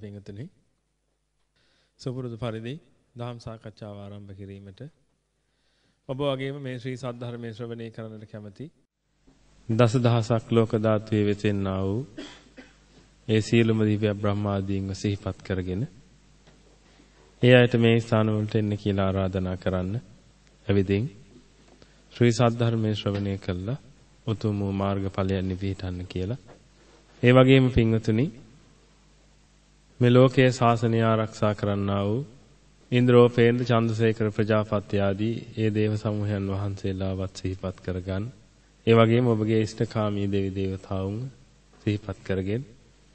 හොඳයි පින්වතුනි. සුපුරුදු පරිදි දහම් සාකච්ඡාව ආරම්භ කිරීමට ඔබ වගේම මේ ශ්‍රී සද්ධර්මයේ ශ්‍රවණය කරන්නට කැමැති දසදහසක් ලෝක ධාතුවේ වෙතෙන්නා වූ ඒ සියලුම දිව්‍ය බ්‍රහ්මාදීන්ව සිහිපත් කරගෙන ඒ අයට මේ ස්ථාන වලට එන්න කියලා ආරාධනා කරන්න. එවිදින් ශ්‍රී සද්ධර්මයේ ශ්‍රවණය කළා උතුම් වූ මාර්ගඵලයන් නිවිහිටන්න කියලා. ඒ වගේම පින්වතුනි මේ ලෝකයේ ශාසනය ආරක්ෂා කරන්නා වූ ඉන්ද්‍රෝපේන්ද්‍ර චන්ද්‍රසේකර ප්‍රජාපති ආදී ඒ දේව සමූහයන් වහන්සේලාවත් සිහිපත් කරගන්න. ඒ වගේම ඔබගේ ඉෂ්ඨකාමී දෙවි දේවතාවුන් සිහිපත් කරගෙන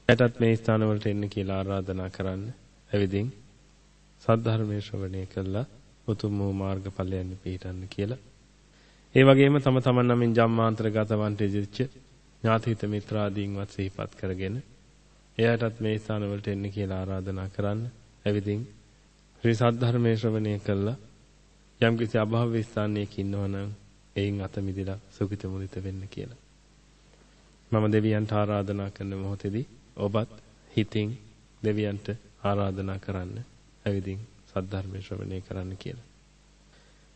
එයටත් මේ ස්ථාන වලට එන්න කියලා ආරාධනා කරන්න. එවිදින් සද්ධර්මයේ ශ්‍රවණය කළා උතුම් වූ මාර්ගඵලයන් පිහිටන්න කියලා. ඒ වගේම තම තමන් නමින් ජම්මාන්තර ගතවන්ට ඉදිරිච්ච ඥාතිහිත මිත්‍රාදීන්වත් සිහිපත් කරගෙන එයාටත් මේ ස්ථාන වලට එන්න කියලා ආරාධනා කරන්න. එවිදින් ශ්‍රී සද්ධර්මයේ ශ්‍රවණය කළා යම් කිසි අභාව්‍ය ස්ථානයක ඉන්නවනම් එයින් අත මිදලා සුඛිත මුදිත වෙන්න කියලා. මම දෙවියන්ට ආරාධනා කරන මොහොතේදී ඔබත් හිතින් දෙවියන්ට ආරාධනා කරන්න. ඇවිදින් සද්ධර්මයේ ශ්‍රවණය කරන්න කියලා.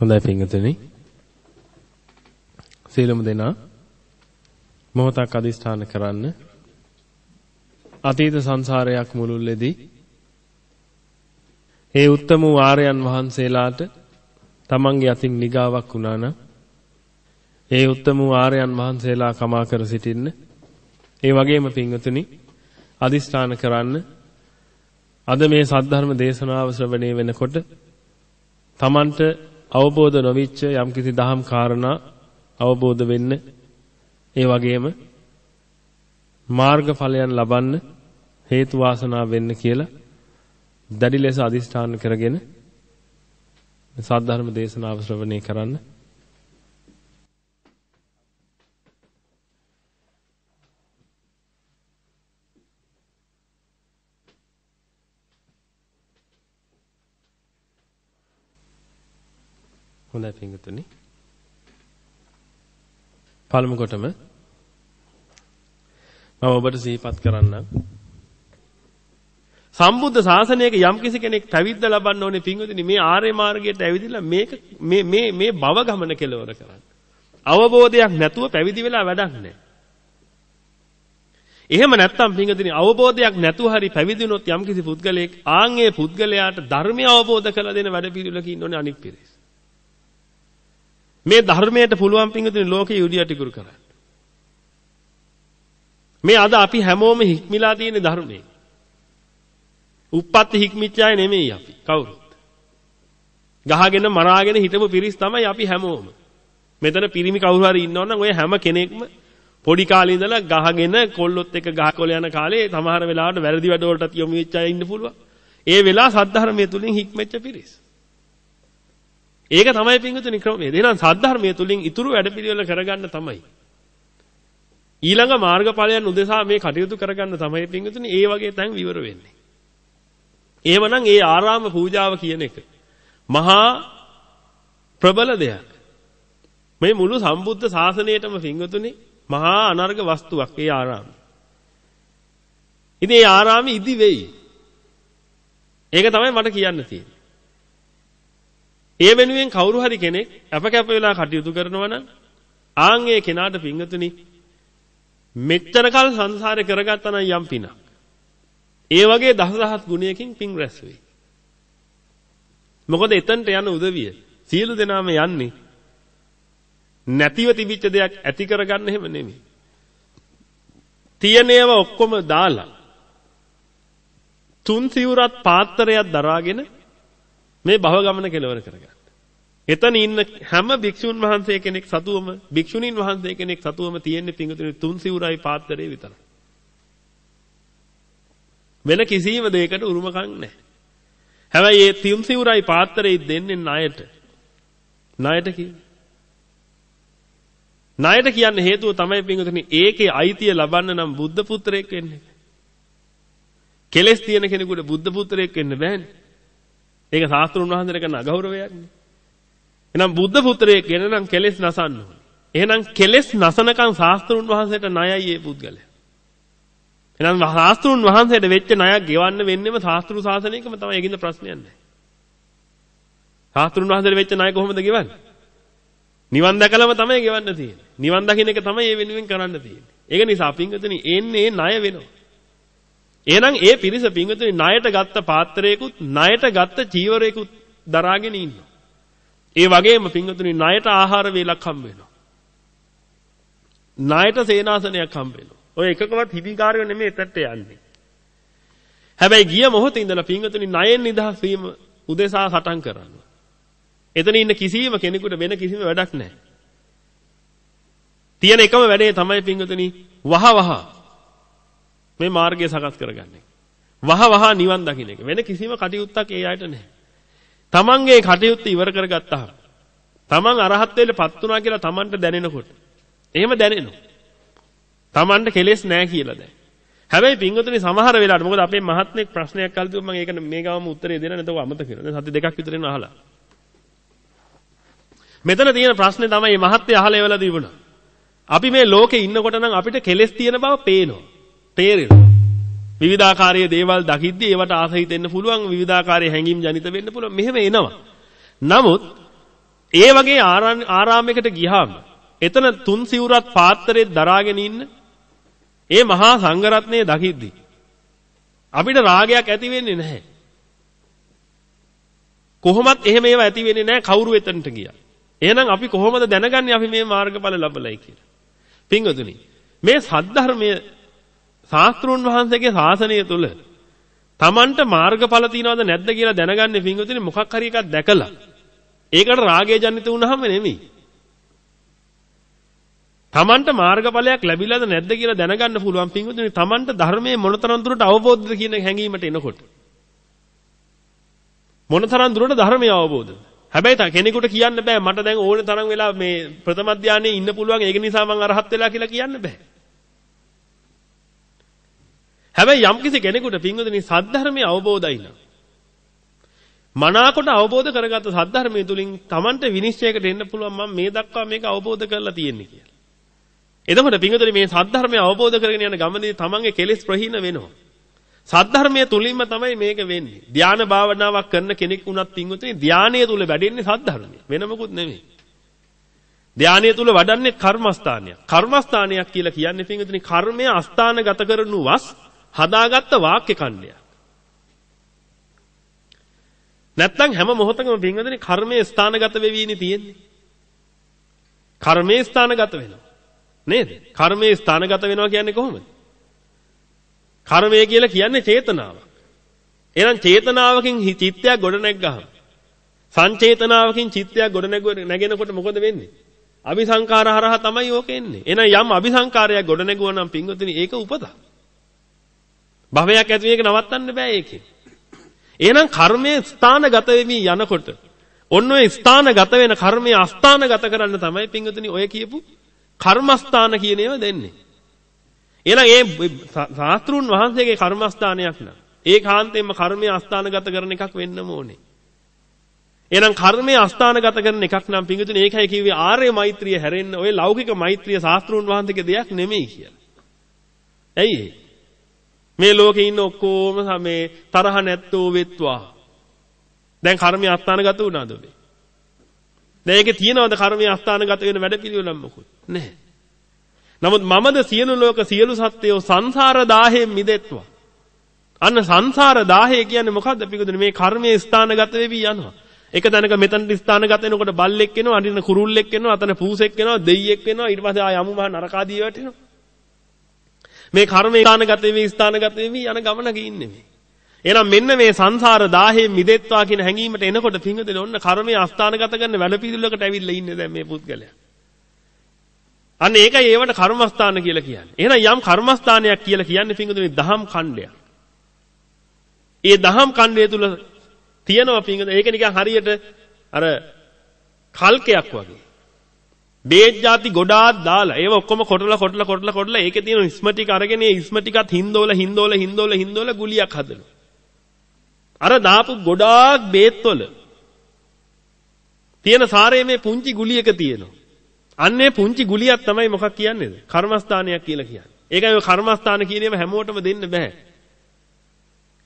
හොඳයි පින්වතුනි. සීලමු දෙනා මොහොතක් අදිස්ථාන කරන්න. අතීත සංසාරයක් මුළුල්ලේදී ඒ උත්තම වූ ආර්යයන් වහන්සේලාට තමන්ගේ අතින් නිගාවක් වුණා නම් ඒ උත්තම වූ ආර්යයන් වහන්සේලා කමා කර සිටින්න. ඒ වගේම පින්වතුනි අදිස්ථාන කරන්න අද මේ සද්ධර්ම දේශනාව ශ්‍රවණය වෙනකොට තමන්ට අවබෝධ නොවිච්ච යම්කිසි දහම් කාරණා අවබෝධ වෙන්න ඒ වගේම මාර්ගඵලයන් ලබන්න හේතු වාසනා වෙන්න කියලා දැඩි ලෙස අදිස්ථාන කරගෙන සද්ධර්ම දේශනාව ශ්‍රවණය කරන්න හොඳයි පින්වතුනි. පළමු කොටම මම ඔබට සිහිපත් කරන්නම්. සම්බුද්ධ ශාසනයක යම්කිසි කෙනෙක් පැවිද්ද ලබන්න ඕනේ පින්වතුනි මේ ආර්ය මාර්ගයට ඇවිදලා මේක මේ මේ මේ භව ගමන කෙලවර කරන්න. අවබෝධයක් නැතුව පැවිදි වෙලා වැඩක් නැහැ. එහෙම නැත්තම් පින්වතුනි අවබෝධයක් නැතුව හරි පැවිදි වුණොත් යම්කිසි පුද්ගලයෙක් ආන් ඒ පුද්ගලයාට ධර්මය අවබෝධ කරලා දෙන වැඩ පිළිවෙලක ඉන්නෝනේ අනික් පිරිස. මේ ධර්මයට පුළුවන් පිංගුතුනි ලෝකේ යුඩිය ටිකුරු කරන්න. මේ අද අපි හැමෝම හික්මිලා තියෙන ධර්මයේ. උප්පත්ති හික්මිච්ච අය නෙමෙයි අපි කවුරුත්. ගහගෙන මරාගෙන හිටපු පිරිස් තමයි අපි හැමෝම. මෙතන පිරිමි කවුරු හරි ඉන්නවනම් ඔය හැම කෙනෙක්ම පොඩි කාලේ ඉඳලා ගහගෙන කොල්ලොත් එක්ක ගහකොළ යන කාලේ සමහර වෙලාවට වැරදි වැඩ වලටත් යොමු වෙච්ච අය ඉන්න පුළුවන්. ඒ වෙලාව සද්ධර්මයේ තුලින් හික්මෙච්ච පිරිස්. ඒක තමයි පිංගුතුනි ක්‍රමය. එහෙනම් සද්ධර්මයේ තුලින් ඉතුරු වැඩපිළිවෙල කරගන්න තමයි. ඊළඟ මාර්ගඵලයන් උදෙසා මේ කටයුතු කරගන්න තමයි පිංගුතුනි ඒ වගේ තැන් විවර වෙන්නේ. එහෙමනම් ඒ ආරාම පූජාව කියන එක මහා ප්‍රබල දෙයක්. මේ මුළු සම්බුද්ධ ශාසනයටම පිංගුතුනි මහා අනර්ග වස්තුවක් ඒ ආරාම. ඉතින් ඒ ආරාමෙ ඉදි වෙයි. ඒක තමයි මට කියන්න තියෙන්නේ. ඒ වෙනුවෙන් කවුරු හරි කෙනෙක් අප කැප වෙලා කටයුතු කරනවා නම් ආන් ඒ කෙනාට පිංගතුනි මෙච්චර කල් සංසාරේ කරගත්තා නම් යම් පිනක් ඒ වගේ දහදහස් ගුණයකින් පිං රැස් වෙයි. මොකද එතනට යන උදවිය සියලු දෙනාම යන්නේ නැතිව තිබිච්ච දෙයක් ඇති කරගන්න එහෙම නෙමෙයි. තියෙන ඒවා ඔක්කොම දාලා තුන් සිවුරත් පාත්‍රයක් දරාගෙන මේ භව ගමන කෙලවර කරගන්න. එතන ඉන්න හැම භික්ෂුන් වහන්සේ කෙනෙක් සතුවම භික්ෂුණීන් වහන්සේ කෙනෙක් සතුවම තියෙන්නේ පිංගුතුනි තුන් සිවුරයි පාත්‍රය විතරයි. වෙන කිසිම දෙයකට උරුමකම් නැහැ. හැබැයි මේ තුන් සිවුරයි පාත්‍රය දෙන්නේ ණයට. ණයට කියන්නේ ණයට කියන්න හේතුව තමයි පින්වතුනි ඒකේ අයිතිය ලබන්න නම් බුද්ධ පුත්‍රයෙක් වෙන්නේ. කෙලස් තියෙන කෙනෙකුට බුද්ධ පුත්‍රයෙක් වෙන්න බෑනේ. ඒක ශාස්ත්‍රුන් වහන්සේට කරන අගෞරවයක් නේ. එහෙනම් බුද්ධ පුත්‍රයෙක් වෙන නම් කෙලස් නසන්න ඕනේ. එහෙනම් කෙලස් නසනකම් ශාස්ත්‍රුන් වහන්සේට ණයයි ඒ පුද්ගලයා. එහෙනම් ශාස්ත්‍රුන් වහන්සේට වෙච්ච ණයක් ගෙවන්න වෙන්නෙම ශාස්ත්‍රු ශාසනයකම තමයි ඒකින්ද ප්‍රශ්නයක් නැහැ. ශාස්ත්‍රුන් වහන්සේට වෙච්ච ණය කොහොමද ගෙවන්නේ? නිවන් දැකලම තමයි ගෙවන්න තියෙන්නේ. නිවන් දකින්න එක තමයි ඒ වෙනුවෙන් කරන්න තියෙන්නේ. ඒක නිසා පින්වතුනි එන්නේ ණය වෙනවා. එහෙනම් ඒ පිරිස පින්වතුනි ණයට ගත්ත පාත්‍රයකුත් ණයට ගත්ත චීවරයකුත් දරාගෙන ඉන්නවා. ඒ වගේම පින්වතුනි ණයට ආහාර වේලක් හම්බ වෙනවා. ණයට සේනාසනයක් හම්බ වෙනවා. ඔය එකකවත් හිමිකාරයෝ නෙමෙයි එතට යන්නේ. හැබැයි ගිය මොහොතේ ඉඳලා පින්වතුනි ණයෙන් නිදහස් වීම උදෙසා සටන් කරනවා. එතන ඉන්න කිසිම කෙනෙකුට වෙන කිසිම වැඩක් නැහැ. තියෙන එකම වැඩේ තමයි පින්වතුනි වහ වහ මේ මාර්ගය සකස් කරගන්නේ. වහ වහ නිවන් දකින්න එක. වෙන කිසිම කටයුත්තක් ඒ අයට නැහැ. තමන්ගේ කටයුත්ත ඉවර කරගත්තාම තමන් අරහත් වෙලපත් වුණා කියලා තමන්ට දැනෙනකොට එහෙම දැනෙනවා. තමන්ට කෙලෙස් නැහැ කියලා දැන්. හැබැයි පින්වතුනි සමහර වෙලාවට මොකද අපේ මහත්මෙක් ප්‍රශ්නයක් අහලා මම ඒක මේ ගාම උත්තරේ දෙන්න නැතව අමතක කරනවා. දැන් සති දෙකක් විතර එන අහලා. මෙතන තියෙන ප්‍රශ්නේ තමයි මේ මහත්ය අහලා එවලා තිබුණා. අපි මේ ලෝකේ ඉන්නකොට නම් අපිට කෙලෙස් තියෙන බව පේනවා. තේරෙනවා. විවිධාකාරයේ දේවල් දකිද්දී ඒවට ආස හිතෙන්න පුළුවන් විවිධාකාරයේ හැඟීම් ජනිත වෙන්න පුළුවන්. මෙහෙම එනවා. නමුත් ඒ වගේ ආරාමයකට ගියාම එතන තුන් සිවුරත් පාත්‍රයේ දරාගෙන ඉන්න ඒ මහා සංඝරත්නයේ දකිද්දී අපිට රාගයක් ඇති වෙන්නේ නැහැ. කොහොමත් එහෙම ඒවා ඇති වෙන්නේ නැහැ කවුරු එතනට ගියා. එහෙනම් අපි කොහොමද දැනගන්නේ අපි මේ මාර්ගඵල ලබලයි කියලා? පින්වතුනි මේ සද්ධර්මයේ ශාස්ත්‍රුන් වහන්සේගේ ශාසනය තුල Tamanට මාර්ගඵල තියනවද නැද්ද කියලා දැනගන්නේ පින්වතුනි මොකක් හරි එකක් දැකලා. ඒකට රාගය ජනිත වුනහම නෙමෙයි. Tamanට මාර්ගඵලයක් ලැබිලාද නැද්ද කියලා දැනගන්න පුළුවන් පින්වතුනි Tamanට ධර්මයේ මොනතරම් දුරට අවබෝධද කියන හැඟීමට එනකොට. මොනතරම් දුරට ධර්මය අවබෝධද? හැබැයි කෙනෙකුට කියන්න බෑ මට දැන් ඕනේ තරම් වෙලා මේ ප්‍රථම ධානයේ ඉන්න පුළුවන් ඒක නිසා මං අරහත් වෙලා කියලා කියන්න බෑ. හැබැයි යම්කිසි කෙනෙකුට පින්වතුනි සද්ධර්මයේ අවබෝධයි නම් මනාකොට අවබෝධ කරගත්ත සද්ධර්මයේ තුලින් Tamanට විනිශ්චයකට එන්න පුළුවන් මම මේ දක්වා මේක අවබෝධ කරලා තියෙන්නේ කියලා. එතකොට පින්වතුනි මේ සද්ධර්මයේ අවබෝධ කරගෙන යන ගමනේදී Tamanගේ කෙලෙස් ප්‍රහීන වෙනවා. සද්ධර්මයේ තුලින්ම තමයි මේක වෙන්නේ. ධානා භාවනාවක් කරන කෙනෙක් වුණත් පින්වතුනි ධානයේ තුල වැඩෙන්නේ සද්ධර්මය. වෙන මොකුත් නෙමෙයි. ධානයේ තුල වඩන්නේ කර්මස්ථානයක්. කර්මස්ථානයක් කියලා කියන්නේ පින්වතුනි කර්මය අස්ථානගත කරනු වස් හදාගත්ත වාක්‍ය ඛණ්ඩයක්. නැත්තම් හැම මොහොතකම පින්වතුනි කර්මයේ ස්ථානගත වෙවිනේ තියෙන්නේ. කර්මයේ ස්ථානගත වෙනවා. නේද? කර්මයේ ස්ථානගත වෙනවා කියන්නේ කොහොමද? කර්මය කියලා කියන්නේ චේතනාවක්. එහෙනම් චේතනාවකින් චිත්තයක් ගොඩ නැග්ගහම සංචේතනාවකින් චිත්තයක් ගොඩ නැගෙනකොට මොකද වෙන්නේ? අபிසංකාර හරහා තමයි ඕක එන්නේ. එහෙනම් යම් අபிසංකාරයක් ගොඩ නැගුවා නම් පින්වතුනි ඒක උපත. භවයක් ඇති මේක නවත්තන්න බෑ ඒකේ. එහෙනම් කර්මයේ ස්ථානගත වෙමි යනකොට ඔන්න ඔය ස්ථානගත වෙන කර්මයේ අස්ථානගත කරන්න තමයි පින්වතුනි ඔය කියපු කර්මස්ථාන කියන ඒවා දෙන්නේ. එහෙනම් ඒ ශාස්ත්‍රුන් වහන්සේගේ කර්මස්ථානයක් න ะ. ඒ කාන්තෙන්ම කර්මයේ අස්ථානගත කරන එකක් වෙන්නම ඕනේ. එහෙනම් කර්මයේ අස්ථානගත කරන එකක් නම් පිංගුතුනේ ඒකයි කිව්වේ ආර්ය මෛත්‍රිය හැරෙන්න ඔය ලෞකික මෛත්‍රිය ශාස්ත්‍රුන් වහන්සේගේ දෙයක් නෙමෙයි කියලා. ඇයි මේ ලෝකේ ඉන්න ඔක්කොම මේ තරහ නැත්තෝ වෙත්වා. දැන් කර්මයේ අස්ථානගත වුණාද ඔබේ? දැන් ඒකේ තියනවද කර්මයේ අස්ථානගත වෙන වැඩ පිළිවෙලක් මොකුත්? නැහැ. නමුත් මමද සියලු ලෝක සියලු සත්වයෝ සංසාර දාහයෙන් මිදෙත්වා. අන්න සංසාර 10 කියන්නේ මොකද්ද පිටුදුනේ මේ කර්මයේ ස්ථානගත වෙවි යනවා. එක තැනක මෙතනට ස්ථානගත වෙනකොට බල්ලෙක් එනවා, අනින කුරුල්ලෙක් එනවා, අතන පූසෙක් එනවා, දෙයියෙක් එනවා, ඊට පස්සේ ආ යමු මහ නරකාදී වැටෙනවා. මේ කර්මයේ ස්ථානගත වෙවි ස්ථානගත වෙවි යන ගමනක ඉන්නේ මේ. එහෙනම් මෙන්න මේ සංසාර 10 මිදෙත්වා කියන හැඟීමට එනකොට පිංගුදෙන ඔන්න කර්මයේ අස්ථානගත කරන වැඩපිළිවෙලකට ඇවිල්ලා ඉන්නේ දැන් මේ පුද්ගලයා. අන්න ඒකයි ඒවට කර්මස්ථාන කියලා කියන්නේ. එහෙනම් යම් කර්මස්ථානයක් කියලා කියන්නේ පිංගුදෙනි දහම් ඛණ්ඩයක්. ඒ දහම් ඛණ්ඩය තුල තියෙනවා පිංගුදෙනි ඒක නිකන් හරියට අර කල්කයක් වගේ. බේත් ಜಾති ගොඩාක් දාලා ඒව ඔක්කොම කොටලා කොටලා කොටලා කොටලා ඒකේ තියෙන ඉස්ම ටික අරගෙන ඒ ඉස්ම ටිකත් හින්දෝල හින්දෝල හින්දෝල හින්දෝල ගුලියක් හදනවා. අර දාපු ගොඩාක් බේත්වල තියෙන සාරයේ මේ පුංචි ගුලියක තියෙනවා. අන්නේ පුංචි ගුලියක් තමයි මොකක් කියන්නේද? කර්මස්ථානයක් කියලා කියන්නේ. ඒකයි ඔය කර්මස්ථාන කියන ඒවා හැමෝටම දෙන්න බෑ.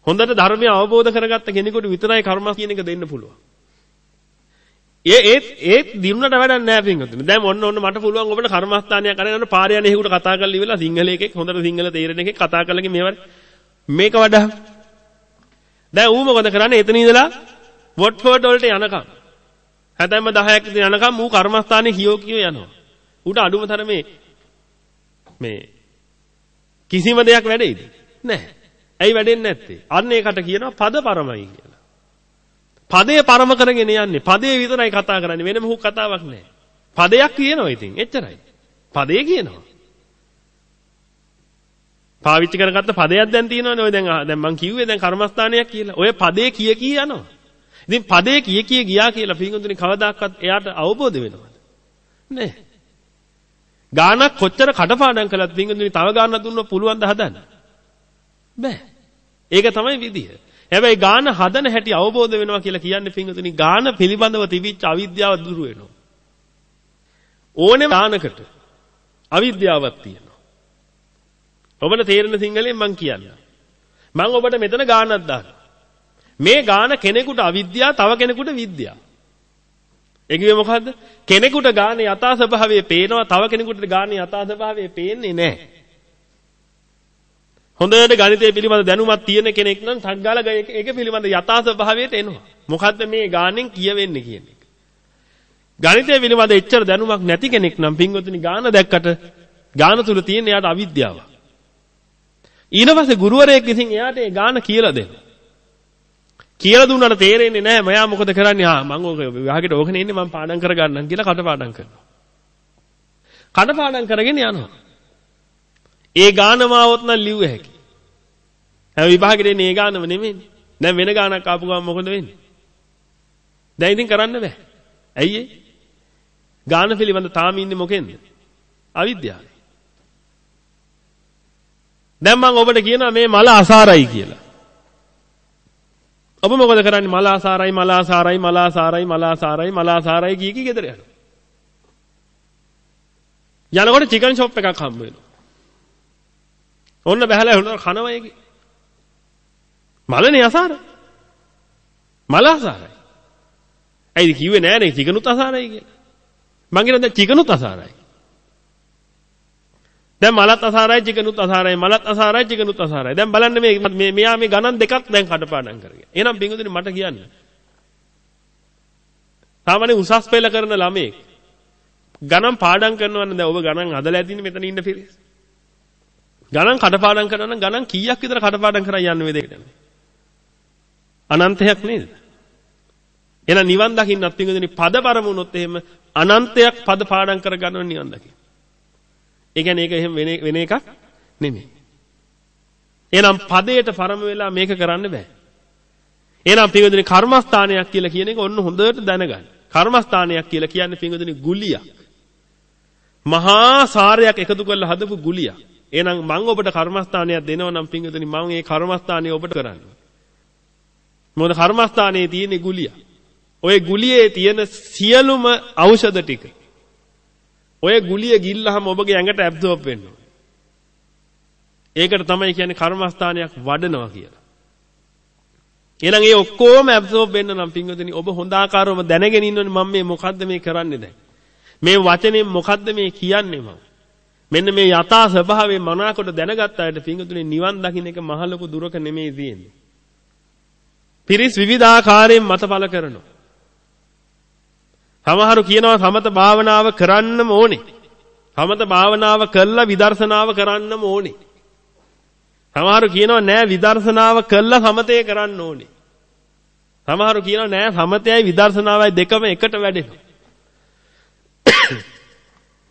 හොඳට ධර්මය අවබෝධ කරගත්ත කෙනෙකුට විතරයි කර්මස් කියන එක දෙන්න පුළුවන්. ඒ ඒත් ඒත් දිනුනට වැඩක් නෑ පින්වතුනි. දැන් ඔන්න ඔන්න මට පුළුවන් ඔබට කර්මස්ථානයක් අරගෙන යන පාරේ යන එහෙකට කතා කරලා ඉවරලා සිංහල එකෙක් හොඳට සිංහල තේරෙන එකෙක් කතා කරලාගේ මේවා මේක වඩා දැන් ඌ මොකද කරන්නේ? එතන ඉඳලා වොට්ෆෝඩ් වලට යනකම්. හැතැම්ම 10ක් ඉඳන් යනකම් ඌ කර්මස්ථානේ කියෝ කියෝ යනවා. ඌට අඩුම තරමේ මේ කිසිම දෙයක් වැඩෙයිද? නැහැ. ඇයි වැඩෙන්නේ නැත්තේ? අන්න ඒකට කියනවා පද පරමයි කියලා. පදේ පරම කරගෙන යන්නේ. පදේ විතරයි කතා කරන්නේ. වෙන මොහොක් කතාවක් නැහැ. පදයක් කියනවා ඉතින්. එච්චරයි. පදේ කියනවා. පාවිච්චි කරගත්ත පදයක් දැන් තියෙනවනේ ඔය දැන් දැන් මං කිව්වේ දැන් කර්මස්ථානයක් කියලා. ඔය පදේ කිය කී යනවා. ඉතින් පදේ කිය කිය ගියා කියලා පින්වතුනි කවදාකවත් එයාට අවබෝධ වෙනවද? නෑ. ගානක් කොච්චර කඩපාඩම් කළත් පින්වතුනි තව ගානක් දුන්නොත් පුළුවන් ද හදන්න? බෑ. ඒක තමයි විදිය. හැබැයි ගාන හදන හැටි අවබෝධ වෙනවා කියලා කියන්නේ පින්වතුනි ගාන පිළිබඳව තිබිච්ච අවිද්‍යාව දුරු වෙනවා. ඕනෙම ගානකට අවිද්‍යාවක් තියෙනවා. ඔබට තේරෙන සිංහලෙන් මං කියන්නම්. මං ඔබට මෙතන ගානක් දානවා. මේ ගාන කෙනෙකුට අවිද්‍යාව, තව කෙනෙකුට විද්‍යාව. ඒ කිව්වේ මොකද්ද? කෙනෙකුට ගානේ යථා ස්වභාවය පේනවා, තව කෙනෙකුට ගානේ යථා ස්වභාවය පේන්නේ නැහැ. හොඳට ගණිතය පිළිබඳ දැනුමක් තියෙන කෙනෙක් නම් ටක් ගාලා ඒක පිළිබඳ යථා ස්වභාවයට එනවා. මොකද්ද මේ ගානෙන් කියවෙන්නේ කියන එක. ගණිතය පිළිබඳ එච්චර දැනුමක් නැති කෙනෙක් නම් පින්වතුනි ගාන දැක්කට ගාන තුල තියෙන යාට අවිද්‍යාවක්. ඊට පස්සේ ගුරුවරයෙක් ඉතින් එයාට ඒ ගාන කියලා දෙනවා. කියලා දුන්නාට තේරෙන්නේ නැහැ. මයා මොකද කරන්නේ? ආ මම ඔක විභාගෙට ඕකනේ ඉන්නේ මම පාඩම් කරගන්නම් කියලා කටපාඩම් කරනවා. කටපාඩම් කරගෙන යනවා. ඒ ගානමාවොත් නම් ලිව්ව හැකි. හැම විභාගෙට එන්නේ ඒ ගානම නෙමෙයිනේ. දැන් වෙන ගානක් ආපු ගමන් මොකද වෙන්නේ? දැන් ඉතින් කරන්න බෑ. ඇයි ඒ? ගාන පිළිබඳ තාම ඉන්නේ මොකෙන්ද? අවිද්‍යාවයි. දැන් මම ඔබට කියනවා මේ මල අසාරයි කියලා. ඔබ මොකද කරන්නේ මල අසාරයි මල අසාරයි මල අසාරයි මල අසාරයි මල අසාරයි කී කී ගෙදර යනවා. යනකොට චිකන් ෂොප් එකක් හම්බ වෙනවා. ඔන්න බහැලා හොන කනවා ඒකේ. මලනේ අසාර. මල අසාරයි. ඇයිද කිව්වේ නෑනේ චිකනුත් අසාරයි කියලා. මං කියනවා දැන් චිකනුත් අසාරයි. දැන් මලත් අසාරයි චිකනුත් අසාරයි මලත් අසාරයි චිකනුත් අසාරයි. දැන් බලන්න මේ මේ මෙයා මේ ගණන් දෙකක් දැන් කඩපාඩම් කරගෙන. එහෙනම් බින්දුනේ මට කියන්න. සාමාන්‍ය උසස් පෙළ කරන ළමයෙක් ගණන් පාඩම් කරනවා නම් දැන් ඔබ ගණන් හදලා ඇතිනේ මෙතන ඉන්න පිරිස. ගණන් කඩපාඩම් කරනවා නම් ගණන් කීයක් විතර කඩපාඩම් කරන් යන්නේ මේ දෙකට? අනන්තයක් නේද? එහෙනම් නිවන් දකින්නත් පින්දුනේ පද පරමුණොත් එහෙම අනන්තයක් පද පාඩම් කර ගන්නව නිවන් දකින්න. ඒ කියන්නේ ඒක එහෙම වෙන එකක් නෙමෙයි. එහෙනම් පදයට පරම වෙලා මේක කරන්න බෑ. එහෙනම් පින්වතුනි කර්මස්ථානයක් කියලා කියන එක ඔන්න හොඳට දැනගන්න. කර්මස්ථානයක් කියලා කියන්නේ පින්වතුනි ගුලියක්. මහා සාරයක් එකතු කරලා හදපු ගුලියක්. එහෙනම් මම ඔබට කර්මස්ථානයක් දෙනවා නම් පින්වතුනි මම ඒ කර්මස්ථානය ඔබට කරන්න. මොකද කර්මස්ථානයේ තියෙන ගුලිය. ওই ගුලියේ තියෙන සියලුම ඖෂධ ටික ඔය ගුලිය ගිල්ලහම ඔබගේ ඇඟට ඇබ්සෝබ් වෙන්න ඒකට තමයි කියන්නේ කර්මස්ථානයක් වඩනවා කියලා. එහෙනම් ඒ ඔක්කොම ඇබ්සෝබ් වෙන්න නම් පින්වතුනි ඔබ හොඳ ආකාරවම දැනගෙන ඉන්නෝනේ මම මේ මොකද්ද මේ කරන්නේ දැන්. මේ වචනේ මොකද්ද මේ කියන්නේ මම. මෙන්න මේ යථා ස්වභාවය මනාකොට දැනගත්ත අයට පිංගුතුනේ නිවන් දකින්න එක මහ ලොකු දුරක නෙමෙයි තියෙන්නේ. පිරිස් විවිධාකාරයෙන් මතපල කරනවා. සමහරු කියනවා සමත භාවනාව කරන්නම ඕනේ. සමත භාවනාව කළා විදර්ශනාව කරන්නම ඕනේ. සමහරු කියනවා නෑ විදර්ශනාව කළා සමතේ කරන්න ඕනේ. සමහරු කියනවා නෑ සමතයයි විදර්ශනාවයි දෙකම එකට වැඩෙනවා.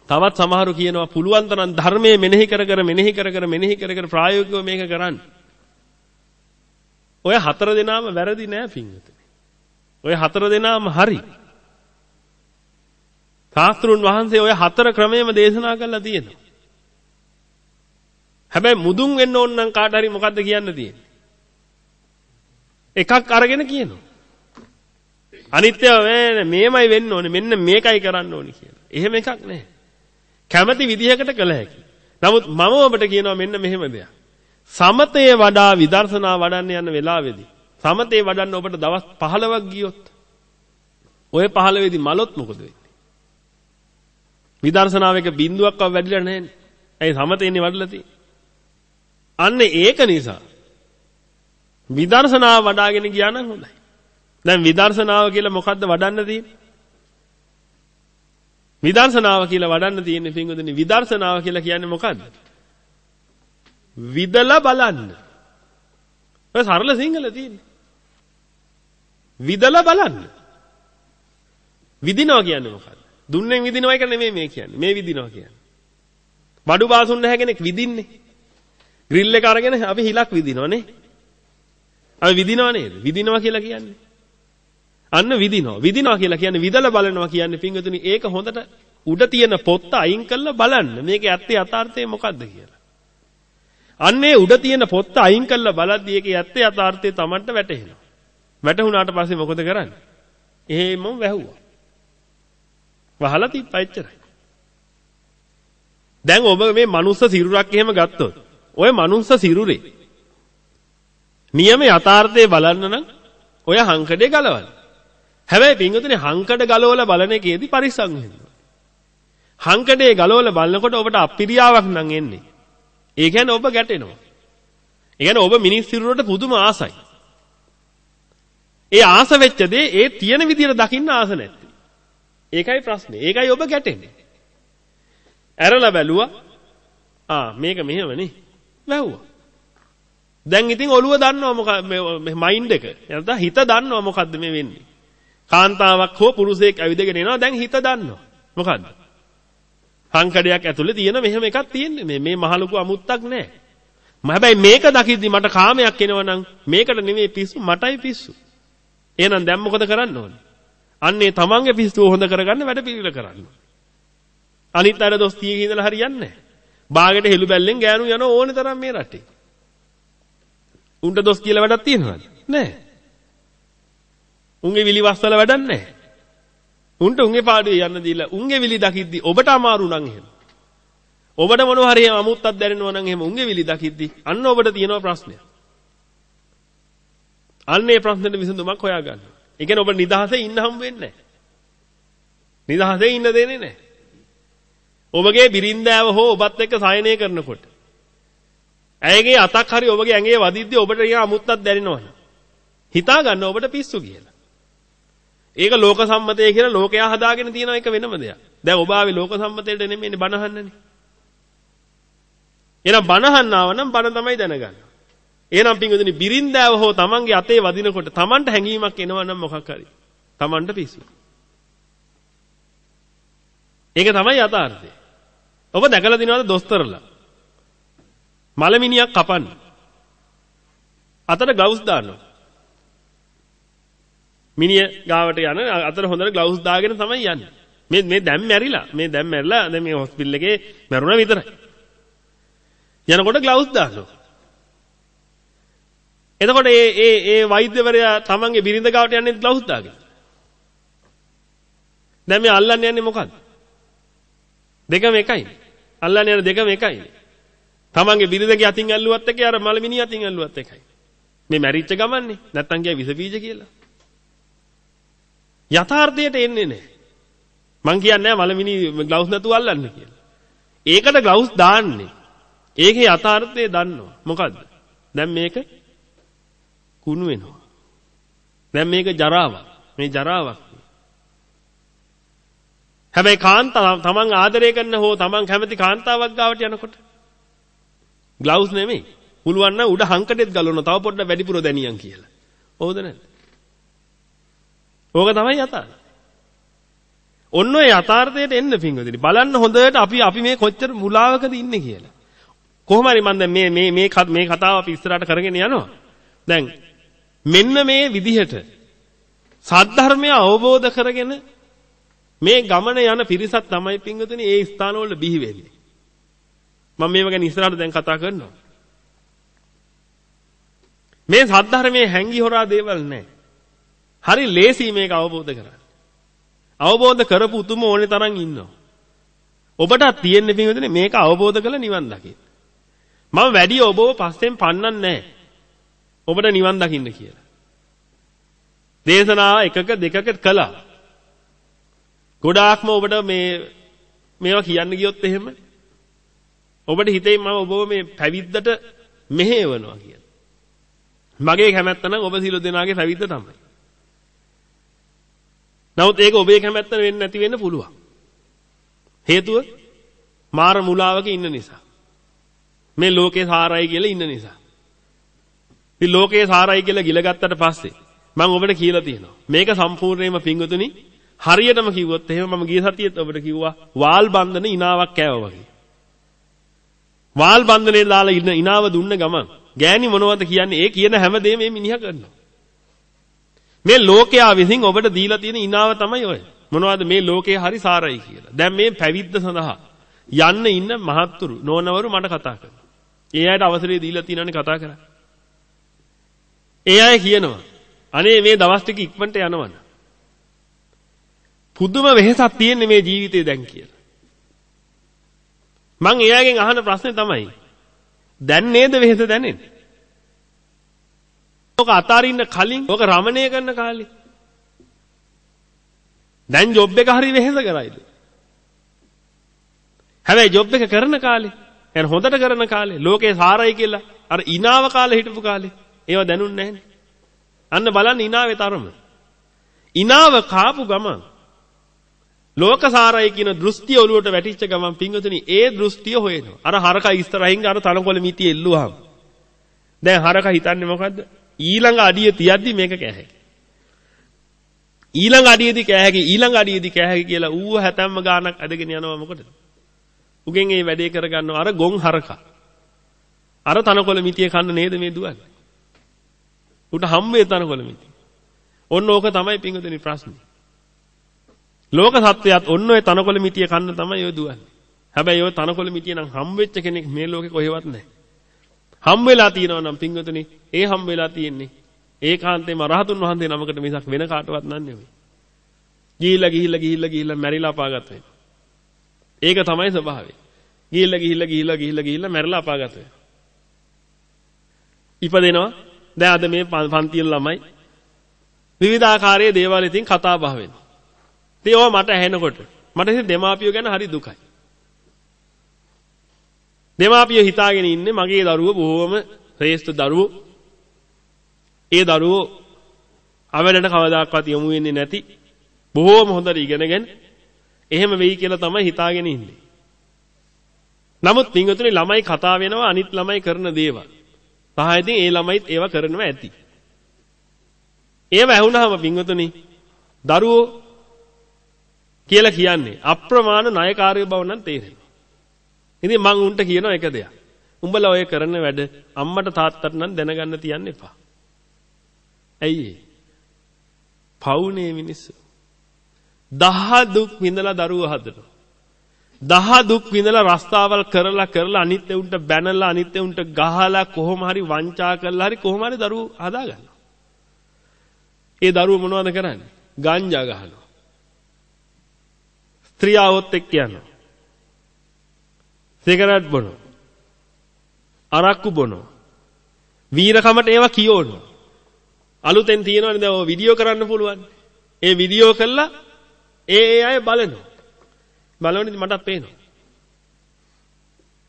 තවත් සමහරු කියනවා පුළුවන් තරම් ධර්මයේ මෙනෙහි කර කර මෙනෙහි කර කර මෙනෙහි කර කර ප්‍රායෝගිකව මේක කරන්න. ඔය හතර දෙනාම වැරදි නෑ පින්විතනේ. ඔය හතර දෙනාම හරි. ශාස්ත්‍රුන් වහන්සේ ඔය හතර ක්‍රමයේම දේශනා කරලා තියෙනවා. හැබැයි මුදුන් වෙන්න ඕන නම් කාට හරි මොකද්ද කියන්න තියෙන්නේ? එකක් අරගෙන කියනවා. අනිත්‍ය මේමයි වෙන්න ඕනේ මෙන්න මේකයි කරන්න ඕනේ කියලා. එහෙම එකක් නැහැ. කැමැති විදිහකට කළ හැකි. නමුත් මම ඔබට කියනවා මෙන්න මෙහෙම දෙයක්. සමතේ වඩා විදර්ශනා වඩන්න යන වෙලාවේදී සමතේ වඩන්න ඔබට දවස් 15ක් ගියොත් ඔය 15 වෙදි මලොත් මොකද වෙන්නේ? විදර්ශනාව එක බිඳුවක්වත් වැඩිලා නැහැනේ. ඇයි සමතේන්නේ වඩලා තියෙන්නේ? අන්න ඒක නිසා විදර්ශනාව වඩාගෙන ගියා නම් හොඳයි. දැන් විදර්ශනාව කියලා මොකද්ද වඩන්න තියෙන්නේ? විදර්ශනාව කියලා වඩන්න තියෙන්නේ පින්වතුනි විදර්ශනාව කියලා කියන්නේ මොකද්ද? විදලා බලන්න. ඔය සරල සිංහල තියෙන්නේ. විදලා බලන්න. විදිනවා කියන්නේ මොකද්ද? දුන්නෙන් විදිනවා එක නෙමෙයි මේ කියන්නේ. මේ විදිනවා කියන්නේ. බඩු බාසුන් නැහැ කෙනෙක් විදින්නේ. ග්‍රිල් එක අරගෙන අපි හිලක් විදිනවනේ. අපි විදිනව නේද? විදිනවා කියලා කියන්නේ. අන්න විදිනවා. විදිනවා කියලා කියන්නේ විදලා බලනවා කියන්නේ පින්වතුනි ඒක හොඳට උඩ තියෙන පොත්ත අයින් කරලා බලන්න. මේකේ ඇත්තේ යථාර්ථය මොකද්ද කියලා. අන්නේ උඩ තියෙන පොත්ත අයින් කරලා බලද්දී ඒකේ ඇත්තේ යථාර්ථය Tamanට වැටහෙනවා. වැටහුණාට පස්සේ මොකද කරන්නේ? එහෙමම වැහුවා. වහලා තිබ්බා එච්චරයි. දැන් ඔබ මේ මනුස්ස සිරුරක් එහෙම ගත්තොත් ඔය මනුස්ස සිරුරේ නියම යථාර්ථය බලන්න නම් ඔය හංකඩේ ගලවන්න. හැබැයි පින්වතුනි හංකඩ ගලවලා බලන එකේදී පරිස්සම් වෙන්න. හංකඩේ ගලවලා බලනකොට ඔබට අපිරියාවක් නම් එන්නේ. ඒ කියන්නේ ඔබ ගැටෙනවා. ඒ කියන්නේ ඔබ මිනිස් සිරුරට පුදුම ආසයි. ඒ ආස වෙච්ච දේ ඒ තියෙන විදිහට දකින්න ආස නැත්තේ. ඒකයි ප්‍රශ්නේ. ඒකයි ඔබ ගැටෙන්නේ. ඇරලා බැලුවා. ආ මේක මෙහෙමනේ. වැහුවා. දැන් ඉතින් ඔළුව දන්නවා මොකද මේ මයින්ඩ් එක. එතන හිත දන්නවා මොකද්ද මේ වෙන්නේ. කාන්තාවක් හෝ පුරුෂයෙක් ඇවිදගෙන එනවා දැන් හිත දන්නවා. මොකද්ද? හංකඩයක් ඇතුලේ තියෙන මෙහෙම එකක් තියෙන්නේ. මේ මේ මහ ලොකු අමුත්තක් නෑ. හැබැයි මේක දකිද්දි මට කාමයක් එනවනම් මේකට නෙමෙයි පිස්සු මටයි පිස්සු. එහෙනම් දැන් මොකද කරන්න ඕනේ? අන්නේ තමන්ගේ පිස්සුව හොඳ කරගන්න වැඩ පිළිවෙල කරන්න. අනිත් අය දොස් තියේ ඉඳලා හරියන්නේ නැහැ. බාගෙට හෙළු බැල්ලෙන් ගෑනු යන ඕනේ තරම් මේ රටේ. උන්ට දොස් කියලා වැඩක් තියෙනවද? නැහැ. උන්ගේ විලි වස්වල වැඩක් නැහැ. උන්ට උන්ගේ පාඩුවේ යන්න දීලා උන්ගේ විලි දකිද්දි ඔබට අමාරු නම් එහෙම. ඔබට මොනවා හරි අමුත්තක් දැනෙනවා නම් එහෙම උන්ගේ විලි දකිද්දි අන්න ඔබට තියෙනවා ප්‍රශ්නයක්. අන්නේ ප්‍රශ්නෙට විසඳුමක් හොයාගන්න. ඒ කියන්නේ ඔබ නිදහසේ ඉන්න හම් වෙන්නේ නැහැ. නිදහසේ ඉන්න දෙන්නේ නැහැ. ඔබගේ බිරින්දෑව හෝ ඔබත් එක්ක සායනය කරනකොට ඇයගේ අතක් හරි ඔබගේ ඇඟේ වදිද්දී ඔබට නිකන් අමුත්තක් දැනෙනවනේ. හිතා ගන්න ඔබට පිස්සු කියලා. ඒක ලෝක සම්මතය කියලා ලෝකයා හදාගෙන තියෙන එක වෙනම දෙයක්. දැන් ඔබ ආවේ ලෝක සම්මතයට නෙමෙයිනේ බනහන්නනේ. එහෙනම් බනහන්නව නම් බන තමයි දැනගන්න. එහෙනම් පින්වතුනි බිරින්දෑව හෝ තමන්ගේ අතේ වදිනකොට තමන්ට හැඟීමක් එනවා නම් මොකක් හරි. තමන්ට පිස්සු. ඒක තමයි යථාර්ථය. ඔබ දැකලා දිනවද දොස්තරලා? මලමිනියක් කපන්න. අතට ග්ලව්ස් දානවා. මිනිය ගාවට යන අතට හොඳට ග්ලව්ස් දාගෙන තමයි යන්නේ. මේ මේ දැන් මැරිලා. මේ දැන් මැරිලා දැන් මේ හොස්පිටල් එකේ මැරුණා විතරයි. යනකොට ග්ලව්ස් දානවා. එතකොට ඒ ඒ ඒ වෛද්‍යවරයා තමන්ගේ බිරිඳ ගාවට යන්නේ ග්ලව්ස් දාගෙන. දැන් මේ අල්ලන්න යන්නේ මොකද්ද? දෙකම එකයි. අල්ලන්න යන දෙකම එකයි. තමන්ගේ බිරිඳගේ අතින් ඇල්ලුවත් එකයි අර මලමිනිය අතින් ඇල්ලුවත් එකයි. මේ මැරිච්ච ගමන්නේ නැත්තම් කිය විස බීජ කියලා. යථාර්ථයට එන්නේ නැහැ. මං කියන්නේ නැහැ මලමිනි ග්ලව්ස් නැතුව අල්ලන්න කියලා. ඒකට ග්ලව්ස් දාන්නේ. ඒකේ යථාර්ථය දන්නවා. මොකද්ද? දැන් මේක කුණු වෙනවා. දැන් මේක ජරාවක්. මේ ජරාවක්. හැබැයි කාන්තාව තමන් ආදරය කරන හෝ තමන් කැමති කාන්තාවක් ගාවට යනකොට ග්ලව්ස් නෙමෙයි. පුළුවන් නම් උඩ හංකටෙත් ගලවනවා. තව පොඩ්ඩක් වැඩිපුර දැනියන් කියලා. හොඳ නැද්ද? ඕක තමයි යථාර්ථය. ඔන්න ඔය යථාර්ථයට එන්න පිංගුදිනි. බලන්න හොඳට අපි අපි මේ කොච්චර මුලාවකද ඉන්නේ කියලා. කොහොම හරි මම දැන් මේ මේ මේ මේ කතාව අපි ඉස්සරහට කරගෙන යනවා. දැන් මෙන්න මේ විදිහට සද්ධර්මය අවබෝධ කරගෙන මේ ගමන යන පිරිසක් තමයි පිංගුතුනි ඒ ස්ථානවල බිහි වෙන්නේ. මම මේව ගැන ඉස්සරහට දැන් කතා කරනවා. මේ සද්ධර්මයේ හැංගි හොරා දේවල් නැහැ. හරි ලේසි මේක අවබෝධ කරගන්න. අවබෝධ කරපු උතුම ඕනේ තරම් ඉන්නවා. ඔබට තියෙන්නේ පින්විතනේ මේක අවබෝධ කළ නිවන් දකින්න. මම වැඩි ඔබව පස්සෙන් පන්නන්නේ නැහැ. ඔබට නිවන් දකින්න කියලා. දේශනාව එකක දෙකක කළා. ගොඩාක්ම ඔබට මේ මේවා කියන්න ගියොත් එහෙම ඔබට හිතේ මම ඔබව මේ පැවිද්දට මෙහෙවනවා කියලා. මගේ කැමැත්ත නම් ඔබ සියලු දෙනාගේ පැවිද්ද තමයි. නමුත් ඒක ඔබේ කැමැත්ත වෙන්නේ නැති වෙන්න පුළුවන්. හේතුව මාර මුලාවක ඉන්න නිසා. මේ ලෝකේ සාරයි කියලා ඉන්න නිසා. ඉතින් ලෝකේ සාරයි කියලා ගිලගත්තට පස්සේ මම ඔබට කියලා තියෙනවා. මේක සම්පූර්ණයෙන්ම පිංගුතුනි හරියටම කිව්වොත් එහෙම මම ගිය සතියේත් ඔබට කිව්වා වාල් බන්ධන ඉනාවක් කෑවා වගේ. වාල් බන්ධනේ දාලා ඉන්න ඉනාව දුන්න ගමන් ගෑණි මොනවද කියන්නේ? ඒ කියන හැමදේම මේ මිනිහා කරනවා. මේ ලෝකයා විසින් ඔබට දීලා තියෙන ඉනාව තමයි ඔය. මොනවද මේ ලෝකේ හරි සාරයි කියලා. දැන් මේ පැවිද්ද සඳහා යන්න ඉන්න මහත්තුරු නෝනවරු මට කතා කරනවා. ඒ අයට අවසරය දීලා තියෙනවනේ කතා කරා. ඒ අය කියනවා අනේ මේ දවස් ටික ඉක්මනට යනවන. පුදුම වෙහෙසක් තියෙන්නේ මේ ජීවිතේ දැන් කියලා. මං එයාගෙන් අහන ප්‍රශ්නේ තමයි දැන් නේද වෙහෙස දැනෙන්නේ? ඔක අතාරින්න කලින් ඔක රමණය කරන කාලේ. දැන් ජොබ් එක හරි වෙහෙස කරයිද? හැබැයි ජොබ් එක කරන කාලේ, يعني හොඳට කරන කාලේ, ලෝකේ සාරයි කියලා අර ඉනාව කාලේ හිටපු කාලේ ඒව දැනුන්නේ නැහනේ. අන්න බලන්න ඉනාවේ තරම. ඉනාව කාපු ගමන් ලෝකසාරයි කියන දෘෂ්ටිය ඔලුවට වැටිච්ච ගමන් පින්වතුනි ඒ දෘෂ්ටිය හොයනවා. අර හරක ඉස්සරහින් අර තනකොළ මිටි එල්ලුවාම. දැන් හරක හිතන්නේ මොකද්ද? ඊළඟ අඩිය තියද්දි මේක කෑ ඊළඟ අඩියේදී කෑ හැකි ඊළඟ අඩියේදී කෑ හැකි කියලා ඌව හැතැම්ම ගානක් අදගෙන යනවා මොකටද? උගෙන් ඒ වැඩේ කරගන්නවා අර ගොන් හරකා. අර තනකොළ මිටිය කන්න නේද මේ දුවන්නේ? උට හම්බේ තනකොළ මිටි. ඔන්න ඕක තමයි පිංගුතුනි ප්‍රශ්නේ. ලෝක සත්‍යයත් ඔන්න ඔය තනකොළ මිටිය කන්න තමයි ඔය දුවන්නේ. හැබැයි ඔය තනකොළ මිටිය නම් හම්බෙච්ච කෙනෙක් මේ ලෝකේ කොහෙවත් නැහැ. හම් වෙලා තියෙනවා නම් පින්වතුනි ඒ හම් වෙලා තියෙන්නේ ඒකාන්තයෙන්ම රහතුන් වහන්සේ නමකට මිසක් වෙන කාටවත් නන් නෙවෙයි. ගිහිල්ලා ගිහිල්ලා ගිහිල්ලා ගිහිල්ලා මැරිලා අපාගත වෙනවා. ඒක තමයි ස්වභාවය. ගිහිල්ලා ගිහිල්ලා ගිහිල්ලා ගිහිල්ලා ගිහිල්ලා මැරිලා අපාගත වෙනවා. ඉපදෙනවා. දැන් අද මේ පන්තිවල ළමයි විවිධාකාරයේ දේවල් ඉතින් කතා බහ වෙනවා. ඉතින් ඕවා මට ඇහෙනකොට මට ඉතින් දෙමාපියෝ ගැන හරි දුකයි. දෙමාපිය හිතාගෙන ඉන්නේ මගේ දරුවෝ බොහොම ශ්‍රේෂ්ඨ දරුවෝ. ඒ දරුවෝ අවලට කවදාකවත් යොමු වෙන්නේ නැති බොහොම හොඳට ඉගෙනගෙන එහෙම වෙයි කියලා තමයි හිතාගෙන ඉන්නේ. නමුත් පින්වතුනි ළමයි කතා වෙනවා අනිත් ළමයි කරන දේවල්. සහ ඉතින් ඒ ළමයිත් ඒවා කරනවා ඇති. ඒව ඇහුනහම පින්වතුනි දරුවෝ කියලා කියන්නේ අප්‍රමාණ ණයකාරය බව නම් තේරෙනවා. ඉතින් මං උන්ට කියන එක දෙයක්. උඹලා ඔය කරන වැඩ අම්මට තාත්තට නම් දැනගන්න තියන්න එපා. ඇයි ඒ? පවුනේ මිනිස්සු. දහ දුක් විඳලා දරුවෝ හදනවා. දහ දුක් විඳලා රස්තාවල් කරලා කරලා අනිත් උන්ට බැනලා අනිත් උන්ට ගහලා කොහොම හරි වංචා කරලා හරි කොහොම හරි දරුවෝ හදා ගන්නවා. ඒ දරුවෝ මොනවද කරන්නේ? ගංජා ගහනවා. ස්ත්‍රියවොත් එක්ක යනවා. සිගරට් බොනවා. අරක්කු බොනවා. වීරකමට ඒවා කියවනවා. අලුතෙන් තියෙනවනේ දැන් ඔය වීඩියෝ කරන්න පුළුවන්. ඒ වීඩියෝ කළා ඒ ඒ අය බලනවා. බලනකොට මටත් පේනවා.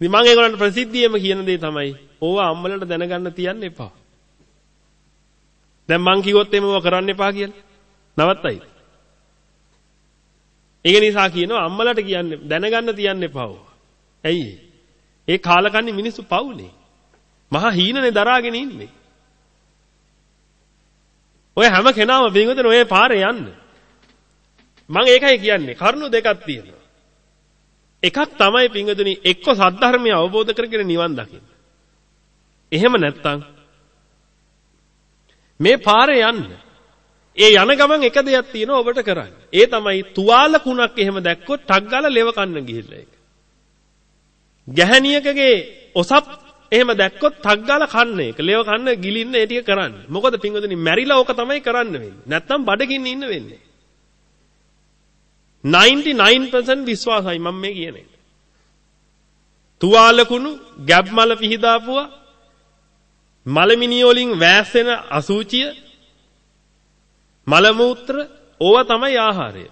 ඉතින් මම ඒගොල්ලන්ට ප්‍රසිද්ධියෙම කියන දේ තමයි ඕවා අම්මලට දැනගන්න තියන්න එපා. දැන් මං කිව්වොත් එimhe ඕවා කරන්න එපා කියලා. නවත්තයි. ඒක නිසා කියනවා අම්මලට කියන්නේ දැනගන්න තියන්න එපා ඕවා. ඇයි ඒ කාලකන්ණි මිනිස්සු පවුනේ. මහා හීනනේ දරාගෙන ඉන්නේ. ඔය හැම කෙනාම පින්වතුනි ඔය පාරේ යන්න. මම ඒකයි කියන්නේ කරුණු දෙකක් තියෙනවා. එකක් තමයි පින්වතුනි එක්ක සද්ධර්මය අවබෝධ කරගෙන නිවන් දකින්න. එහෙම නැත්තම් මේ පාරේ යන්න. ඒ යන ගමන් එක දෙයක් තියෙනවා ඔබට කරන්න. ඒ තමයි තුවාල කුණක් එහෙම දැක්කොත් ටක් ගාලා ලෙව කන්න ගිහිල්ලා ඒක. ගැහණියකගේ ඔසප් එහෙම දැක්කොත් ටක් ගාලා කන්න ඒක. ලෙව කන්න ගිලින්න ඒ ටික කරන්න. මොකද පින්වතුනි මැරිලා ඕක තමයි කරන්න වෙන්නේ. නැත්තම් බඩගින්න ඉන්න වෙන්නේ. 99% විශ්වාසයි මම මේ කියන්නේ. තුවාලකුණු ගැබ් මල පිහිදාපුවා මලමිනිය වලින් වැස්සෙන අසූචිය මල මූත්‍ර ඕවා තමයි ආහාරය.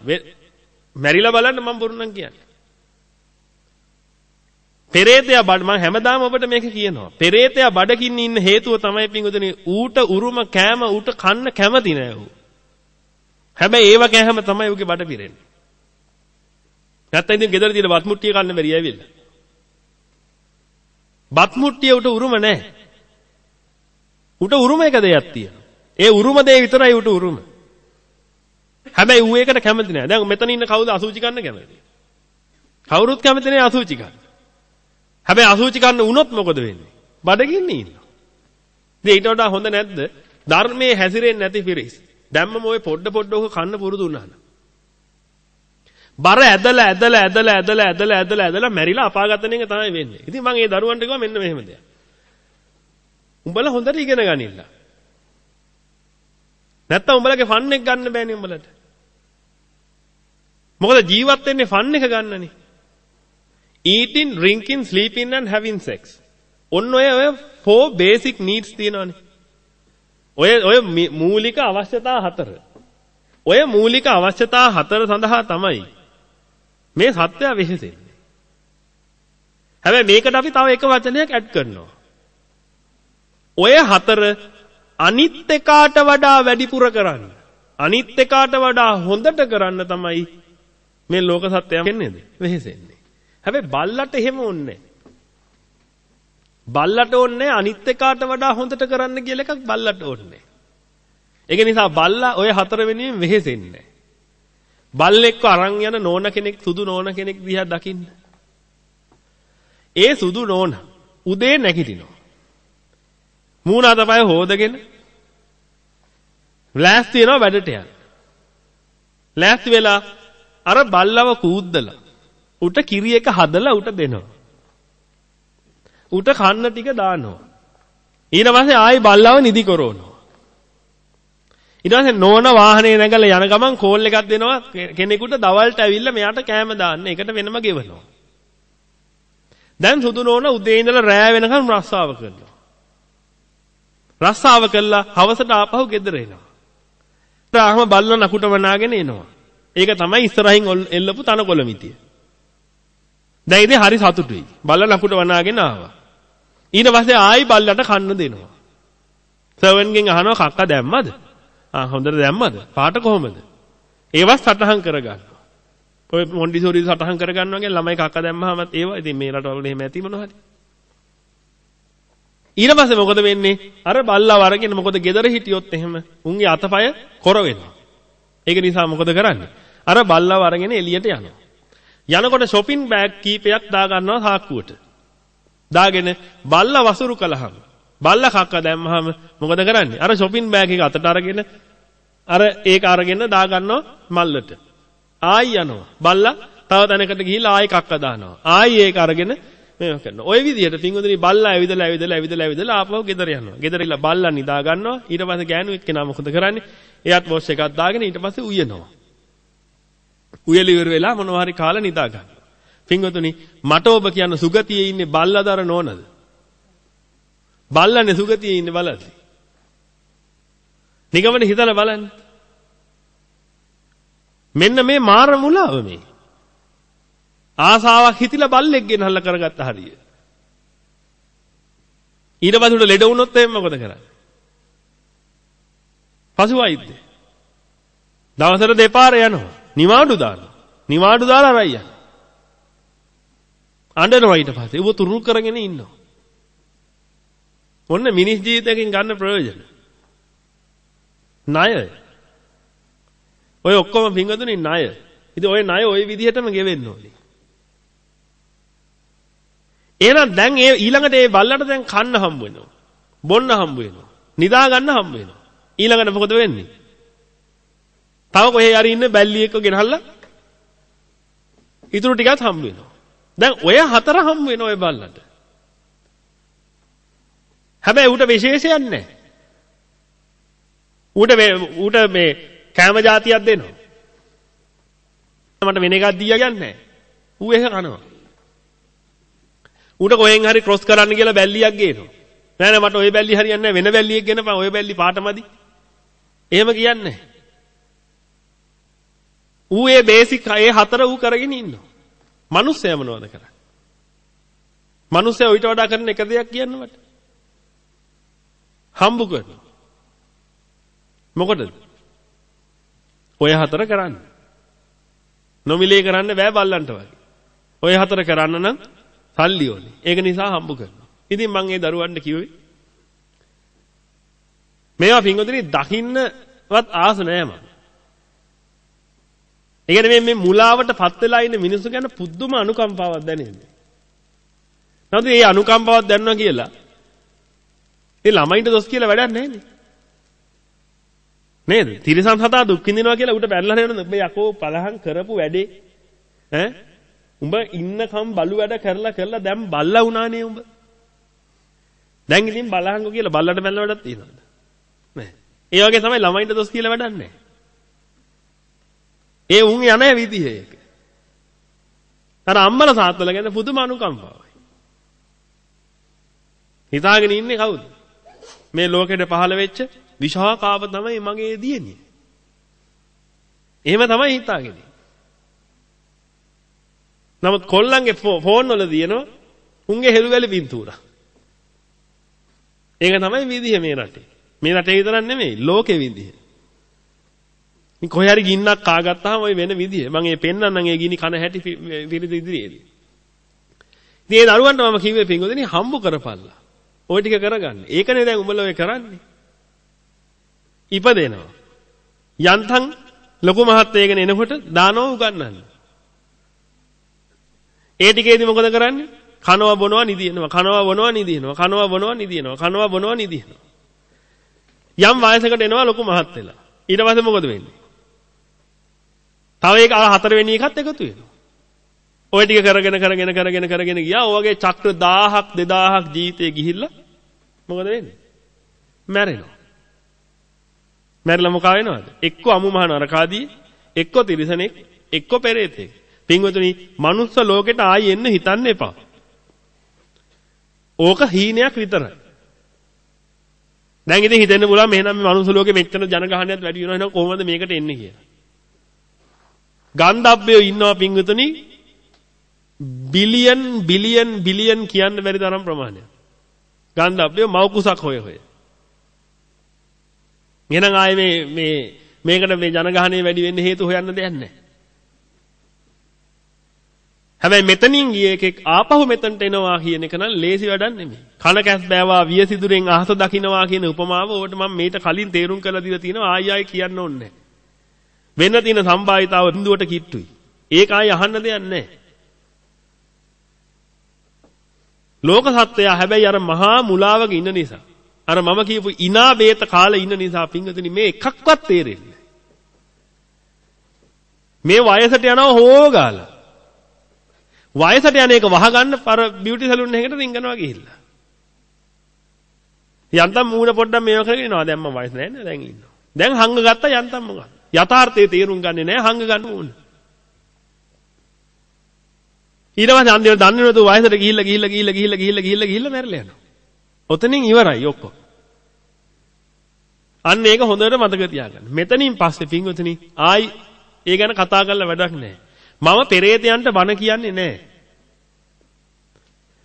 මැරිලා බලන්න මම බොරුනම් කියන්නේ. පෙරේතයා බඩ මම හැමදාම ඔබට මේක කියනවා. පෙරේතයා බඩකින් ඉන්න හේතුව තමයි පිංගුදෙනි ඌට උරුම කෑම ඌට කන්න කැමති නෑ ඌ. හැබැයි ඒව කෑම තමයි ඌගේ බඩ පිරෙන්නේ. නැත්තම් ඉතින් ගෙදර තියෙන බත් මුට්ටිය කන්න බැරි ඇවිල්ලා. බත් මුට්ටිය උට උරුම නැහැ. උට උරුම එක දෙයක් තියෙනවා. ඒ උරුම දේ විතරයි උට උරුම. හැබැයි ඌ ඒකට කැමති නෑ. දැන් මෙතන ඉන්න කවුද අසුචි කන්න කැමති? කවුරුත් කැමති නෑ අසුචි කන්න. හැබැයි අසුචි කන්න වුණොත් මොකද වෙන්නේ? බඩගින්නේ ඉන්නවා. ඉතින් ඊට වඩා හොඳ නැද්ද? ධර්මයේ හැසිරෙන්නේ නැති පිරිස්. දැම්මම ওই පොඩ පොඩ ඔක කන්න පුරුදු වුණා නම්. බර ඇදලා ඇදලා ඇදලා ඇදලා ඇදලා ඇදලා ඇදලා මැරිලා අපාගතන එක තමයි වෙන්නේ. ඉතින් මම ඒ දරුවන්ට කිව්වා මෙන්න මෙහෙම දෙයක්. උඹලා හොඳට ඉගෙන ගනින්න. නැත්තම් උඹලගේ ෆන් එක ගන්න බෑනේ උඹලට. මොකද ජීවත් වෙන්නේ ෆන් එක ගන්නනේ. Eating, drinking, sleeping and having sex. ඔන්න ඔය ඔය four basic needs තියෙනවානේ. ඔය ඔය මූලික අවශ්‍යතා හතර. ඔය මූලික අවශ්‍යතා හතර සඳහා තමයි මේ සත්‍යය වෙහෙසෙන්නේ. හැබැයි මේකට අපි තව එක වචනයක් ඇඩ් කරනවා. ඔය හතර අනිත් එකාට වඩා වැඩිපුර කරන්න. අනිත් එකාට වඩා හොඳට කරන්න තමයි මේ ලෝක සත්‍යය වෙන්නේද? වෙහෙසෙන්නේ. හැබැයි බල්ලට එහෙම ඕනේ බල්ලට ඕනේ අනිත් එකාට වඩා හොඳට කරන්න කියලා එකක් බල්ලට ඕනේ. ඒක නිසා බල්ලා ඔය හතර වෙනුවෙන් වෙහෙසෙන්නේ බල්ලෙක්ව අරන් යන නෝන කෙනෙක් සුදු නෝන කෙනෙක් දිහා දකින්න. ඒ සුදු නෝන උදේ නැගිටිනවා. මූණ අතපය හොදගෙන ලෑස්ති වෙනවා වැඩට යන්න. ලෑස්ති වෙලා අර බල්ලව කූද්දලා උට කිරි එක හදලා උට දෙනවා. උට කන්න ටික දානවා. ඊට පස්සේ ආයි බල්ලව නිදි කරවනවා. ඊට පස්සේ නෝන වාහනේ නැගලා යන ගමන් කෝල් එකක් දෙනවා කෙනෙකුට දවල්ට ඇවිල්ලා මෙයාට කෑම දාන්න. ඒකට වෙනම ගෙවනවා. දැන් සුදු නෝන උදේ ඉඳලා රෑ වෙනකම් රස්සාව කරනවා. රස්සාව කළා හවසට ආපහු ගෙදර එනවා. ඊටාම බල්ල නකුට වනාගෙන එනවා. ඒක තමයි ඉස්සරහින් එල්ලපු තනකොළ මිටිය. දැන් ඉතින් හරි සතුටුයි. බල්ල නකුට වනාගෙන ආවා. ඊට පස්සේ ආයි බල්ලට කන්න දෙනවා. සර්වන්ගෙන් අහනවා කක්ක දැම්මද? ආ හොඳට දැම්මද? පාට කොහමද? ඒවත් සටහන් කරගන්නවා. ඔය මොන්ඩිසෝරි සටහන් කරගන්නවා කියන්නේ ළමයි කක්ක දැම්මහම ඒවා ඉතින් මේ රටවල එහෙම ඇති මොනවද? ඊට පස්සේ මොකද වෙන්නේ? අර බල්ලා වරගෙන මොකද gedara හිටියොත් එහෙම උන්ගේ අතපය කොර වෙනවා. ඒක නිසා මොකද කරන්නේ? අර බල්ලා වරගෙන එළියට යනවා. යනකොට shopping bag කීපයක් දා ගන්නවා සාක්කුවට. දාගෙන බල්ලා වසුරු කළහම බල්ලා කක්ක දැම්මහම මොකද කරන්නේ? අර shopping bag එක අතට අරගෙන අර ඒක අරගෙන දා ගන්නවා මල්ලට. ආයි යනවා. බල්ලා තව තැනකට ගිහිල්ලා ආයි කක්ක දානවා. ආයි ඒක අරගෙන මේව කරනවා. ওই විදිහට පින්වතුනි බල්ලා ඇවිදලා ඇවිදලා ඇවිදලා ඇවිදලා ආපහු ගෙදර යනවා. ගෙදර ඉල්ල බල්ලා නිදා ගන්නවා. ඊට පස්සේ ගෑනු එක්කෙනා මොකද කරන්නේ? එයාත් වොෂ් එකක් දාගෙන ඊට පස්සේ උයනවා. උයල ඉවර වෙලා මොනවා හරි කාලා නිදා ගන්නවා. පින්වතුනි මට ඔබ කියන සුගතියේ ඉන්නේ බල්ලාදර නෝනද? බල්ලානේ සුගතියේ ඉන්නේ බලද්දි. නිගමන හිතලා බලන්න. මෙන්න මේ මාර මුලාව මේ. ආසාවක් හිතිලා බල්ලෙක් ගෙනහල්ලා කරගත්ත හරිය. ඊට පස්සේ උඩ ලෙඩ වුණොත් එහෙම මොකද කරන්නේ? පසු වෛද්‍ය. දවසට දෙපාර යනවා. නිවාඩු දානවා. නිවාඩු දාලා රයි යනවා. අඬනවා ඊට පස්සේ. ඌ තුරුණු කරගෙන ඉන්නවා. ඔන්න මිනිස් ජීවිතයකින් ගන්න ප්‍රයෝජන. ණය. ඔය ඔක්කොම පින්වතුනි ණය. ඉතින් ඔය ණය ওই විදිහටම ගෙවෙන්න ඕනේ. එහෙනම් දැන් ඒ ඊළඟට ඒ බල්ලට දැන් කන්න හම්බ වෙනවා. බොන්න හම්බ වෙනවා. නිදා ගන්න හම්බ වෙනවා. ඊළඟට මොකද වෙන්නේ? තව කොහේ හරි ඉන්න බැල්ලි එක්ක ගෙනහල්ලා ඉතුරු ටිකත් හම් වෙනවා. දැන් ඔය හතර හම් වෙන ඔය බල්ලට. හැබැයි ඌට විශේෂයක් නැහැ. ඌට මේ ඌට මේ කෑම જાතියක් දෙනවා. මට වෙන එකක් දීලා යන්නේ ඌ ඒක කනවා. ඌට කොහෙන් හරි ක්‍රොස් කරන්න කියලා බැල්ලියක් ගේනවා. නෑ නෑ මට ওই බැල්ලි හරියන්නේ නැහැ වෙන බැල්ලියෙක් ගෙනපන් ওই බැල්ලි පාටමදි. එහෙම කියන්නේ නැහැ. ඌ ඒ බේසික් ඒ හතර ඌ කරගෙන ඉන්නවා. මිනිස්සයා මොනවද කරන්නේ? මිනිස්සයා ඊට වඩා කරන එක දෙයක් කියන්න මට. හම්බ කරනවා. මොකටද? ඔය හතර කරන්න. නොමිලේ කරන්න බෑ බල්ලන්ට වගේ. ඔය හතර කරන්න නම් සල්ලි ඕනේ. ඒක නිසා හම්බ කරනවා. ඉතින් මම ඒ දරුවන්ට කිව්වේ මේවා පින්වතුනි දකින්නවත් ආස නෑ මම. ඒ කියන්නේ මේ මුලාවටපත් වෙලා ඉන්න මිනිස්සු ගැන පුදුම අනුකම්පාවක් දැනෙන්නේ. නැත්නම් මේ අනුකම්පාවක් දැනනවා කියලා ඒ ළමයින්ට දොස් කියලා වැඩක් නැහැ නේ. නේද? තිරසන් සතා දුක් විඳිනවා කියලා උට බැලලා හරියන ඔබ යකෝ පලහන් කරපු වැඩේ ඈ උඹ ඉන්නකම් බලු වැඩ කරලා කරලා දැන් බල්ලා වුණානේ උඹ. දැන් ඉතින් බලහන්කෝ කියලා බල්ලට බැලන වැඩක් තියෙනවද? නෑ. ඒ වගේ තමයි ළමයින්ට දොස් කියලා වැඩක් නැහැ. ඒ උන් යන විදිහ ඒක. අර අම්මලා තාත්තලා ගැන පුදුම අනුකම්පාවයි. හිතාගෙන ඉන්නේ කවුද? මේ ලෝකෙට පහළ වෙච්ච විශාකාව තමයි මගේ දියණිය. එහෙම තමයි හිතාගෙන. නමුත් කොල්ලන්ගේ ෆෝන් වල දිනනවා උන්ගේ හෙළුවැලි පින්තූරා. ඒක තමයි විදිහ මේ රටේ. මේ රටේ විතරක් නෙමෙයි ලෝකෙ විදිහ. ඉතින් කොහේ හරි ගින්නක් කාගත්තාම ওই වෙන විදිහ. මම ඒ පෙන්නන්නම් ඒ ගිනි කන හැටි පිළිද ඉදිරියේදී. ඉතින් ඒ දරුවන්ට මම කිව්වේ පින්වදිනේ හම්බ කරපල්ලා. ওই ටික කරගන්න. ඒකනේ දැන් උඹලා ඔය කරන්නේ. ඉපදෙනවා. යන්තම් ලොකු මහත්යගෙන එනකොට දානව උගන්වන්න. ඒ ටිකේදී මොකද කරන්නේ? කනවා බොනවා නිදිනවා. කනවා බොනවා නිදිනවා. කනවා බොනවා නිදිනවා. කනවා බොනවා නිදිනවා. යම් වයසකට එනවා ලොකු මහත් වෙලා. ඊට පස්සේ මොකද වෙන්නේ? තව ඒක හතරවෙනි එකත් එකතු වෙනවා. ওই ටික කරගෙන කරගෙන කරගෙන කරගෙන ගියා. ඔය වගේ චක්‍ර 1000ක් 2000ක් ජීවිතේ ගිහිල්ලා මොකද වෙන්නේ? මැරෙනවා. මැරිලා මොකා වෙනවද? එක්ක අමු මහ නරකාදී, එක්ක තිරිසනෙක්, එක්ක පෙරේතෙක්. පින්වතුනි, මනුස්ස ලෝකෙට ආයි එන්න හිතන්න එපා. ඕක හීනයක් විතරයි. දැන් ඉතින් හිතෙන්න පුළුවන් මෙහෙනම් මේ මනුස්ස ලෝකෙ මෙච්චර ජනගහනයත් වැඩි වෙනවා එහෙනම් කොහොමද මේකට එන්නේ කියලා. ගන්ධබ්බයෝ ඉන්නවා පින්වතුනි බිලියන් බිලියන් බිලියන් කියන්න බැරි තරම් ප්‍රමාණයක්. ගන්ධබ්බයෝ මව් කුසක් හොය හොය. එහෙනම් ආයේ මේ මේ මේකට මේ ජනගහනය වැඩි වෙන්න හේතු හොයන්න දෙයක් නැහැ. හැබැයි මෙතනින් ගිය එකෙක් ආපහු මෙතනට එනවා කියන එක නම් ලේසි වැඩක් නෙමෙයි. කන කැස් බෑවා වියසිදුරෙන් අහස දකින්නවා කියන උපමාව ඕකට මම මේට කලින් තේරුම් කරලා දීලා තියෙනවා ආයි ආයි කියන්න ඕනේ වෙන්න තියෙන සම්භාවිතාව බිඳුවට කිට්ටුයි. ඒක ආයි අහන්න දෙයක් නැහැ. ලෝක සත්‍යය හැබැයි අර මහා මුලාවක ඉන්න නිසා අර මම කියපු ඉනා බේත කාලේ ඉන්න නිසා පිංගතුනි මේ එකක්වත් තේරෙන්නේ මේ වයසට යනවා හොෝගාලා. වයසට යන එක වහගන්න පර බියුටි සැලුන් එකකට රින්ගනවා ගිහිල්ලා. යන්තම් මූණ පොඩ්ඩක් මේව කරගෙන ඉනවා දැන් මම වයස නැහැ නේ දැන් ඉන්නවා. දැන් හංග ගත්තා යන්තම් මොකක්ද? යථාර්ථයේ තේරුම් ගන්නේ නැහැ හංග ගන්න ඕන. ඊට පස්සේ අන්තිමට දන්නේ නැතුව වයසට ගිහිල්ලා ගිහිල්ලා ගිහිල්ලා ගිහිල්ලා ගිහිල්ලා ගිහිල්ලා ගිහිල්ලා මැරලා යනවා. ඔතනින් ඉවරයි ඔක්කොම. අන්න ඒක හොඳට මතක තියාගන්න. මෙතනින් පස්සේ පින්වතුනි ආයි ඒ ගැන කතා කරලා වැඩක් නැහැ. මම පෙරේතයන්ට බන කියන්නේ නැහැ.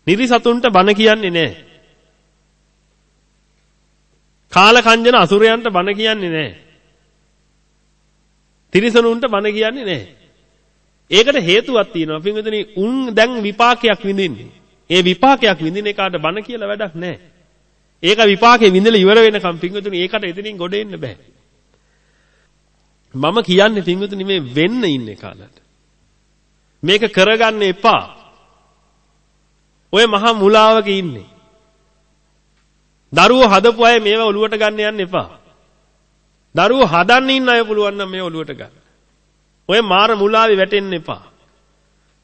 නිරිසතුන්ට බන කියන්නේ නැහැ. කාල කංජන අසුරයන්ට බන කියන්නේ නැහැ. තිරිසනුන්ට බන කියන්නේ නැහැ. ඒකට හේතුවක් තියෙනවා. පින්විතනි උන් දැන් විපාකයක් විඳින්නේ. ඒ විපාකයක් විඳින එකාට බන කියලා වැඩක් නැහැ. ඒක විපාකේ විඳලා ඉවර වෙනකම් පින්විතනි ඒකට එතනින් ගොඩ එන්න බෑ. මම කියන්නේ පින්විතනි මේ වෙන්න ඉන්නේ කාලට. මේක කරගන්න එපා. ඔය මහා මුලාවක ඉන්නේ. දරුවෝ හදපු අය මේව ඔලුවට ගන්න යන්න එපා. දරුවෝ හදන්න ඉන්න අය පුළුවන් නම් මේ ඔලුවට ගන්න. ඔය මාර මුලාවේ වැටෙන්න එපා.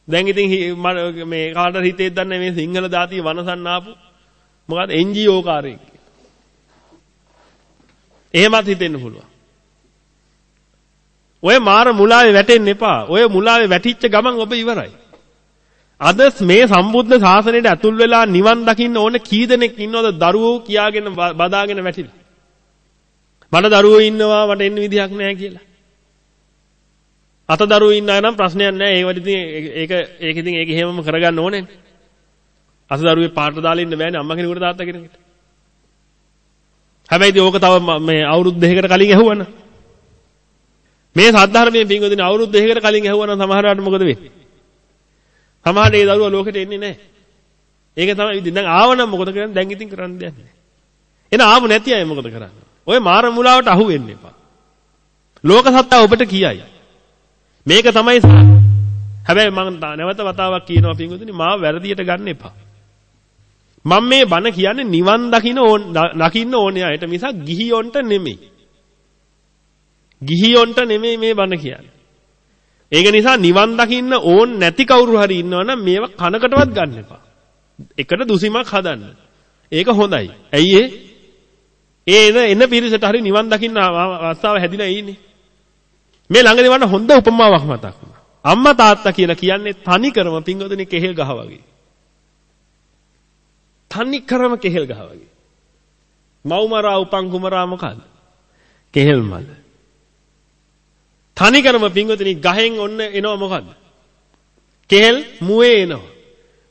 දැන් ඉතින් මේ කාටද හිතේ දන්නේ මේ සිංහල දාතිය වනසන්න ආපු මොකද NGO කාරයෙක්. එහෙමත් හිතෙන්න පුළුවන්. ඔය මාර මුලාවේ වැටෙන්න එපා. ඔය මුලාවේ වැටිච්ච ගමන් ඔබ ඉවරයි. අද මේ සම්බුද්ධ ශාසනයට ඇතුල් වෙලා නිවන් දකින්න ඕන කී දෙනෙක් ඉන්නවද දරුවෝ කියාගෙන බදාගෙන වැටිලා. මට දරුවෝ ඉන්නවා මට එන්න විදිහක් නැහැ කියලා. අත දරුවෝ ඉන්න අය නම් ප්‍රශ්නයක් නැහැ. ඒවට ඉතින් ඒක ඒක ඉතින් ඒක එහෙමම කරගන්න ඕනේ. අත දරුවේ පාට දාලා ඉන්න බෑනේ අම්මා කෙනෙකුට තාත්තා කෙනෙකුට. හැබැයි ඉතින් ඕක තව මේ අවුරුදු දෙකකට කලින් ඇහුවනම් මේ සද්ධර්මයේ පින්වදින අවුරුදු දෙකකට කලින් ඇහුවනම් සමහරවට මොකද වෙන්නේ? සමහරට ඒ දරුවා ලෝකෙට එන්නේ නැහැ. ඒක තමයි ඉතින් දැන් ආවනම් මොකද කරන්නේ? දැන් ඉතින් කරන්න දෙයක් නැහැ. එන ආව නැති අය මොකද කරන්නේ? ඔය මාර මුලාවට අහු වෙන්න එපා. ලෝක සත්‍ය ඔබට කියයි. මේක තමයි හැබැයි මම නැවත වතාවක් කියනවා පින්වතුනි මාව වැරදියට ගන්න එපා. මම මේ බණ කියන්නේ නිවන් දකින්න ඕන දකින්න ඕනේ අයට මිසක් ගිහියොන්ට නෙමෙයි. ගිහියොන්ට නෙමෙයි මේ බණ කියන්නේ. ඒක නිසා නිවන් දකින්න ඕන් නැති කවුරු හරි ඉන්නවනම් මේව කනකටවත් ගන්න එපා. එකට දුසිමක් හදන්න. ඒක හොඳයි. ඇයි ඒ? ඒ එන පිරිසට හරි නිවන් දකින්න අවස්ථාව හැදිලා ඉන්නේ. මේ ළඟදී වන්න හොඳ උපමාවක් මතක් වුණා. අම්මා තාත්තා කියලා කියන්නේ තනි කරම පිංගොතනේ කෙහෙල් ගහ වගේ. තනි කරම කෙහෙල් ගහ වගේ. මව්මරා උපන් කුමරා මොකද්ද? කෙහෙල් මල. තනි කරම පිංගොතනේ ගහෙන් ඔන්න එනවා මොකද්ද? කෙහෙල් මුවේ එනවා.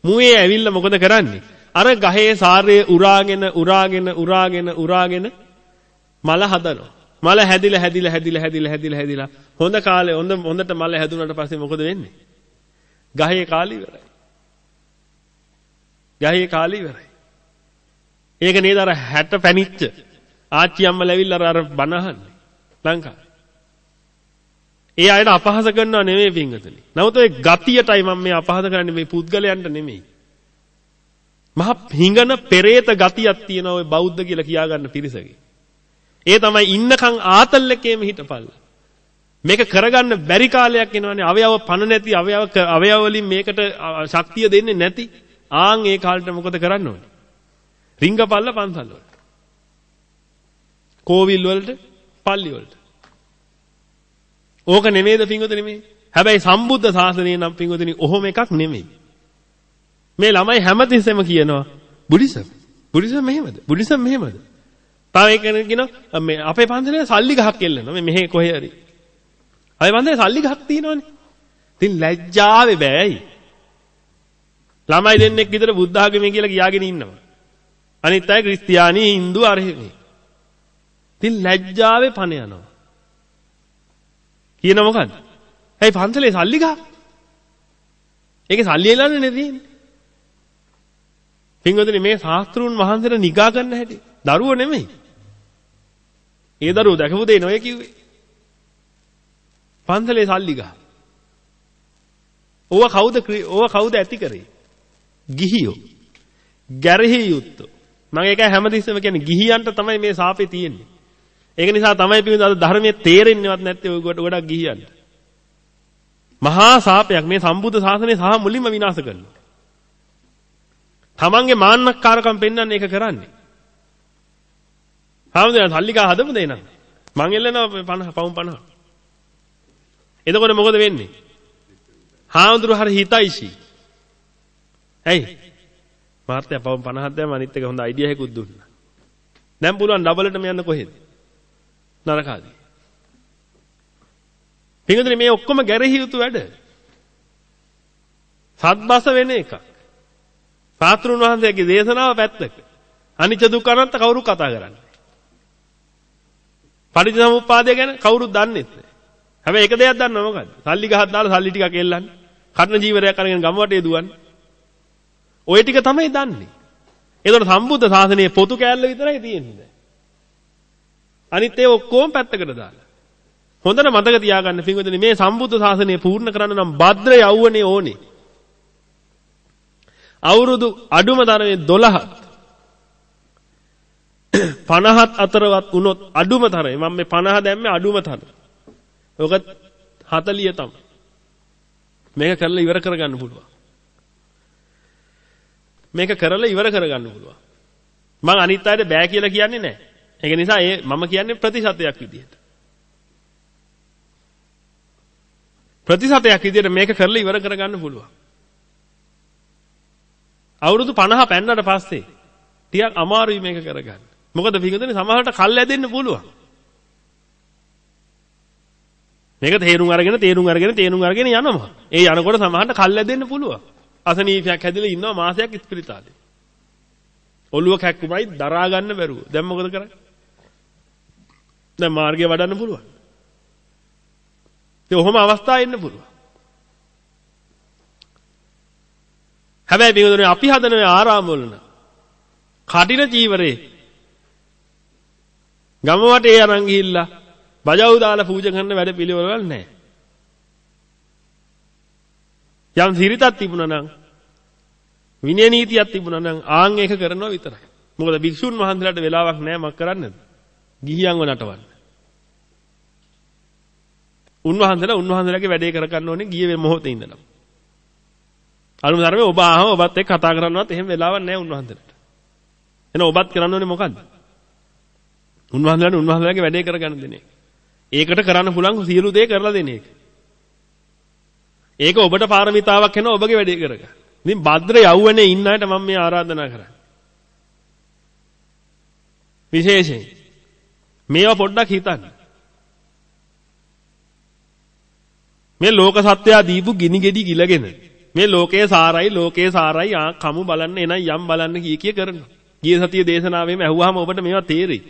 මුවේ ඇවිල්ලා මොකද කරන්නේ? අර ගහේ සාරයේ උරාගෙන උරාගෙන උරාගෙන උරාගෙන මල හදනවා. මල හැදිලා හැදිලා හැදිලා හැදිලා හැදිලා හැදිලා හොඳ කාලේ හොඳ හොඳට මල හැදුනට පස්සේ මොකද වෙන්නේ? ගහේ කාලි ඉවරයි. ගහේ කාලි ඉවරයි. ඒක නේද අර 60 පැනිච්ච ආච්චි අම්මලා ඇවිල්ලා අර බණ අහන්නේ ලංකාවේ. ඒ අයට අපහාස කරනව නෙමෙයි පින්වතුනි. නමුත් ඔය ගතියටයි මම මේ අපහාස කරන්නේ මේ පුද්ගලයන්ට නෙමෙයි. මහ හිඟන පෙරේත ගතියක් තියෙන ඔය බෞද්ධ කියලා කියාගන්න පිරිසගේ. ඒ තමයි ඉන්නකන් ආතල් එකේම හිටපල්ලා. මේක කරගන්න බැරි කාලයක් එනවනේ. අවයව පණ නැති අවයව අවයව වලින් මේකට ශක්තිය දෙන්නේ නැති ආන් ඒ කාලෙට මොකද කරන්න ඕනේ? රිංගපල්ල පන්සල් වලට කෝවිල් වලට පල්ලි වලට. ඕක නෙමෙයිද පින්වතුනි මේ? හැබැයි සම්බුද්ධ ශාසනය නම් පින්වතුනි ඔහොම එකක් නෙමෙයි. මේ ළමයි හැමතිස්සෙම කියනවා බුද්දිසම් බුද්දිසම් මෙහෙමද බුද්දිසම් මෙහෙමද තව එකෙනෙක් කියනවා මේ අපේ පන්සලේ සල්ලි ගහක් එල්ලනවා මේ මෙහෙ කොහේ හරි. අපේ පන්සලේ සල්ලි ගහක් තියෙනවනේ. ඉතින් ලැජ්ජාවේ බෑයි. ළමයි දෙන්නෙක් විතර බුද්ධ ආගමේ කියලා කියාගෙන ඉන්නවා. අනිත් අය ක්‍රිස්තියානි, Hindu අරහෙනේ. ඉතින් ලැජ්ජාවේ පණ යනවා. කියන මොකද්ද? ඇයි පන්සලේ සල්ලි ගහක්? ඒකේ සල්ලි එලන්නේ නෙදී. පින්වතුනි මේ ශාස්ත්‍රුන් වහන්සේට නිගා ගන්න හැටි. දරුවෝ නෙමෙයි. ඒ දරුවෝ දැකපු දෙය නොය කිව්වේ. පන්සලේ සල්ලි ගහ. ඕවා කවුද ඕවා කවුද ඇති කරේ? ගිහියෝ. ගැරහි යුත්තෝ. මම ඒකයි හැමතිස්සෙම කියන්නේ ගිහියන්ට තමයි මේ සාපේ තියෙන්නේ. ඒක නිසා තමයි පිළිඳ අද ධර්මයේ තේරෙන්නේවත් නැත්තේ ඔය ගොඩක් ගිහියන්ට. මහා සාපයක් මේ සම්බුද්ධ ශාසනය සහ මුලින්ම විනාශ කරනවා. තමන්ගේ මාන්නක්කාරකම් පෙන්වන්න ඒක කරන්නේ. හාමුදුරන් සල්ලි ගා හදමු දෙන්න. මං එල්ලනවා 50 පවුම් 50. එතකොට මොකද වෙන්නේ? හාමුදුරු හරි හිතයිසි. ඇයි? මාර්තය පවුම් 50ක් දැම්ම අනිත් එක හොඳ අයිඩියා එකකුත් දුන්නා. දැන් පුළුවන් ඩබලටම යන්න කොහෙද? නරකාදී. පින්වතුනි මේ ඔක්කොම ගැරහි යුතු වැඩ. සත්බස වෙන එකක්. සාත්‍රුන් වහන්සේගේ දේශනාව පැත්තක. අනිච්ච දුක්ඛ අනත්ත කවුරු කතා කරන්නේ? පටිච්චසමුප්පාදය ගැන කවුරුත් දන්නේ නැහැ. හැබැයි එක දෙයක් දන්නවා මොකද්ද? සල්ලි ගහක් දාලා සල්ලි ටිකක් එල්ලන්නේ. කර්ණ ජීවරයක් අරගෙන ගම වටේ දුවන්නේ. ওই ටික තමයි දන්නේ. ඒතකොට සම්බුද්ධ ශාසනයේ පොතු කෑල්ල විතරයි තියෙන්නේ. අනිත් ඒ ඔක්කොම පැත්තකට දාලා. හොඳට මතක තියාගන්න පින්වතුනි මේ සම්බුද්ධ ශාසනය පූර්ණ කරන්න නම් භද්‍ර යවුවනේ ඕනේ. අවුරුදු අඩුම තරමේ 12ත් 50ත් අතරවත් වුණොත් අඩුම තරමේ මම මේ 50 දැම්මේ අඩුම තරම. ඔක 40 තමයි. මේක කරලා ඉවර කරගන්න පුළුවන්. මේක කරලා ඉවර කරගන්න පුළුවන්. මම අනිත් අයට බෑ කියලා කියන්නේ නැහැ. ඒක නිසා ඒ මම කියන්නේ ප්‍රතිශතයක් විදිහට. ප්‍රතිශතයක් විදිහට මේක කරලා ඉවර කරගන්න පුළුවන්. අවුරුදු 50 පැන්නට පස්සේ ටිකක් අමාරුයි මේක කරගන්න. මොකද පිටුදෙනේ සමහරට කල් ඇදෙන්න පුළුවන්. මේක තේරුම් අරගෙන තේරුම් අරගෙන තේරුම් අරගෙන යනවා. ඒ යනකොට සමහරට කල් ඇදෙන්න පුළුවන්. අසනීපයක් හැදිලා ඉන්නවා මාසයක් ඉස්පිරිතාලේ. ඔළුව කැක්කුමයි දරා ගන්න බැරුව. දැන් මොකද කරන්නේ? දැන් මාර්ගය වඩන්න පුළුවන්. ඒ ඔහොම අවස්ථා එන්න පුළුවන්. හැබැයි මේකදනේ අපි හදන ආරාම වල න කටින චීවරේ ගම වටේ අරන් ගිහිල්ලා බජව් දාලා පූජා කරන වැඩ පිළිවෙලවල් නැහැ. යම් සිරිතක් තිබුණා නම් විනය නීතියක් තිබුණා නම් ආන් ඒක කරනවා විතරයි. මොකද භික්ෂුන් වහන්සේලාට වෙලාවක් නැහැ මක් කරන්නද? ගිහියන්ව නටවන්න. උන්වහන්සේලා උන්වහන්සේලාගේ වැඩේ කර ගන්න ඕනේ ගිය මොහොතේ ඉඳලා. අනුතරමේ ඔබ ආවම ඔබත් එක්ක කතා කරන්නවත් එහෙම වෙලාවක් නැහැ උන්වහන්සේලාට. එහෙනම් ඔබත් කරන්න ඕනේ මොකද්ද? උන්වහන්සේලාට උන්වහන්සේලාගේ වැඩේ කරගන්න දෙන එක. ඒකට කරන්න පුළුවන් සියලු දේ කරලා දෙන එක. ඒක ඔබට පාරමිතාවක් වෙනවා ඔබගේ වැඩේ කරගන්න. ඉතින් භද්‍ර යවුවනේ ඉන්න අයට මම මේ ආරාධනා කරන්නේ. විශේෂයෙන් මේවා පොඩ්ඩක් හිතන්න. මේ ලෝක සත්‍යය දීපු ගිනි ගෙඩි ගිලගෙන මේ ලෝකයේ සාරයි ලෝකයේ සාරයි ආ කමු බලන්න එනයි යම් බලන්න කී කිය කරනවා. ගිය සතිය දේශනාවෙම ඇහුවාම ඔබට මේවා තේරෙයි.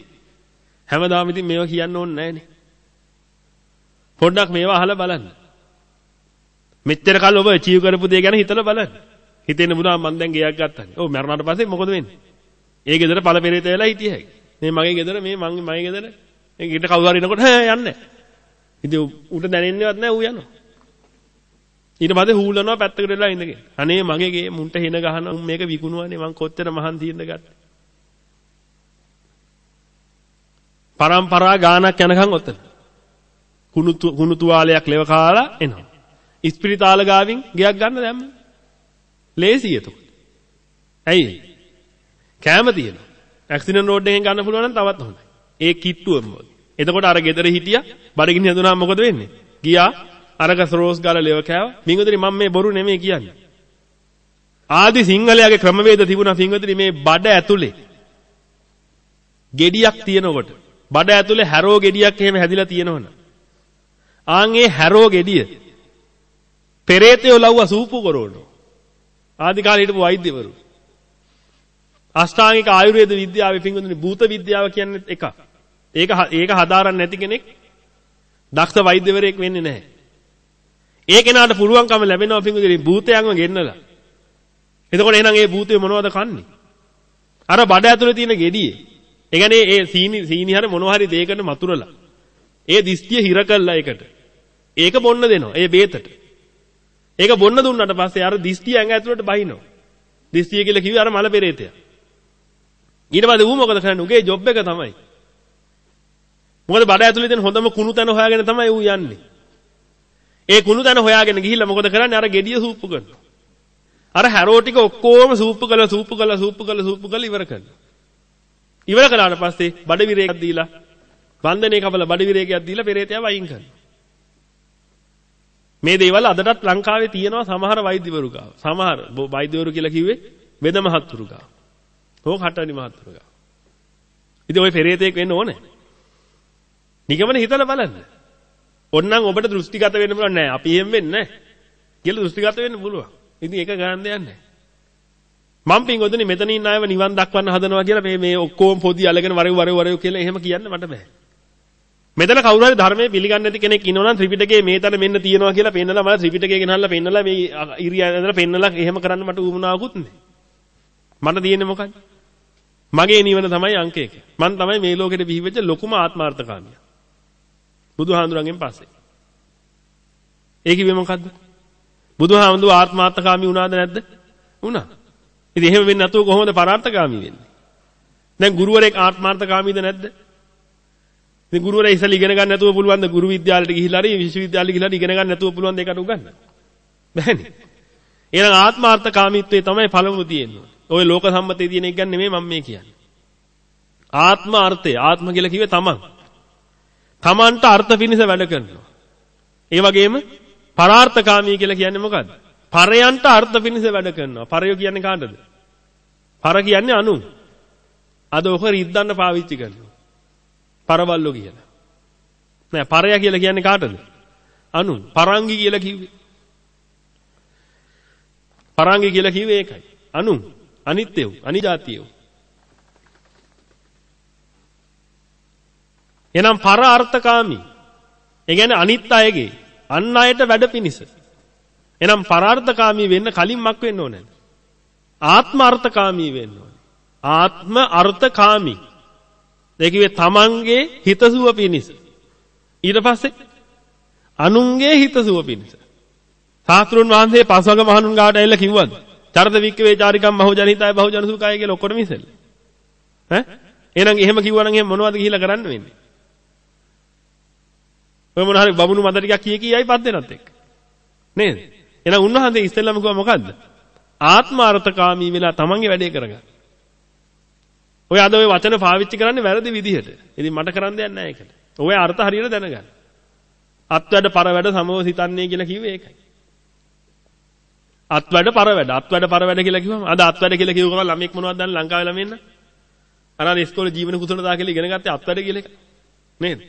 හැමදාම ඉතින් මේවා කියන්න ඕනේ නැහනේ. පොඩ්ඩක් මේවා අහලා බලන්න. මෙච්චර කල් ඔබ අචීව් කරපු දේ ගැන හිතලා බලන්න. හිතෙන්න බුණා මම දැන් ගෙයක් ගත්තානේ. ඔව් මරණාට පස්සේ මොකද වෙන්නේ? ඒ ගෙදර පළ පෙරේත වෙලා හිටියයි. මේ මගේ ගෙදර මේ මං මගේ ගෙදර මේ ගෙට කවුරු හරි එනකොට හැ යන්නේ. ඉතින් උට දැනෙන්නේවත් නැහැ ඌ යනවා. ඊට පස්සේ හූලනවා පැත්තකට වෙලා ඉඳගෙන. අනේ මගේ ගේ මුන්ට හෙන ගහන මේක විකුණුවානේ මං කොච්චර මහන්සි ඉඳ ගත්තේ. පරම්පරා ගානක් යනකම් ඔතන. කුණු කුණු තුවාලයක් ලෙව කාලා එනවා. ඉස්පිරිතාල ගාවින් ගයක් ගන්න දැම්ම. ලේසි එතකොට. ඇයි? කැම තියෙනවා. ඇක්සිඩන්ට් රෝඩ් එකෙන් ගන්න පුළුවන් නම් තවත් හොඳයි. ඒ කිට්ටුවම වගේ. එතකොට අර ගෙදර හිටියා බඩගිනි හඳුනාම මොකද වෙන්නේ? ගියා අරක ස්රෝස් ගාලා ලෙව කෑවා. මින්ගුදරි මම මේ බොරු නෙමෙයි කියන්නේ. ආදි සිංහලයාගේ ක්‍රමවේද තිබුණා පින්වතුනි මේ බඩ ඇතුලේ. ගෙඩියක් තියෙනකොට බඩ ඇතුලේ හැරෝ ගෙඩියක් එහෙම හැදිලා තියෙනවනේ. ආන් ඒ හැරෝ ගෙඩිය පෙරේතයෝ ලව්ව සූපු කරවනවා ආදි කාලේ හිටපු වෛද්‍යවරු. අෂ්ටාංගික ආයුර්වේද විද්‍යාවේ පින්වතුනි භූත විද්‍යාව කියන්නේ එක ඒක ඒක හදාරන්න නැති කෙනෙක් දක්ෂ වෛද්‍යවරයෙක් වෙන්නේ නැහැ. ඒ කෙනාට පුළුවන්කම ලැබෙනවා පින්වතුනි භූතයන්ව ගෙන්නලා එතකොට එහෙනම් ඒ භූතය මොනවද කන්නේ? අර බඩ ඇතුලේ තියෙන ගෙඩියේ. ඒ කියන්නේ ඒ සීනි සීනි හර මොනවා හරි දෙයකට මතුරලා. ඒ දිස්තිය හිර කළා ඒකට. ඒක බොන්න දෙනවා. ඒ බේතට. ඒක බොන්න දුන්නාට පස්සේ අර දිස්තිය ඇඟ ඇතුලට බහිනවා. දිස්තිය කියලා කිව්වේ අර මල පෙරේතය. ඊට පස්සේ ඌ මොකද කරන්නේ? උගේ ජොබ් එක තමයි. මොකද බඩ ඇතුලේ තියෙන හොඳම කුණු තැන හොයාගෙන තමයි ඌ යන්නේ. ඒ කුණු තැන හොයාගෙන ගිහිල්ලා මොකද කරන්නේ? අර ගෙඩිය සූප්පු කරනවා. අර හැරෝ ටික ඔක්කොම සූප්පු කළා සූප්පු කළා සූප්පු කළා සූප්පු කළා ඉවර කරනවා. ඉවර කළාට පස්සේ බඩ විරේකයක් දීලා වන්දනේ කපලා බඩ විරේකයක් දීලා පෙරේතයා වයින් කරනවා. මේ දේවල් අදටත් ලංකාවේ තියෙනවා සමහර වෛද්‍යවරු ගාව. සමහර වෛද්‍යවරු කියලා කිව්වේ වෙද මහත්තුරු ගාව. ඕක හටවනි මහත්තුරු ගාව. ඉතින් ওই පෙරේතෙක් වෙන්න ඕනේ. නිගමන හිතලා බලන්න. ඕන්නම් ඔබට දෘෂ්ටිගත වෙන්න පුළුවන් නෑ. අපි එහෙම වෙන්නේ නෑ. කියලා දෘෂ්ටිගත වෙන්න පුළුවන්. ඉතින් ඒක ගන්න දෙයක් නැහැ. මම පින්වතුනි මෙතන ඉන්න අයව නිවන් දක්වන්න හදනවා කියලා මේ මේ ඔක්කොම පොදි අලගෙන වරෙව් වරෙව් වරෙව් කියලා එහෙම කියන්න මට බෑ. මෙතන කවුරු හරි ධර්මයේ පිළිගන්නේ නැති කෙනෙක් ඉන්නවනම් ත්‍රිපිටකයේ මේ තැන මෙන්න තියෙනවා කියලා පෙන්නලා මම ත්‍රිපිටකය ගෙනල්ලා පෙන්නලා මේ ඉරියා ඇඳලා පෙන්නලා එහෙම කරන්න මට උවමනාවකුත් නැහැ. මට තියෙන්නේ මොකක්ද? මගේ නිවන තමයි අංක 1. මං තමයි මේ ලෝකෙට බිහිවෙච්ච ලොකුම ආත්මార్థකාමියා. බුදුහාඳුරන්ගෙන් පස්සේ. ඒ කිව්වේ මොකද්ද? බුදුහාමුදුරුවෝ ආත්මාර්ථකාමී වුණාද නැද්ද? වුණා. ඉතින් එහෙම වෙන්නේ නැතුව කොහොමද පරාර්ථකාමී වෙන්නේ? දැන් ගුරුවරයෙක් ආත්මාර්ථකාමීද නැද්ද? ඉතින් ගුරුවරයා ඉස්සෙල්ලා ඉගෙන ගන්න නැතුව පුළුවන් ද ගුරු විද්‍යාලයට ගිහිල්ලා හරි විශ්වවිද්‍යාලයට ගිහිල්ලා ඉගෙන ගන්න නැතුව පුළුවන් දෙයකට උගන්න. බෑනේ. එහෙනම් ආත්මාර්ථකාමීත්වයේ තමයි පළමුව තියෙන්නේ. ওই ලෝක සම්මතයේ තියෙන එක ගන්න නෙමෙයි මම මේ කියන්නේ. ආත්ම අර්ථය ආත්ම කියලා කිව්වේ තමන්. තමන්ට අර්ථ පිනිස වැඩ කරනවා. ඒ වගේම පරාර්ථකාමී කියලා කියන්නේ මොකද්ද? පරයන්ට අර්ථ පිනිස වැඩ කරනවා. පරය කියන්නේ කාටද? පර කියන්නේ අනු. අද ඔක රිද්දන්න පාවිච්චි කරනවා. පරවල්ලෝ කියලා. නෑ පරය කියලා කියන්නේ කාටද? අනු. පරංගි කියලා කිව්වේ. පරංගි කියලා කිව්වේ ඒකයි. අනු. අනිත්‍යව, අනිජාතියව. එනම් පර අර්ථකාමී. ඒ කියන්නේ අනිත් අයගේ අන් අයට වැඩ පිනිස. එනම් පරාර්ථකාමී වෙන්න කලින් මක් වෙන්න ඕනද? ආත්ම අර්ථකාමී වෙන්න ඕනේ. ආත්ම අර්ථකාමී. ඒ කිව්වේ තමන්ගේ හිතසුව පිනිස. ඊට පස්සේ අනුන්ගේ හිතසුව පිනිස. සාස්ත්‍රුන් වහන්සේ පස්වග මහණුන් ගාවට ඇවිල්ලා කිව්වද? චරද වික්කවේ චාරිකම් බහුජන හිතයි බහුජන සුඛය කියලා ඔක්කොටම ඉස්සෙල්ල. ඈ? එහෙනම් එහෙම කිව්වනම් එහෙම මොනවද ගිහිලා කරන්න වෙන්නේ? ඔය මොන හරි බබුණු මද ටිකක් කිය කී යයි පස් දෙනත් එක්ක. නේද? එහෙනම් උන්වහන්සේ ඉස්සෙල්ලාම කිව්වා මොකද්ද? ආත්මාර්ථකාමී වෙලා තමන්ගේ වැඩේ කරගන්න. ඔය අද ඔය වචන පාවිච්චි කරන්නේ වැරදි විදිහට. ඉතින් මට කරන්න දෙයක් නැහැ ඒකට. ඔය අර්ථ හරියට දැනගන්න. අත්වැඩ පරවැඩ සමව සිතන්නේ කියලා කිව්වේ ඒකයි. අත්වැඩ පරවැඩ අත්වැඩ පරවැඩ කියලා කිව්වම අද අත්වැඩ කියලා කිව්ව ගමන් ළමෙක් මොනවද දන්නේ ලංකාවේ ළමෙන්න? අර අර ඉස්කෝලේ ජීවන කුසලතා කියලා ඉගෙන ගත්තේ අත්වැඩ කියලා එක. නේද?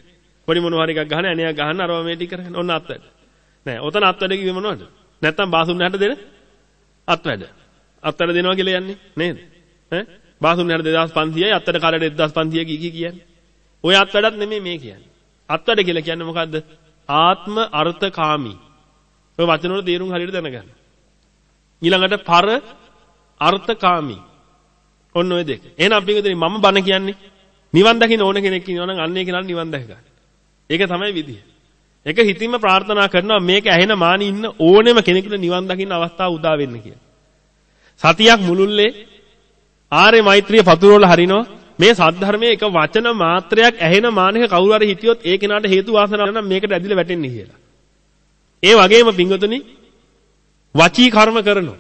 පොඩි මොනවා හරි එකක් ගහන ඇණයක් ගහන්න අරවා මේ ටික කරගෙන ඔන්න අත්වැඩ. නෑ ඔතන අත්වැඩ කිව්වේ මොනවද? නැත්තම් බාසුන් යහට දෙන අත්වැඩ. අත්වැඩ දෙනවා කියලා යන්නේ නේද? ඈ බාසුන් යහට 2500යි අත්වැඩ කාලයට 1500 කී කී කියන්නේ. ඔය අත්වැඩත් නෙමෙයි මේ කියන්නේ. අත්වැඩ කියලා කියන්නේ මොකද්ද? ආත්ම අර්ථකාමී. ඔය වචන වල තේරුම් හරියට දැනගන්න. ඊළඟට පර අර්ථකාමී. ඔන්න ඔය දෙක. එහෙනම් අපි කියදේ මම බන කියන්නේ නිවන් දකින්න ඕන කෙනෙක් ඉන්නවා නම් අන්නේ කෙනාට නිවන් දැක ගන්න. ඒක තමයි විදිය. ඒක හිතින්ම ප්‍රාර්ථනා කරනවා මේක ඇහෙන මානි ඉන්න ඕනෙම කෙනෙකුට නිවන් දකින්න අවස්ථාව උදා වෙන්න කියලා. සතියක් මුළුල්ලේ ආර්ය මෛත්‍රිය පතුරවල හරිනවා මේ සද්ධර්මයේ එක වචන මාත්‍රයක් ඇහෙන මානක කවුරු හරි හිටියොත් ඒ කෙනාට හේතු වාසනාවක් නම් මේකට ඇදිලා වැටෙන්නේ කියලා. ඒ වගේම පින්වතුනි වචී කර්ම කරනවා.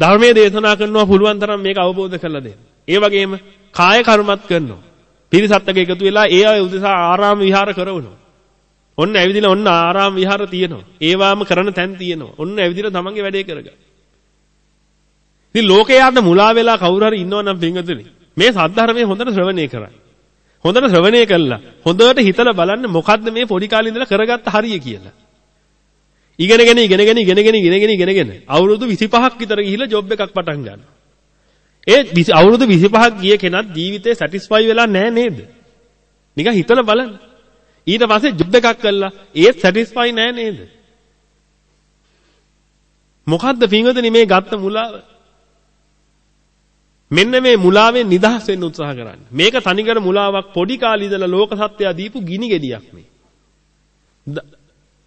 ධර්මයේ දේශනා කරනවා පුළුවන් තරම් මේක අවබෝධ කරලා දෙන්න. ඒ වගේම කාය කර්මත් කරනවා. පිරිසත් එක්ක එකතු වෙලා ඒ අය උදෙසා ආරාම විහාර කරවනවා. ඔන්න ඇවිදින ඔන්න ආරාම විහාර තියෙනවා. ඒවාම කරන තැන් තියෙනවා. ඔන්න ඇවිදින තමන්ගේ වැඩේ කරගන්න. ඉතින් ලෝකයාට මුලා වෙලා කවුරු හරි ඉන්නවනම් පින්වතුනි මේ සද්ධර්මයේ හොඳට ශ්‍රවණය කරන්න. හොඳට ශ්‍රවණය කළා. හොඳට හිතලා බලන්න මොකද්ද මේ පොඩි කාලේ ඉඳලා කරගත්ත හරිය කියලා. ඉගෙනගෙන ඉගෙනගෙන ඉගෙනගෙන ඉගෙනගෙන ඉගෙනගෙන අවුරුදු 25ක් විතර ගිහිල්ලා ජොබ් එකක් පටන් ගන්නවා. ඒ අවුරුදු 25ක් ගිය කෙනත් ජීවිතේ සැටිස්ෆයි වෙලා නැහැ නේද? නිකන් හිතලා බලන්න. ඊට පස්සේ ජොබ් එකක් කළා ඒත් සැටිස්ෆයි නැහැ නේද? මොකද්ද පින්වතුනි මේ ගත්ත මුලාව? මෙන්න මේ මුලාවෙන් නිදහස් වෙන්න උත්සාහ කරන්න. මේක තනිකර මුලාවක් පොඩි කාලේ ඉඳලා ලෝක සත්‍යය දීපු ගිනි ගෙඩියක් මේ.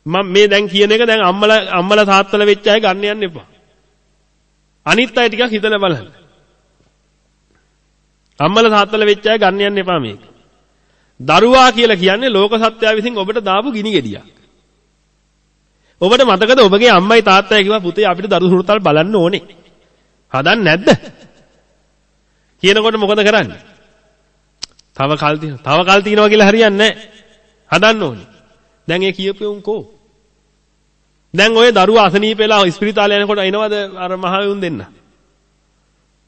මම මේ දැන් කියන එක දැන් අම්මලා අම්මලා තාත්තලා වෙච්ච අය ගන්න යන්න එපා. අනිත් අය ටිකක් හිතලා බලන්න. අම්මලා තාත්තලා වෙච්ච අය ගන්න යන්න එපා මේක. දරුවා කියලා කියන්නේ ලෝක සත්‍යය විසින් ඔබට දාපු ගිනි ගෙඩියක්. ඔබට මතකද ඔබගේ අම්මයි තාත්තයි කිව්වා පුතේ අපිට දරු හුරුතල් බලන්න ඕනේ. හදන්නේ නැද්ද? කියනකොට මොකද කරන්නේ? තව කල් තියෙනවා. තව කල් තියෙනවා කියලා හරියන්නේ නැහැ. හදන්න ඕනේ. දැන් ඒ කියපු උන් කෝ? දැන් ඔය දරුවා අසනීප වෙලා ස්පිරිතාලේ යනකොට එනවද අර මහවුන් දෙන්න?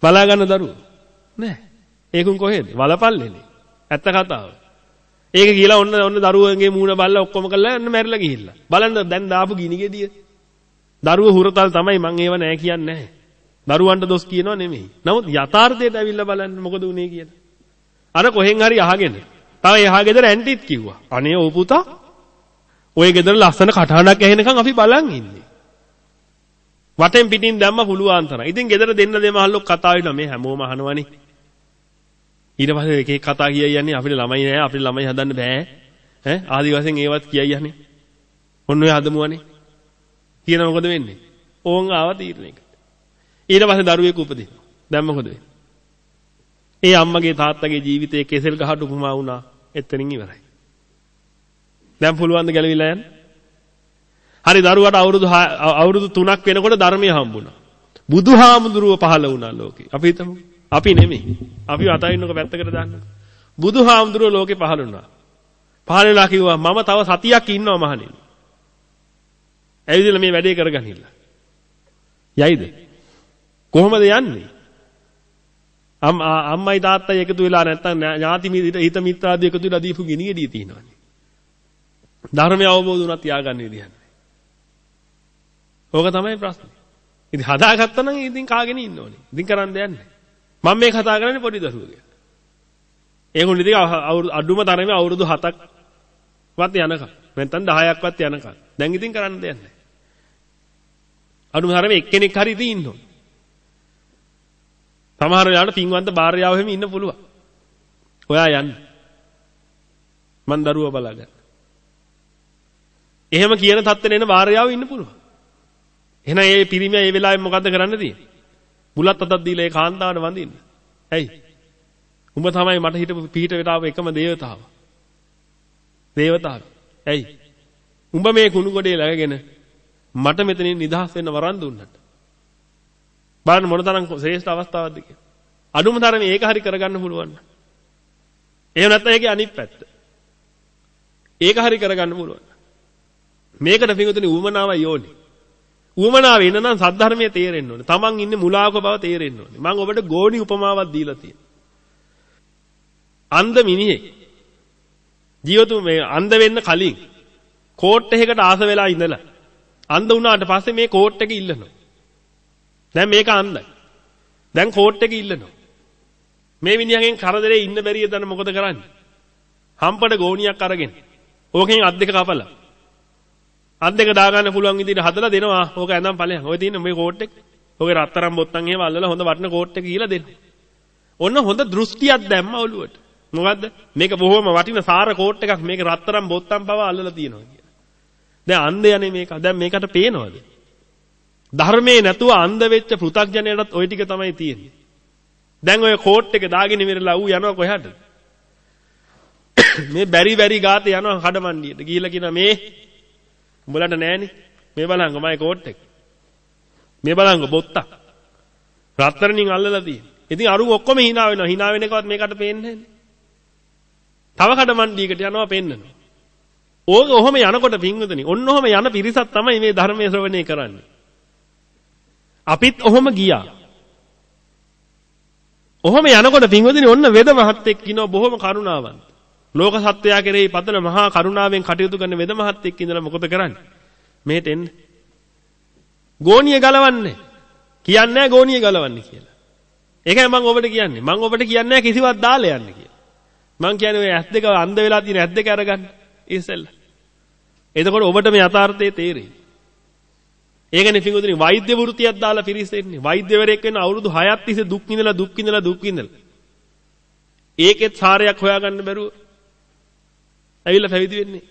බලා ගන්න දරුවෝ. නෑ. ඒකුන් කොහෙද? වලපල්ලේනේ. ඇත්ත කතාව. ඒක කියලා ඔන්න ඔන්න දරුවන්ගේ මූණ බල්ලා ඔක්කොම කරලා ඔන්න මැරිලා ගිහිල්ලා. බලන්න දැන් දාපු ගිනි ගෙඩිය. දරුව හුරතල් තමයි මං ඒව නෑ කියන්නේ නැහැ. දරුවන්ට දොස් කියනවා නෙමෙයි. නමුත් යථාර්ථයට ඇවිල්ලා බලන්න මොකද උනේ කියලා. අර කොහෙන් හරි අහගෙන තව එහා ගෙදර ඇන්ටිත් කිව්වා. අනේ ඕ පුතා. ඔය ගෙදර ලස්සන කටහඬක් ඇහෙනකන් අපි බලන් ඉන්නේ. වටෙන් පිටින් දැම්ම පුළුවන් තරම්. ඉතින් ගෙදර දෙන්න දෙමහල්ලෝ කතා වෙනවා මේ හැමෝම අහනවනේ. ඊට පස්සේ එක එක කතා කියයි යන්නේ අපිට ළමයි නෑ අපිට ළමයි හදන්න බෑ. ඈ ආදි වශයෙන් ඒවත් කියයි යන්නේ. ඔන්න ඔය හදමුවනේ. කියන මොකද වෙන්නේ? ඕන් ආව තීරණයකට. ඊට පස්සේ දරුවෙක් උපදිනවා. දැන් මොකද වෙන්නේ? ඒ අම්මගේ තාත්තගේ ජීවිතයේ කෙසෙල් ගහට උපමා වුණා. එතනින් ඉවරයි. දැන් පුළුවන් ද ගැලවිලා යන්න? හරි දරුවට අවුරුදු අවුරුදු 3ක් වෙනකොට ධර්මය හම්බුණා. බුදුහාමුදුරුව පහළ වුණා ලෝකේ. අපි හිතමු. අපි නෙමෙයි. අපි අතයින්නක පැත්තකට දාන්න. බුදුහාමුදුරුව ලෝකේ පහළ වුණා. පහළ වෙලා කිව්වා මම තව සතියක් ඉන්නවා මහණෙනි. ඇවිදලා මේ වැඩේ කරගනින්න. යයිද? කොහොමද යන්නේ? අම්මයි තාත්තයි එකතු වෙලා නැත්තම් ඥාති හිත මිත්‍රාදී එකතු වෙලා දීපු ගිනි ගෙඩිය තියෙනවානේ. ධර්මය අවබෝධ වුණා තියාගන්න විදිහක්. ඕක තමයි ප්‍රශ්නේ. ඉතින් හදාගත්තා නම් ඉතින් කාගෙන ඉන්න ඕනේ. ඉතින් කරන්න දෙයක් නැහැ. මම මේ කතා කරන්නේ පොඩි දරුවෝ ගැන. ඒගොල්ලෝ ඉතින් අඩුම තරමේ අවුරුදු 7ක් වත් යනකම්. නැත්නම් 10ක්වත් යනකම්. දැන් ඉතින් කරන්න දෙයක් නැහැ. අඩුම තරමේ එක්කෙනෙක් හරි ඉතින් ඉන්න ඕනේ. සමහර වෙලාවට පින්වන්ත භාර්යාව හැම ඉන්න පුළුවන්. ඔයා යන්න. මං දරුවා බලාගන්න. එහෙම කියන තත්ත්වෙට එන භාර්යාව ඉන්න පුළුවන්. එහෙනම් ඒ පිරිමියා ඒ වෙලාවේ මොකද්ද කරන්න තියෙන්නේ? බුලත් අතක් දීලා ඒ කාන්තාවට වඳින්න. ඇයි? උඹ තමයි මට හිටපු පිහිට වෙලාව එකම දේවතාව. දේවතාව. ඇයි? උඹ මේ කුණු ගොඩේ läගගෙන මට මෙතනින් නිදහස් වෙන්න වරන් දුන්නට. බලන්න මොනතරම් ශ්‍රේෂ්ඨ අවස්ථාවක්ද කියලා. අඩුම තරමේ ඒක හරි කරගන්න පුළුවන්. එහෙම නැත්නම් ඒකේ අනිත් පැත්ත. ඒක හරි කරගන්න පුළුවන්. මේකට පිටුතුනි උවමනාවයි ඕනේ. උවමනාව එන නම් සද්ධර්මයේ තේරෙන්න ඕනේ. Taman ඉන්නේ මුලාවක බව තේරෙන්න ඕනේ. මම ඔබට ගෝණි උපමාවක් දීලා තියෙනවා. අන්ධ මිනිහෙක් ජීවතු මේ අන්ධ වෙන්න කලින් කෝට් එකකට ආස වෙලා ඉඳලා අන්ධ වුණාට පස්සේ මේ කෝට් එක ඉල්ලනවා. දැන් මේක අන්ධයි. දැන් කෝට් එක ඉල්ලනවා. මේ මිනිහගෙන් කරදරේ ඉන්න බැරිය දන්න මොකද කරන්නේ? හම්පට ගෝණියක් අරගෙන ඕකෙන් අත් දෙක කපලා අත් දෙක දාගන්න පුළුවන් විදිහට හදලා දෙනවා. ඕක ඇඳන් ඵලයන්. ඔය තියෙන මේ කෝට් එක. ඔගේ රත්තරන් බොත්තම් එහෙම අල්ලලා හොඳ වටින කෝට් එක කියලා දෙන්න. ඔන්න හොඳ දෘෂ්ටියක් දැම්ම ඔළුවට. මොකද්ද? මේක බොහොම වටින සාර කෝට් එකක්. මේක රත්තරන් බොත්තම් පව අල්ලලා තියෙනවා කියලා. දැන් අන්ධයනේ මේක. දැන් මේකට පේනවද? ධර්මයේ නැතුව අන්ධ වෙච්ච පෘථග්ජනයටත් ওই ටික තමයි තියෙන්නේ. දැන් ඔය කෝට් එක දාගෙන ඉවරලා ඌ යනවා කොහාටද? මේ බැරි බැරි ගාතේ යනවා කඩමණ්ඩියට. ගිහිල්ලා කියනවා මේ උඹලට නෑනේ. මේ බලංග මගේ කෝට් එක. මේ බලංග බොත්තා. රත්තරන්ින් අල්ලලා තියෙන. ඉතින් අරුන් ඔක්කොම hina වෙනවා. hina වෙන එකවත් මේකට පේන්නේ තව කඩමණ්ඩියකට යනවා පෙන්නනවා. ඕක ඔහොම යනකොට පින්වතුනි ඔන්න ඔහොම යන පිරිසක් තමයි මේ ධර්මයේ ශ්‍රවණය කරන්නේ. අපිත් ඔහොම ගියා. ඔහොම යනකොට පින්වතුනි ඔන්න වෙද මහත්තයෙක් ඉනව බොහොම කරුණාවන්ත. ලෝක සත්වයා කෙරෙහි පතන මහා කරුණාවෙන් කටයුතු කරන වෙද මහත්තයෙක් ඉඳලා මොකද කරන්නේ? මෙහෙට එන්න. ගෝණිය ගලවන්නේ. කියන්නේ නැහැ ගෝණිය ගලවන්නේ කියලා. ඒකයි මම ඔබට කියන්නේ. මම ඔබට කියන්නේ නැහැ කිසිවක් දාලා යන්න කියලා. මම කියන්නේ ඔය ඇස් දෙක අන්ධ වෙලා තියෙන ඇස් දෙක අරගන්න. ඉස්සෙල්ලා. එතකොට ඔබට මේ යථාර්ථය තේරෙයි. ඒකනේ පිඟුතුනි වෛද්‍ය වෘත්තියක් දාලා පිරිසෙන්නේ. වෛද්‍යවරයෙක් වෙන අවුරුදු 6ක් තිස්සේ දුක් විඳලා දුක් විඳලා දුක් විඳලා. ඒකෙත් සාරයක් හොයාගන්න බැරුව ඇවිල්ලා පැවිදි වෙන්නේ.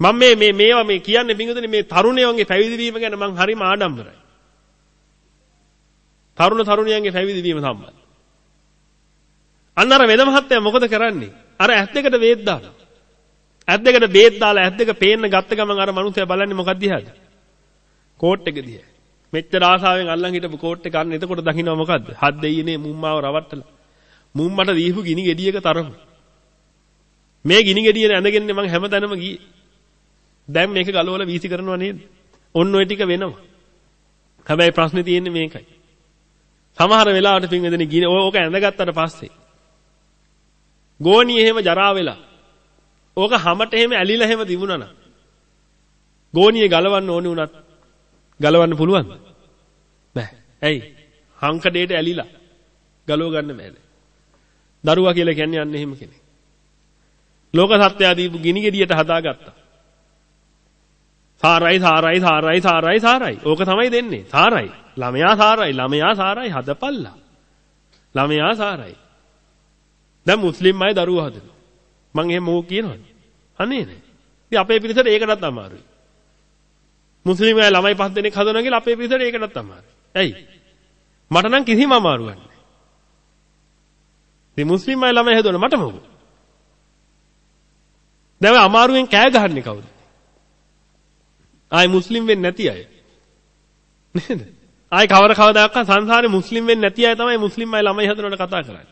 මම මේ මේ මේවා මේ කියන්නේ පිඟුතුනි මේ තරුණයන්ගේ පැවිදි වීම ගැන මම හරිම ආඩම්බරයි. තරුණ තරුණියන්ගේ පැවිදි වීම සම්බන්ධ. අන්න අර වෙද මහත්තයා මොකද කරන්නේ? අර ඇස් දෙකට වේද දානවා. ඇස් දෙකට බේත් දාලා ඇස් දෙක පේන්න ගත්ත ගමන් අර මනුස්සයා බලන්නේ මොකක්ද දිහාද? කෝට් එක දිහා. මෙච්චර ආසාවෙන් අල්ලන් හිටපු කෝට් එක ගන්න එතකොට දකින්නව මොකද්ද? හත් දෙයියනේ මුම්මාව රවට්ටලා. මුම්මට දීපු ගිනි ගෙඩියක තරම. මේ ගිනි ගෙඩිය ඇඳගෙන මම හැමතැනම ගියේ. දැන් මේක ගලවලා වීසි කරනවා නේද? ඔන්න ඔය ටික වෙනවා. හැබැයි ප්‍රශ්නේ තියෙන්නේ මේකයි. සමහර වෙලාවට පින්වදෙනි ගිනි ඕක ඇඳගත්තට පස්සේ ගෝණිය එහෙම ජරා වෙලා ඕක හැමට එහෙම ඇලිලා එහෙම තිබුණා නම් ගෝණිය ගලවන්න ඕනේ උනත් ගලවන්න පුළුවන්ද? බෑ. ඇයි? හංකඩේට ඇලිලා ගලව ගන්න බෑ. දරුවා කියලා කියන්නේ අන්න එහෙම කෙනෙක්. ලෝක සත්‍යය දීපු ගිනි ගෙඩියට හදාගත්තා. සාරයි සාරයි සාරයි සාරයි සාරයි. ඕක තමයි දෙන්නේ. සාරයි. ළමයා සාරයි. ළමයා සාරයි හදපල්ලා. ළමයා සාරයි. දැන් මුස්ලිම් අය දරුවෝ හදනවා. මං එහෙම මොකෝ කියනවද? අනේ නේ. ඉතින් අපේ පිරිසට ඒකටත් අමාරුයි. මුස්ලිම් අය ළමයි පහ දෙනෙක් හදනවා කියලා අපේ පිරිසට ඒකටත් අමාරුයි. ඇයි? මට නම් කිසිම අමාරුවක් නැහැ. ඉතින් මුස්ලිම් අය ළමයි හදවන මට මොකෝ? දැන් අමාරුවෙන් කෑ ගහන්නේ කවුද? ආයි මුස්ලිම් වෙන්නේ නැති අය. නේද? ආයි කවර කවදාකවත් සංසාරේ මුස්ලිම් වෙන්නේ නැති අය තමයි මුස්ලිම් අය ළමයි හදනවට කතා කරන්නේ.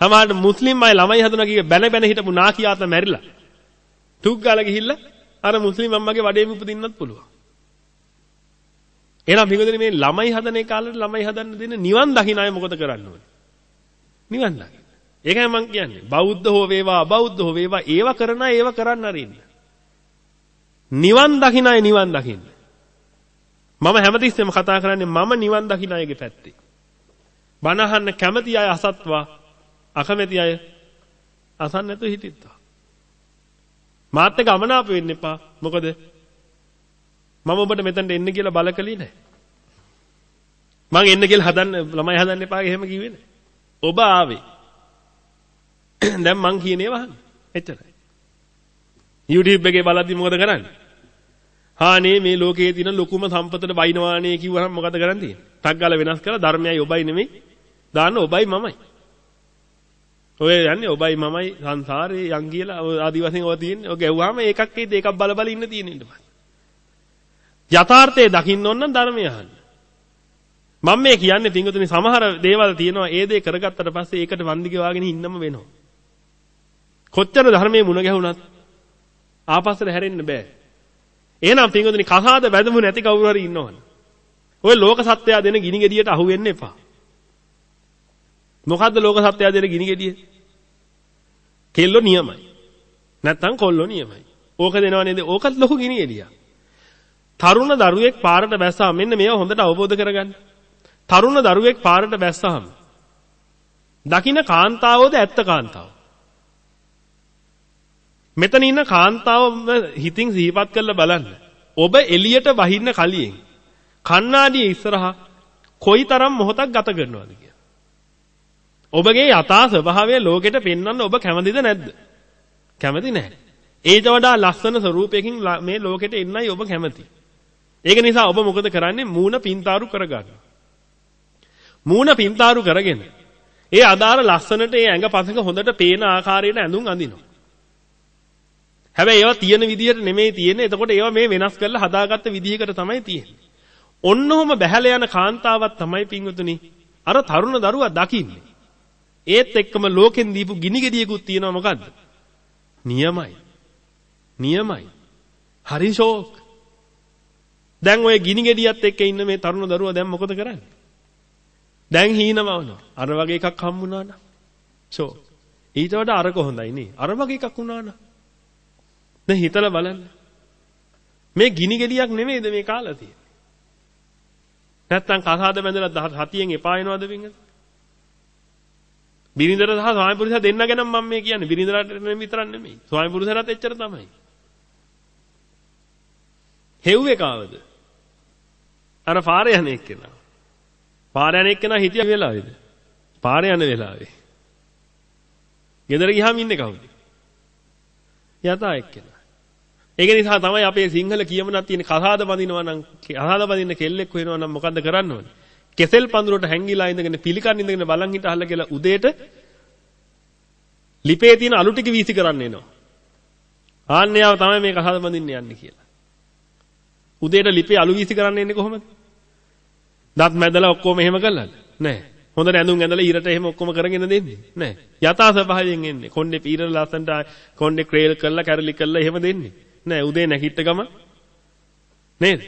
සමහරට මුස්ලිම් අය ළමයි හදනවා කිය බැන බැන හිටපු නාකියාත මැරිලා. තුක් ගාලා ගිහිල්ලා අර මුස්ලිම් අම්මගේ වඩේම උපදින්නත් පුළුවන්. එහෙනම් පිටුදෙනේ මේ ළමයි හදන කාලේ ළමයි හදන්න දෙන නිවන් දකින්න අය මොකද කරන්න ඕනේ? නිවන් දකින්න. ඒකයි මම කියන්නේ. බෞද්ධ හෝ වේවා අබෞද්ධ හෝ වේවා ඒව කරන අය ඒව කරන්න අරින්න. නිවන් දකින්න අය නිවන් දකින්න. මම හැමතිස්සෙම කතා කරන්නේ මම නිවන් දකින්න අයගේ පැත්තේ. බණ අහන්න කැමති අය අසත්වා අකමැති අය අසන්න නැතුව හිටිත්වා. මාත් එක්ක අමනාප වෙන්න එපා. මොකද මම ඔබට මෙතනට එන්න කියලා බල කළේ නැහැ. මං එන්න කියලා හදන්න ළමයි හදන්න එපා එහෙම කිව්වේ නැහැ. ඔබ ආවේ. දැන් මං කියන ඒවා අහන්න. එච්චරයි. YouTube එකේ බලද්දි මොකද කරන්නේ? හානේ මේ ලෝකයේ තියෙන ලොකුම සම්පතට වයින්වානේ කිව්වහම මොකද කරන් තියෙන්නේ? ටක් ගාලා වෙනස් කරලා ධර්මයයි ඔබයි නෙමෙයි. දාන්න ඔබයි මමයි. ඔය යන්නේ ඔබයි මමයි සංසාරේ යන් කියලා ආදි වශයෙන් ඔය තියෙන්නේ. ඔය ගැව්වහම ඒකක් ඒත් ඒකක් බල බල ඉන්න තියෙන ඊට පස්සේ. යථාර්ථය දකින්න ඕන නම් ධර්මය අහන්න. මම මේ කියන්නේ පින්වතුනි සමහර දේවල් තියෙනවා ඒ දේ කරගත්තට පස්සේ ඒකට වන්දිගේ වාගෙන ඉන්නම වෙනවා. කොච්චර ධර්මයේ මුණ ගැහුණත් ආපස්සට හැරෙන්න බෑ. එහෙනම් පින්වතුනි කසාද වැදමු නැති කවුරු හරි ඉන්නවනේ. ඔය ලෝක සත්‍යය දෙන ගිනි ගෙඩියට අහු වෙන්න එපා. මොකද්ද ලෝක සත්‍යය දෙන ගිනි ගෙඩිය? කෙල්ලෝ නියමයි. නැත්තම් කොල්ලෝ නියමයි. ඕක දෙනව නේද? ඕකත් ලොකු ගිනි ගෙඩියක්. තරුණ දරුවෙක් පාරට බැස්සාම මෙන්න මේව හොඳට අවබෝධ කරගන්න. තරුණ දරුවෙක් පාරට බැස්සාම දකින්න කාන්තාවෝද ඇත්ත කාන්තාව? මෙතන ඉන්න කාන්තාව හිතින් සිහිපත් කරලා බලන්න. ඔබ එළියට වහින්න කලින් කණ්ණාඩියේ ඉස්සරහා කොයිතරම් මොහොතක් ගත කරනවද කියලා. ඔබගේ යථා ස්වභාවය ලෝකෙට පෙන්වන්න ඔබ කැමතිද නැද්ද? කැමති නැහැ. ඊට වඩා ලස්සන ස්වරූපයකින් මේ ලෝකෙට එන්නයි ඔබ කැමති. ඒක නිසා ඔබ මොකද කරන්නේ? මූණ පින්තාරු කරගන්න. මූණ පින්තාරු කරගෙන ඒ අදාළ ලස්සනට ඒ ඇඟ පසක හොඳට පේන ආකාරයට ඇඳුම් අඳිනවා. හැබැයි ඒවා තියෙන විදිහට නෙමෙයි තියෙන්නේ. එතකොට ඒවා මේ වෙනස් කරලා හදාගත්ත විදිහකට තමයි තියෙන්නේ. ඔන්නෝම බැහැලා යන කාන්තාවක් තමයි පින්වතුනි අර තරුණ දරුවා දකින්නේ. ඒත් එක්කම ලෝකෙන් දීපු ගිනි ගෙඩියකුත් තියෙනවා මොකද්ද? නියමයි. නියමයි. හරි ෂෝක්. දැන් ඔය ගිනි ගෙඩියත් එක්ක ඉන්න මේ තරුණ දරුවා දැන් මොකද කරන්නේ? දැන් හීනමවනවා. අර වගේ එකක් හම්බුණා නම්. ෂෝක්. ඊට වඩා අරක හොඳයි නේ. අර වගේ එකක් වුණා නම්. දැන් හිතලා බලන්න. මේ ගිනි ගෙඩියක් නෙමෙයිද මේ කාලා තියෙන්නේ. නැත්තම් කසාද බැඳලා හතියෙන් එපා වෙනවද වින්ගද? බිරිඳට සහ ස්වාමි පුරුෂයා දෙන්න ගැන මම මේ කියන්නේ. බිරිඳට විතරක් නෙමෙයි. ස්වාමි පුරුෂයාට එච්චර තමයි. හෙව්වේ කාවද? අර පාරේ යන එක්කෙනා. පාරේ යන එක්කෙනා හිටිය වෙලාවේද? පාරේ යන වෙලාවේ. ගෙදර ගියාම ඉන්නේ කවුද? යතා එක්කෙනා. ඒක නිසා තමයි අපේ සිංහල කියමනක් තියෙන කසාද බඳිනවා නම් කසාද බඳින්න කෙල්ලෙක් වෙනවා නම් මොකද්ද කරන්න ඕනේ? කෙසෙල් පඳුරට හැංගිලා ඉඳගෙන පිළිකන් ඉඳගෙන බලන් හිට අහලා කියලා උදේට ලිපේ තියෙන අලු ටික වීසි කරන්න එනවා. ආන්නයාව තමයි මේ කසාද බඳින්න යන්නේ කියලා. උදේට ලිපේ අලු වීසි කරන්න එන්නේ කොහොමද? දත් මැදලා ඔක්කොම එහෙම කළාද? නැහැ. හොඳට ඇඳුම් ඇඳලා ඊරට එහෙම ඔක්කොම කරගෙන දෙන්නේ නැහැ. යථා ස්වභාවයෙන් එන්නේ. කොණ්ඩේ පීරල ලස්සනට කොණ්ඩේ ක්‍රේල් කරලා කැරලි කරලා එහෙම දෙන්නේ. නැහැ. උදේ නැගිට ගම නේද?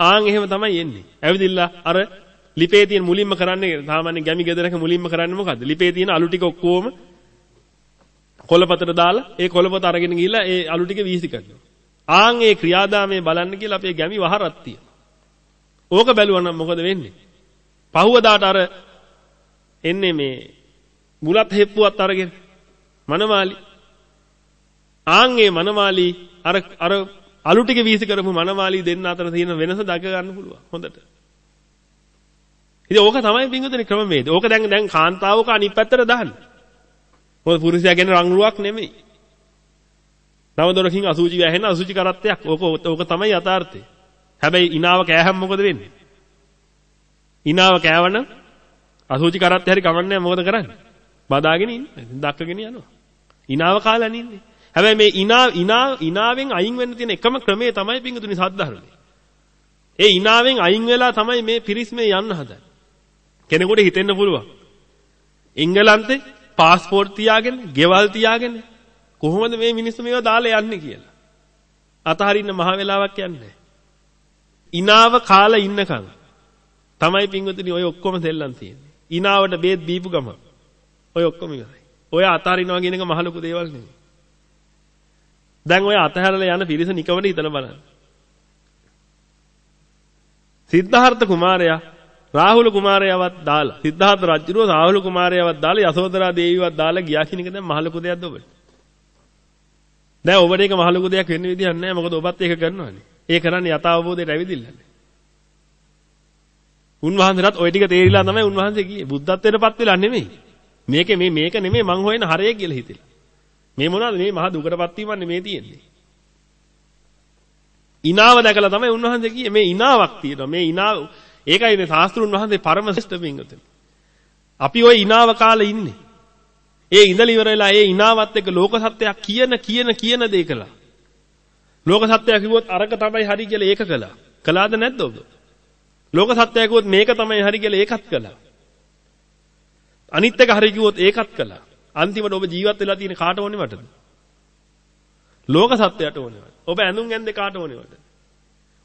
ආන් එහෙම තමයි එන්නේ. ඇවිදිලා අර ලිපේ තියෙන මුලින්ම කරන්නේ සාමාන්‍ය ගැමි ගෙදරක මුලින්ම කරන්නේ මොකද්ද? ලිපේ තියෙන අලු ටික ඔක්කොම කොළපතට දාලා ඒ කොළපත අරගෙන ගිහිල්ලා ඒ අලු ටික වීසි කරනවා. ආන් ඒ ක්‍රියාදාමයේ බලන්න කියලා අපේ ගැමි වහරක් තියෙනවා. ඕක බැලුවා නම් මොකද වෙන්නේ? පහුවදාට අර එන්නේ මේ බුලත් හෙප්පුවත් අරගෙන මනමාලි ආන්ගේ මනමාලි අර අර අලු ටික වීසි කරපු මනමාලි දෙන්න අතර තියෙන වෙනස දක ගන්න පුළුවන් හොඳට. ඉතින් ඕක තමයි පින්වතුනි ක්‍රමවේද. ඕක දැන් දැන් කාන්තාවක අනිත් පැත්තට දාන්න. මොකද පුරුෂයා කියන්නේ රංගුවක් නෙමෙයි. නවදොරකින් අසුචි වැහෙන අසුචි කරත්තයක්. ඕක ඕක තමයි යථාර්ථය. හැබැයි ඉනාව කෑහම මොකද වෙන්නේ? ඉනාව කෑවනම් අසුචි කරත්තේ හරි කමන්නේ මොකද කරන්නේ? බදාගෙන ඉන්නේ. දක්කගෙන යනවා. ඉනාව කාලා නින්නේ. හැබැයි මේ ඉනා ඉනා ඉනාවෙන් අයින් වෙන්න තියෙන එකම ක්‍රමය තමයි පිංගුතුනි සද්ධර්මය. ඒ ඉනාවෙන් අයින් වෙලා තමයි මේ පිරිස් මේ යන්න හදන්නේ. කෙනෙකුට හිතෙන්න පුළුවන්. එංගලන්තේ પાස්පෝර්ට් තියාගෙන, ගෙවල් තියාගෙන කොහොමද මේ මිනිස්සු මේවා දාලා යන්නේ කියලා. අතහරින්න මහ වෙලාවක් යන්නේ ඉනාව කාලා ඉන්නකම් තමයි පිංගුතුනි ඔය ඔක්කොම දෙල්ලන් තියෙන්නේ. ඉනාවට බේත් දීපු ගම. ඔය ඔක්කොම ඉවරයි. ඔය අතහරිනවා කියන එක මහ ලොකු දේවල් නෙමෙයි. දැන් ඔය අතහැරලා යන පිරිස නිකමට හිතලා බලන්න. සිද්ධාර්ථ කුමාරයා රාහුල කුමාරයාවත් දාලා සිද්ධාර්ථ රජුව රාහුල කුමාරයාවත් දාලා යසෝදරා දේවියවත් දාලා ගියා කියන එක දැන් මහ ලොකු දෙයක්ද ඔබට? දැන් ඔබට ඒක මහ ලොකු දෙයක් වෙන්න විදිහක් නැහැ මොකද ඔබත් ඒක කරනවානේ. ඒ කරන්නේ යථාබෝධයට ඇවිදින්නනේ. උන්වහන්සේටත් ওই ටික තේරිලා තමයි උන්වහන්සේ ගියේ. බුද්ධත්වයටපත් වෙලා නෙමෙයි. මේකේ මේ මේක නෙමෙයි මං හොයන හරය කියලා හිතෙලා. මේ මොනවද මේ මහා දුකටපත් වීමන්නේ මේ තියෙන්නේ. ඉනාව දැකලා තමයි උන්වහන්සේ කියේ මේ ඉනාවක් තියෙනවා. මේ ඉනාව ඒකයි මේ ශාස්ත්‍රුන් වහන්සේ පරම ශ්‍රේෂ්ඨ පින්වතුනි. අපි ওই ඉනාව කාලේ ඉන්නේ. ඒ ඉඳලා ඉවරලා ඒ ඉනාවත් එක්ක ලෝක සත්‍යයක් කියන කියන කියන දේ කළා. ලෝක සත්‍යය කිව්වොත් අරක තමයි හරි කියලා ඒක කළා. කළාද නැද්ද ඔබ? ලෝක සත්‍යය කිව්වොත් මේක තමයි හරි කියලා ඒකත් කළා. අනිත් එක හරි කිව්වොත් ඒකත් කළා. අන්තිමට ඔබ ජීවත් වෙලා තියෙන කාට ඕනේ වටද? ලෝක සත්‍යයට ඕනේ වට. ඔබ ඇඳුම් ඇඳේ කාට ඕනේ වට?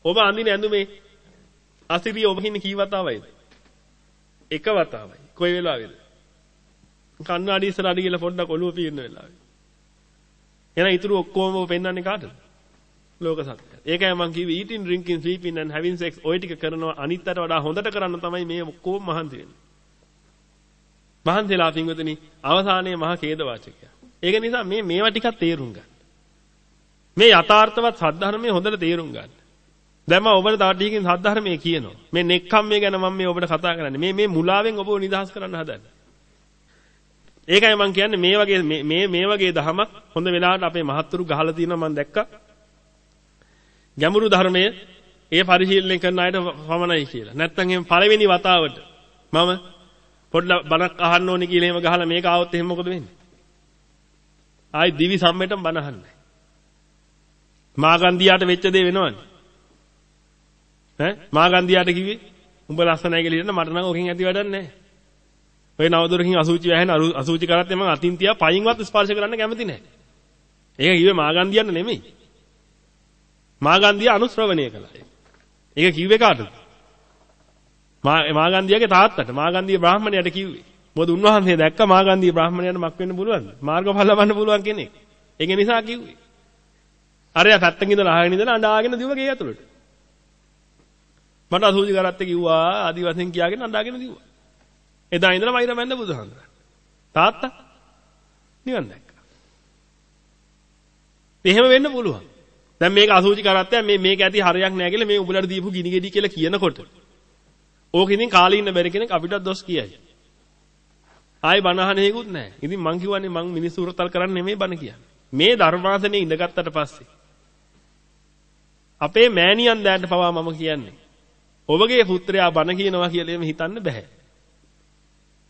ඔබ අඳින ඇඳුමේ අසිරිය ඔබ හින්නේ කී වතාවයිද? එක වතාවයි. කොයි වෙලාවෙද? කන්නාඩි ඉස්සරහට ගිහලා පොඩ්ඩක් ඔළුව පීරන වෙලාවේ. එහෙනම් ඊටු ඔක්කොම ඔබ පෙන්වන්නේ කාටද? ලෝක සත්‍යය. ඒකයි මම කිව්වේ eating drinking sleeping and having sex ඔය ටික කරනවා අනිත්තට වඩා හොඳට කරන්න තමයි මේ ඔක්කොම මහන්සි වෙන්නේ. මහන්සිලා පින්වතුනි අවසානයේ මහා ඛේද වාචකය. ඒක නිසා මේ මේවා ටිකක් තේරුම් ගන්න. මේ යථාර්ථවත් සද්ධර්මයේ හොඳට තේරුම් ගන්න. දැන් මම ඔබට තව ටිකකින් සද්ධර්මයේ කියනවා. මේ නෙක්ඛම්මයේ ගැන මම මේ ඔබට කතා කරන්නේ. මේ මේ මුලාවෙන් ඔබව නිදහස් කරන්න හදන්නේ. ඒකයි මම කියන්නේ මේ වගේ මේ මේ වගේ දහමක් හොඳ වෙලාවට අපේ මහත්තුරු ගහලා තියෙනවා මම දැක්කා. ගැඹුරු ධර්මයේ ඒ පරිශීලනය කරන අයට පමණයි කියලා. නැත්තම් එහෙම පළවෙනි වතාවට මම පොඩ්ඩක් බණක් අහන්න ඕනේ කියලා එහෙම ගහලා මේක ආවොත් එහෙම මොකද වෙන්නේ? ආයි දිවි සම්මෙටම බණ අහන්නේ. මාගන්දියාට වෙච්ච දේ වෙනවනේ. ඈ මාගන්දියාට කිව්වේ උඹ ලස්සනයි කියලා ඉන්න මට නම් ඔකින් ඇති වැඩක් නැහැ. ඔය නවදොරකින් අසුචි වැහෙන අසුචි කරත් මම අතින් තියා පයින්වත් ස්පර්ශ කරන්න කැමති නැහැ. ඒක කිව්වේ මාගන්දියන්න නෙමෙයි. මාගන්දිය අනුශ්‍රවණය කළා. ඒක කිව්වේ කාටද? මාගන්දියගේ තාත්තට මාගන්දිය බ්‍රාහමණයට කිව්වේ. මොකද උන්වහන්සේ දැක්ක මාගන්දිය බ්‍රාහමණයට මක් වෙන්න පුළුවන්ද? මාර්ගඵල ලබන්න පුළුවන් කෙනෙක්. ඒක නිසා කිව්වේ. අරයා පැත්තකින් ඉඳලා අහගෙන ඉඳලා අඬාගෙන දිව ගේ ඇතුළට. මට අසූචි කරත්තේ කිව්වා ආදි වශයෙන් කියාගෙන අඬාගෙන දිව්වා. එදා ඉඳලා මයිර මැන්ද බුදුහාමුදුරන්. තාත්තා නිවන් දැක්කා. එහෙම වෙන්න පුළුවන්. දැන් මේක අසූචි කරත්තය මේ මේක ඇති හරයක් නෑ කියලා මේ උඹලට දීපු ගිනි ගෙඩි කියලා කියනකොට ඕක ඉතින් කාලේ ඉන්න බැරි කෙනෙක් අපිට දොස් කියයි. ආයි බණ අහන හේකුත් නැහැ. ඉතින් මං කියවන්නේ මං මිනිස්සු උරතල් කරන්නේ නෙමෙයි බණ කියන්නේ. මේ ධර්මාසනේ ඉඳගත්තට පස්සේ අපේ මෑණියන් දැනට පවා මම කියන්නේ. ඔබගේ පුත්‍රයා බණ කියනවා කියලා එහෙම හිතන්න බෑ.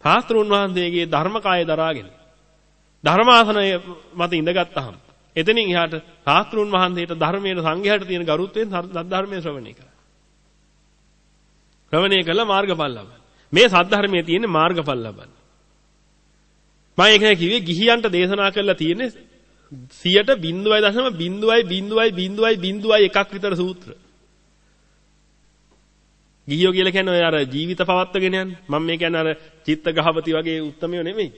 ශාස්ත්‍රුන් වහන්සේගේ ධර්මකාය දරාගෙන ධර්මාසනය මත ඉඳගත්තාම එතනින් එහාට ශාස්ත්‍රුන් වහන්සේට ධර්මයේ සංඝයාට තියෙන ගරුත්වයෙන් සද්ධර්මයේ ශ්‍රවණය කරා. ශ්‍රවණය කළා මාර්ගඵල ලබන. මේ සද්ධර්මයේ තියෙන මාර්ගඵල ලබන. මම ඒක කිව්වේ ගිහියන්ට දේශනා කරලා තියෙන්නේ 100.0.0.0.0 එකක් විතර සූත්‍ර. ගිහියෝ කියලා කියන්නේ ඔය අර ජීවිත පවත්වගෙන යන්නේ. මම මේ කියන්නේ අර චිත්ත ගහපති වගේ උත්මයෝ නෙමෙයි.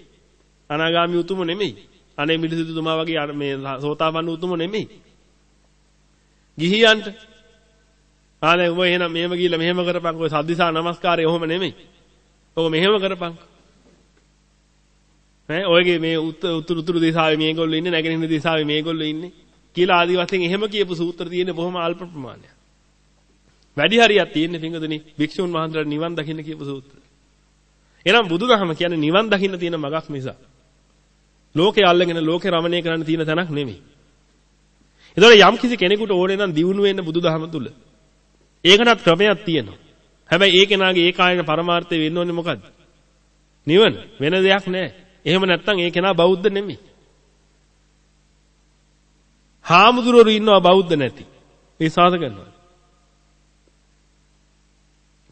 අනාගාමී උතුම නෙමෙයි. අනේ මිලිසිතුමා වගේ අර මේ සෝතාපන්න උතුම නෙමෙයි. ගිහියන්ට ආනේ උඹ එහෙනම් මෙහෙම ගිහිල්ලා මෙහෙම කරපන් ඔය සද්දිසා නමස්කාරය ඔහොම නෙමෙයි. ඔක මෙහෙම කරපන්. ඈ ඔයගේ මේ උතුරු උතුරු දිශාවේ මේගොල්ලෝ ඉන්නේ නැගෙනහිර දිශාවේ මේගොල්ලෝ ඉන්නේ කියලා ආදි වශයෙන් එහෙම කියපු සූත්‍ර තියෙන්නේ බොහොම අල්ප ප්‍රමාණයක්. වැඩි හරියක් තියෙන්නේ පිංගුතුනි භික්ෂුන් වහන්සේලා නිවන් දකින්න කියපු සූත්‍ර. එහෙනම් බුදුදහම කියන්නේ නිවන් දකින්න තියෙන මගක් මිසක් ලෝකේ අල්ලගෙන ලෝකේ රමණය කරන්න තියෙන තැනක් නෙමෙයි. ඒතකොට යම් කිසි කෙනෙකුට ඕනේ නම් දියුණු වෙන්න බුදුදහම තුල ඒකටත් ක්‍රමයක් තියෙනවා. හැබැයි ඒ කෙනාගේ ඒකායන පරමාර්ථය වෙන්න ඕනේ මොකද්ද? නිවන. වෙන දෙයක් නැහැ. එහෙම නැත්නම් ඒ කෙනා බෞද්ධ නෙමෙයි. හාමුදුරුවෝ ඉන්නවා බෞද්ධ නැති. විශ්වාස කරනවා.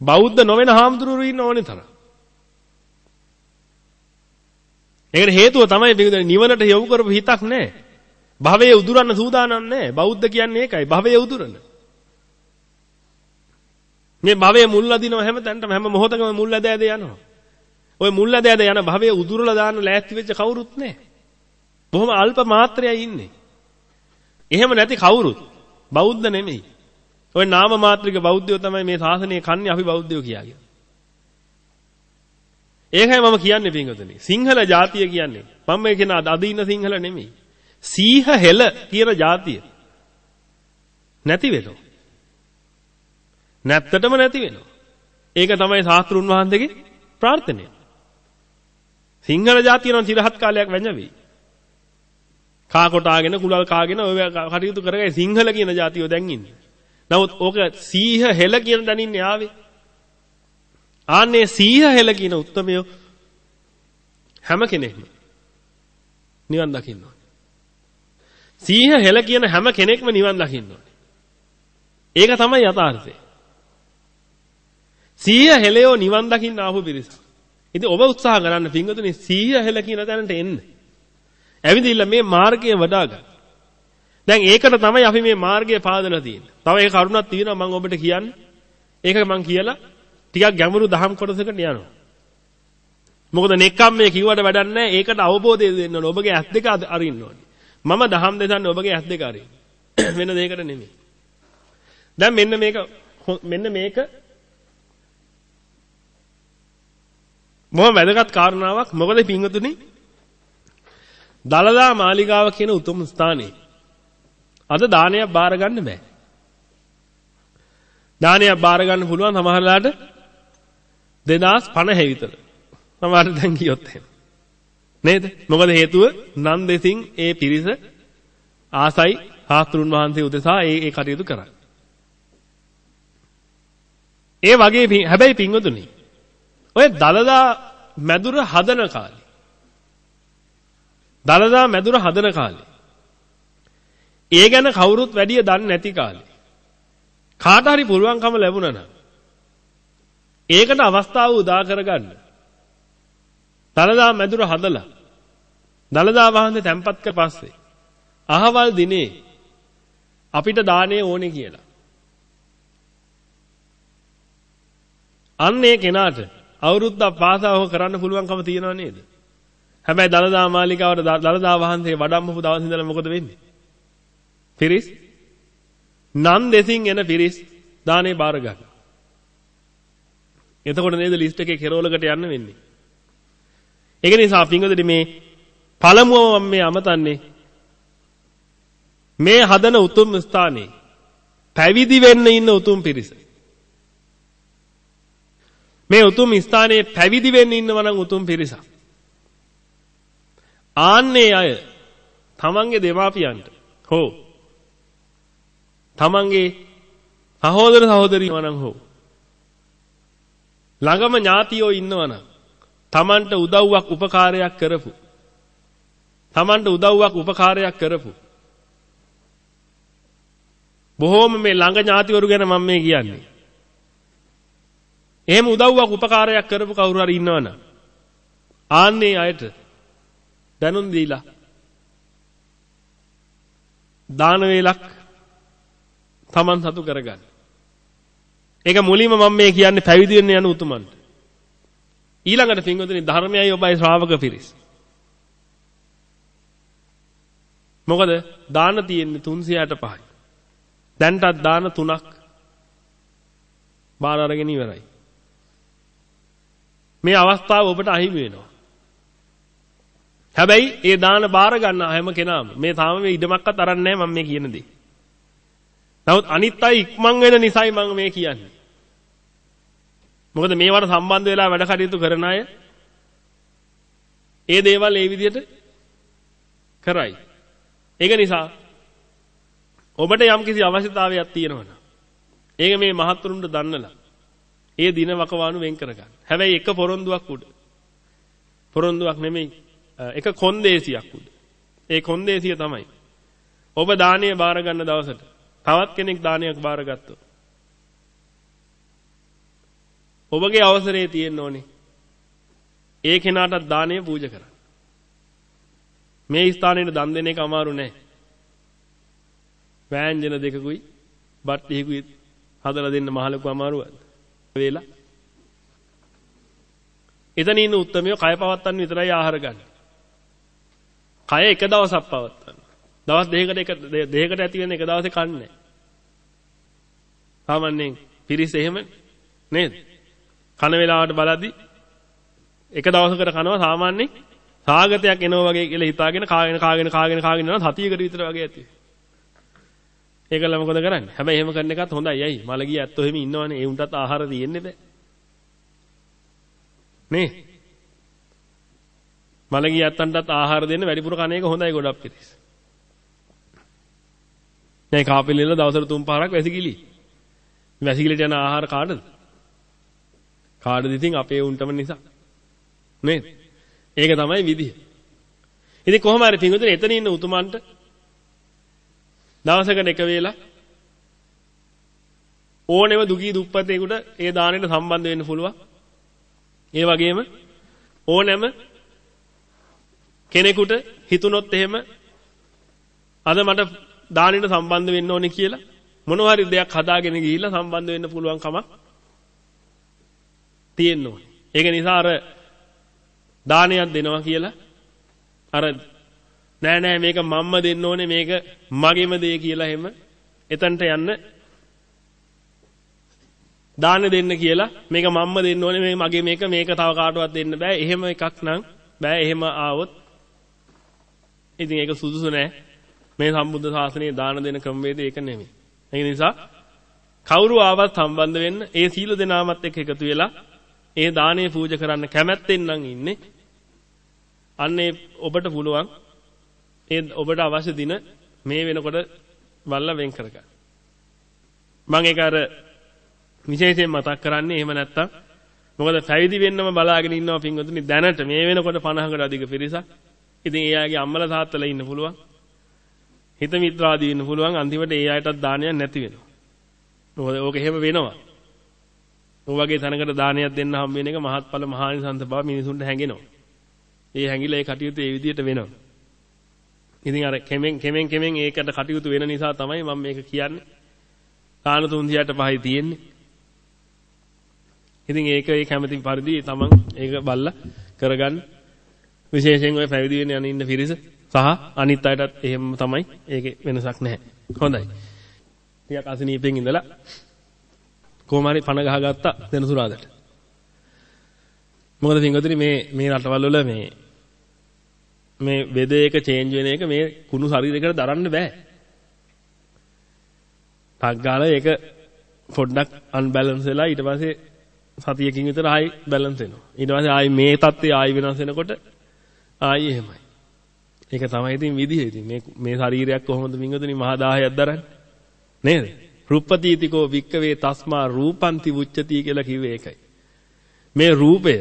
බෞද්ධ නොවන හාමුදුරුවෝ ඉන්න ඕනේ තරම්. ඒකට හේතුව තමයි නිවනට යොමු කරපු හිතක් නැහැ. භවයේ උදුරන්න සූදානම් නැහැ. බෞද්ධ කියන්නේ ඒකයි. භවයේ උදුරන. මේ භවයේ මුල් අදිනව හැම තැනටම හැම මොහොතකම මුල් ඇද ඇද යනවා. ওই මුල් ඇද ඇද යන භවයේ උදුරලා දාන්න ලෑස්ති වෙච්ච කවුරුත් නැහැ. බොහොම අල්ප මාත්‍රයයි ඉන්නේ. එහෙම නැති කවුරුත් බෞද්ධ නෙමෙයි. ওই නාම මාත්‍රික බෞද්ධයෝ තමයි මේ ශාසනය කන්නේ අපි බෞද්ධයෝ කියාගෙන. ඒකයි මම කියන්නේ පින්වතුනි. සිංහල ජාතිය කියන්නේ මම මේ කියන අද ඉන්න සිංහල නෙමෙයි. සීහ හෙල කියන ජාතිය. නැති වෙනවා. නැත්තටම නැති වෙනවා. ඒක තමයි ශාස්ත්‍රුන් වහන්සේගේ ප්‍රාර්ථනය. සිංහල ජාතිය නම් চিරහත් කාලයක් වැඳ වෙයි. කා කොටාගෙන කුලල් කාගෙන ඔය කටයුතු කරගෙන සිංහල කියන ජාතියෝ දැන් ඉන්නේ. නමුත් ඕක සීහ හෙල කියන දනින්නේ ආවේ. ආන්නේ සීහ හෙල කියන උත්මය හැම කෙනෙක්ම නිවන් දකින්න ඕනේ. සීහ හෙල කියන හැම කෙනෙක්ම නිවන් දකින්න ඕනේ. ඒක තමයි යථාර්ථය. සීහ හෙලයෝ නිවන් දකින්න ආපු පිරිස. ඉතින් ඔබ උත්සාහ කරන්න පින්වතුනි සීහ හෙල කියන තැනට එන්න. ඇවිදින්න මේ මාර්ගය වඩා ගන්න. දැන් ඒකට තමයි අපි මේ මාර්ගය පාදලා තියෙන්නේ. තව ඒක කරුණක් තියෙනවා මම ඔබට කියන්නේ. ඒක මම කියලා ටිකක් ගැඹුරු දහම් කොටසකට යනවා. මොකද නෙක්ඛම්මයේ කිව්වට වැඩක් නැහැ. ඒකට අවබෝධය දෙන්න ඕන. ඔබගේ ඇස් දෙක අරින්න ඕනේ. මම දහම් දෙසන්නේ ඔබගේ ඇස් දෙක අරින්න. වෙන දෙයකට නෙමෙයි. දැන් මෙන්න මේක මෙන්න මේක මොහොම වැදගත් කාරණාවක්. මොකද පින්වතුනි දලදා මාලිගාව කියන උතුම් ස්ථානේ අද දානයක් බාර ගන්න බෑ. දානයක් බාර ගන්න පුළුවන් සමහරලාට 2050 විතර. සමහර දැන් කියොත් එහෙම. නේද? මොකද හේතුව නන් දෙසින් ඒ පිරිස ආසයි ආත්‍රුන් වහන්සේ උදෙසා ඒ ඒ කටයුතු කරා. ඒ වගේ හැබැයි පින්වතුනි ඔය දලදා මැදුර හදන කාලේ දලදා මැදුර හදන කාලේ ඒ ගැන කවුරුත් වැඩිය දන්නේ නැති කාලේ කාට හරි පුළුවන්කම ලැබුණා නම් ඒකට අවස්ථාව උදා කරගන්න. දලදා මැදුර හදලා දලදා වහන්සේ තැම්පත් කර පස්සේ අහවල් දිනේ අපිට දානේ ඕනේ කියලා. අන්නේ කෙනාට අවුරුද්දක් පාසා ඔහ කරන්න පුළුවන්කම තියනව නේද? හැබැයි දලදා මාලිකාවට දලදා වහන්සේ වඩම්මපු දවස් ඉඳලා මොකද වෙන්නේ? පිරිස් නන් දෙසින් එන පිරිස් දානේ බාර ගන්නවා. එතකොට නේද ලිස්ට් එකේ කෙරෝලකට යන්න වෙන්නේ. ඒක නිසා පින්වතුනි මේ පළමුව මම මේ අමතන්නේ මේ හදන උතුම් ස්ථානේ පැවිදි වෙන්න ඉන්න උතුම් පිරිස. මේ උතුම් ස්ථානයේ පැවිදි වෙන්න ඉන්නවා නම් උතුම් පිරිසක්. ආන්නේ අය තමන්ගේ දෙමාපියන්ට හෝ තමන්ගේ සහෝදර සහෝදරීව නම් හෝ ළඟම ඥාතියෝ ඉන්නවනම් Tamanට උදව්වක් උපකාරයක් කරපු Tamanට උදව්වක් උපකාරයක් කරපු බොහෝම මේ ළඟ ඥාතිවරු ගැන මම මේ කියන්නේ. එහෙම උදව්වක් උපකාරයක් කරපු කවුරු හරි ඉන්නවනම් ආන්නේ අයට දැනුම් දීලා දාන වේලක් Taman සතු කරගන්න. ඒක මුලින්ම මම මේ කියන්නේ පැවිදි වෙන්න යන උතුමන්ට. ඊළඟට පින්වතුනි ධර්මයයි ඔබයි ශ්‍රාවක පිරිස්. මොකද දාන තියෙන්නේ 365යි. දැන්ටත් දාන 3ක් බාර අරගෙන ඉවරයි. මේ අවස්ථාව ඔබට අහිමි වෙනවා. හැබැයි ඒ දාන බාර ගන්න හැම කෙනාම මේ තාම මේ ඉඩමක්වත් අරන් නැහැ මම මේ කියන දේ. නමුත් අනිත් අය ඉක්මන් වෙන නිසායි මම මේ කියන්නේ. මොකද මේවට සම්බන්ධ වෙලා වැඩ කටයුතු කරන අය ඒ දේවල් ඒ විදිහට කරයි. ඒක නිසා ඔබට යම්කිසි අවශ්‍යතාවයක් තියෙනවා නම් ඒක මේ මහත්තුරුන්ට දන්නලා ඒ දින වකවානු වෙන් කරගන්න. හැබැයි එක පොරොන්දුවක් උඩ. පොරොන්දුවක් නෙමෙයි එක කොන්දේසියක් උඩ. ඒ කොන්දේසිය තමයි ඔබ දානීය බාර ගන්න දවසට තවත් කෙනෙක් දානයක් බාරගත්තොත් ඔබගේ අවසරේ තියෙන්න ඕනේ. ඒ කෙනාටත් දානය පූජා කරන්න. මේ ස්ථානෙට දන් දෙන එක අමාරු නෑ. වෑංජන දෙකකුයි බත් ටිකකුයි හදලා දෙන්න මහලකු අමාරුවද? වේලා. එතන ඉන්න උත්තරමිය කය පවත්තන්න විතරයි ආහාර ගන්න. කය එක දවසක් පවත්තන්න. දවස් දෙකකට එක දෙකකට ඇති වෙන එක දවසේ කන්නේ. සාමාන්‍යයෙන් පිරිස එහෙම නේද? කන වේලාවට බලද්දි එක දවසකට කනවා සාමාන්‍යයෙන් සාගතයක් එනවා වගේ කියලා හිතාගෙන කාගෙන කාගෙන කාගෙන කාගෙන යනවා සතියකට විතර වගේ ඇති. ඒකල මොකද කරන්නේ? හැබැයි එහෙම කරන එකත් හොඳයි. ඇයි? මලගිය ඇත්තෝ එහෙම ඉන්නවනේ. ඒ උන්ටත් ආහාර දෙන්නේ බෑ. නේ? මලගිය ඇත්තන්ටත් ආහාර දෙන්න වැඩිපුර කණ එක හොඳයි ගොඩක් පිළිස්. දැන් කාපිලිල දවසට තුන් පාරක් වැසිකිලි. වැසිකිලිට යන ආහාර කාටද? කාටද ඉතින් අපේ උන්ටම නිසා. නේද? ඒක තමයි විදිය. ඉතින් කොහොම හරි පින්වතුනි එතන ඉන්න උතුමන්ට දවසකට එක වේලා ඕනෙම දුගී දුප්පතේකට ඒ දාණයට සම්බන්ධ වෙන්න පුළුවන්. ඒ වගේම ඕනෑම කෙනෙකුට හිතුනොත් එහෙම අද මට දාණයට සම්බන්ධ වෙන්න ඕනේ කියලා මොනවා හරි දෙයක් හදාගෙන ගිහිල්ලා සම්බන්ධ වෙන්න පුළුවන් කමක් තියෙන්න ඕනේ. ඒක නිසා අර දානයක් දෙනවා කියලා අර නෑ නෑ මේක මම්ම දෙන්න ඕනේ මේක මගේම දේ කියලා එහෙම එතනට යන්න දාන දෙන්න කියලා මේක මම්ම දෙන්න ඕනේ මේ මගේ මේක මේක තව කාටවත් දෙන්න බෑ. එහෙම එකක් නම් බෑ එහෙම ආවොත් ඉතින් ඒක සුදුසු නෑ. මේ සම්බුද්ධ ශාසනයේ දාන දෙන ක්‍රමවේදය ඒක නෙමෙයි. ඒ නිසා කවුරු ආවත් සම්බන්ධ වෙන්න ඒ සීල දෙනාමත් එක්ක එකතු වෙලා ඒ දානය පූජා කරන්න කැමැත්තෙන් නම් ඉන්නේ. අන්නේ ඔබට පුළුවන් ඒ ඔබට අවශ්‍ය දින මේ වෙනකොට වල්ලා වෙන් කරගන්න. මම ඒක අර විශේෂයෙන් මතක් කරන්නේ එහෙම නැත්තම් මොකද පැවිදි වෙන්නම බලාගෙන ඉන්නවා පින්වතුනි දැනට මේ වෙනකොට 50කට අධික පිරිසක්. ඉතින් ඒ අයගේ අම්මලා තාත්තලා ඉන්න පුළුවන්. හිත මිත්‍රාදී ඉන්න පුළුවන් අන්තිමට ඒ අයටත් දානයක් නැති වෙනවා. මොකද ඕක එහෙම වෙනවා. ඔය වගේ තැනකට දානයක් දෙන්න හම් වෙන එක මහත්ඵල මහානිසංස බව මිනිසුන්ට හැඟෙනවා. ඒ හැඟිලා ඒ කටයුතු ඒ විදිහට වෙනවා. ඉතින් අර කෙමෙන් කෙමෙන් කෙමෙන් ඒකට කටයුතු වෙන නිසා තමයි මම මේක කියන්නේ. කාණ 365යි තියෙන්නේ. ඉතින් ඒක ඒ කැමැති පරිදි තමන් ඒක බල්ලා කරගන්න. විශේෂයෙන් ඔය පැවිදි වෙන යන ඉන්න පිරිස සහ අනිත් අයටත් එහෙම තමයි. ඒකේ වෙනසක් නැහැ. හොඳයි. ටිකක් අසනීපෙන් ඉඳලා කොහොම හරි පණ ගහගත්තා දෙනසුරාදට. මොකද පින්වතුනි මේ මේ රටවල් වල මේ මේ වෙදර් එක චේන්ජ් වෙන එක මේ කුණු ශරීරයකට දරන්න බෑ. ටක් ගාලා ඒක පොඩ්ඩක් අන්බැලන්ස් වෙලා ඊට පස්සේ සතියකින් විතර ආයි බැලන්ස් වෙනවා. ඊට පස්සේ ආයි මේ தත්ත්වය ආයි වෙනස් වෙනකොට ආයි එහෙමයි. ඒක තමයි ඉතින් විදිහ. ඉතින් මේ මේ ශරීරයක් කොහොමද මින්ගතුනි මහා දාහයක් දරන්නේ? නේද? රුප්පතීතිකෝ වික්කවේ තස්මා රූපන්ති උච්චති කියලා කිව්වේ ඒකයි. මේ රූපය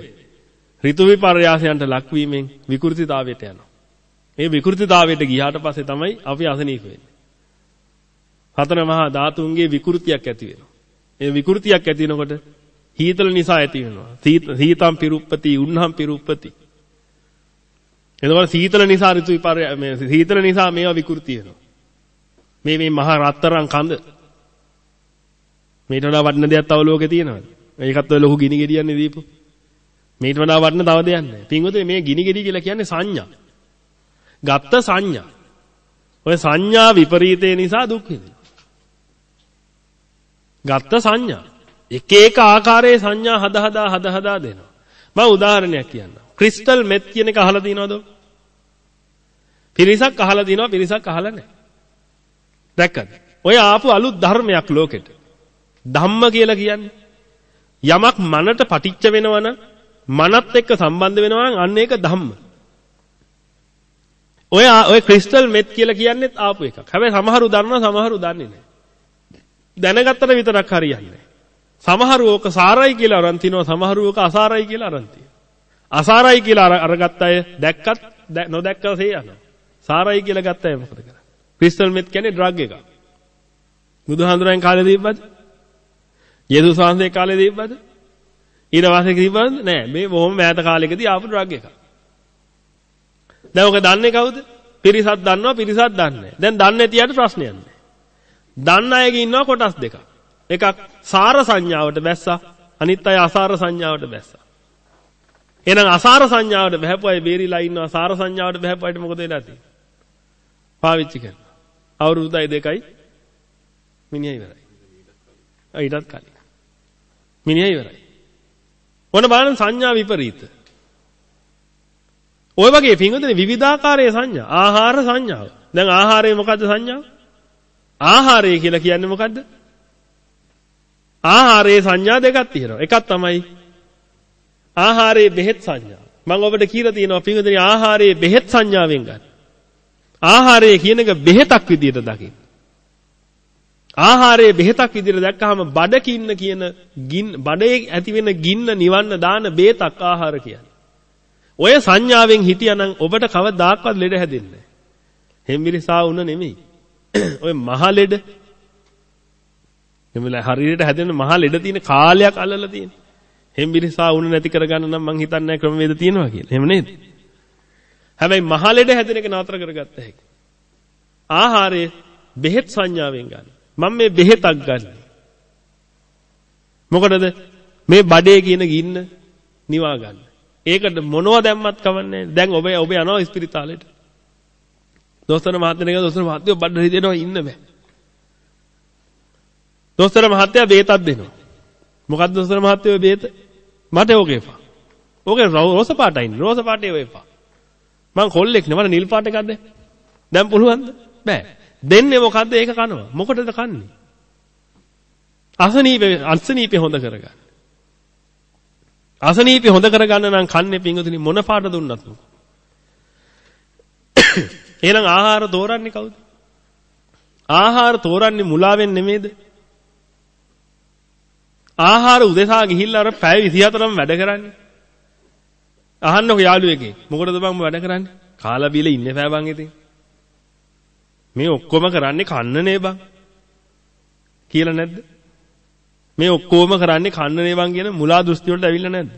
ඍතු විපර්යාසයන්ට ලක්වීමෙන් විකෘතිතාවයට යනවා. මේ විකෘතිතාවයට ගියාට පස්සේ තමයි අපි අසනීප වෙන්නේ. හතර මහා ධාතුන්ගේ විකෘතියක් ඇති වෙනවා. ඒ විකෘතියක් ඇති වෙනකොට හීතල නිසා ඇති වෙනවා. සීතම් පිරුප්පති, උණ්හම් පිරුප්පති. එතකොට සීතල නිසා ඍතු විපර්යාස මේ සීතල නිසා මේවා විකෘති වෙනවා. මේ මේ මහා රත්තරන් කඳ මේට වඩා වටින දෙයක් තව ලෝකේ තියෙනවද? මේකත් ඔය ලොකු ගිනි ගෙඩියන්නේ දීපු. මේට වඩා වටින තව දෙයක් නැහැ. පින්වතුනි මේ ගිනි ගෙඩිය කියලා කියන්නේ සංඥා. ගත්ත සංඥා. ඔය සංඥා විපරීතය නිසා දුක් විඳිනවා. ගත්ත සංඥා. එක එක ආකාරයේ සංඥා හද හදා හද හදා දෙනවා. මම උදාහරණයක් කියන්නම්. ක්‍රිස්ටල් මෙත් කියන එක අහලා තියෙනවද? පිරිසක් අහලා තිනවා පිරිසක් අහලා නැහැ. දැක්කද? ඔය ආපු අලුත් ධර්මයක් ලෝකෙට. ධම්ම කියලා කියන්නේ යමක් මනට පටිච්ච වෙනවනම් මනත් එක්ක සම්බන්ධ වෙනවා නම් අන්න ඒක ධම්ම. ඔය ඔය ක්‍රිස්ටල් මෙත් කියලා කියන්නේත් ආපු එකක්. හැබැයි සමහරු දන්නවා සමහරු දන්නේ නැහැ. දැනගත්තට විතරක් හරියන්නේ සමහරු ඕක සාරයි කියලා අරන් තිනවා සමහරු ඕක අසාරයි කියලා අරන් තියෙනවා. අසාරයි කියලා අරගත්ත අය දැක්කත් නොදැක්කසේ යනවා. සාරයි කියලා ගත්ත අය මොකද කරන්නේ? ක්‍රිස්ටල් මෙත් කියන්නේ ඩ්‍රග් එකක්. බුදුහාඳුරන් කාලේ දීප්පද? යේසුස් වහන්සේ කාලේ දීප්පද? ඊට පස්සේ කිව්වද? නෑ මේ බොහොම මෑත කාලෙකදී ආපු ඩ්‍රග් එකක්. දැන් ඔක දන්නේ කවුද? පිරිසක් දන්නවා පිරිසක් දන්නේ දැන් දන්නේ නැතියට ප්‍රශ්නයක් නෑ. දන්න අයගේ ඉන්නවා කොටස් දෙකක්. එකක් සාර සංඥාවට බැස්සා අනිත් අය අසාර සංඥාවට බැස්සා. එහෙනම් අසාර සංඥාවට බහැපු අය බේරිලා ඉන්නවා සාර සංඥාවට බහැපු අයට මොකද වෙලා තියෙන්නේ? පාවිච්චි කරනවා. අවුරුද්දයි දෙකයි මිනිහා ඉවරයි. ඊටත් කලින්. මිනිහා ඉවරයි. ඔන්න බලන්න සංඥා විපරීත. ඔය වගේ පින්වතුනි විවිධාකාරයේ සංඥා. ආහාර සංඥාව. දැන් ආහාරයේ මොකද්ද සංඥාව? ආහාරය කියලා කියන්නේ මොකද්ද? ආහාරයේ සංඥා දෙකක් තියෙනවා. එකක් තමයි ආහාරයේ බෙහෙත් සංඥා. මම ඔබට කියලා තියෙනවා පින්වතුනි ආහාරයේ බෙහෙත් සංඥාවෙන් ගන්න. ආහාරය කියන එක බෙහෙතක් විදියට දකින්න. ආහාරයේ බෙහෙතක් විදියට දැක්කහම බඩකින්න කියන ගින්න බඩේ ඇති වෙන ගින්න නිවන්න දාන බේතක් ආහාර කියන්නේ. ඔය සංඥාවෙන් හිටියානම් ඔබට කවදාක්වත් ලෙඩ හැදෙන්නේ නැහැ. හෙම්බිරිසා වුණ නෙමෙයි. ඔය මහ ලෙඩ එමුල හරියට හැදෙන මහ ලෙඩ තියෙන කාලයක් අල්ලලා තියෙන. හෙම්බිරිසා වුණ නැති කරගන්න නම් මං හිතන්නේ ක්‍රමවේද තියෙනවා කියලා. එහෙම නේද? හැබැයි මහ ලෙඩ හැදෙන එක නතර කරගත්ත හැකි. ආහාරයේ බෙහෙත් සංඥාවෙන් ගන්න. මම මේ බෙහෙතක් ගන්න. මොකටද? මේ බඩේ කියන ගින්න නිවා ගන්න. ඒකට මොනව දැම්මත් කවන්නේ දැන් ඔබ ඔබ යනවා ඉස්පිරිතාලෙට. දොස්තර මහත්තයා දොස්තර මහත්තයෝ බඩ හිතෙනවා ඉන්න බෑ. දොස්තර මහත්තයා බේතක් දෙනවා. මොකද්ද දොස්තර මහත්තයෝ බේත? මට ඕකේ එපා. ඕකේ රෝස පාටයි රෝස පාටේ ඔය එපා. මං කොල්ලෙක් නේ මට නිල් පාට එකක් දෙන්න. දැන් පුළුවන්ද? බෑ. දෙන්නේ මොකද්ද ඒක කනවා. මොකටද කන්නේ? අසනීපේ අසනීපේ හොඳ කරගන්න. අසනීපේ හොඳ කරගන්න නම් කන්නේ පිංගුතුනි මොන පාට දුන්නත් මොකෝ. එහෙනම් ආහාර තෝරන්නේ කවුද? ආහාර තෝරන්නේ මුලාවෙන් නෙමේද? ආහාර උදෙසා ගිහිල්ලා අර පැය 24ම වැඩ කරන්නේ. අහන්නකො යාළුවෙක්ගෙන්. මොකටද බං වැඩ කරන්නේ? කාලා බීලා ඉන්නේ පෑ බං ඉතින්. මේ ඔක්කොම කරන්නේ කන්නනේ බං. කියලා නැද්ද? මේ ඔක්කොම කරන්නේ කන්නනේ බං කියන මුලා දෘෂ්ටි වලට ඇවිල්ලා නැද්ද?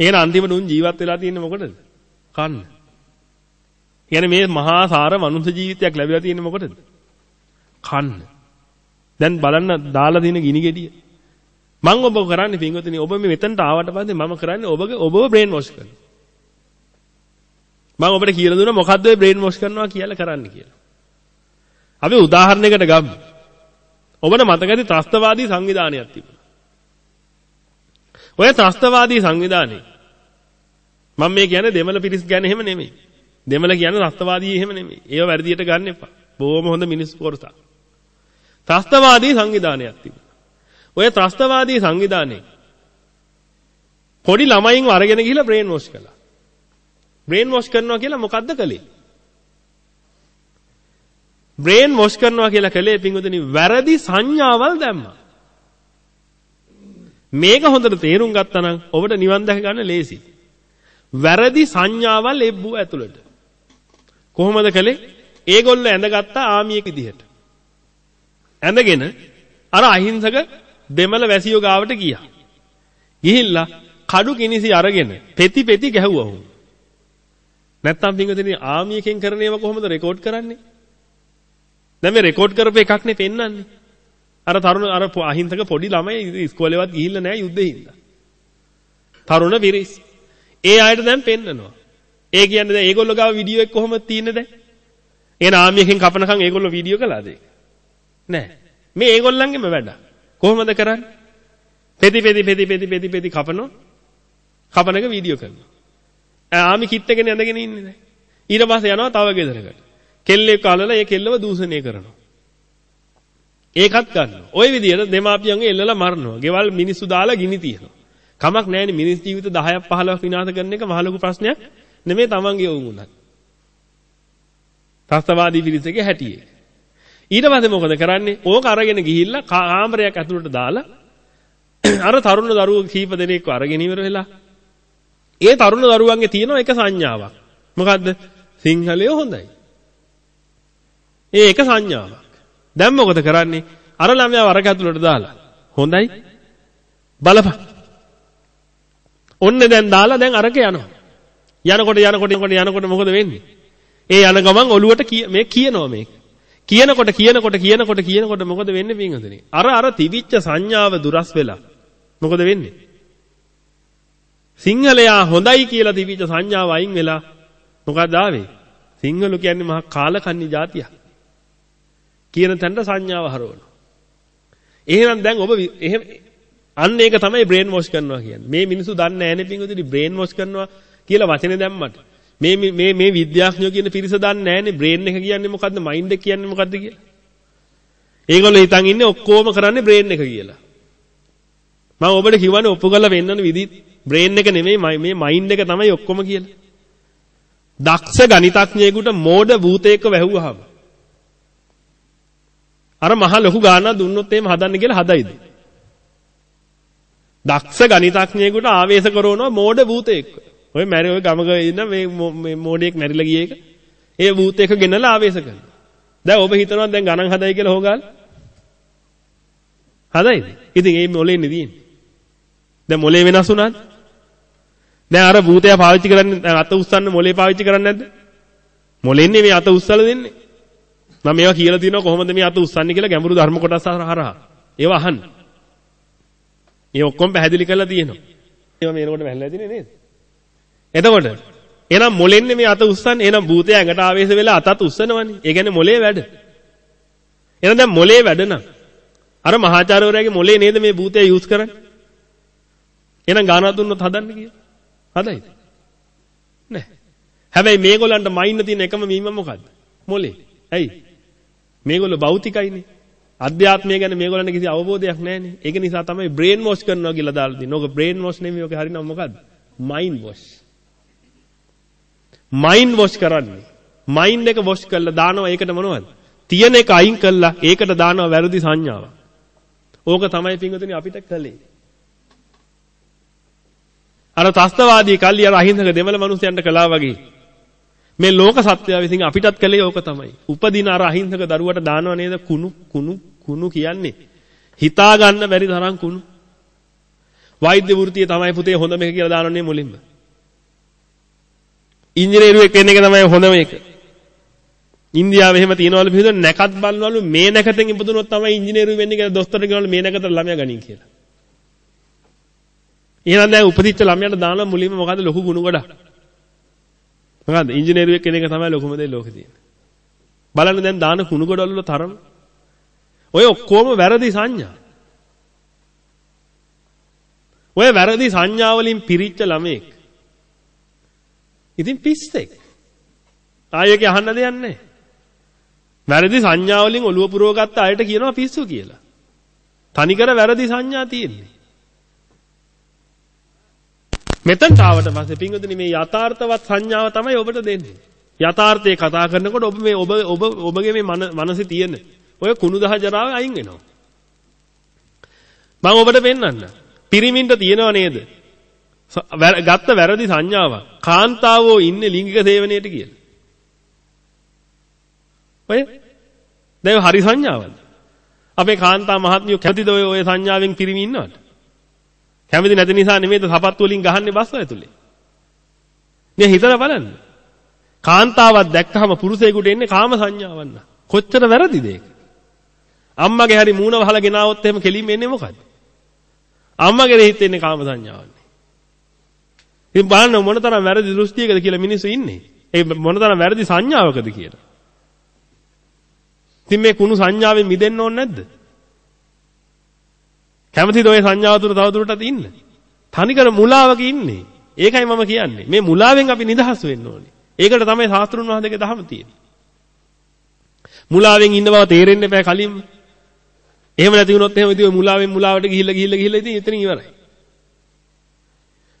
එහෙනම් අන්තිමට උන් ජීවත් වෙලා තියෙන්නේ මොකටද? කන්න. කියන්නේ මේ මහා සාර මනුස්ස ජීවිතයක් ලැබිලා තියෙන්නේ මොකටද? කන්න. දැන් බලන්න දාලා දින ගිනි ගෙඩිය. මම ඔබ කරන්නේ පින්වතුනි ඔබ මේ මෙතනට ආවට පස්සේ මම කරන්නේ ඔබගේ ඔබව බ්‍රේන් වොෂ් කරනවා. මම ඔබට කියලා දුන්නා මොකද්ද ඔය බ්‍රේන් වොෂ් කරනවා කියලා කරන්න කියලා. අපි උදාහරණයකට ගමු. ඔබට මතකද ත්‍රස්තවාදී සංවිධානයක් තිබුණා. ඔය ත්‍රස්තවාදී සංවිධානයේ මම මේ කියන්නේ දෙමළ පිරිස් ගැන එහෙම නෙමෙයි. දෙමළ කියන්නේ ත්‍රස්තවාදී එහෙම නෙමෙයි. ඒව වැරදියට ගන්න එපා. බොහොම හොඳ මිනිස්සු කොටසක්. ත්‍රස්තවාදී සංවිධානයක් තිබුණා. ඔය ත්‍රස්තවාදී සංවිධානයේ පොඩි ළමයින්ව අරගෙන ගිහිල්ලා බ්‍රේන් වොෂ් කළා. බ්‍රේන් වොෂ් කරනවා කියලා මොකද්ද කළේ? බ්‍රේන් වොෂ් කරනවා කියලා කළේ පින්වතුනි වැරදි සංඥාවල් දැම්මා. මේක හොඳට තේරුම් ගත්තා නම් ඔබට නිවන් දැක ගන්න ලේසි. වැරදි සංඥාවල් එබ්බුව ඇතුළට. කොහොමද කළේ? ඒගොල්ලෝ ඇඳගත්තා ආමියෙක් විදිහට. ඇඳගෙන අර අහිංසක දෙමළ වැසියෝ ගාවට ගියා. ගිහිල්ලා කඩු කිනිසි අරගෙන පෙති පෙති ගැහුවා උන්. නැත්තම් පින්වතුනි ආමියකින් කරන ඒවා කොහොමද රෙකෝඩ් කරන්නේ? දැන් මේ රෙකෝඩ් කරපු එකක් නේ පෙන්වන්නේ. අර තරුණ අර අහිංසක පොඩි ළමයි ඉස්කෝලේවත් ගිහිල්ලා නැහැ යුද්ධේ හින්දා. තරුණ පිරිස්. ඒ අයට දැන් පෙන්නනවා. ඒ කියන්නේ දැන් ඒගොල්ලෝ ගාව වීඩියෝ එක කොහොමද තියෙන්නේ දැන්? එහෙනම් ආමියකින් කපනකම් ඒගොල්ලෝ වීඩියෝ කළාද ඒක? නෑ. මේ ඒගොල්ලන්ගේම වැඩ. කොහොමද කරන්නේ? පෙති පෙති පෙති පෙති පෙති පෙති කපනවා. කපන එක වීඩියෝ කරනවා. ආමි කිට් එකනේ ඇඳගෙන ඉන්නේ දැන්. ඊට පස්සේ යනවා තව ගෙදරකට. කෙල්ලෙක් අල්ලලා ඒ කෙල්ලව දූෂණය කරනවා. ඒකත් ගන්නවා. ওই විදිහට දෙමාපියන්ගේ එල්ලලා මරනවා. ගෙවල් මිනිස්සු දාලා ගිනි තියනවා. කමක් නැහැනේ මිනිස් ජීවිත 10ක් 15ක් විනාශ කරන එක මහ ලොකු ප්‍රශ්නයක් නෙමෙයි තමන්ගේ වුන් උනත්. ත්‍ස්තවාදී පිරිසගේ හැටියේ. ඊට පස්සේ මොකද කරන්නේ? ඕක අරගෙන ගිහිල්ලා කාමරයක් ඇතුළට දාලා අර තරුණ දරුවෝ කීප දෙනෙක්ව අරගෙන ඉවර වෙලා ඒ තරුණ දරුවන්ගේ තියෙන එක සංඥාවක්. මොකද්ද? සිංහලය හොඳයි. ඒ එක සංඥාවක්. දැන් මොකද කරන්නේ? අර ළමයා වරක ඇතුළට දාලා හොඳයි බලපන්. ඔන්න දැන් දාලා දැන් අරක යනවා. යනකොට යනකොට යනකොට යනකොට මොකද වෙන්නේ? ඒ යන ගමන් ඔළුවට මේ කියනවා මේක. කියනකොට කියනකොට කියනකොට කියනකොට මොකද වෙන්නේ පින්වතුනි? අර අර තිබිච්ච සංඥාව දුරස් වෙලා මොකද වෙන්නේ? සිංහලයා හොඳයි කියලා තිබිච්ච සංඥාව අයින් වෙලා මොකද ආවේ? සිංහලු කියන්නේ මහා කාලකන්ණි జాතියක්. කියන තැනට සංඥාව හරවනවා. එහෙනම් දැන් ඔබ එහෙම අන්න ඒක තමයි බ්‍රේන් වොෂ් කරනවා කියන්නේ. මේ මිනිස්සු දන්නේ නැහැ නේ පින්වතුනි බ්‍රේන් වොෂ් කරනවා කියලා වචනේ දැම්මට. මේ මේ මේ විද්‍යාඥයෝ කියන පිරිස දන්නේ නැහනේ බ්‍රේන් එක කියන්නේ මොකද්ද මයින්ඩ් එක කියන්නේ මොකද්ද කියලා. ඒගොල්ලෝ හිතන් ඉන්නේ ඔක්කොම කරන්නේ බ්‍රේන් එක කියලා. මම ඔබට කිව්වනේ ඔප්පු කරලා වෙන්නන විදි බ්‍රේන් එක නෙමෙයි මේ මයින්ඩ් එක තමයි ඔක්කොම කියලා. දක්ෂ ගණිතඥයෙකුට මෝඩ භූතයක වැහුවාම අර මහ ලොකු ගානක් දුන්නොත් එහෙම හදන්න කියලා හදයිද? දක්ෂ ගණිතඥයෙකුට ආවේශ කරනවා මෝඩ භූතයෙක්. ඔය මැරි ඔය ගමක ඉන්න මේ මෝඩයෙක් මැරිලා ගිය එක. ඒ භූතයෙක් ගෙනලා ආවේශ කරනවා. දැන් ඔබ හිතනවා දැන් ගණන් හදයි කියලා හොගාල. හදයිද? ඉතින් ඒ මොලේ නෙදීන්නේ. දැන් මොලේ වෙනස් වුණාද? දැන් අර භූතයා පාවිච්චි කරන්නේ අත උස්සන්න මොලේ පාවිච්චි කරන්නේ නැද්ද? මොලෙන් නෙමෙයි අත උස්සලා දෙන්නේ. මම මේවා කියලා තියෙනවා කොහොමද මේ අත උස්සන්නේ කියලා ගැඹුරු ධර්ම කොටස් හරහා. ඒවා අහන්න. මේ ඔක්කොම පැහැදිලි කරලා තියෙනවා. ඒවා මේනකොට වැහලා තියෙන්නේ නේද? එතකොට එහෙනම් මොලෙන්නේ මේ අත උස්සන්නේ. එහෙනම් භූතය ඇඟට ආවේශ වෙලා අතත් උස්සනවනේ. ඒ කියන්නේ මොලේ වැඩ. එහෙනම් දැන් මොලේ වැඩ නම් අර මහාචාර්යවරයාගේ මොලේ නේද මේ භූතය යූස් කරන්නේ? එහෙනම් ගානක් දුන්නොත් හදන්න කියලා. හදයිද? නෑ. හැබැයි මේගොල්ලන්ට මයින්න තියෙන එකම මීම මොකද්ද? මොලේ. ඇයි? මේගොල්ලෝ භෞතිකයිනේ. අධ්‍යාත්මය ගැන මේගොල්ලන්ට කිසි අවබෝධයක් නැහැනේ. ඒක නිසා තමයි බ්‍රේන් වොෂ් කරනවා කියලා දාලා තියෙන්නේ. ඕක බ්‍රේන් වොෂ් නෙමෙයි. ඕක හරිනම් මොකද්ද? Mind wash. මයින්ඩ් වොෂ් කරන්නේ. මයින්ඩ් එක වොෂ් කරලා දානවා ඒකට මොනවද? තියෙන එක අයින් කළා ඒකට දානවා වැරදි සංඥාවක්. ඕක තමයි පින්වතුනි අපිට කළේ. අර ත්‍ස්තවාදී කල්ලි අර අහිංසක දෙමළ මිනිසයන්ට කළා වගේ. මේ ලෝක සත්‍යය විසින් අපිටත් කළේ ඕක තමයි. උපදින අර අහිංසක දරුවට දානව නේද කුණු කුණු කුණු කියන්නේ. හිතා ගන්න බැරි තරම් කුණු. වෛද්‍ය වෘත්තිය තමයි පුතේ හොඳ මේක කියලා දානවනේ මුලින්ම. ඉංජිනේරුවෙක් වෙන එක තමයි හොඳම එක. ඉන්දියාවේ එහෙම තියනවලු පිළිද නැකත් බලනවලු මේ නැකතෙන් ඉපදුනොත් තමයි ඉංජිනේරු වෙන්නේ කියලා දොස්තර කියනවලු මේ නැකතට ළමයා ගනින් කියලා. එහෙනම් දැන් උපදිච්ච ළමයාට දාන මුලින්ම මොකද්ද ලොකු ගුණ ගොඩක්. මොකද්ද ඉංජිනේරුවෙක් කෙනෙක් තමයි ලොකුම දේ ලෝකේ තියෙන්නේ. බලන්න දැන් දාන කුණු ගොඩවල තරම. ඔය ඔක්කොම වැරදි සංඥා. ඔය වැරදි සංඥා වලින් පිරිච්ච ළමෙක්. ඉතින් පිස්සෙක්. ආයෙක අහන්න දෙයක් නැහැ. වැරදි සංඥා වලින් ඔළුව පුරවගත්ත අයට කියනවා පිස්සු කියලා. තනිකර වැරදි සංඥා තියෙන්නේ. මෙතනට ආවට පස්සේ පින්වතුනි මේ යථාර්ථවත් සංඥාව තමයි ඔබට දෙන්නේ. යථාර්ථය කතා කරනකොට ඔබ මේ ඔබ ඔබ ඔබගේ මේ මනසේ තියෙන ඔය කුණු දහ ජරාව අයින් වෙනවා. මම ඔබට පෙන්වන්න. පිරිමින්ට තියෙනව නේද? ගත්ත වැරදි සංඥාවක්. කාන්තාවෝ ඉන්නේ ලිංගික සේවනයේට කියලා. ඔය දැන් හරි සංඥාවක්ද? අපේ කාන්තා මහත්මිය කැමතිද ඔය ඔය සංඥාවෙන් පිරිමි ඉන්නවට? කැමති නැති නිසා නෙමෙයිද සපත්තු වලින් ගහන්නේ බස් ඇතුලේ. නේ හිතලා බලන්න. කාන්තාවක් දැක්කහම පුරුෂයෙකුට එන්නේ කාම සංඥාවන්න. කොච්චර වැරදිද ඒක? අම්මගේ හරි මූණ වහලා ගෙනාවොත් එහෙම කෙලින්ම එන්නේ මොකද්ද? අම්මගේ හිතේ ඉන්නේ කාම සංඥාවන්නේ. ඉතින් බලන්න මොනතරම් වැරදි දෘෂ්ටියකද කියලා මිනිස්සු ඉන්නේ. ඒ මොනතරම් වැරදි සංඥාවකද කියලා. ඉතින් මේ කුණු සංඥාවෙන් මිදෙන්න ඕනේ නැද්ද? කැමතිද ওই සංඥාව තුර තවදුරටත් ඉන්න? තනිකර මුලාවක ඉන්නේ. ඒකයි මම කියන්නේ. මේ මුලාවෙන් අපි නිදහස් වෙන්න ඕනේ. ඒකට තමයි සාස්ත්‍රුන් වහන්සේගේ දහම තියෙන්නේ. මුලාවෙන් ඉන්න බව තේරෙන්න බෑ කලින්ම. එහෙම නැති වුණොත් එහෙම ඉතින් මුලාවෙන් මුලාවට ගිහිල්ලා ගිහිල්ලා ගිහිල්ලා ඉතින් එතන ඉවරයි.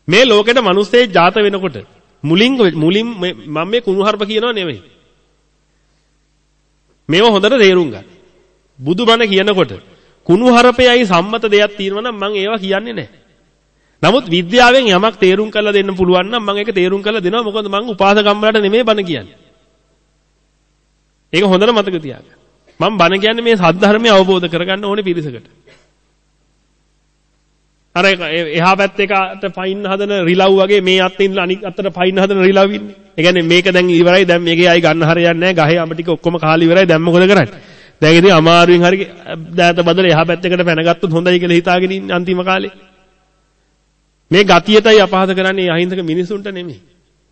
මේ ලෝකෙට මිනිස්සේ ජාත වෙනකොට මුලින් මුලින් මම මේ කුණුහරුප කියනවා නෙමෙයි. මේව හොඳට තේරුම් ගන්න. බුදුබණ කියනකොට කුණුහරුපයයි සම්මත දෙයක් තියෙනවා නම් මම ඒවා කියන්නේ නැහැ. නමුත් විද්‍යාවෙන් යමක් තේරුම් කරලා දෙන්න පුළුවන් නම් මම ඒක තේරුම් කරලා දෙනවා. මොකද මම උපාසකම් වලට නෙමෙයි බණ කියන්නේ. ඒක හොඳට මතක තියාගන්න. මම බණ කියන්නේ මේ සද්ධර්මය අවබෝධ කරගන්න ඕනේ පිරිසකට. අර එහා පැත්තේ එකට පයින් හදන රිලව් වගේ මේ අතේ ඉඳලා අනිත් අතට පයින් හදන රිලව් ඉන්නේ. ඒ කියන්නේ මේක දැන් ඉවරයි දැන් මේකේ ආයි ගන්න හරියන්නේ නැහැ. ගහේ අඹ ටික ඔක්කොම කාලේ ඉවරයි. දැන් මොකද කරන්නේ? දැන් ඉතින් අමාරුවෙන් හරි දෑත බදලා එහා පැත්තකට පැනගත්තොත් හොඳයි කියලා හිතාගෙන ඉන්නේ අන්තිම කාලේ. මේ ගතියටයි අපහාස කරන්නේ අහිංසක මිනිසුන්ට නෙමෙයි.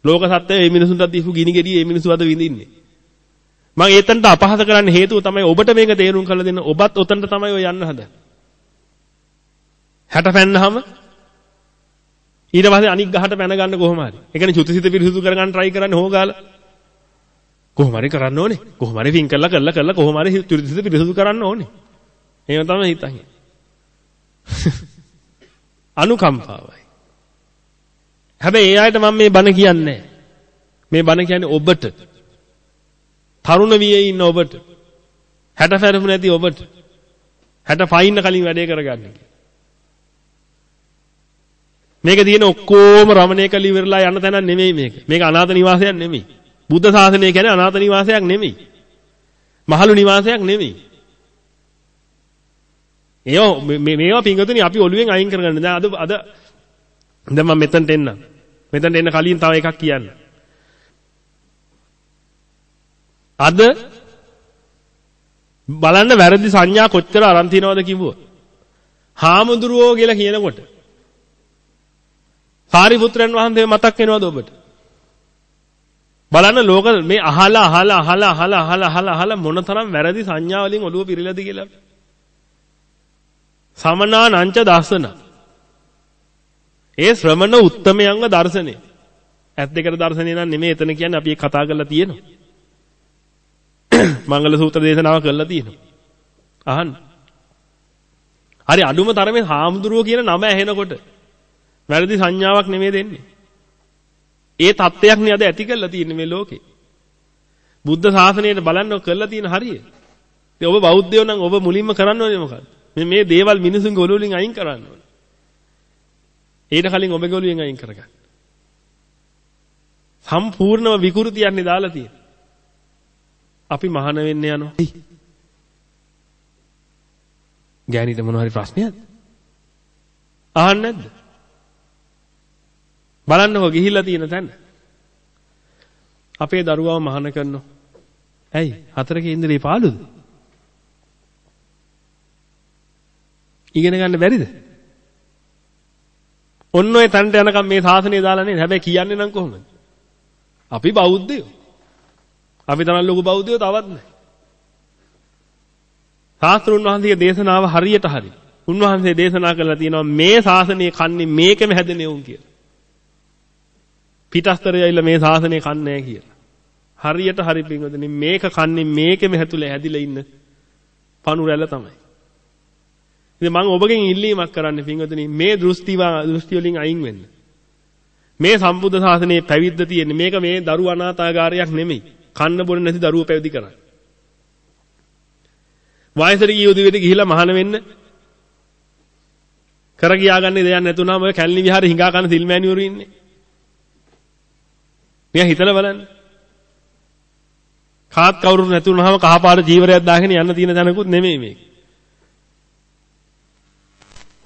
ලෝක සත්‍යය මේ මිනිසුන්ට දීපු ගිනි ගෙඩිය මේ මිනිස්සු අද විඳින්නේ. මම ඒතනට අපහාස කරන්න හේතුව තමයි ඔබට මේක තේරුම් කරලා දෙන්න. ඔබත් ඔතනට තමයි ඔය යන්න හදන්නේ. 60 පැන්නාම ඊට පස්සේ අනික් ගහට පැන ගන්න කොහොම හරි. ඒ කියන්නේ චුතිසිත පිරිසුදු කරගන්න try කරන්නේ හොගාලා. කොහොම හරි කරන්න ඕනේ. කොහොම හරි පින් කරලා කරලා කරලා කොහොම හරි චුතිසිත පිරිසුදු කරන්න ඕනේ. එහෙම තමයි හිතන්නේ. අනුකම්පාවයි. හැබැයි ඒ අයට මම මේ බණ කියන්නේ මේ බණ කියන්නේ ඔබට. තරුණ වියේ ඉන්න ඔබට. 60 පැරපු නැති ඔබට. 60 පයින්න කලින් වැඩේ කරගන්න. මේක තියෙන ඔක්කොම රමණය කළ ඉවරලා යන තැනක් නෙමෙයි මේක. මේක අනාථ නිවාසයක් නෙමෙයි. බුද්ධ ශාසනය කියන්නේ අනාථ නිවාසයක් නෙමෙයි. මහලු නිවාසයක් නෙමෙයි. ඒවා මේවා පිංගතුනි අපි ඔළුවෙන් අයින් කරගන්න. දැන් අද අද දැන් මම මෙතනට එන්න. මෙතනට එන්න කලින් තව එකක් කියන්න. අද බලන්න වැරදි සංඥා කොච්චර අරන් තියනවද කිව්වොත්. හාමුදුරුවෝ කියලා කියනකොට සාරිපුත්‍රයන් වහන්සේ මතක් වෙනවද ඔබට? බලන්න ලෝක මේ අහලා අහලා අහලා අහලා අහලා අහලා අහලා මොනතරම් වැරදි සංඥා වලින් ඔළුව පිරෙලාද කියලා. සමනා නංච දර්ශන. ඒ ශ්‍රමණ උත්තමයන්ව දර්ශනේ. ඇත් දෙකට දර්ශනේ නම් නෙමෙයි එතන කියන්නේ අපි කතා කරලා තියෙනවා. මංගල සූත්‍ර දේශනාව කරලා තියෙනවා. අහන්න. හරි අඩුම තරමේ හාමුදුරුවෝ කියන නම ඇහෙනකොට වැරදි සංඥාවක් නෙමෙයි දෙන්නේ. ඒ தත්ත්වයක් නේ අද ඇති කරලා තියෙන්නේ මේ ලෝකේ. බුද්ධ ශාසනයට බලන්න කරලා තියෙන හරිය. ඉතින් ඔබ බෞද්ධයෝ නම් ඔබ මුලින්ම කරන්න ඕනේ මොකක්ද? මේ මේ දේවල් මිනිසුන්ගේ ඔළුව වලින් අයින් කරන්න ඕනේ. ඊට කලින් ඔබගේ ඔළුවෙන් අයින් කරගන්න. සම්පූර්ණව විකෘතියන්නේ දාලා තියෙන්නේ. අපි මහාන වෙන්න යනවා. ගෑණිට මොන හරි ප්‍රශ්නයක්ද? අහන්නේ නැද්ද? බලන්නකෝ ගිහිල්ලා තියෙන තැන. අපේ දරුවව මහාන කරනවා. ඇයි? හතරක ඉන්ද්‍රිය පාළුද? ඉගෙන ගන්න බැරිද? ඔන්න ඔය තැනට යනකම් මේ ශාසනය දාලා නේද? හැබැයි කියන්නේ නම් කොහොමද? අපි බෞද්ධයෝ. අපි තරම් ලොකු බෞද්ධයෝ තවත් නැහැ. ශාස්ත්‍රුන් වහන්සේගේ දේශනාව හරියට හරි. උන්වහන්සේ දේශනා කළා තියෙනවා මේ ශාසනය කන්නේ මේකෙම හැදෙන උන් කියලා. පිටස්තරය ඇවිල්ලා මේ ශාසනය කන්නේ නැහැ කියලා. හරියට හරි පින්වදනි මේක කන්නේ මේකෙම හැතුලේ හැදිලා ඉන්න පණු රැළ තමයි. ඉතින් මම ඔබගෙන් ඉල්ලීමක් කරන්න පින්වදනි මේ දෘෂ්ටිවා දෘෂ්ටි වලින් අයින් වෙන්න. මේ සම්බුද්ධ ශාසනයේ පැවිද්ද තියෙන්නේ මේක මේ දරු අනාථාගාරයක් නෙමෙයි. කන්න බොන්න නැති දරුවෝ පැවිදි කරන්නේ. වයසට ගිය උදවියට ගිහිලා මහාන වෙන්න කර ගියාගන්නේ දෙයක් නැතුණාම ඔය කැලණි විහාරේ හිඟා කන සිල්මෑණිවරු ඉන්නේ. නිකන් හිතලා බලන්න. කාත් කවුරු නැතුනහම කහපාට ජීවරයක් දාගෙන යන්න තියෙන තැනකුත් නෙමෙයි මේක.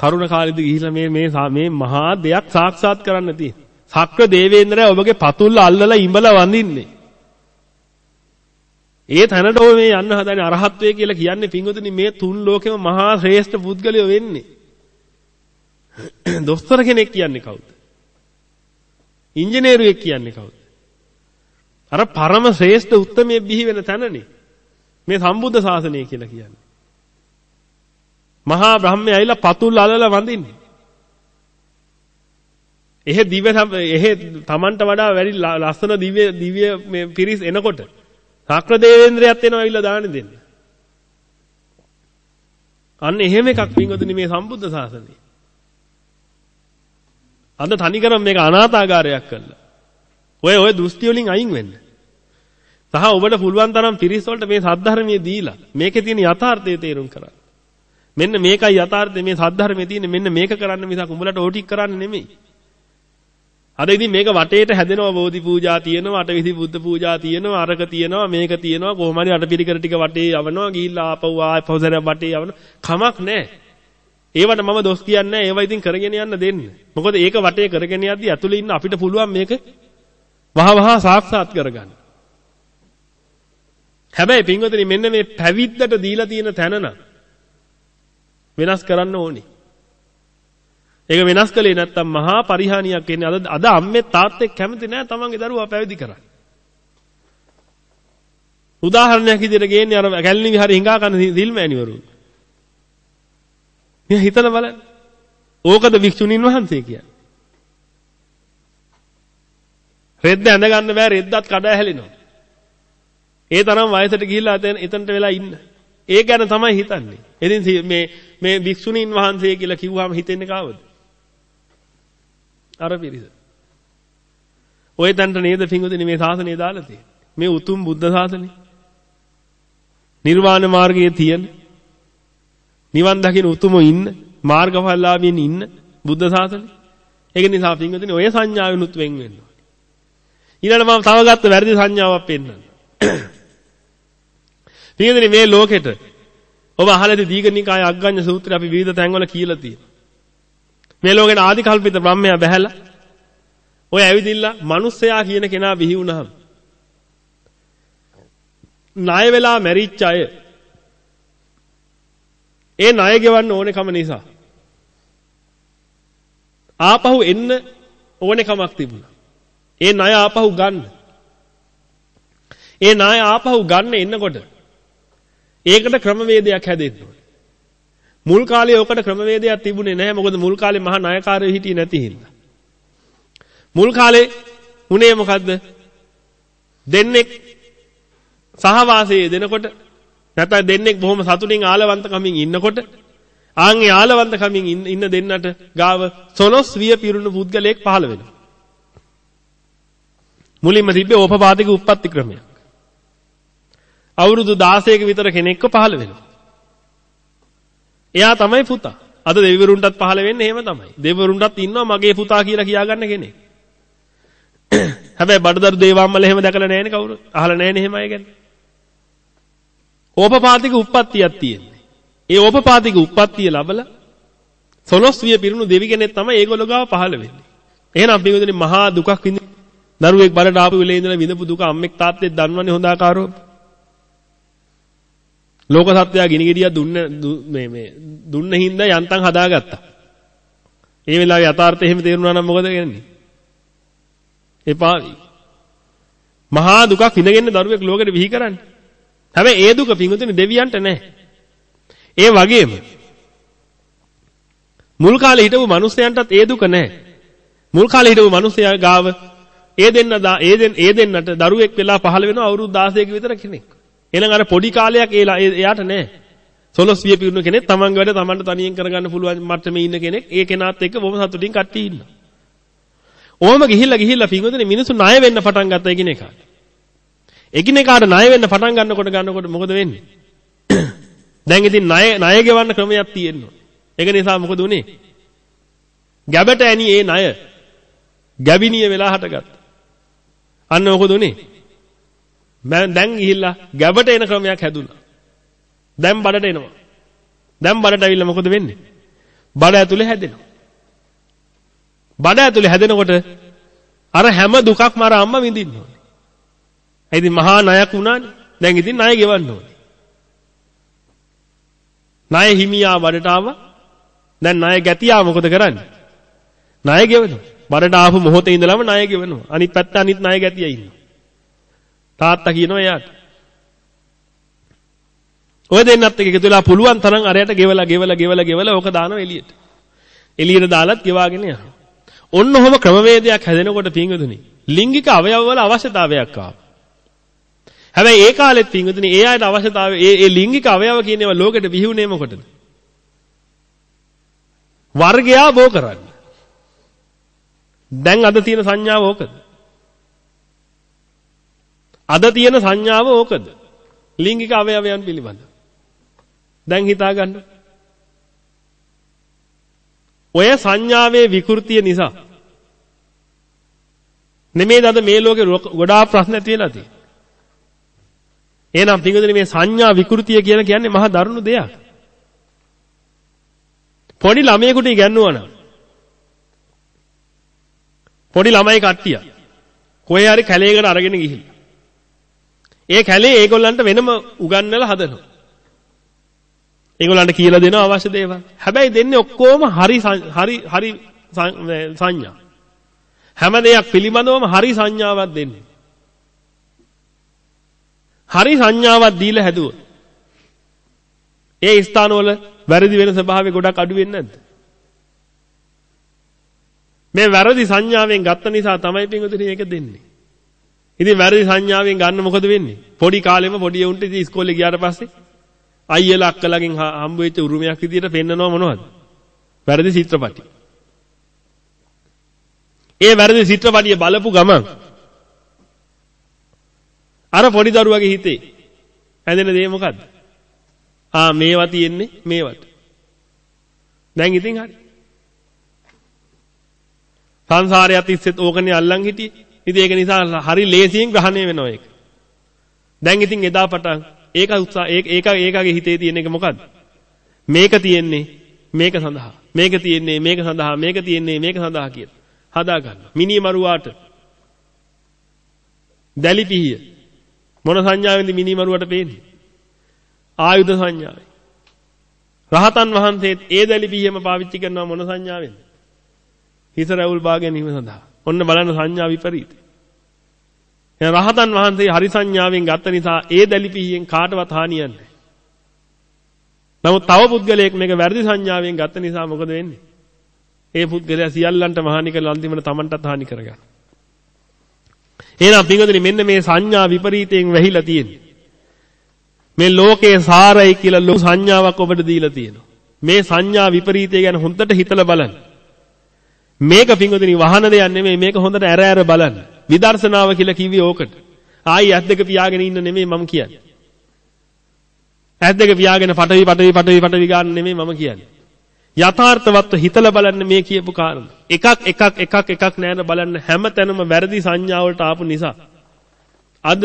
තරුණ කාලෙදි ගිහිල්ලා මේ මේ මේ මහා දෙයක් සාක්ෂාත් කරන්න තියෙන. සක්‍ර දේවේන්ද්‍රයා ඔබගේ පතුල් අල්ලලා ඉඹලා වඳින්නේ. ඒ තැනට ඔය මේ යන්න හදන්නේ අරහත්වයේ කියලා කියන්නේ පින්වතුනි මේ තුන් ලෝකෙම මහා ශ්‍රේෂ්ඨ පුද්ගලයෝ වෙන්නේ. දොස්තර කෙනෙක් කියන්නේ කවුද? ඉංජිනේරුවෙක් කියන්නේ කවුද? අර පරම ශ්‍රේෂ්ඨ උත්මයේ බිහි වෙන තැනනේ. මේ සම්බුද්ධ ශාසනය කියලා කියන්නේ. මහා බ්‍රහ්මයා ඇවිල්ලා පතුල් අලලා වඳින්නේ. එහෙ දිව්‍ය එහෙ Tamanට වඩා වැඩි ලස්සන දිව්‍ය දිව්‍ය මේ පිරිස් එනකොට සක්‍ර දේවේන්ද්‍රයත් එනවා ඇවිල්ලා දාන දෙන්න. අන්න එහෙම එකක් පින්වතුනි මේ සම්බුද්ධ ශාසනය. අද තනිකරම මේක අනාථාගාරයක් කළා. ඔය ඔය දෘෂ්ටි වලින් අයින් වෙන්න. සහ ඔබට පුළුවන් තරම් පිරිස් වලට මේ සද්ධර්මයේ දීලා මේකේ තියෙන යථාර්ථය තේරුම් කරගන්න. මෙන්න මේකයි යථාර්ථය මේ සද්ධර්මයේ තියෙන මෙන්න මේක කරන්න මිසක් උඹලට ඕටික් කරන්න නෙමෙයි. අද ඉතින් මේක වටේට හැදෙනවා බෝධි පූජා තියෙනවා අටවිසි බුද්ධ පූජා තියෙනවා අරක තියෙනවා මේක තියෙනවා කොහොම හරි අටපිරිකර ටික වටේ යවනවා ගිහිල්ලා ආපහු ආපහු සැරයක් වටේ යවනවා කමක් නැහැ. ඒවට මම දොස් කියන්නේ නැහැ. ඒවා ඉතින් කරගෙන යන්න දෙන්න. මොකද ඒක වටේ කරගෙන යද්දි ඇතුලේ ඉන්න අපිට පුළුවන් මේක වහ වහ සාක්ෂාත් කරගන්න. හැබැයි පින්වතුනි මෙන්න මේ පැවිද්දට දීලා තියෙන තැන නම් වෙනස් කරන්න ඕනේ. ඒක වෙනස් කළේ නැත්තම් මහා පරිහානියක් එන්නේ. අද අද අම්මේ තාත්තේ කැමති නැහැ තමන්ගේ දරුවා පැවිදි කරන්න. උදාහරණයක් විදිහට ගේන්නේ අර කැලණි විහාරේ හිඟා කන දිල්මෑණිවරු. මෙයා හිතලා බලන්න. ඕකද වික්ෂුණීන් වහන්සේ කියන්නේ. රෙද්ද ඇඳ ගන්න බෑ රෙද්දත් කඩ ඇහැලෙනවා. ඒ තරම් වයසට ගිහිල්ලා එතනට වෙලා ඉන්න. ඒ ගැන තමයි හිතන්නේ. ඉතින් මේ මේ වික්ෂුණීන් වහන්සේ කියලා කිව්වම හිතෙන්නේ කාවද? අර පිරිස. ඔය තැනට නේද පිංගුදිනේ මේ ශාසනය දාලා තියෙන්නේ. මේ උතුම් බුද්ධ ශාසනය. නිර්වාණ මාර්ගයේ තියෙන නිවන් දකින උතුමෝ ඉන්න මාර්ගඵලලාභීන් ඉන්න බුද්ධ ශාසනය. ඒක නිසා පිංගුදිනේ ඔය සංඥාවෙනුත් වෙන් වෙන්න ඕනේ. ඊළඟ මම තව ගත්ත වැරදි සංඥාවක් පෙන්නන්න. පිංගුදිනේ මේ ලෝකෙට ඔබ අහලාදී දීඝනිකාය අග්ගඤ්ඤ සූත්‍රය අපි විවිධ තැන්වල කියලා තියෙනවා. මේ ලෝකෙට ආදි කල්පිත බ්‍රහ්මයා බැහැලා ඔය ඇවිදින්න මිනිස්සයා කියන කෙනා බිහි වුණාම ණය වෙලා මැරිච්ච අය ඒ ණය ගෙවන්න ඕනේකම නිසා ආපහු එන්න ඕනේකමක් තිබුණා. ඒ ණය ආපහු ගන්න. ඒ ණය ආපහු ගන්න එන්නකොට ඒකට ක්‍රමවේදයක් හැදෙන්න ඕනේ. මුල් කාලේ ඔකට ක්‍රමවේදයක් තිබුණේ නැහැ මොකද මුල් කාලේ මහා ණයකාරයෝ හිටියේ නැති හින්දා. මුල් කාලේ උනේ මොකද්ද? දෙන්නෙක් සහවාසයේ දෙනකොට නැත්නම් දෙන්නෙක් බොහොම සතුටින් ආලවන්තකමින් ඉන්නකොට ආන්ගේ ආලවන්තකමින් ඉන්න දෙන්නට ගාව සොලොස් විය පිරුණු පුද්ගලයෙක් පහළ වෙනවා. මුලින්ම තිබ්බේ ඕපපාතික උප්පත්ති ක්‍රමයක්. අවුරුදු 16ක විතර කෙනෙක්ව පහළ වෙනවා. එයා තමයි පුතා. අද දෙවිවරුන්ටත් පහළ වෙන්නේ එහෙම තමයි. දෙවිවරුන්ටත් ඉන්නවා මගේ පුතා කියලා කියාගන්න කෙනෙක්. හැබැයි බඩදරු දේවාම්මල එහෙම දැකලා නැහැනේ කවුරු. අහලා නැහැනේ එහෙම අය ගැන. ඕපපාතික උප්පත්තියක් තියෙන්නේ. ඒ ඕපපාතික උප්පත්තිය ලැබලා සොලොස් විය පිරුණු දෙවි කෙනෙක් තමයි ඒගොල්ලෝ ගාව පහළ වෙන්නේ. එහෙනම් පින්වතුනි මහා දුකක් විඳින දරුවෙක් බඩට ආපු වෙලේ ඉඳලා විඳපු දුක අම්මෙක් තාත්තෙක් දන්නවනේ හොඳ ආකාරව. ලෝක සත්වයා ගිනි ගෙඩියක් දුන්න මේ මේ දුන්න හින්දා යන්තම් හදාගත්තා. ඒ වෙලාවේ යථාර්ථය එහෙම තේරුණා නම් මොකද වෙන්නේ? එපාවි. මහා දුකක් විඳගෙන දරුවෙක් ලෝකෙට විහි කරන්නේ. හැබැයි ඒ දුක පිඟුතුනේ දෙවියන්ට නැහැ. ඒ වගේම මුල් කාලේ හිටපු මිනිස්යන්ටත් ඒ දුක නැහැ. මුල් කාලේ හිටපු මිනිස්යා ගාව ඒ දෙන්න ඒ දෙන්න ඒ දෙන්නට දරුවෙක් වෙලා පහළ වෙනවා අවුරුදු 16ක විතර කෙනෙක්. එහෙනම් අර පොඩි කාලයක් එයාට නැහැ. සොලොස් විය පිරුණු කෙනෙක් තමන්ගේ වැඩ තමන්ට තනියෙන් කරගන්න පුළුවන් මට්ටමේ ඉන්න කෙනෙක් ඒ කෙනාත් එක්ක බොහොම සතුටින් කට්ටිය ඉන්නවා. ඕම ගිහිල්ලා ගිහිල්ලා පින්වතුනි මිනිස්සු ණය වෙන්න පටන් ගත්තා එකිනෙකාට. එකිනෙකාට ණය වෙන්න පටන් ගන්නකොට ගන්නකොට මොකද වෙන්නේ? දැන් ඉතින් ණය ණය ගෙවන්න ක්‍රමයක් තියෙනවා. ඒක නිසා මොකද උනේ? ගැබට ඇනි ඒ ණය ගැබිනිය වෙලා හටගත්තා. අන්න මොකද උනේ? මම දැන් ගිහිල්ලා ගැබට එන ක්‍රමයක් හැදුනා. දැන් බඩට එනවා. දැන් බඩට ඇවිල්ලා මොකද වෙන්නේ? බඩ ඇතුලේ හැදෙනවා. බඩ ඇතුලේ හැදෙනකොට අර හැම දුකක්ම අර අම්මා විඳින්න ඕනේ. ඒ ඉතින් මහා ණයක් වුණානේ. දැන් ඉතින් ණය ගෙවන්න ඕනේ. ණය හිමියා බඩට ආවා. දැන් ණය ගැතියා මොකද කරන්නේ? ණය ගෙවනවා. බඩට ආපු මොහොතේ ඉඳලම ණය ගෙවනවා. අනිත් පැත්ත අනිත් ණය ගැතියා ඉන්නවා. තාත්තා කියනවා එයාට. ඔය දෙන්නත් එක්ක එකතු වෙලා පුළුවන් තරම් අරයට ගෙවලා ගෙවලා ගෙවලා ගෙවලා ඕක දානවා එළියට. එළියට දාලත් ගෙවාගෙන යනවා. ඔන්න ඔහම ක්‍රමවේදයක් හැදෙනකොට පිංගුතුනි ලිංගික අවයව වල අවශ්‍යතාවයක් ආවා. හැබැයි ඒ කාලෙත් පිංගුතුනි ඒ අයට අවශ්‍යතාවය ඒ ඒ ලිංගික අවයව කියන ඒවා ලෝකෙට විහිුනේ මොකටද? වර්ගයා බෝ කරන්න. දැන් අද තියෙන සංඥාව ඕකද? අද තියෙන සංඥාව ඕකද? ලිංගික අවයවයන් පිළිබඳ. දැන් හිතා ගන්න. ඔය සංඥාවේ විකෘතිය නිසා නෙමෙයිද අද මේ ලෝකේ ගොඩාක් ප්‍රශ්න ඇති වෙලා තියෙන්නේ. එහෙනම් පිටුදෙනි මේ සංඥා විකෘතිය කියලා කියන්නේ මහා දරුණු දෙයක්. පොඩි ළමයෙකුට ඉගැන්නුවා නම් පොඩි ළමයි කට්ටිය කොහේ හරි කැලේකට අරගෙන ගිහිල්ලා ඒ කැලේ ඒගොල්ලන්ට වෙනම උගන්වලා හදනවා. ඒගොල්ලන්ට කියලා දෙනවා අවශ්‍ය දේවල්. හැබැයි දෙන්නේ ඔක්කොම හරි හරි හරි සංඥා. හැම දෙයක් පිළිබඳවම හරි සංඥාවක් දෙන්නේ. හරි සංඥාවක් දීලා හැදුවොත් ඒ ස්ථානවල වැරදි වෙන ස්වභාවය ගොඩක් අඩු වෙන්නේ නැද්ද? මේ වැරදි සංඥාවෙන් ගත්ත නිසා තමයි පින්වතුනි මේක දෙන්නේ. ඉතින් වැරදි සංඥාවෙන් ගන්න මොකද වෙන්නේ? පොඩි කාලෙම පොඩි උන්ට ඉතින් ඉස්කෝලේ ගියාට පස්සේ අයියලා අක්කලාගෙන් හම්බ වෙච්ච උරුමයක් විදියට පෙන්නනවා මොනවද? වැරදි චිත්‍රපටි. ඒ වැරදි චිත්‍රපටිය බලපු ගමන් අර පොඩි දරුවගේ හිතේ හැදෙන දේ මොකද්ද? ආ මේවා තියෙන්නේ මේවට. දැන් ඉතින් හරි. සංසාරයත් ඉස්සෙත් ඕකනේ අල්ලන් හිටියේ. ඉතින් ඒක නිසා හරි ලේසියෙන් ග්‍රහණය වෙනවා ඒක. දැන් ඉතින් එදා පටන් ඒක උත්සාහ ඒක ඒක ඒකගේ හිතේ තියෙන එක මොකද්ද? මේක තියෙන්නේ මේක සඳහා. මේක තියෙන්නේ මේක සඳහා. මේක තියෙන්නේ මේක සඳහා කියලා. හදා ගන්න. මිනි මරුවාට දැලි පිහිය මොන සංඥාවෙන්ද මිනි මරුවට පේන්නේ? ආයුධ සංඥාවයි. රහතන් වහන්සේත් ඒ දැලි පිහියම පාවිච්චි කරනවා මොන සංඥාවෙන්ද? හිත රැවුල් බා ගැනීම සඳහා. ඔන්න බලන්න සංඥා විපරීත. එහෙනම් රහතන් වහන්සේ හරි සංඥාවෙන් ගත්ත නිසා ඒ දැලිපිහියෙන් කාටවත් හානියක් නැහැ. නමුත් තව පුද්ගලයෙක් මේක වැරදි සංඥාවෙන් ගත්ත නිසා මොකද වෙන්නේ? ඒ පුද්ගලයා සියල්ලන්ටම හානි කරලා අන්තිමට Tamanටත් හානි කරගන්නවා. එහෙනම් පින්වතුනි මෙන්න මේ සංඥා විපරීතයෙන් වැහිලා තියෙන්නේ. මේ ලෝකයේ සාරයි කියලා ලොකු සංඥාවක් ඔබට දීලා තියෙනවා. මේ සංඥා විපරීතය ගැන හොඳට හිතලා බලන්න. මේක පිංගුදිනේ වහන දෙයක් නෙමෙයි මේක හොඳට ඇර ඇර බලන්න. විදර්ශනාව කියලා කිව්වේ ඕකට. ආයි ඇස් දෙක පියාගෙන ඉන්න නෙමෙයි මම කියන්නේ. ඇස් දෙක පියාගෙන පටවි පටවි පටවි පටවි ගන්න නෙමෙයි මම කියන්නේ. යථාර්ථවත්ව හිතලා බලන්න මේ කියපු කාරණා. එකක් එකක් එකක් එකක් නෑන බලන්න හැම තැනම වැරදි සංඥාවලට ආපු නිසා. අද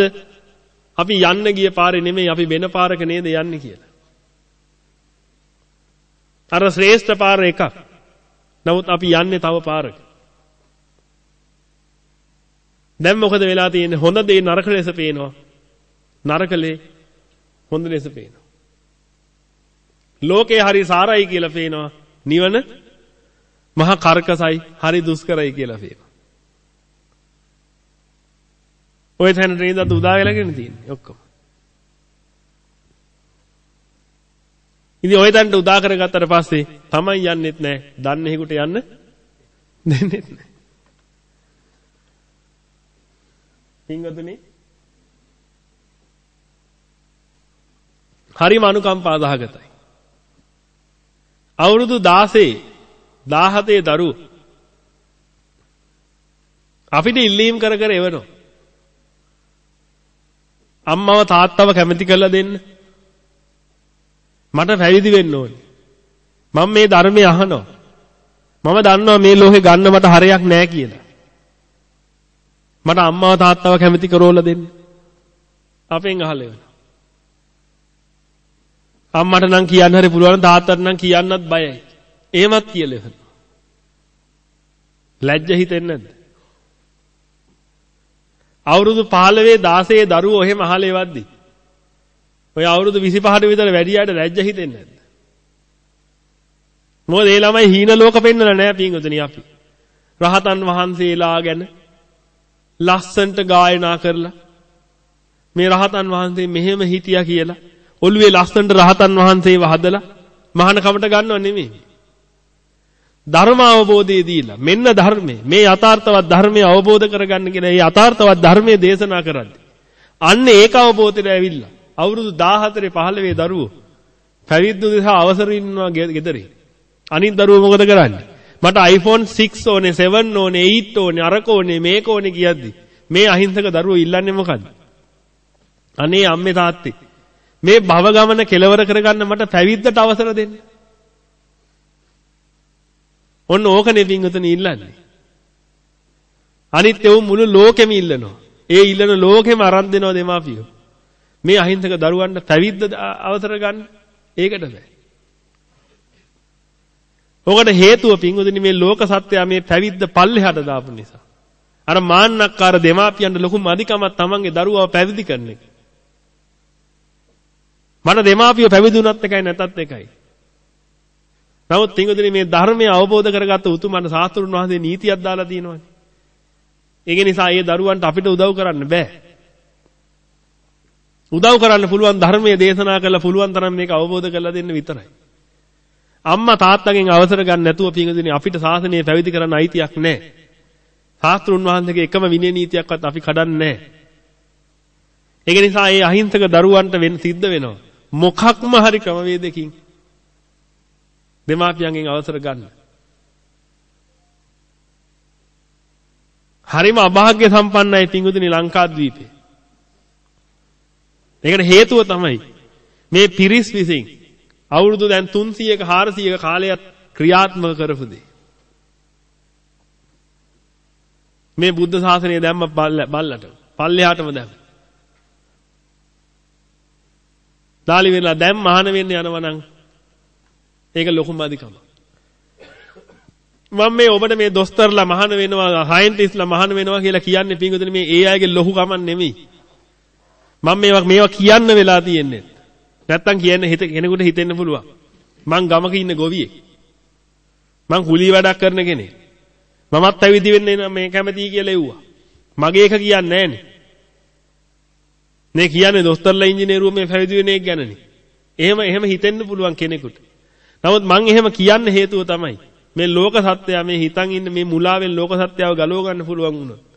අපි යන්න ගිය පාරේ නෙමෙයි අපි වෙන පාරක නේද යන්නේ කියලා. අර ශ්‍රේෂ්ඨ පාර එකක්. නමුත් අපි යන්නේ තව පාරක. දැන් මොකද වෙලා තියෙන්නේ? හොඳ දේ නරක ලෙස පේනවා. නරකලේ හොඳ ලෙස පේනවා. ලෝකේ හරි සාරයි කියලා පේනවා. නිවන මහා කර්කසයි, හරි දුෂ්කරයි කියලා පේනවා. ඔය තැනට නේද අද උදා වෙලාගෙන තියෙන්නේ ඔක්කොම. ඉතින් ওই තැනට උදා කරගත්තට පස්සේ තමයි යන්නෙත් නැහැ. දන්නේ හිකුට යන්න දෙන්නෙත් නැහැ. පින්වතුනි හරිම අනුකම්පා දහගතයි. අවුරුදු 16 17 දරුවෝ අපිට ඉල්ලීම් කර කර එවනවා. අම්මව තාත්තව කැමති කරලා දෙන්න. මට පැවිදි වෙන්න ඕනේ. මම මේ ධර්මය අහනවා. මම දන්නවා මේ ලෝකේ ගන්න මට හරයක් නැහැ කියලා. මට අම්මව තාත්තව කැමති කරෝලා දෙන්න. අපෙන් අහලා එවනවා. අම්මට නම් කියන්න හරි පුළුවන් තාත්තට නම් කියන්නත් බයයි. එහෙමත් කියලා එවනවා. ලැජ්ජ හිතෙන්නේ නැද්ද? අවුරුදු 15 16 දරුවෝ එහෙම අහලා එවද්දි ඔය අවුරුදු 25ට විතර වැඩියට ලැජ්ජ හිතෙන්නේ නැද්ද? මොකද ඒ ළමයි හීන ලෝක පෙන්නලා නැහැ පින්වතුනි අපි. රහතන් වහන්සේලා ගැන ලස්සන්ට ගායනා කරලා මේ රහතන් වහන්සේ මෙහෙම හිටියා කියලා ඔළුවේ ලස්සන්ට රහතන් වහන්සේව හදලා මහාන කමට ගන්නව නෙමෙයි. ධර්ම අවබෝධය දීලා මෙන්න ධර්මය මේ යථාර්ථවත් ධර්මය අවබෝධ කරගන්න කියලා ඒ යථාර්ථවත් ධර්මයේ දේශනා කරද්දී අන්න ඒක අවබෝධයට ඇවිල්ලා අවුරුදු 14 15 දරුවෝ පැවිද්දු දිහා අවසර ඉන්නවා ගෙදරින් අනිත් දරුවෝ මොකද කරන්නේ මට iPhone 6 ඕනේ 7 ඕනේ 8 ඕනේ අරක ඕනේ මේක ඕනේ කියද්දි මේ අහිංසක දරුවෝ ඉල්ලන්නේ මොකද්ද අනේ අම්මේ තාත්තේ මේ භව ගමන කෙලවර කරගන්න මට පැවිද්දට අවසර දෙන්න ඔන්න ඕකනේ පින්වතුනි ඉල්ලන්නේ. අනිත් ඒව මුළු ලෝකෙම ඉල්ලනවා. ඒ ඉල්ලන ලෝකෙම අරන් දෙනවා දෙමාපියෝ. මේ අහිංසක දරුවන්ට පැවිද්ද අවසර ගන්න ඒකට බෑ. ඔකට හේතුව පින්වතුනි මේ ලෝක සත්‍යය මේ පැවිද්ද පල්ලෙහාට දාපු නිසා. අර මාන්නක්කාර දෙමාපියන්ට ලොකු මදිකමක් තමන්ගේ දරුවව පැවිදි කරන එක. මට දෙමාපියෝ පැවිදුණත් එකයි නැතත් එකයි. නමුත් තිඟුදිනේ මේ ධර්මය අවබෝධ කරගත්ත උතුමන් සාස්ත්‍රුන් වහන්සේ නීතියක් දාලා තියෙනවානේ. ඒක නිසා ඒ දරුවන්ට අපිට උදව් කරන්න බෑ. උදව් කරන්න පුළුවන් ධර්මයේ දේශනා කරලා පුළුවන් තරම් මේක අවබෝධ කරලා දෙන්න විතරයි. අම්මා තාත්තගෙන් අවසර ගන්න නැතුව පිඟුදිනේ අපිට ශාසනය පැවිදි කරන්න අයිතියක් නැහැ. සාස්ත්‍රුන් වහන්සේගේ එකම විනය නීතියක්වත් අපි කඩන්නේ නැහැ. ඒක නිසා මේ අහිංසක දරුවන්ට වෙන්න සිද්ධ වෙනවා. මොකක්ම හරි ක්‍රමවේදකින් දෙමාපියන්ගෙන් අවසර ගන්න. හරිම අභාග්‍ය සම්පන්නයි පිංගුතුනි ලංකාද්වීපේ. ඒකට හේතුව තමයි මේ පිරිස් විසින් අවුරුදු දැන් 300ක 400ක කාලයක් ක්‍රියාත්මක කරපු දේ. මේ බුද්ධ ශාසනය දැම්ම බල්ලට පල්ලෙහාටම දැම්ම. දාලි වෙලා දැන් මහාන වෙන්න යනවා නම් ඒක ලොකුම අධිකම. මම මේ ඔබට මේ දොස්තරලා මහාන වෙනවා, සයන්ටිස්ට්ලා මහාන වෙනවා කියලා කියන්නේ පින්වතුනි මේ ඒ අයගේ ලොකු කමක් නෙමෙයි. මම මේවා මේවා කියන්න වෙලා තියෙන්නේ. නැත්තම් කියන්න හිත කෙනෙකුට හිතෙන්න පුළුවන්. මං ගමක ඉන්න ගොවියෙක්. මං කුලී වැඩක් කරන කෙනෙක්. මමත් ඇවිදි වෙන්න මේ කැමතියි කියලා එව්වා. මගේ එක කියන්නේ නැහනේ. මේ කියන්නේ දොස්තරලා ඉංජිනේරුවෝ මේ පැවිදි වෙන එක ගැනනේ. එහෙම එහෙම හිතෙන්න පුළුවන් කෙනෙකුට. නමුත් මං එහෙම කියන්න හේතුව තමයි මේ ලෝක සත්‍යය මේ හිතන් ඉන්න මේ මුලාවෙන් ලෝක සත්‍යව ගලව ගන්න පුළුවන් වුණොත්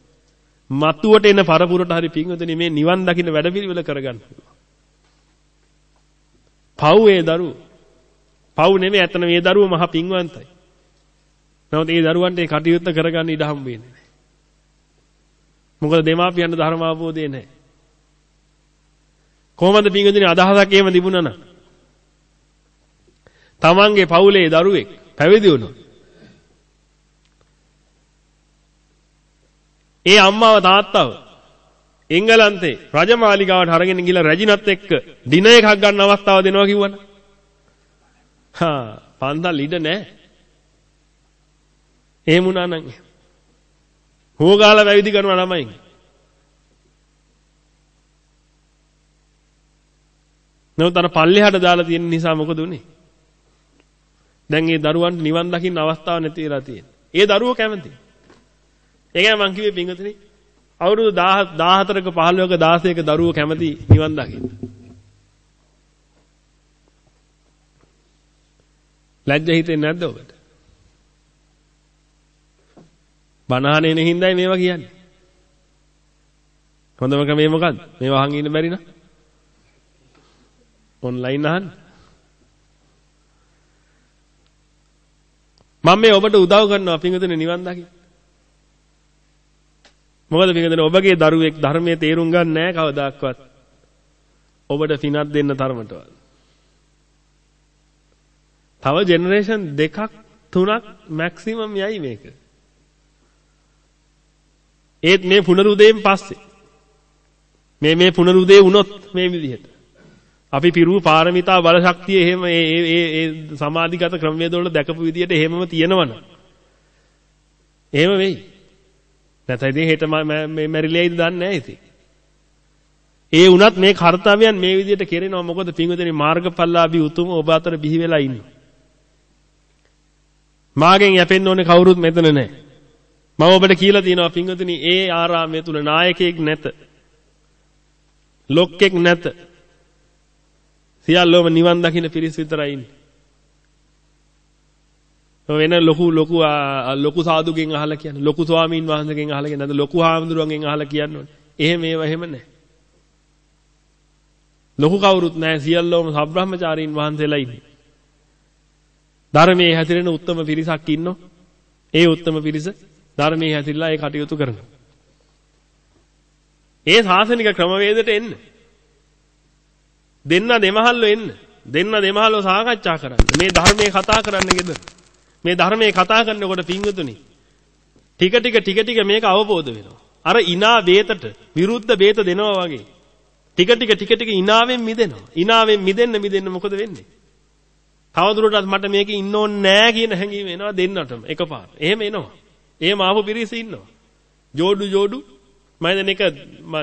මතුවට එන පරපුරට හරි පිංගුතුනි මේ නිවන් දකින්න වැඩපිළිවෙල කරගන්න පුළුවන්. පව් ඒ දරුවෝ. පව් නෙමෙයි ඇත්තන මේ දරුවෝ මහා පිංවන්තයි. නමුත් ඒ දරුවන්ට ඒ කටයුත්ත කරගන්න ඉඩ හම්බ වෙන්නේ නැහැ. මොකද දෙමාපියන්ට ධර්ම අවබෝධය නැහැ. කොහොමද පිංගුතුනි අදහසක් එහෙම තිබුණා නම් තමන්ගේ පවුලේ දරුවෙක් පැවිදි වුණොත් ඒ අම්මාව තාත්තව එංගලන්තේ රජමාලිගාවට අරගෙන ගිහලා රැජිනත් එක්ක ඩිනර් එකක් ගන්න අවස්ථාව දෙනවා කිව්වනේ. හා පන්දල් ඉඩ නැහැ. එහෙම වුණා නම් හොගාලා වැවිදි කරන ළමයි. නමුත් අර පල්ලෙහාට දාලා තියෙන නිසා මොකද උනේ? දැන් ඒ දරුවන්ට නිවන් දකින්න අවස්ථාවක් නැති වෙලා තියෙනවා. ඒ දරුවෝ කැමති. ඒකයි මං කිව්වේ පින්වතුනි අවුරුදු 14ක 15ක 16ක දරුවෝ කැමති නිවන් දකින්න. ලැජ්ජ හිතෙන්නේ නැද්ද ඔබට? බනහනේ නෙහින්දයි මේවා කියන්නේ. හොඳම ක්‍රමය මොකද්ද? මේවා අහන් ඉන්න බැරි නා. ඔන්ලයින් අහන්න. මම මේ ඔබට උදව් කරනවා පින්විතනේ නිවන් දකින්න. මොකද පින්විතනේ ඔබගේ දරුවෙක් ධර්මයේ තේරුම් ගන්න නැහැ කවදාක්වත්. ඔබට පිනක් දෙන්න තරමටවත්. තව ජෙනරේෂන් දෙකක් තුනක් මැක්සිමම් යයි මේක. ඒත් මේ පුනරුදයෙන් පස්සේ මේ මේ පුනරුදේ වුණොත් මේ විදිහට අපි පිරුව පාරමිතා බල ශක්තිය එහෙම ඒ ඒ ඒ සමාධිගත ක්‍රමවේද වල දැකපු විදියට එහෙමම තියෙනවනම් එහෙම වෙයි. නැත්නම් ඉතින් හෙට මේ මැරිලයිද දන්නේ නැහැ ඉතින්. ඒ වුණත් මේ කාර්යයන් මේ විදියට කෙරෙනවා මොකද පින්වතුනි මාර්ගඵලලාභී උතුම ඔබ අතර බිහි වෙලා ඉන්නවා. මාගෙන් යැපෙන්න ඕනේ කවුරුත් මෙතන නැහැ. මම ඔබට කියලා තියෙනවා පින්වතුනි ඒ ආරාමය තුල නායකයෙක් නැත. ලොක්කෙක් නැත. සියල්ලෝම නිවන් දකින්න පිරිස් විතරයි ඉන්නේ. වෙන ලොකු ලොකු ලොකු සාදුගෙන් අහලා කියන්නේ. ලොකු ස්වාමීන් වහන්සේගෙන් අහලා කියන්නේ. නැත්නම් ලොකු හාමුදුරුවන්ගෙන් අහලා කියන්න ඕනේ. එහෙම ඒවා එහෙම නැහැ. ලොකු කවුරුත් නැහැ. සියල්ලෝම සබ්‍රහ්මචාරීන් වහන්සේලා ඉන්නේ. ධර්මයේ හැසිරෙන උත්තම පිරිසක් ඉන්නෝ. ඒ උත්තම පිරිස ධර්මයේ හැසිරලා ඒ කටයුතු කරනවා. ඒ සාසනික ක්‍රමවේදයට එන්න. දෙන්න දෙමහල්ලෝ එන්න. දෙන්න දෙමහල්ලෝ සාකච්ඡා කරන්න. මේ ධර්මයේ කතා කරන්න ගෙදර. මේ ධර්මයේ කතා කරනකොට පිංගුතුනි ටික ටික ටික ටික මේක අවබෝධ වෙනවා. අර ඉනා බේතට විරුද්ධ බේත දෙනවා වගේ. ටික ටික ටික ටික ඉනාවෙන් මිදෙනවා. ඉනාවෙන් මිදෙන්න මිදෙන්න මොකද වෙන්නේ? තවදුරටත් මට මේකේ ඉන්න ඕනේ නෑ කියන හැඟීම එනවා දෙන්නටම එකපාර. එහෙම එනවා. එහෙම ආපු පිරිස ඉන්නවා. ජෝඩු ජෝඩු මම දැන් එක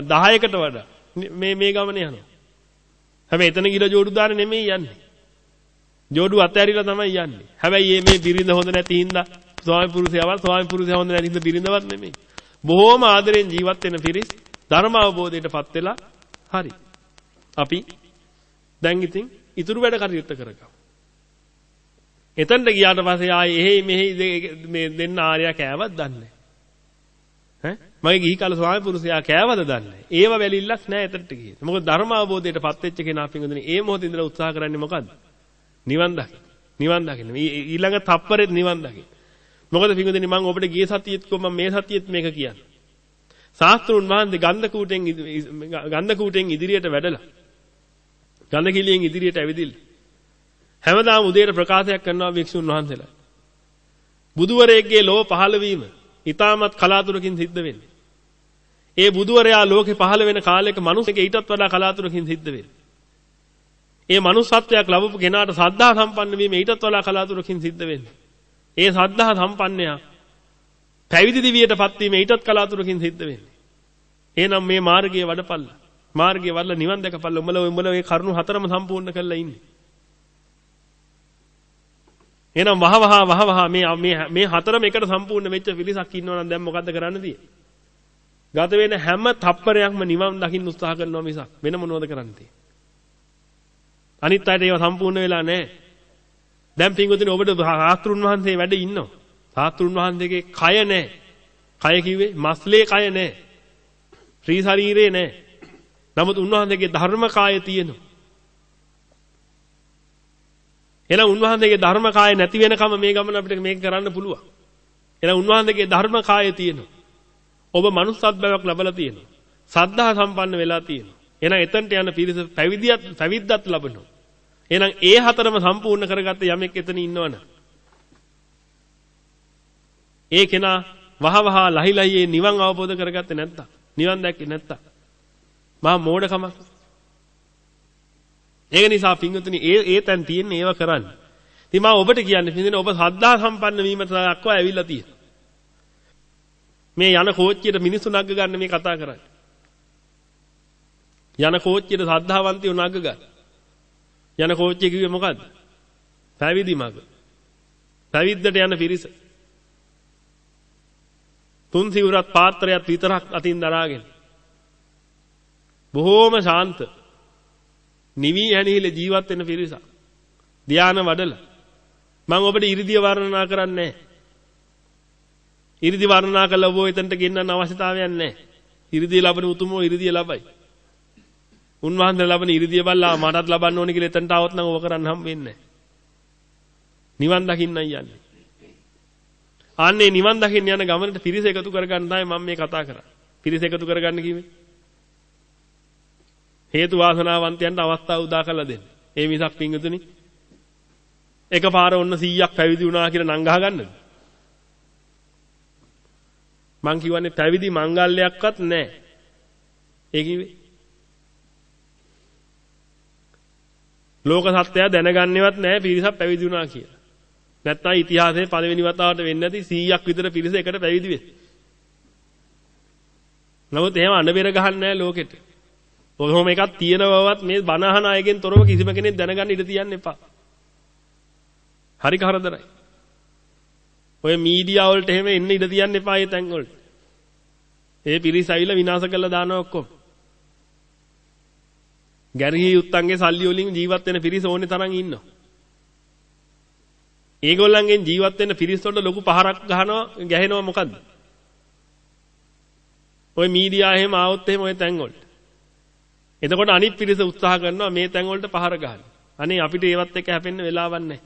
10කට වඩා මේ මේ ගමනේ යනවා. හැබැයි එතන ගිර ජෝඩු දාන්න නෙමෙයි යන්නේ. ජෝඩු අතෑරිලා තමයි යන්නේ. හැබැයි මේ බිරිඳ හොඳ නැති හින්දා ස්වාමි පුරුෂයවත් ස්වාමි පුරුෂය හොඳ නැති හින්දා බිරිඳවත් නෙමෙයි. බොහෝම ආදරෙන් ජීවත් වෙන පිරිස් ධර්ම අවබෝධයටපත් වෙලා හරි. අපි දැන් ඉතින් ඉතුරු වැඩ කටයුත්ත කරගමු. එතනට ගියාට පස්සේ ආයේ එහෙයි මෙහෙයි මේ දෙන්න ආර්යා කෑවත් දන්නේ නැහැ. මගේ ගිහි කාල ස්වාමි පුරුෂයා කෑවද දන්නේ ඒව වැලිල්ලක් නැහැ එතනට ගියේ. මොකද ධර්ම අවබෝධයටපත් වෙච්ච කෙනා පිංගුදෙනේ ඒ මොහොතේ ඉඳලා උත්සාහ කරන්නේ මොකද්ද? නිවන් දකින්න. නිවන් දකින්න. ඊළඟ තප්පරෙත් නිවන් දකින්න. මොකද පිංගුදෙනේ මම ඔබට ගිය සතියෙත් කො මම මේ සතියෙත් මේක කියන්නේ. ශාස්ත්‍රුන් වහන්සේ ගන්ධ කූටෙන් ගන්ධ කූටෙන් ඉදිරියට වැඩලා ගන්ධ කිලියෙන් ඉදිරියට ඇවිදින්න. හැමදාම උදේට ප්‍රකාශයක් කරනවා වික්ෂුන් වහන්සේලා. බුදුවරයෙක්ගේ ලෝක පහළ වීම ඊටමත් කලාතුරකින් සිද්ධ වෙන්නේ. ඒ බුදුවරයා ලෝකේ පහළ වෙන කාලයක මිනිස්සෙක් ඊටත් වඩා කලාතුරකින් සිද්ධ වෙන්නේ. ඒ මනුස්සත්වයක් ලැබපු කෙනාට සද්ධා සම්පන්න වීම ඊටත් වඩා කලාතුරකින් සිද්ධ වෙන්නේ. ඒ සද්ධා සම්පන්නයා පැවිදි දිවියටපත් වීම ඊටත් කලාතුරකින් සිද්ධ වෙන්නේ. එහෙනම් මේ මාර්ගයේ වඩපල්ලා. මාර්ගයේ වඩලා නිවන් දැකපල්ලා. උඹලා උඹලා මේ කරුණු හතරම සම්පූර්ණ කරලා ඉන්නේ. එහෙනම් වහ වහ වහ වහ මේ මේ මේ හතරම එකට සම්පූර්ණ වෙච්ච පිරිසක් ඉන්නවා නම් දැන් මොකද්ද කරන්න තියෙන්නේ? ගත වෙන හැම තප්පරයක්ම නිවන් දකින්න උත්සාහ කරනවා මිසක් වෙන මොනවද කරන්න තියෙන්නේ? අනිත් අයට ඒව සම්පූර්ණ වෙලා නැහැ. දැන් පින්වතුනි ඔබට සාස්ත්‍රුන් වහන්සේ වැඩ ඉන්නවා. සාස්ත්‍රුන් වහන්සේගේ කය නැහැ. කය කිව්වේ මස්ලේ කය නැහැ. ශ්‍රී ශරීරේ නැහැ. නමුත් උන්වහන්සේගේ ධර්ම කාය තියෙනවා. එහෙනම් උන්වහන්සේගේ ධර්ම කාය නැති වෙනකම මේ ගමන අපිට මේක කරන්න පුළුවන්. එහෙනම් උන්වහන්සේගේ ධර්ම කාය තියෙනවා. ඔබ manussත් බවක් ලැබලා තියෙනවා. සද්ධා සම්පන්න වෙලා තියෙනවා. එහෙනම් එතනට යන පිරිස පැවිදියත් පැවිද්දත් ලබනවා. එහෙනම් ඒ හතරම සම්පූර්ණ කරගත්ත යමෙක් එතන ඉන්නවනම් ඒ කෙනා වහවහ ලහි ලහියේ නිවන් අවබෝධ කරගත්තේ නැත්තම් නිවන් දැක්කේ නැත්තම් මහා මෝඩකමක් ඒක නිසා පින්වතුනි ඒ ඒ තැන් තියෙන්නේ ඒව කරන්න. ඉතින් මම ඔබට කියන්නේ පින්වතුනි ඔබ සද්ධා සම්පන්න වීමට දක්වා ඇවිල්ලා තියෙනවා. මේ යන කෝච්චියට මිනිස්සු නග්ග ගන්න මේ කතා කරන්නේ. යන කෝච්චියට සද්ධාවන්තයෝ නග්ග ගන්න. යන කෝච්චිය කිව්වේ මොකද්ද? පැවිදි මග. පැවිද්දට යන පිරිස. තුන් සිවුරක් පාත්‍රයක් විතරක් අතින් දරාගෙන. බොහෝම ශාන්ත. නිවි ඇනිහිල ජීවත් වෙන පිරිසක්. ධානය වඩලා. මම ඔබට 이르දිය වර්ණනා කරන්නේ නැහැ. 이르දි වර්ණනා කළා ඔබ එතනට ගෙන්නන්න අවශ්‍යතාවයක් නැහැ. 이르දිය ලබන උතුමෝ 이르දිය ලබයි. උන්වහන්සේ ලබන 이르දිය බල්ලා මටත් ලබන්න ඕනේ කියලා එතනට આવොත් නම් ඕක කරන්න හම් වෙන්නේ නිවන් දකින්නයි යන්නේ. ආන්නේ නිවන් දකින්න යන ගමනට පිරිස එකතු කරගන්න තමයි මම මේ කතා කරන්නේ. පිරිස එකතු කරගන්න කිව්වේ. හේතු වාසනාවන්තයන්ට අවස්ථාව උදා කරලා දෙන්න. ඒ මිසක් පිංගුතුනි එකපාර ඔන්න 100ක් පැවිදි වුණා කියලා නම් ගහගන්නද? මං කියවන්නේ පැවිදි මංගල්‍යයක්වත් නැහැ. ඒ කිව්වේ ලෝක සත්‍යය දැනගන්නේවත් නැහැ පිරිසක් පැවිදි වුණා කියලා. නැත්තම් ඉතිහාසයේ පළවෙනි වතාවට වෙන්නේ නැති 100ක් විතර පිරිස එකට පැවිදි වෙයි. නමුත් එහෙම අඬබෙර ගහන්නේ නැහැ ලෝකෙට. කොහොම එකක් තියෙන බවත් මේ බනහන අයගෙන් තොරව කිසිම කෙනෙක් දැනගන්න ඉඩ තියන්න එපා. හරි කරදරයි. ඔය මීඩියා වලට එහෙම එන්න ඉඩ තියන්න එපා ඒ තැන් වලට. ඒ පිරිස ඇවිල්ලා විනාශ කරලා දානවා ඔක්කොම. ගැරහි යුත්තන්ගේ සල්ලි වලින් ජීවත් වෙන පිරිස ඕනේ තරම් ඉන්නවා. ඒගොල්ලන්ගෙන් ජීවත් වෙන්න පිරිස් වලට ලොකු පහරක් ගහනවා ගැහෙනවා මොකද්ද? ওই මීඩියා එහෙම ආවොත් එහෙම ওই තැන් වලට. එතකොට අනිත් පිරිස උත්සාහ කරනවා මේ තැන් වලට පහර ගන්න. අනේ අපිට ඒවත් එක්ක හැපෙන්න වෙලාවක් නැහැ.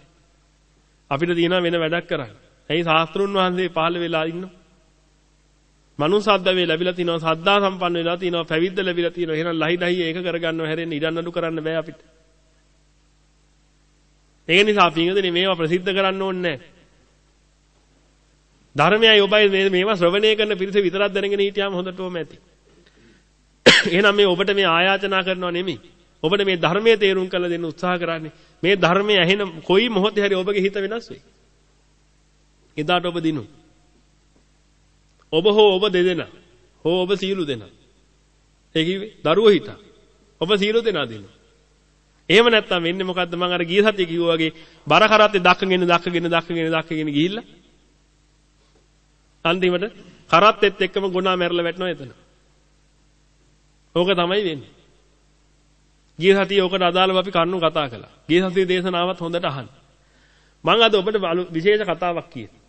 අපිට තියෙනවා වෙන වැඩක් කරන්න. ඇයි ශාස්ත්‍රුන් වහන්සේ පහළ වෙලා ඉන්නවා? මනුසද්ද වේ ලැබිලා තිනවා සද්දා සම්පන්න වෙලා තිනවා පැවිද්ද ලැබිලා තිනවා. එහෙනම් ලහි ලහි ඒක කරගන්නව හැරෙන්න ඉඩන් අඩු කරන්න බෑ අපිට. ඒක නිසා පින්වතුනි මේවා ප්‍රසිද්ධ කරන්න ඕනේ ධර්මයයි ඔබයි මේවා ශ්‍රවණය කරන පිරිස විතරක් දැනගෙන හිටියාම හොඳටම ඇති. එහෙනම් මේ ඔබට මේ ආයාචනා කරනව නෙමෙයි. ඔබට මේ ධර්මයේ තේරුම් කරලා දෙන්න උත්සාහ කරන්නේ. මේ ධර්මයේ ඇහෙන කොයි මොහොතේ හරි ඔබගේ හිත වෙනස් වෙයි. එදාට ඔබ දිනු ඔබ හෝ ඔබ දෙදෙනා හෝ ඔබ සියලු දෙනා. ඒ කිව්වේ දරුවෝ හිටා. ඔබ සියලු දෙනා දිනු. එහෙම නැත්තම් වෙන්නේ මොකද්ද මම අර ගිය සතියේ කිව්වා වගේ බර කරත්තේ දක්කගෙන දක්කගෙන දක්කගෙන දක්කගෙන ගිහිල්ලා අන්තිමට කරත්තෙත් එක්කම ගුණා මැරලා වැටෙනවා එතන. ඕක තමයි වෙන්නේ. ගිය සතියේ ඕකට අදාළව අපි කන්නු කතා කළා. ගිය සතියේ දේශනාවත් හොඳට අහන්න. මම අද ඔබට විශේෂ කතාවක් කියනවා.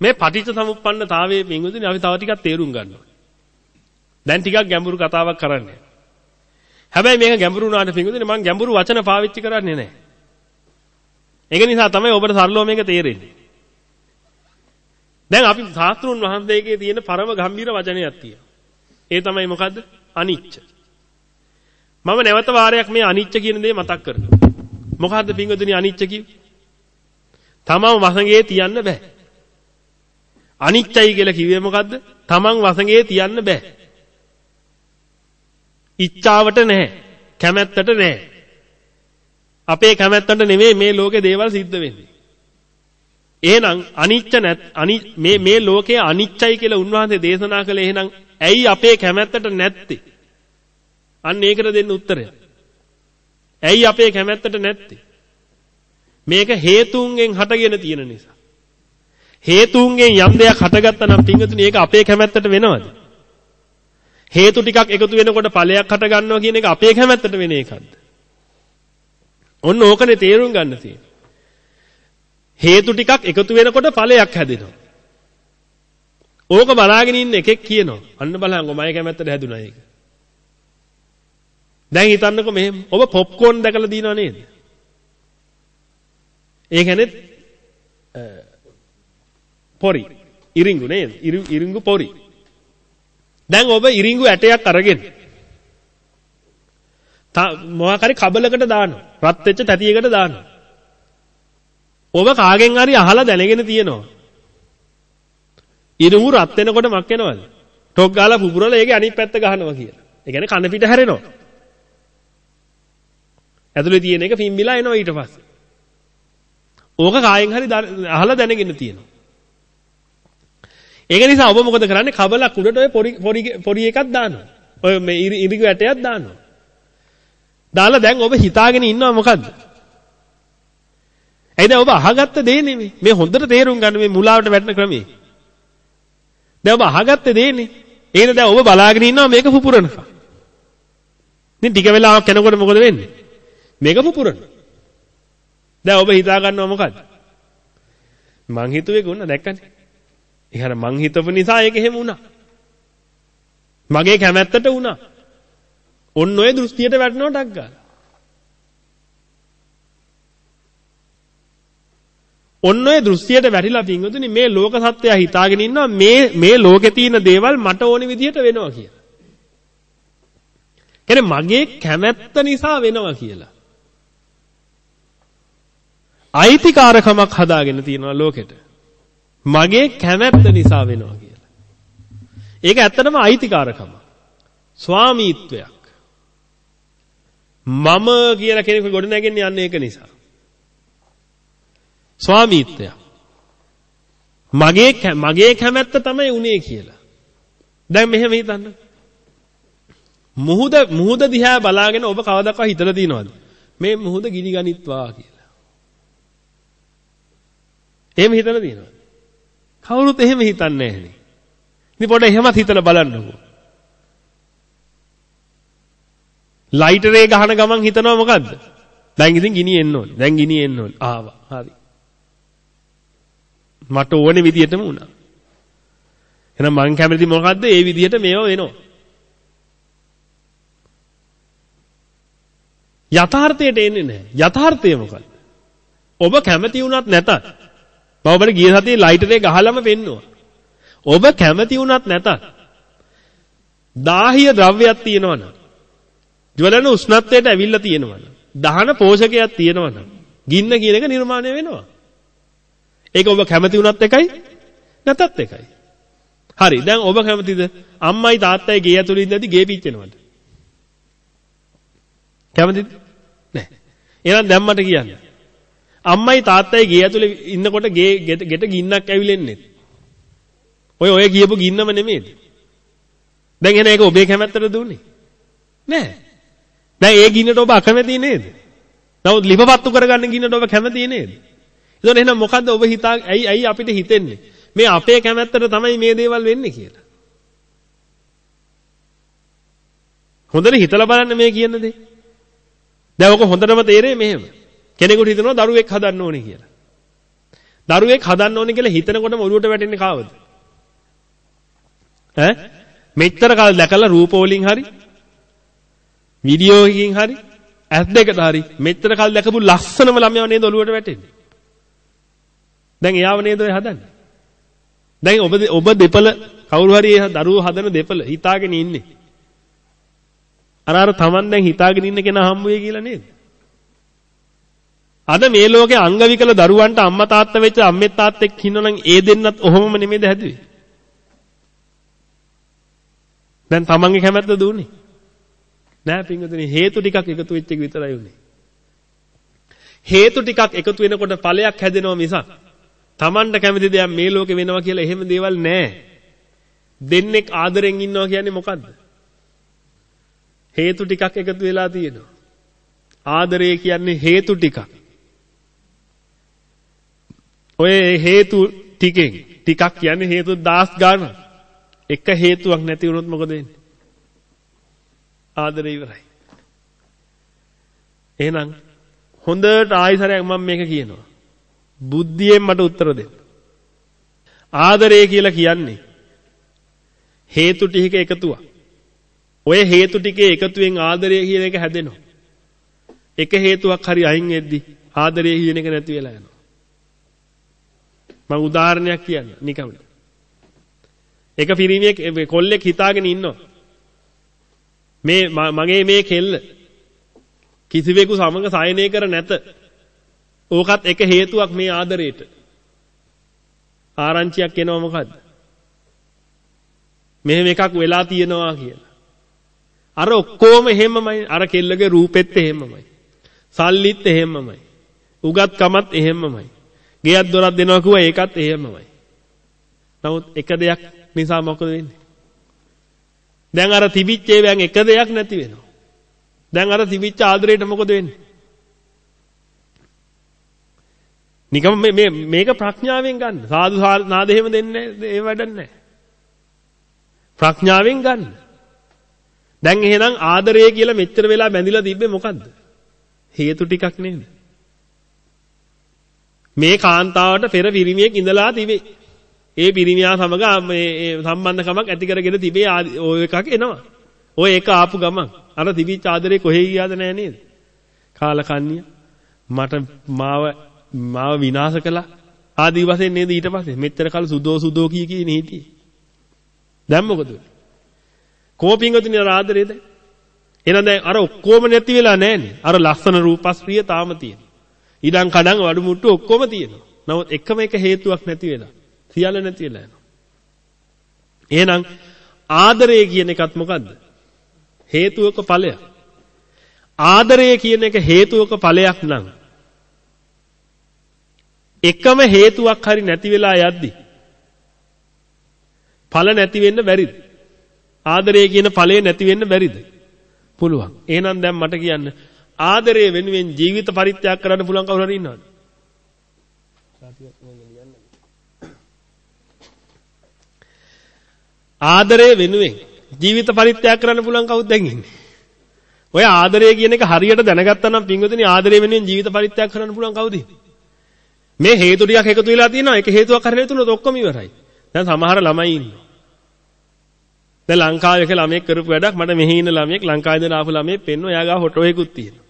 මේ පටිච්ච සමුප්පන්නතාවයේ පින්වතුනි අපි තව ටිකක් තේරුම් ගන්න ඕනේ. දැන් ටිකක් ගැඹුරු කතාවක් කරන්නේ. හැබැයි මේක ගැඹුරු වුණාට පින්වතුනි මම ගැඹුරු වචන පාවිච්චි කරන්නේ නැහැ. ඒක නිසා තමයි ඔබට සරලව මේක තේරෙන්නේ. දැන් අපි සාස්ත්‍රුන් වහන්සේගේ තියෙන පරම ගම්බීර වචනයක් තියෙනවා. ඒ තමයි මොකද්ද? අනිච්ච. මම නැවත වාරයක් මේ අනිච්ච කියන දේ මතක් කරනවා. මොකද්ද පින්වතුනි අනිච්ච කිව්වේ? තමම වසඟේ තියන්න බෑ. අනිච්චයි කියලා කිව්වේ මොකද්ද? Taman වසඟේ තියන්න බෑ. ඉච්ඡාවට නැහැ. කැමැත්තට නැහැ. අපේ කැමැත්තට නෙමෙයි මේ ලෝකේ දේවල් සිද්ධ වෙන්නේ. එහෙනම් අනිච්ච නැත් අනි මේ මේ ලෝකයේ අනිච්චයි කියලා උන්වහන්සේ දේශනා කළේ එහෙනම් ඇයි අපේ කැමැත්තට නැත්තේ? අන්න ඒකට දෙන්න උත්තරය. ඇයි අපේ කැමැත්තට නැත්තේ? මේක හේතුන්ගෙන් හටගෙන තියෙන නිසා. හේතුන්ගෙන් යම් දෙයක් හටගත්තා නම් පින්වතුනි ඒක අපේ කැමැත්තට වෙනවද? හේතු ටිකක් එකතු වෙනකොට ඵලයක් හට ගන්නවා කියන එක අපේ කැමැත්තට වෙන එකක්ද? ඔන්න ඕකනේ තේරුම් ගන්න තියෙන්නේ. හේතු ටිකක් එකතු වෙනකොට ඵලයක් හැදෙනවා. ඕක බලාගෙන ඉන්න එකෙක් කියනවා. අන්න බලංගෝ මගේ කැමැත්තට හැදුනා ඒක. දැන් හිතන්නකෝ මෙහෙම ඔබ පොප්කෝන් දැකලා දිනව නේද? ඒ කියන්නේ පොරි. ඉරිඟු නේද? ඉරිඟු පොරි. දැන් ඔබ ඉරිඟු ඇටයක් අරගෙන මොකක් හරි කබලකට දානවා. රත් වෙච්ච තැටියකට දානවා. ඔබ කාගෙන් හරි අහලා දැනගෙන තියෙනවා. ඉරිඟු රත් වෙනකොට මක් වෙනවද? ටොක් ගාලා පුපුරලා ඒකේ අනිත් පැත්ත ගහනවා කියලා. ඒ කියන්නේ කන පිට හැරෙනවා. ඇතුලේ තියෙන එක පිම්බිලා එනවා ඊට පස්සේ. ඕක කායෙන් හරි අහලා දැනගෙන තියෙනවා. ඒක නිසා ඔබ මොකද කරන්නේ? කබලක් උඩට ඔය පොඩි පොඩි පොඩි එකක් දානවා. ඔය මේ ඉරිගු ඇටයක් දානවා. දාලා දැන් ඔබ හිතාගෙන ඉන්නවා මොකද්ද? ඇයි දැන් ඔබ අහගත්ත දේ නෙමෙයි. මේ හොඳට තේරුම් ගන්න මේ මුලාවට වැටෙන ක්‍රමේ. දැන් ඔබ අහගත්ත දේනේ. ඒක දැන් ඔබ බලාගෙන ඉන්නවා මේක පුපුරනකම්. ඉතින් ටික වෙලාවක් යනකොට මොකද වෙන්නේ? මේක පුපුරන. දැන් ඔබ හිතා ගන්නවා මොකද්ද? මං හිතුවේ කොන්න දැක්කනේ. ඒ මං හිතපු නිසා ඒක එහෙම වුණා. මගේ කැමැත්තට වුණා. ඔන්න ඔය දෘෂ්ටියට වැටෙනවා ටක් ගාලා. ඔන්න ඔය දෘෂ්ටියට වැටිලා පින්වතුනි මේ ලෝක සත්‍යය හිතාගෙන ඉන්නවා මේ මේ ලෝකේ තියෙන දේවල් මට ඕනි විදිහට වෙනවා කියලා. කියන්නේ මගේ කැමැත්ත නිසා වෙනවා කියලා. අයිතිකාරකමක් හදාගෙන තියෙනවා ලෝකෙට. මගේ කැමැත්ත නිසා වෙනවා කියලා. ඒක ඇත්තටම අයිතිකාරකම. ස්වාමීත්වයක්. මම කියලා කෙනෙකු ගොඩ නැගෙන්නේ යන්නේ ඒක නිසා. ස්වාමීත්වයක්. මගේ මගේ කැමැත්ත තමයි උනේ කියලා. දැන් මෙහෙම හිතන්න. මුහුද මුහුද දිහා බලාගෙන ඔබ කවදාවත් හිතලා තියෙනවද? මේ මුහුද ගිනි ගනිත්වා කියලා. එහෙම හිතලා තියෙනවද? කවුරුත් එහෙම හිතන්නේ නැහනේ. ඉතින් පොඩ්ඩ එහෙමත් හිතලා බලන්නකෝ. ලයිටරේ ගහන ගමන් හිතනවා මොකද්ද? දැන් ඉතින් ගිනි එන්න ඕනේ. දැන් ගිනි එන්න ඕනේ. ආවා. හරි. මට ඕනේ විදියටම වුණා. එහෙනම් මං කැමති මොකද්ද? ඒ විදිහට මේව වෙනවා. යථාර්ථයට එන්නේ නැහැ. යථාර්ථය මොකක්ද? ඔබ කැමති වුණත් නැතත් මම ඔබට ගිය සතියේ ලයිටරේ ගහලම පෙන්නුවා. ඔබ කැමති වුණත් නැතත් දාහිය ද්‍රව්‍යයක් තියෙනවනම් ජවලන උෂ්ණත්වයට ඇවිල්ලා තියෙනවනම් දහන පෝෂකයක් තියෙනවනම් ගින්න කියන එක නිර්මාණය වෙනවා. ඒක ඔබ කැමති වුණත් එකයි නැතත් එකයි. හරි. දැන් ඔබ කැමතිද අම්මයි තාත්තයි ගේ ඇතුළේ ඉඳදී ගේ පිච්චෙනවද? කැමතිද? නැහැ. එහෙනම් දැන් මට කියන්න. අම්මයි තාත්තයි ගේ ඇතුලේ ඉන්නකොට ගේ ගෙට ගින්නක් ඇවිලෙන්නේ. ඔය ඔය කියපු ගින්නම නෙමෙයිද? දැන් එන එක ඔබේ කැමැත්තට දුන්නේ. නෑ. දැන් ඒ ගින්නට ඔබ අකමැති නේද? නමුත් ලිපපත්තු කරගන්න ගින්නට ඔබ කැමති නේද? ඒතකොට එහෙනම් මොකද්ද ඔබ හිතා ඇයි ඇයි අපිට හිතෙන්නේ? මේ අපේ කැමැත්තට තමයි මේ දේවල් වෙන්නේ කියලා. හොඳට හිතලා බලන්න මේ කියන දේ. දැන් ඔක හොඳටම තේරෙයි මෙහෙම. කෙනෙකුට හිතනවා දරුවෙක් හදන්න ඕනේ කියලා. දරුවෙක් හදන්න ඕනේ කියලා හිතනකොටම ඔළුවට වැටෙන්නේ කාවද? ඈ? මෙච්චර කල් දැකලා රූප වලින් හරි වීඩියෝ එකකින් හරි ඇස් දෙකට හරි මෙච්චර කල් දැකපු ලස්සනම ළමයා නේද ඔළුවට වැටෙන්නේ. දැන් එයාව නේද ඔය හදන්නේ. දැන් ඔබ ඔබ දෙපළ කවුරු හරි දරුවෝ හදන දෙපළ හිතාගෙන ඉන්නේ. අර අර Taman දැන් හිතාගෙන ඉන්න කෙනා හම්බ වෙයි කියලා නේද? අද මේ ලෝකේ අංග විකල දරුවන්ට අම්මා තාත්තා වෙච්ච අම්මෙත් තාත්තෙක් ඉන්නවනම් ඒ දෙන්නත් ඔහොමම නෙමෙයිද හැදුවේ? දැන් Tamanගේ කැමැත්ත දුන්නේ. නෑ පින්වතුනි හේතු ටිකක් එකතු වෙච්ච එක විතරයි උනේ. හේතු ටිකක් එකතු වෙනකොට ඵලයක් හැදෙනවා මිසක් Tamanට කැමති දෙයක් මේ ලෝකේ වෙනවා කියලා එහෙම දේවල් නෑ. දෙන්නෙක් ආදරෙන් ඉන්නවා කියන්නේ මොකද්ද? හේතු ටිකක් එකතු වෙලා තියෙනවා. ආදරය කියන්නේ හේතු ටිකක්. ඔය හේතු ටිකෙන් ටිකක් කියන්නේ හේතු 10 ගානක්. එක හේතුවක් නැති වුණොත් මොකද වෙන්නේ? ආදරය ඉවරයි. එහෙනම් හොඳට ආයිසරයක් මම මේක කියනවා. බුද්ධියෙන් මට උත්තර දෙන්න. ආදරය කියලා කියන්නේ හේතු ටික එකතුවක්. ඔය හේතු ටිකේ එකතුවෙන් ආදරය කියන එක හැදෙනවා. එක හේතුවක් හරි අයින් වෙද්දි ආදරය කියන එක නැති වෙලා යනවා. මම උදාහරණයක් කියන්න නිකම්ද. එක පිරිමියෙක් කොල්ලෙක් හිතාගෙන ඉන්නවා. මේ මගේ මේ කෙල්ල කිසිවෙකු සමග සයනය කර නැත. ඕකත් එක හේතුවක් මේ ආදරේට. ආරංචියක් එනවා මොකද්ද? මෙහෙම එකක් වෙලා තියෙනවා කියලා. අර ඔක්කොම එහෙමමයි. අර කෙල්ලගේ රූපෙත් එහෙමමයි. සල්ලිත් එහෙමමයි. උගත්කමත් එහෙමමයි. ගෙයක් දොරක් දෙනවා කිව්වා ඒකත් එහෙමමයි. නමුත් එක දෙයක් නිසා මොකද වෙන්නේ? දැන් අර තිබිච්ච ඒවාන් එක දෙයක් නැති වෙනවා. දැන් අර තිබිච්ච ආදරේට මොකද වෙන්නේ? නිකම් මේ මේක ප්‍රඥාවෙන් ගන්න. සාදු නාද එහෙම දෙන්නේ ඒ වැඩක් නැහැ. ප්‍රඥාවෙන් ගන්න. දැන් එහෙනම් ආදරය කියලා මෙච්චර වෙලා බැඳිලා තිබ්බේ මොකද්ද? හේතු ටිකක් නේද? මේ කාන්තාවට පෙර පිරිමියෙක් ඉඳලා තිබේ. ඒ පිරිමියා සමග මේ සම්බන්ධකමක් ඇති කරගෙන තිබේ ඔය එකක් එනවා. ඔය එක ආපු ගමන් අර තිබිච්ච ආදරේ කොහෙ ගියාද නෑ නේද? කාලකන්ණිය මට මාව මාව විනාශ කළා. ආදී වශයෙන් නේද ඊට පස්සේ මෙච්චර කල සුදෝ සුදෝ කී කී නීතිය. දැන් මොකද? කෝපින්ගතුනි අර ආදරේද? එහෙනම් දැන් අර ඔක්කොම නැති වෙලා නැහනේ. අර ලස්සන රූපස්ත්‍රිය තාම තියෙනවා. ඊඩම් කඩම් වඩු මුට්ටු ඔක්කොම තියෙනවා. නමුත් එකම එක හේතුවක් නැති වෙලා. සියල්ල නැති වෙලා යනවා. එහෙනම් ආදරය කියන එකත් මොකද්ද? හේතුවක ඵලයක්. ආදරය කියන එක හේතුවක ඵලයක් නම් එකම හේතුවක් හරි නැති වෙලා යද්දි ඵල නැති වෙන්න බැරිද? ආදරය කියන ඵලය නැති වෙන්න බැරිද? පුළුවන්. එහෙනම් දැන් මට කියන්න ආදරය වෙනුවෙන් ජීවිත පරිත්‍යාග කරන්න පුළුවන් කවුරු හරි ඉන්නවද? ආදරය වෙනුවෙන් ජීවිත පරිත්‍යාග කරන්න පුළුවන් කවුද දැන් ඉන්නේ? ඔය ආදරය කියන එක හරියට දැනගත්තා නම් පින්වතුනි ආදරය වෙනුවෙන් ජීවිත පරිත්‍යාග කරන්න පුළුවන් කවුද? මේ හේතු ටිකක් එකතු වෙලා තියෙනවා. ඒක හේතුවක් හරියට තුනොත් ඔක්කොම ඉවරයි. දැන් සමහර ළමයි ඉන්නවා. දැන් ලංකාවේ එක ළමයෙක් කරපු වැඩක් මට මෙහි ඉන්න ළමයෙක් ලංකාවේ ඉඳලා ආපු ළමයෙක් පෙන්න ඔයා ගාව ෆොටෝ එකකුත් තියෙනවා.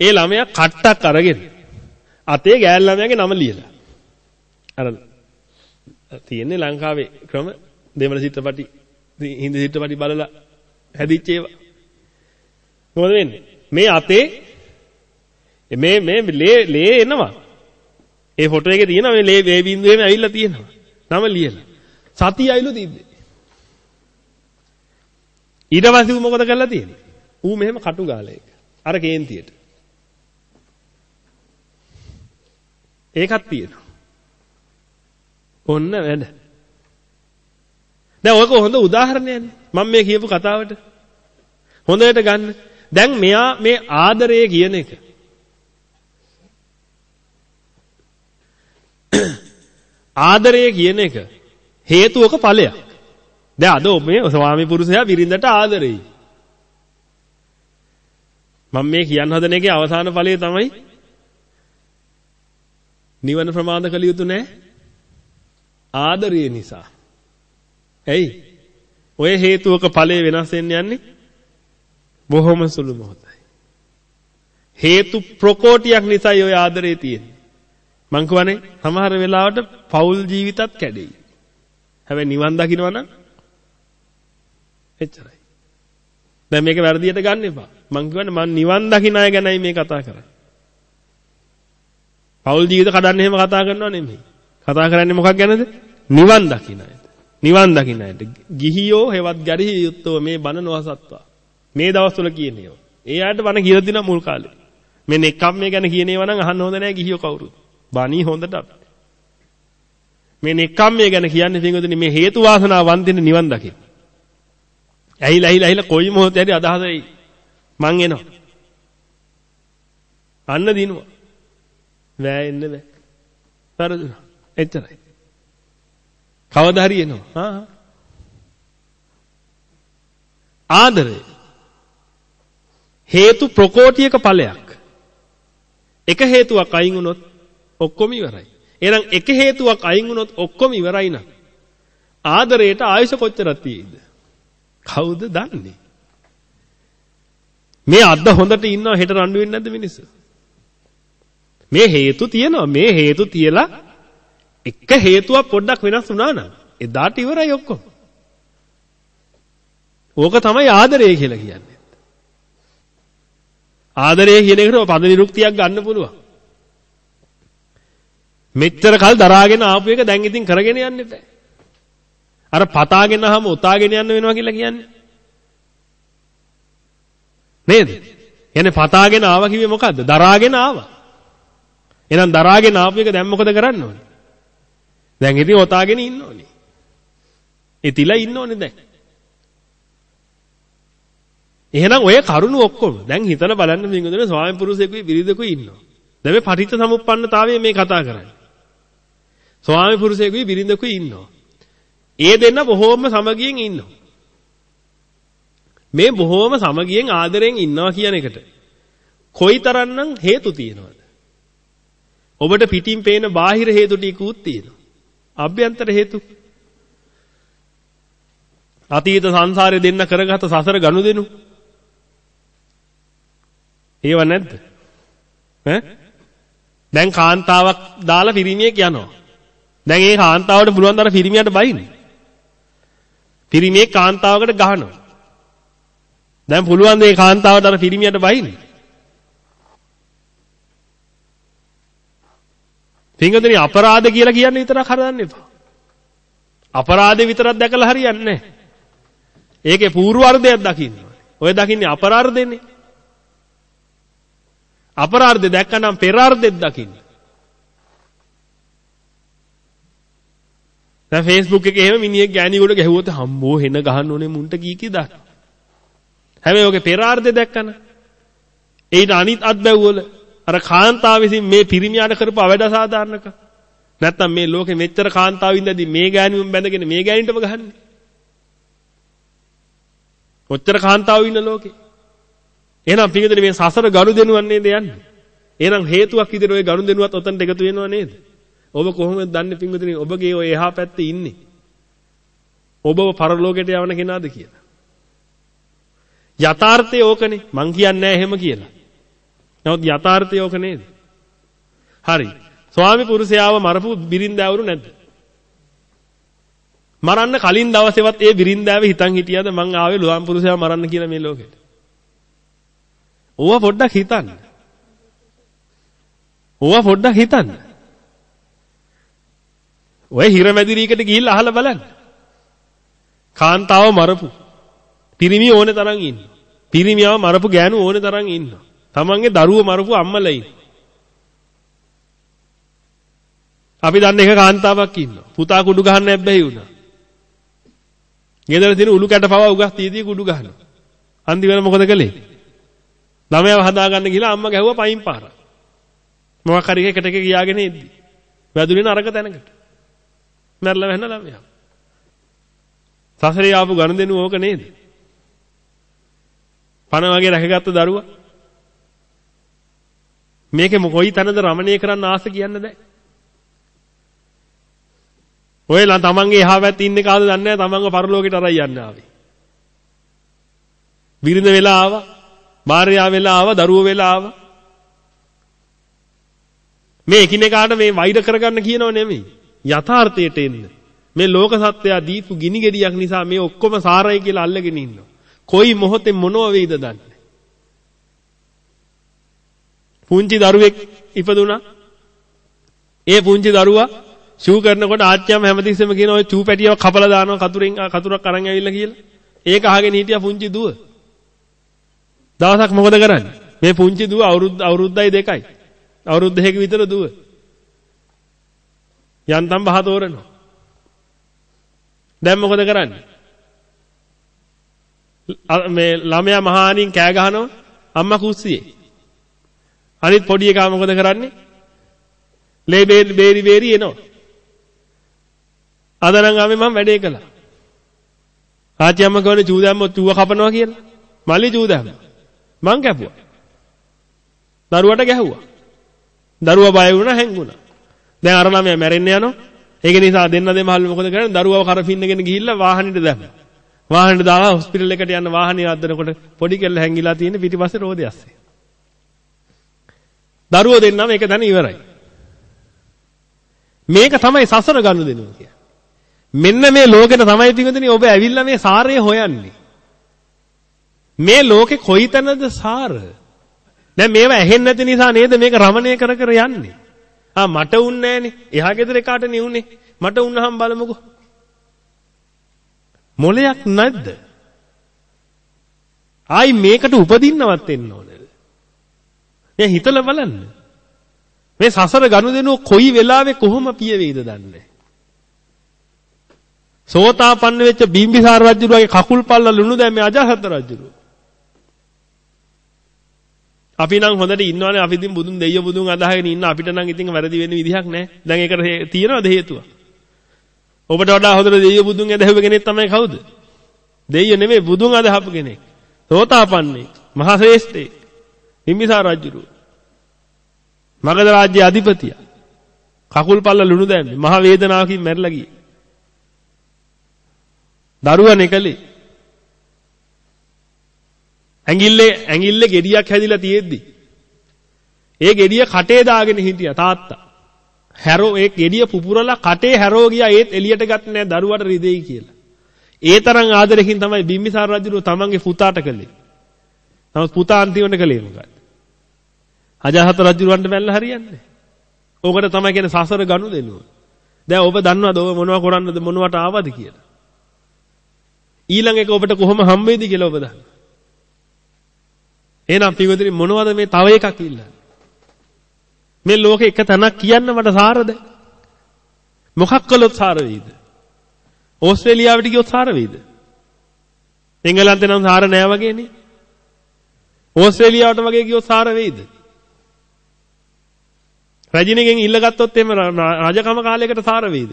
ඒ ළමයා කට්ටක් අරගෙන අතේ ගෑල් ළමයාගේ නම ලියලා. අර තියෙන්නේ ලංකාවේ ක්‍රම දෙමළ චිත්‍රපටි හින්දි චිත්‍රපටි බලලා හැදිච්ච ඒවා. මොකද වෙන්නේ? මේ අතේ මේ මේ ලේ ලේ එනවා. ඒ ෆොටෝ එකේ තියෙනවා මේ ලේ වේ බින්දුවේම ඇවිල්ලා තියෙනවා. නම ලියලා. සතිය අයිලු තිබ්බේ. ඊට පස්සේ ඌ මොකද කරලා තියෙන්නේ? ඌ මෙහෙම කටු ගාලා ඒක. අර කේන්තියට. ඒකක් තියෙනවා. ඔන්න වැඩ. දැන් ඔයක හොඳ උදාහරණයක්නේ. මම මේ කියපු කතාවට. හොඳට ගන්න. දැන් මෙයා මේ ආදරය කියන එක. ආදරය කියන එක හේතුවක ඵලයක්. දැන් අද මේ ස්වාමි පුරුෂයා බිරිඳට ආදරෙයි. මම මේ කියන්න හදන එකේ අවසාන ඵලය තමයි නිවන ප්‍රමාද කළ යුතු නැහැ. ආදරය නිසා. ඇයි? ඔය හේතුවක ඵලය වෙනස් වෙන්න යන්නේ බොහොම සුළු මොහොතයි. හේතු ප්‍රකෝටියක් නිසායි ඔය ආදරේ තියෙන්නේ. මං කියවනේ සමහර වෙලාවට පෞල් ජීවිතත් කැඩෙයි. හැබැයි නිවන් දකින්නවා නම් එච්චරයි. දැන් මේක වැරදියට ගන්න එපා. මං කියවනේ මං නිවන් දකින්න අය ගැනයි මේ කතා කරන්නේ. පෞල් ජීවිත කඩන්න එහෙම කතා කරනව නෙමෙයි. කතා කරන්නේ මොකක් ගැනද? නිවන් දකින්න අයට. නිවන් දකින්න අයට. ගිහියෝ හෙවත් ගැරිහි යුත්තෝ මේ බණ නොවසත්වා. මේ දවස්වල කියන්නේ. ඒ ආයත බණ කියලා දිනා මුල් කාලේ. මේ නෙක්කම් මේ ගැන කියන ඒවා නම් අහන්න හොඳ නැහැ ගිහියෝ කවුරුත්. බණී හොඳට අපිට. මේ නෙක්කම් මේ ගැන කියන්නේ පින්වතුනි මේ හේතු වාසනා වන්දින නිවන් දකින්න. ඇහිලා ඇහිලා ඇහිලා කොයි මොහොතේ හරි අදහස එයි. මං එනවා. අන්න දිනුවා. වැයෙන්න බෑ. පරදුනා. එච්චරයි. කවදා හරි එනවා. ආ. ආදරය හේතු ප්‍රකෝටියක ඵලයක්. එක හේතුවක් අයින් වුණොත් ඔක්කොම ඉවරයි. එහෙනම් එක හේතුවක් අයින් වුණොත් ඔක්කොම ඉවරයි නම් ආදරයට ආයුෂ කොච්චරක් තියෙයිද? කවුද දන්නේ? මේ අද්ද හොඳට ඉන්නවා හෙට රණ්ඩු වෙන්නේ නැද්ද මිනිස්සු? මේ හේතු තියෙනවා. මේ හේතු තියලා එක හේතුවක් පොඩ්ඩක් වෙනස් වුණා නම් එදාට ඉවරයි ඔක්කොම. ඕක තමයි ආදරය කියලා කියන්නේ. ආදරය කියන එකට පද නිරුක්තියක් ගන්න පුළුවන්. මෙච්චර කල් දරාගෙන ආපු එක දැන් ඉතින් කරගෙන යන්න එපා. අර පතාගෙන ආවම උතාගෙන යන්න වෙනවා කියලා කියන්නේ. නේද? يعني පතාගෙන ආවා කිව්වේ මොකද්ද? දරාගෙන ආවා. එහෙනම් දරාගෙන ආපු එක දැන් මොකද කරන්න ඕනේ? දැන් ඉතින් ඔතාගෙන ඉන්න ඕනේ. ඉතිලා ඉන්න ඕනේ දැන්. එහෙනම් ඔය කරුණු ඔක්කොම දැන් හිතලා බලන්න මින්ගොදේ ස්වාමි පුරුෂයෙකුයි බිරිඳකුයි ඉන්නවා. දැන් මේ පටිච්ච සමුප්පන්නතාවයේ මේ කතා කරන්නේ. ස්වාමි පුරුෂයෙකුයි බිරිඳකුයි ඉන්නවා. ඒ දෙන්න බොහෝම සමගියෙන් ඉන්නවා. මේ බොහෝම සමගියෙන් ආදරෙන් ඉන්නවා කියන එකට කොයිතරම්නම් හේතු තියෙනවද? ඔබට පිටින් පේන බාහිර හේතු ටිකකුත් තියෙනවා. අභ්‍යන්තර හේතු. අතීත සංසාරේ දෙන්න කරගත සසර ගනුදෙනු. ඒව නැද්ද? ඈ? දැන් කාන්තාවක් දාලා පිරිමියෙක් යනවා. දැන් ඒ කාන්තාවට පුළුවන් දර පිරිමියට බයින්න. පිරිමියෙක් කාන්තාවකට ගහනවා. දැන් පුළුවන් මේ කාන්තාවට අර පිරිමියට බයින්න. පින්වතුනි අපරාධ කියලා කියන්නේ විතරක් හරදන්න එපා. අපරාධේ විතරක් දැකලා හරියන්නේ නැහැ. ඒකේ පූර්වාර්ධයක් දකින්න ඕනේ. ඔය දකින්නේ අපරාර්ධෙනේ. අපරාර්ධය දැක්කනම් පෙරාර්ධෙත් දකින්න. දැන් Facebook එකේ එහෙම මිනිහෙක් ගෑණියෙකුට ගැහුවොත් හම්බෝ හෙන ගහන්න ඕනේ මුන්ට කී කී දාන්න. හැබැයි ඔගේ පෙරාර්ධය දැක්කන. ඒට අනිත් අත්බැව්වල අර කාන්තාව විසින් මේ පිරිමියාට කරපු අවඩ සාධාරණක. නැත්තම් මේ ලෝකෙ මෙච්චර කාන්තාව ඉඳදී මේ ගෑණියුම් බැඳගෙන මේ ගෑණින්ටම ගහන්නේ. ඔච්චර කාන්තාව ඉන්න ලෝකේ. එහෙනම් පිටින් මේ සසර ගනුදෙනුවක් නේද යන්නේ? එහෙනම් හේතුවක් විදිහට ওই ගනුදෙනුවත් ඔතනට එකතු වෙනව නේද? ඔබ කොහොමද දන්නේ පින්වතුනි ඔබගේ ওই එහා පැත්තේ ඉන්නේ? ඔබව පරලෝකයට යවන කෙනාද කියලා. යථාර්ථය ඕකනේ. මං කියන්නේ නැහැ එහෙම කියලා. නමුත් යථාර්ථය ඕක නේද? හරි. ස්වාමි පුරුෂයාව මරපු බිරින්දෑවරු නැද්ද? මරන්න කලින් දවසේවත් ඒ බිරින්දෑව හිතන් හිටියද මං ආවේ ලුවන් පුරුෂයාව මරන්න කියලා මේ ලෝකෙට. ඕවා පොඩ්ඩක් හිතන්න. ඕවා පොඩ්ඩක් හිතන්න. ඔය හිරමැදිරීකට ගිහිල්ලා අහලා බලන්න. කාන්තාව මරපු පිරිමි ඕනේ තරම් ඉන්නවා. පිරිමියව මරපු ගෑනු ඕනේ තරම් ඉන්නවා. තමන්ගේ දරුවෝ මරපු අම්මලා ඉන්නවා. අපි දන්න එක කාන්තාවක් ඉන්නවා. පුතා කුඩු ගහන්න හැබැයි වුණා. ගෙදර තියෙන උළු කැට පවා උගස් තීදී කුඩු ගහනවා. අන්තිමට මොකද කළේ? ළමයාව හදාගන්න ගිහලා අම්මා ගැහුවා පයින් පාර. මොකක් හරි එකට එක ගියාගෙන ඉද්දි. වැදුනේ නරක තැනකට. මැරලා වැන්න ළමයා. සසරේ ආපු ගනුදෙනු ඕක නේද? පණ වගේ රැකගත්තු දරුවා. මේකේ කොයි තැනද රමණීය කරන්න ආස කියන්න බෑ. ඔයලා තමන්ගේ එහා පැත්තේ ඉන්නේ කාද දන්නේ නැහැ තමන්ව පරලෝකෙට අරයි යන්න ආවේ. විරිඳ වෙලා ආවා, භාර්යාව වෙලා ආවා, දරුවෝ වෙලා ආවා. මේ එකිනෙකාට මේ වෛර කරගන්න කියනව නෙමෙයි. යථාර්ථයට එන්න. මේ ලෝක සත්‍යය දීපු ගිනි ගෙඩියක් නිසා මේ ඔක්කොම සාරයි කියලා අල්ලගෙන ඉන්නවා. කොයි මොහොතේ මොනව වෙයිද දන්නේ. පුංචි දරුවෙක් ඉපදුනා. ඒ පුංචි දරුවා ෂූ කරනකොට ආච්චියම හැමතිස්සෙම කියන ඔය චූ පැටියව කපලා දානවා කතුරෙන් කතුරක් අරන් ඇවිල්ලා කියලා. ඒක අහගෙන හිටියා පුංචි දුව. දවසක් මොකද කරන්නේ? මේ පුංචි දුව අවුරුදු අවුරුද්දයි දෙකයි. අවුරුදු දෙකක විතර දුව. යන්තම් බහ තෝරනවා. දැන් මොකද කරන්නේ? මේ ළමයා මහානින් කෑ ගහනවා අම්මා කුස්සියේ. අනිත් පොඩි එකා මොකද කරන්නේ? ලේ බේරි බේරි එනවා. අද නම් ආවේ මම වැඩේ කළා. ආච්චි අම්මා කියන්නේ චූ දැම්මොත් චූව කපනවා කියලා. මල්ලි චූ දැම්ම. මං කැපුවා. දරුවට ගැහුවා. දරුවා බය වුණා හැංගුණා. දැන් අර ළමයා මැරෙන්න යනවා. ඒක නිසා දෙන්න දෙමහල් මොකද කරන්නේ? දරුවව කරපින්නගෙන ගිහිල්ලා වාහනෙට දැම්මා. වාහනෙට දාලා හොස්පිටල් එකට යන වාහනේ අද්දනකොට පොඩි කෙල්ල හැංගිලා තියෙන පිටිපස්සේ රෝදේ ඇස්සේ. දරුවෝ දෙන්නම ඒක දැන ඉවරයි. මේක තමයි සසර ගන්න දෙනවා කියන්නේ. මෙන්න මේ ලෝකෙට තමයි පිටුදෙනි ඔබ ඇවිල්ලා මේ සාරය හොයන්නේ. මේ ලෝකේ කොයිතැනද සාර? දැන් මේව ඇහෙන්නේ නැති නිසා නේද මේක රමණය කර කර යන්නේ. ආ මට උන්නේ නැහනේ. එහා ගෙදර කාට නෙවුනේ. මට උන්නහම් බලමුකෝ. මොලයක් නැද්ද? ආයි මේකට උපදින්නවත් එන්න ඕනේද? දැන් හිතලා බලන්න. මේ සසර ගනුදෙනුව කොයි වෙලාවෙ කොහොම පිය වේද දන්නේ සෝතාපන්න වෙච්ච බිම්බිසාර රජුගේ කකුල් පල්ල ලුණු දැම්මේ අජාසත් රජු. අපි නම් හොඳට ඉන්නවනේ අපි ඉතින් බුදුන් දෙයිය බුදුන් අදහගෙන ඉන්න අපිට නම් ඉතින් වැරදි වෙන්න විදිහක් නැහැ. දැන් ඒකට තියෙනවද හේතුව? ඔබට වඩා හොඳට දෙයිය බුදුන් ඇදහුව කෙනෙක් තමයි කවුද? දෙයිය නෙමෙයි බුදුන් අදහපු කෙනෙක්. සෝතාපන්නේ මහා ශ්‍රේෂ්ඨේ. බිම්බිසාර රජු. මගධ රාජ්‍ය අධිපතියා. කකුල් පල්ල ලුණු දැම්මේ මහ වේදනාවකින් මැරිලා ගියේ. දරුවනේ කලේ ඇඟිල්ලේ ඇඟිල්ලේ ගෙඩියක් හැදිලා තියෙද්දි ඒ ගෙඩිය කටේ දාගෙන හිටියා තාත්තා. හැරෝ ඒ ගෙඩිය පුපුරලා කටේ හැරෝ ගියා ඒත් එළියට ගත්තේ නැහැ දරුවට රිදෙයි කියලා. ඒ තරම් ආදරකින් තමයි බිම්බිසාර රජුව තමන්ගේ පුතාට කළේ. නමුත් පුතා අන්තිමට කළේ මොකක්ද? අජාසත් රජුවන්ට වැල්ල හරියන්නේ. ඕකට තමයි කියන්නේ සසර ගනු දෙනුව. දැන් ඔබ දන්නවද ඔබ මොනව කරන්නද මොනවට ආවද කියලා? ඊළඟ එක ඔබට කොහොම හම්බෙයිද කියලා ඔබ දන්නවා. එහෙනම් පිටුදිරි මොනවද මේ තව එකක් ඉල්ලන්නේ? මේ ලෝකේ එක තැනක් කියන්න මට සාරද? මොකක් කළොත් සාර වෙයිද? ඕස්ට්‍රේලියාවට ගියොත් සාර වෙයිද? එංගලන්තේ නම් සාර නෑ වගේනේ. ඕස්ට්‍රේලියාවට වගේ ගියොත් සාර වෙයිද? රජිනගෙන් ඉල්ලගත්තොත් එහෙම රජකම කාලයකට සාර වෙයිද?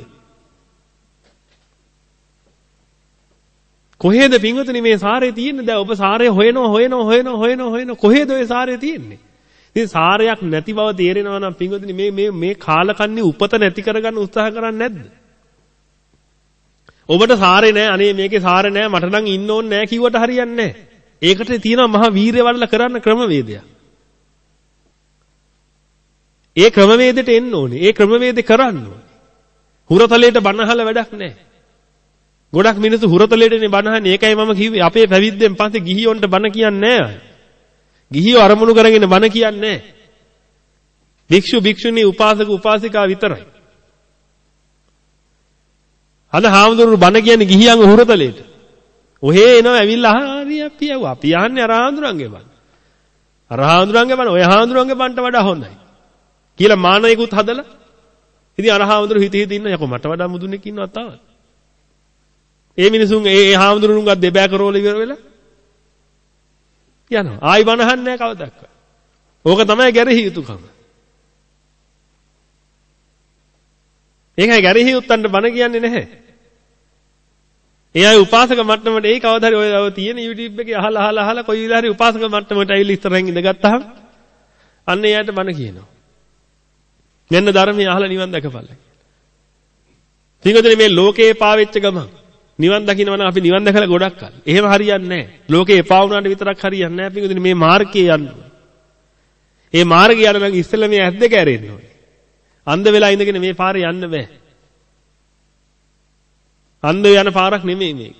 කොහෙද පින්වතුනි මේ සාරේ තියෙන්නේ? දැන් ඔබ සාරේ හොයනවා හොයනවා හොයනවා හොයනවා හොයනවා කොහෙද ඔය සාරේ තියෙන්නේ? ඉතින් සාරයක් නැති බව තේරෙනවා නම් පින්වතුනි මේ මේ මේ කාලකන්ණි උපත නැති කරගන්න උත්සාහ කරන්නේ නැද්ද? ඔබට සාරේ නෑ අනේ මේකේ සාරේ නෑ මට නම් ඉන්න ඕනේ නෑ කිව්වට හරියන්නේ නෑ. ඒකට තියෙනවා මහා වීරය වඩලා කරන්න ක්‍රමවේදයක්. ඒ ක්‍රමවේදෙට එන්න ඕනේ. ඒ ක්‍රමවේදේ කරන්න ඕනේ. හුරතලයට බනහල වැඩක් නෑ. ගොඩක් මිනිස්සු හුරතලයටනේ බනහන්නේ. ඒකයි මම කිව්වේ අපේ පැවිද්දෙන් පස්සේ ගිහියොන්ට බන කියන්නේ නෑ. ගිහියෝ අරමුණු කරගෙන බන කියන්නේ නෑ. භික්ෂු භික්ෂුණී උපාසක උපාසිකා විතරයි. අද හාමුදුරුවෝ බන කියන්නේ ගිහියන් හුරතලයට. ඔහේ එනවා ඇවිල්ලා හරි අපි යව. අපි යන්නේ අර හාමුදුරන්ගේ බන. අර හාමුදුරන්ගේ බන ඔය හාමුදුරන්ගේ බන්ට වඩා හොඳයි. කියලා මානයකුත් හදලා ඉතින් අර හාමුදුරුවෝ හිත හිත ඉන්න යකෝ මට වඩා මුදුනෙක් ඉන්නවා තාම. ඒ මිනිසුන් ඒ ඒ හාමුදුරුවන්ගත් දෙබෑ කරෝල ඉවර වෙලා යනවා. ආයි බනහන්නේ නැහැ කවදාවත්. ඕක තමයි ගැරහි යුතුයකම. ඒකයි ගැරහි උත්තන්ට බන කියන්නේ නැහැ. ඒ අය උපාසක මට්ටමට ඒ කවදා හරි ඔය තියෙන YouTube එකේ අහලා අහලා අහලා කොයි විදිහට හරි උපාසක මට්ටමට ඇවිල්ලා ඉස්සරහින් ඉඳගත්තාම අන්න එයාට බන කියනවා. මෙන්න ධර්මයේ අහලා නිවන් දැකපළ. පින්වතුනි මේ ලෝකේ පාවෙච්ච ගමන් නිවන් දකින්නවා නම් අපි නිවන් දැකලා ගොඩක් කල්. එහෙම හරියන්නේ නැහැ. ලෝකේ එපා වුණාට විතරක් හරියන්නේ නැහැ. පින්වතුනි මේ මාර්ගයේ යන්න. මේ මාර්ගය යන නම් ඉස්සෙල්ලා මේ ඇස් දෙක ඇරෙන්න ඕනේ. අන්ධ වෙලා ඉඳගෙන මේ පාරේ යන්න බෑ. අන්ධ යන පාරක් නෙමෙයි මේක.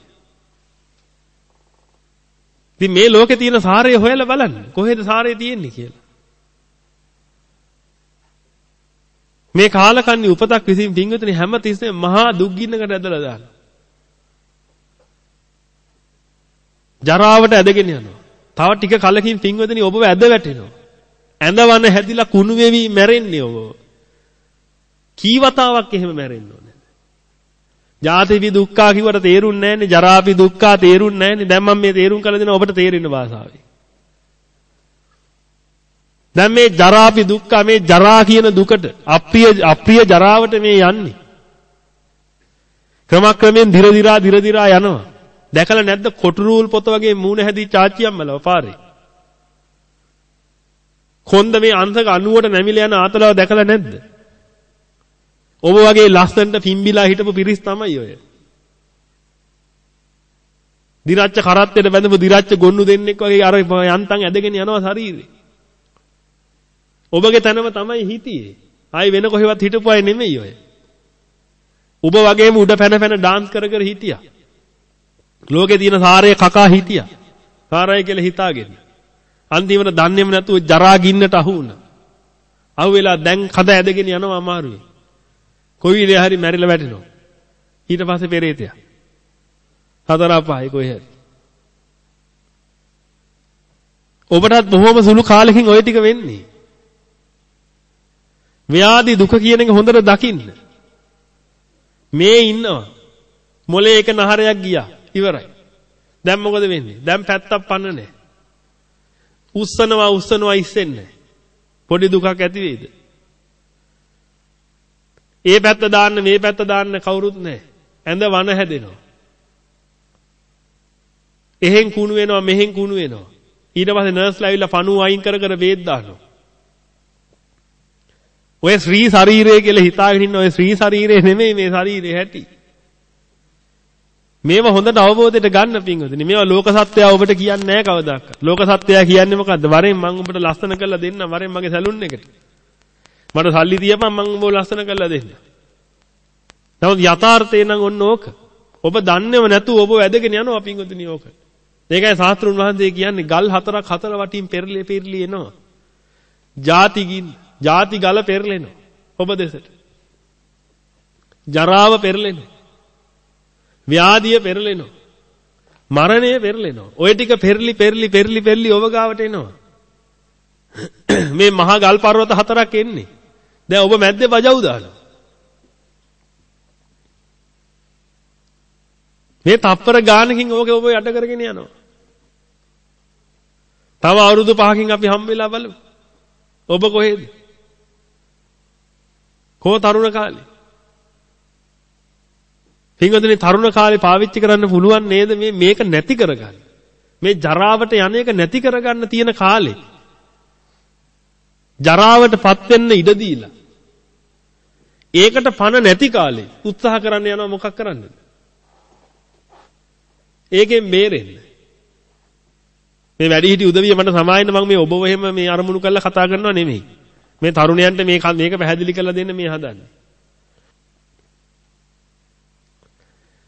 ඉතින් මේ ලෝකේ තියෙන සාරය හොයලා බලන්න. කොහෙද සාරය තියෙන්නේ කියලා. මේ කාලකන්ණි උපතක් විසින් පින්විතනේ හැම තිස්සෙම මහා දුක් ගින්නකට ඇදලා දානවා. ජරාවට ඇදගෙන යනවා. තව ටික කලකින් පින්වතුනි ඔබව ඇද වැටෙනවා. ඇඳවන හැදිලා කුණු වෙවි මැරෙන්නේ ඔබ. කී වතාවක් එහෙම මැරෙන්න ඕනේ. ජාතිපි දුක්ඛා කිව්වට තේරුන්නේ නැන්නේ ජරාපි දුක්ඛා තේරුන්නේ නැන්නේ. දැන් මම මේ තේරුම් කළ දෙන ඔබට තේරෙන භාෂාවෙන්. දැන් මේ ජරාපි දුක්ඛ මේ ජරා කියන දුකට අප්‍රිය අප්‍රිය ජරාවට මේ යන්නේ. ක්‍රමක්‍රමයෙන් ධිර දිරා ධිර දිරා යනවා. දැකලා නැද්ද කොටුරූල් පොත වගේ මූණ හැදී චාච්චියම්මලව පාරේ. කොන්ද මේ අංශක 90ට නැමිලා යන ආතලව දැකලා නැද්ද? ඔබ වගේ ලස්සනට පිම්බිලා හිටපු පිරිස් තමයි ඔය. දිරච්ච කරත්තෙට බැඳපු දිරච්ච ගොන්නු දෙන්නෙක් වගේ අර යන්තම් ඇදගෙන යනවා ශරීරේ. ඔබගේ තනම තමයි හිටියේ. ආයි වෙන කොහෙවත් හිටපු අය නෙමෙයි ඔය. ඔබ වගේම උඩ පැන පැන ඩාන්ස් කර කර හිටියා. ලෝකේ තියෙන සාරය කකා හිටියා. සාරය කියලා හිතාගෙන. අන්තිමට දන්නේම නැතුව ජරා ගින්නට අහු වුණා. අහු වෙලා දැන් කද ඇදගෙන යනවා අමාරුයි. කොයි විදිහ හරි මැරිලා වැටෙනවා. ඊට පස්සේ පෙරේතයා. හතර අපායි කොයි හරි. ඔබටත් බොහොම සුළු කාලෙකින් ওই ටික වෙන්නේ. ව්‍යාධි දුක කියන එක හොඳට දකින්න. මේ ඉන්නවා. මොලේ එක නහරයක් ගියා. ඉවරයි. දැන් මොකද වෙන්නේ? දැන් පැත්තක් පන්න නැහැ. උස්සනවා උස්සනවා ඉස්සෙන්නේ පොඩි දුකක් ඇති වෙයිද? ඒ පැත්ත දාන්න මේ පැත්ත දාන්න කවුරුත් නැහැ. ඇඳ වන හැදෙනවා. එහෙන් කුණු වෙනවා මෙහෙන් කුණු වෙනවා. ඊට පස්සේ නර්ස්ලා ඇවිල්ලා පණුව අයින් කර කර බේත් දානවා. ඔය ශ්‍රී ශරීරය කියලා හිතාගෙන ඉන්න ඔය ශ්‍රී ශරීරය නෙමෙයි මේ ශරීරේ හැටි. මේව හොඳට අවබෝධයට ගන්න පින්වතුනි. මේවා ලෝක සත්‍යය ඔබට කියන්නේ නැහැ කවදාවත්. ලෝක සත්‍යය කියන්නේ මොකද්ද? වරෙන් මම ඔබට ලස්සන කරලා දෙන්නම්. වරෙන් මගේ සැලුන් එකට. මට සල්ලි තියපන් මම ඔබව ලස්සන කරලා දෙන්න. නමුත් යථාර්ථය නම් ඔන්න ඕක. ඔබ දන්නේව නැතුව ඔබ වැදගෙන යනවා පින්වතුනි ඕක. ඒකයි ශාස්ත්‍රුන් වහන්සේ කියන්නේ ගල් හතරක් හතර වටින් පෙරලි පෙරලි එනවා. ಜಾති ගින් ಜಾති ගල පෙරලෙනවා ඔබ දෙසට. ජරාව පෙරලෙනවා. ව්‍යාධිය පෙරලෙනවා. මරණය පෙරලෙනවා. ඔය ටික පෙරලි පෙරලි පෙරලි පෙරලි ඔබ ගාවට එනවා. මේ මහා ගල් පර්වත හතරක් එන්නේ. දැන් ඔබ මැද්දේ බජව් දානවා. මේ තප්පර ගානකින් ඕකේ ඔබ යට කරගෙන යනවා. තව අවුරුදු 5කින් අපි හම් වෙලා බලමු. ඔබ කොහෙද? කො තරුණ කාලේ පින්වතුනි තරුණ කාලේ පාවිච්චි කරන්න පුළුවන් නේද මේ මේක නැති කරගන්න. මේ ජරාවට යන එක නැති කරගන්න තියෙන කාලේ. ජරාවටපත් වෙන්න ඉඩ දීලා. ඒකට පණ නැති කාලේ උත්සාහ කරන්න යනවා මොකක් කරන්නද? ඒකෙන් බේරෙන්න. මේ වැඩිහිටි උදවිය මට සමායෙන්න මම මේ ඔබව එහෙම මේ අරමුණු කරලා කතා කරනවා නෙමෙයි. මේ තරුණයන්ට මේ මේක පැහැදිලි කරලා දෙන්න මේ හදන්නේ.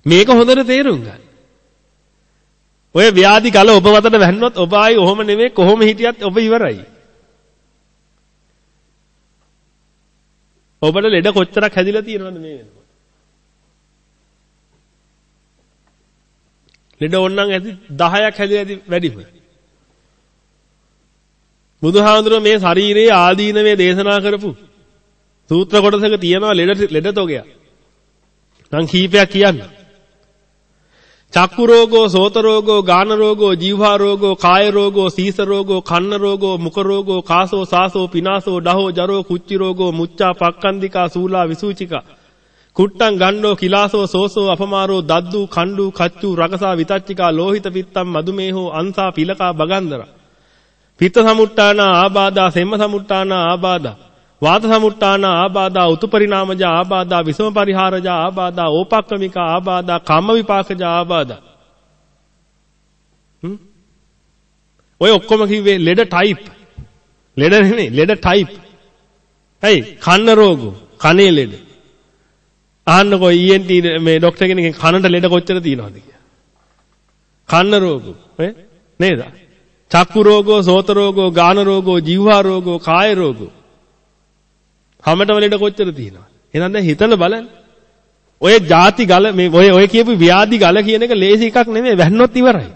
මේක හොඳට තේරුම් ගන්න. ඔය ව්‍යාධි ගල ඔබ වතට වැන්නොත් ඔබ ආයි ඔහොම නෙමෙයි කොහොම හිටියත් ඔබ ඉවරයි. ඔබට ලෙඩ කොච්චරක් හැදිලා තියෙනවද මේ වෙනකොට? ලෙඩ ඕන්නම් ඇති 10ක් හැදිලා ඇති වැඩිම. බුදුහාමුදුරුවෝ මේ ශරීරයේ ආදීනවේ දේශනා කරපු සූත්‍ර කොටසක තියෙනවා ලෙඩ ලෙඩ තොගයක්. නම් කීපයක් කියන්න. චක්කු රෝගෝ, සෝත රෝගෝ, ගාන රෝගෝ, ජීවහා රෝගෝ, කාය රෝගෝ, සීස රෝගෝ, කන්න රෝගෝ, මුඛ රෝගෝ, කාසෝ, සාසෝ, පිනාසෝ, ඩහෝ, ජරෝ, කුච්චි රෝගෝ, මුච්චා, පක්කන්දිකා, සූලා, විසූචිකා. කුට්ටං ගණ්ඩෝ, කිලාසෝ, සෝසෝ, අපමාරෝ, දද්දු, කණ්ඩු, කච්චු, රකසා, විතච්චිකා, ලෝහිත පිත්තම්, මදුමේහෝ, අන්සා, පිලකා, බගන්දරා. පිත්ත සමුට්ටාන ආබාධා සෙම්ම සමුට්ටාන ආබාධා වාත සමුට්ටාන ආබාධා උතුපරිණාමජ ආබාධා විසම පරිහාරජ ආබාධා ඕපක්කමික ආබාධා කම්ම විපාකජ ආබාධා. ඔය ඔක්කොම කිව්වේ ලෙඩ ටයිප් ලෙඩ නෙමෙයි ලෙඩ ටයිප් ඇයි? කන්න රෝග කනේ ලෙඩ. අහන්නකෝ ENT මේ ડોක්ටර් කෙනෙක්ගෙන් කනට ලෙඩ කොච්චර තියෙනවද කියලා. කන්න රෝග නේද? චක්කු රෝගෝ, සෝත රෝගෝ, ගාන රෝගෝ, જીවහා රෝගෝ, කාය රෝගෝ. හැමතෙම ලෙඩ කොච්චර තියෙනවද? එහෙනම් දැන් හිතලා බලන්න. ඔය ಜಾති ගල මේ ඔය ඔය කියපු ව්‍යාධි ගල කියන එක ලේසි එකක් නෙමෙයි වැන්නොත් ඉවරයි.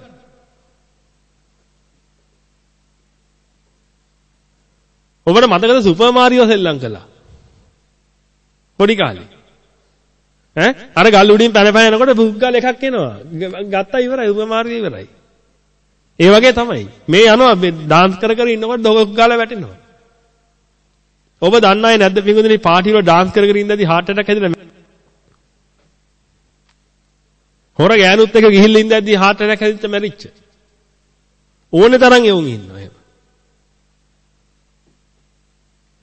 ඔබට මතකද සුපර් මාරියෝ සෙල්ලම් කළා? පොඩි කාලේ. ඈ අර ගල් උඩින් පැන පැන යනකොට බුග්ගල් එකක් එනවා. ගත්තා ඉවරයි සුපර් මාරියෝ ඉවරයි. ඒ වගේ තමයි. මේ යනවා මේ ඩාන්ස් කර කර ඉන්නකොට ඩොගක් ගාලා වැටෙනවා. ඔබ දන්නේ නැද්ද පිටුදුනි පාටි වල ඩාන්ස් කර කර ඉඳදී heart attack හැදෙනවා. හොර ගෑනුත් එක්ක ගිහිල්ලා ඉඳද්දී heart attack හැදිච්ච මැරිච්ච. ඕනේ තරම් එවුන් ඉන්නවා එහෙම.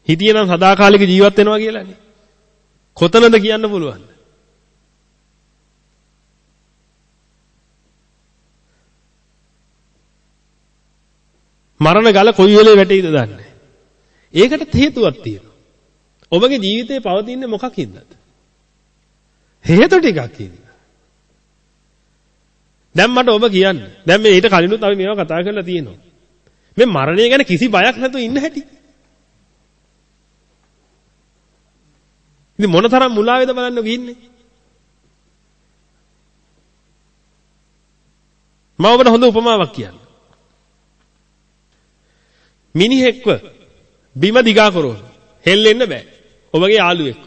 හිටියනම් සදාකාලික ජීවත් වෙනවා කියලානේ. කොතනද කියන්න පුළුවන්. මරණ ගල කොයි වෙලේ වැටෙයිද දන්නේ ඒකට හේතුවක් තියෙනවා. ඔබගේ ජීවිතේ පවතින්නේ මොකක් හින්දාද? හේතු ටිකක් ඉන්නවා. දැන් මට ඔබ කියන්න. දැන් මේ ඊට කලිනුත් අපි මේවා කතා කරලා තියෙනවා. මේ මරණය ගැන කිසි බයක් නැතුව ඉන්න හැටි. ඉතින් මොන තරම් මුලාවේද බලන්න ගිහින්නේ. මම ඔබට හොඳ උපමාවක් කියන්න. මිනිහෙක්ව බිම දිගා කරවන. හෙල්ලෙන්න බෑ. ඔබගේ යාළුවෙක්ව.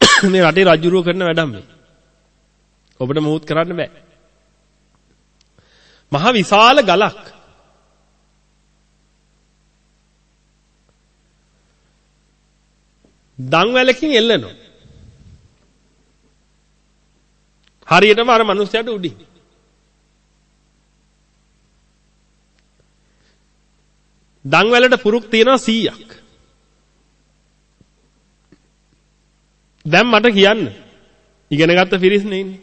මේ රටේ රජුරුව කරන වැඩක් මේ. ඔබට මොහොත් කරන්න බෑ. මහ විශාල ගලක්. දන් වැලකින් එල්ලනවා. හරියටම අර මිනිස්සයාට උඩින්. දන් වලට පුරුක් තියෙනවා 100ක්. දැන් මට කියන්න. ඉගෙන ගත්ත පිරිස්නේ ඉන්නේ.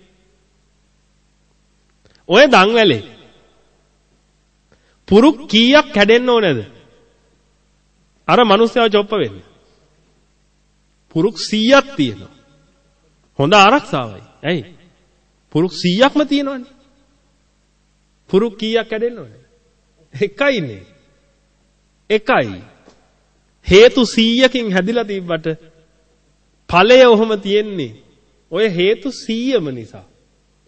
ඔය දන් වැලේ පුරුක් කීයක් කැඩෙන්න ඕනේද? අර මිනිස්සයා චොප්ප වෙන්න. පුරුක් 100ක් තියෙනවා. හොඳ ආරක්ෂාවයි. ඇයි? පුරුක් 100ක්ම තියෙනවනේ. පුරුක් කීයක් කැඩෙන්න ඕනේ? එකයි ඉන්නේ. එකයි. හේතු 100කින් හැදිලා තිබ්බට ඵලය ඔහොම තියෙන්නේ. ඔය හේතු 100ම නිසා.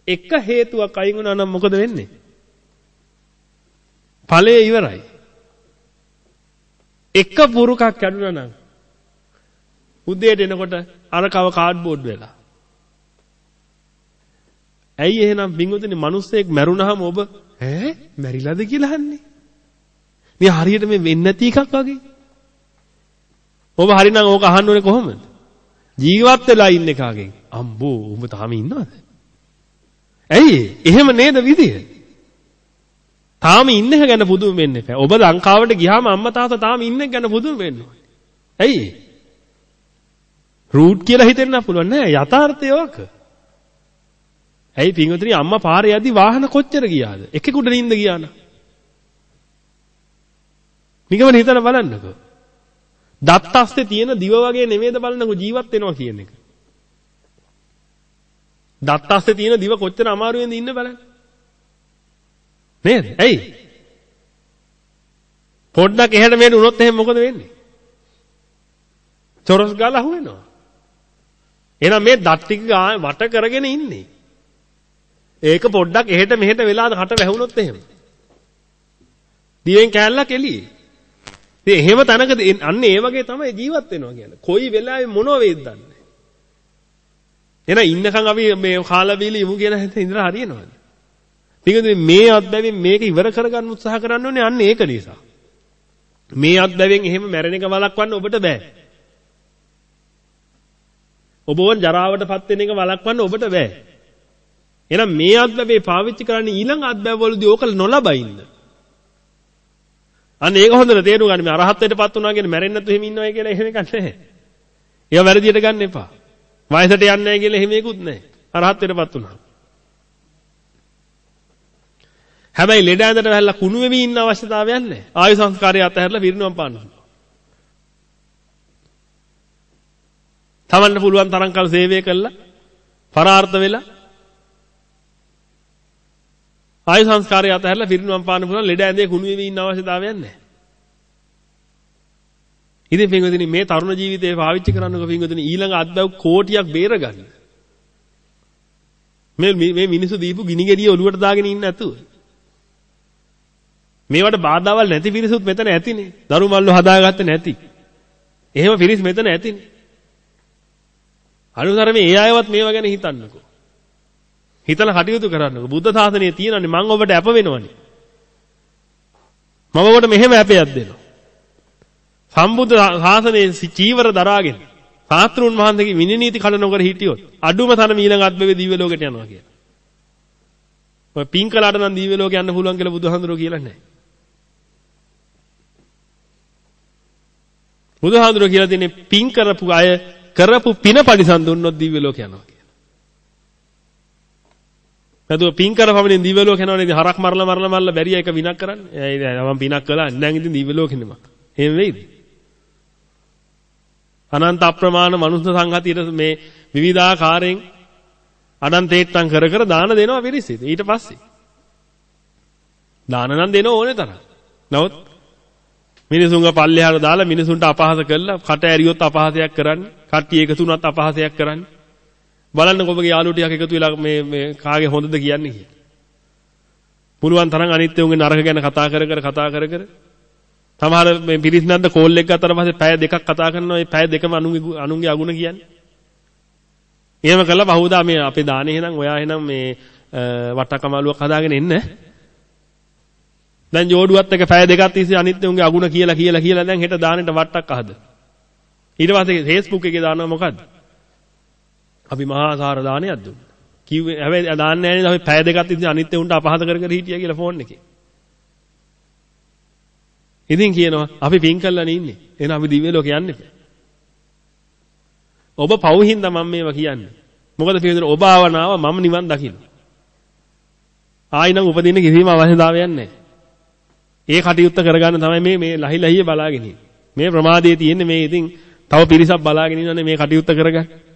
එක හේතුවක් අයින් වුණා නම් මොකද වෙන්නේ? ඵලය ඉවරයි. එක පුරුකක් කැඩුනා නම් උදේට එනකොට අරකව කාඩ්බෝඩ් වෙලා. ඇයි එහෙනම් බින්දුනේ මිනිස්සෙක් මැරුණාම ඔබ ඈ මැරිලාද කියලා අහන්නේ? මේ හරියට මේ වෙන්නේ නැති එකක් වගේ. ඔබ හරිනම් ඕක අහන්න ඕනේ කොහොමද? ජීවත් වෙලා ඉන්න එකගෙන් අම්බෝ උඹ තාම ඉන්නවද? ඇයි එහෙම නේද විදිය? තාම ඉන්න එක ගැන පුදුම වෙන්න එපා. ඔබ ලංකාවට ගියාම අම්මා තාත්තා තාම ඉන්න එක ගැන පුදුම වෙන්න ඕනේ. ඇයි? රූට් කියලා හිතෙන්න පුළුවන් නෑ යථාර්ථය ඕක. ඇයි පින්වතුනි අම්මා පාරේ යද්දි වාහන කොච්චර ගියාද? එකෙකුට නිින්ද ගියා නා. නිකම්ම හිතලා බලන්නකෝ. දත් අස්තේ තියෙන දිව වගේ නෙමෙයිද බලන්නකෝ ජීවත් වෙනවා කියන එක. දත් අස්තේ තියෙන දිව කොච්චර අමාරුවෙන්ද ඉන්න බලන්න. නේද? ඇයි? පොඩ්ඩක් එහෙට මෙහෙට වුණොත් එහෙනම් මොකද වෙන්නේ? චොරස් ගාලා අහුවෙනවා. එහෙනම් මේ දත් ටික වට කරගෙන ඉන්නේ. ඒක පොඩ්ඩක් එහෙට මෙහෙට වෙලා කට වැහුනොත් එහෙම. දිවෙන් කෑල්ලක් එළියේ. ඉතින් එහෙම තැනක අන්න ඒ වගේ තමයි ජීවත් වෙනවා කියන්නේ. කොයි වෙලාවෙ මොනව වේද දන්නේ. එහෙනම් ඉන්නකම් අපි මේ කාලා බීලි ඉමු කියන හිත ඉඳලා හරියනවද? පිටින් මේ අත්බැවින් මේක ඉවර කරගන්න උත්සාහ කරන්න ඕනේ අන්න ඒක නිසා. මේ අත්බැවින් එහෙම මැරෙන එක වළක්වන්න ඔබට බෑ. ඔබ වන් ජරාවටපත් වෙන එක වළක්වන්න ඔබට බෑ. එහෙනම් මේ අත්බැවේ පාවිච්චි කරන්නේ ඊළඟ අත්බැවවලදී ඕක නොලබයින්න. අන්න ඒක හොඳට තේරුම් ගන්න මේ අරහත්ත්වයටපත් වුණා කියන්නේ මැරෙන්නේ නැතුව එහෙම ඉන්නවයි කියලා එහෙම එකක් නැහැ. ඒවා වැරදියට ගන්න එපා. වයසට යන්නේ නැහැ කියලා එහෙම එකකුත් නැහැ. අරහත්ත්වයටපත් වුණා. හැබැයි ලෙඩ ඇඳට වැහැලා කුණු වෙවි ඉන්න අවශ්‍යතාවයක් නැහැ. ආයු සංස්කාරය අතහැරලා පිරිනවම් පාන්න. තමන්ට පුළුවන් තරම් කල් සේවය කළා පරාර්ථ වෙලා ආයු සංස්කාරය අතහැරලා පිරිනුවම් පාන්න පුළුවන් ලෙඩ ඇඳේ කුණු වෙවි ඉන්න අවශ්‍යතාවයක් නැහැ. ඉතින් පින්වතුනි මේ තරුණ ජීවිතේ පාවිච්චි කරන්නකෝ පින්වතුනි ඊළඟ අත්දැව් කෝටියක් බේරගන්න. මේ මේ මිනිස්සු දීපු ගිනි ගෙඩිය ඔලුවට දාගෙන ඉන්න නැතුව. මේවට බාධාවල් නැති පිරිසුත් මෙතන ඇතිනේ. දරු මල්ලෝ හදාගත්තේ නැති. එහෙම පිරිස් මෙතන ඇතිනේ. අනුතරමේ ඒ අයවත් මේවා ගැන හිතන්නකෝ. හිතලා කටයුතු කරන්නකෝ. බුද්ධ ශාසනය තියෙනනේ මම ඔබට අප වෙනවනේ. මම ඔබට මෙහෙම අපයක් දෙනවා. සම්බුද්ධ ශාසනයේ චීවර දරාගෙන සාත්‍රුන් වහන්සේගේ විනිනීති කඩ නොකර හිටියොත් අඩුම තරම ඊළඟ අත්බෙවේ දිව්‍ය ලෝකයට යනවා කියලා. ඔය පින් කළාට නම් දිව්‍ය ලෝකයට යන්න පුළුවන් කියලා බුදුහාඳුරෝ කියලා නැහැ. බුදුහාඳුරෝ කියලා තියෙන්නේ පින් කරපු අය කරපු පින පරිසම් දුන්නොත් දිව්‍ය ලෝක යනවා කියලා. නැතුව පින් කරපමණින් දිව්‍ය ලෝක යනවනේ ඉතින් හරක් මරලා මරලා මරලා බැරිය එක විනක් කරන්නේ. ඒ මම පිනක් කළා දැන් ඉතින් දිව්‍ය ලෝකෙනෙම. එහෙම වෙයිද? අනන්ත අප්‍රමාණ මනුස්ස සංඝතියට මේ විවිධාකාරයෙන් අනන්තේට්ටම් කර කර දාන දෙනවා පිරිසිත. ඊට පස්සේ දාන නම් දෙන ඕනේ තරම්. නමුත් මිනිසුන්ගේ පල්ලෙහාට දාලා මිනිසුන්ට අපහාස කළා කට ඇරියොත් අපහාසයක් කරන්නේ. කට්ටිය එකතු වුණත් අපහාසයක් කරන්නේ. බලන්න ඔබගේ යාළුවෝ ටිකක් එකතු වෙලා මේ මේ කාගේ හොඳද කියන්නේ කියලා. පුළුවන් තරම් අනිත් උන්ගේ නරක ගැන කතා කර කර කතා කර කර සමහර මේ පිරිස් නැද්ද කෝල් එක ගත්තට පස්සේ පැය දෙකක් කතා කරනවා මේ පැය දෙකම අනුන්ගේ අනුන්ගේ අගුණ කියන්නේ. එහෙම කළා බහුදා මේ අපේ දානේ එහෙනම් ඔයා එහෙනම් මේ වට්ටකමාලුවක් හදාගෙන එන්න. දැන් ජෝඩුවත් එක පැය දෙකක් තිස්සේ අනිත් උන්ගේ අගුණ කියලා කියලා කියලා දැන් හෙට දානෙට වට්ටක් අහද. ඊට පස්සේ Facebook එකේ දානවා මොකද්ද? අපි මහා සාර දානයක් දුන්නා. කිව්වේ හැබැයි දාන්නේ නැහැ නේද අපි පැය දෙකක් ඉඳන් අනිත් උන්ට අපහාස කර කර හිටියා කියලා ෆෝන් එකේ. ඉතින් කියනවා අපි පින් කළානේ ඉන්නේ. එහෙනම් අපි දිව්‍ය ලෝකේ යන්න එපා. ඔබ පවුහින්ද මම මේවා කියන්නේ. මොකද පිළිදෙන ඔබ ආවනාව මම නිවන් දකින්න. ආයිනම් උපදින්න කිසිම අවශ්‍යතාවයක් නැහැ. ඒ කටයුත්ත කරගන්න තමයි මේ මේ ලහි ලහිය බලාගෙන මේ ප්‍රමාදයේ තියෙන්නේ මේ ඉතින් තව පිරිසක් බලාගෙන ඉන්නනේ මේ කටයුත්ත කරගන්න.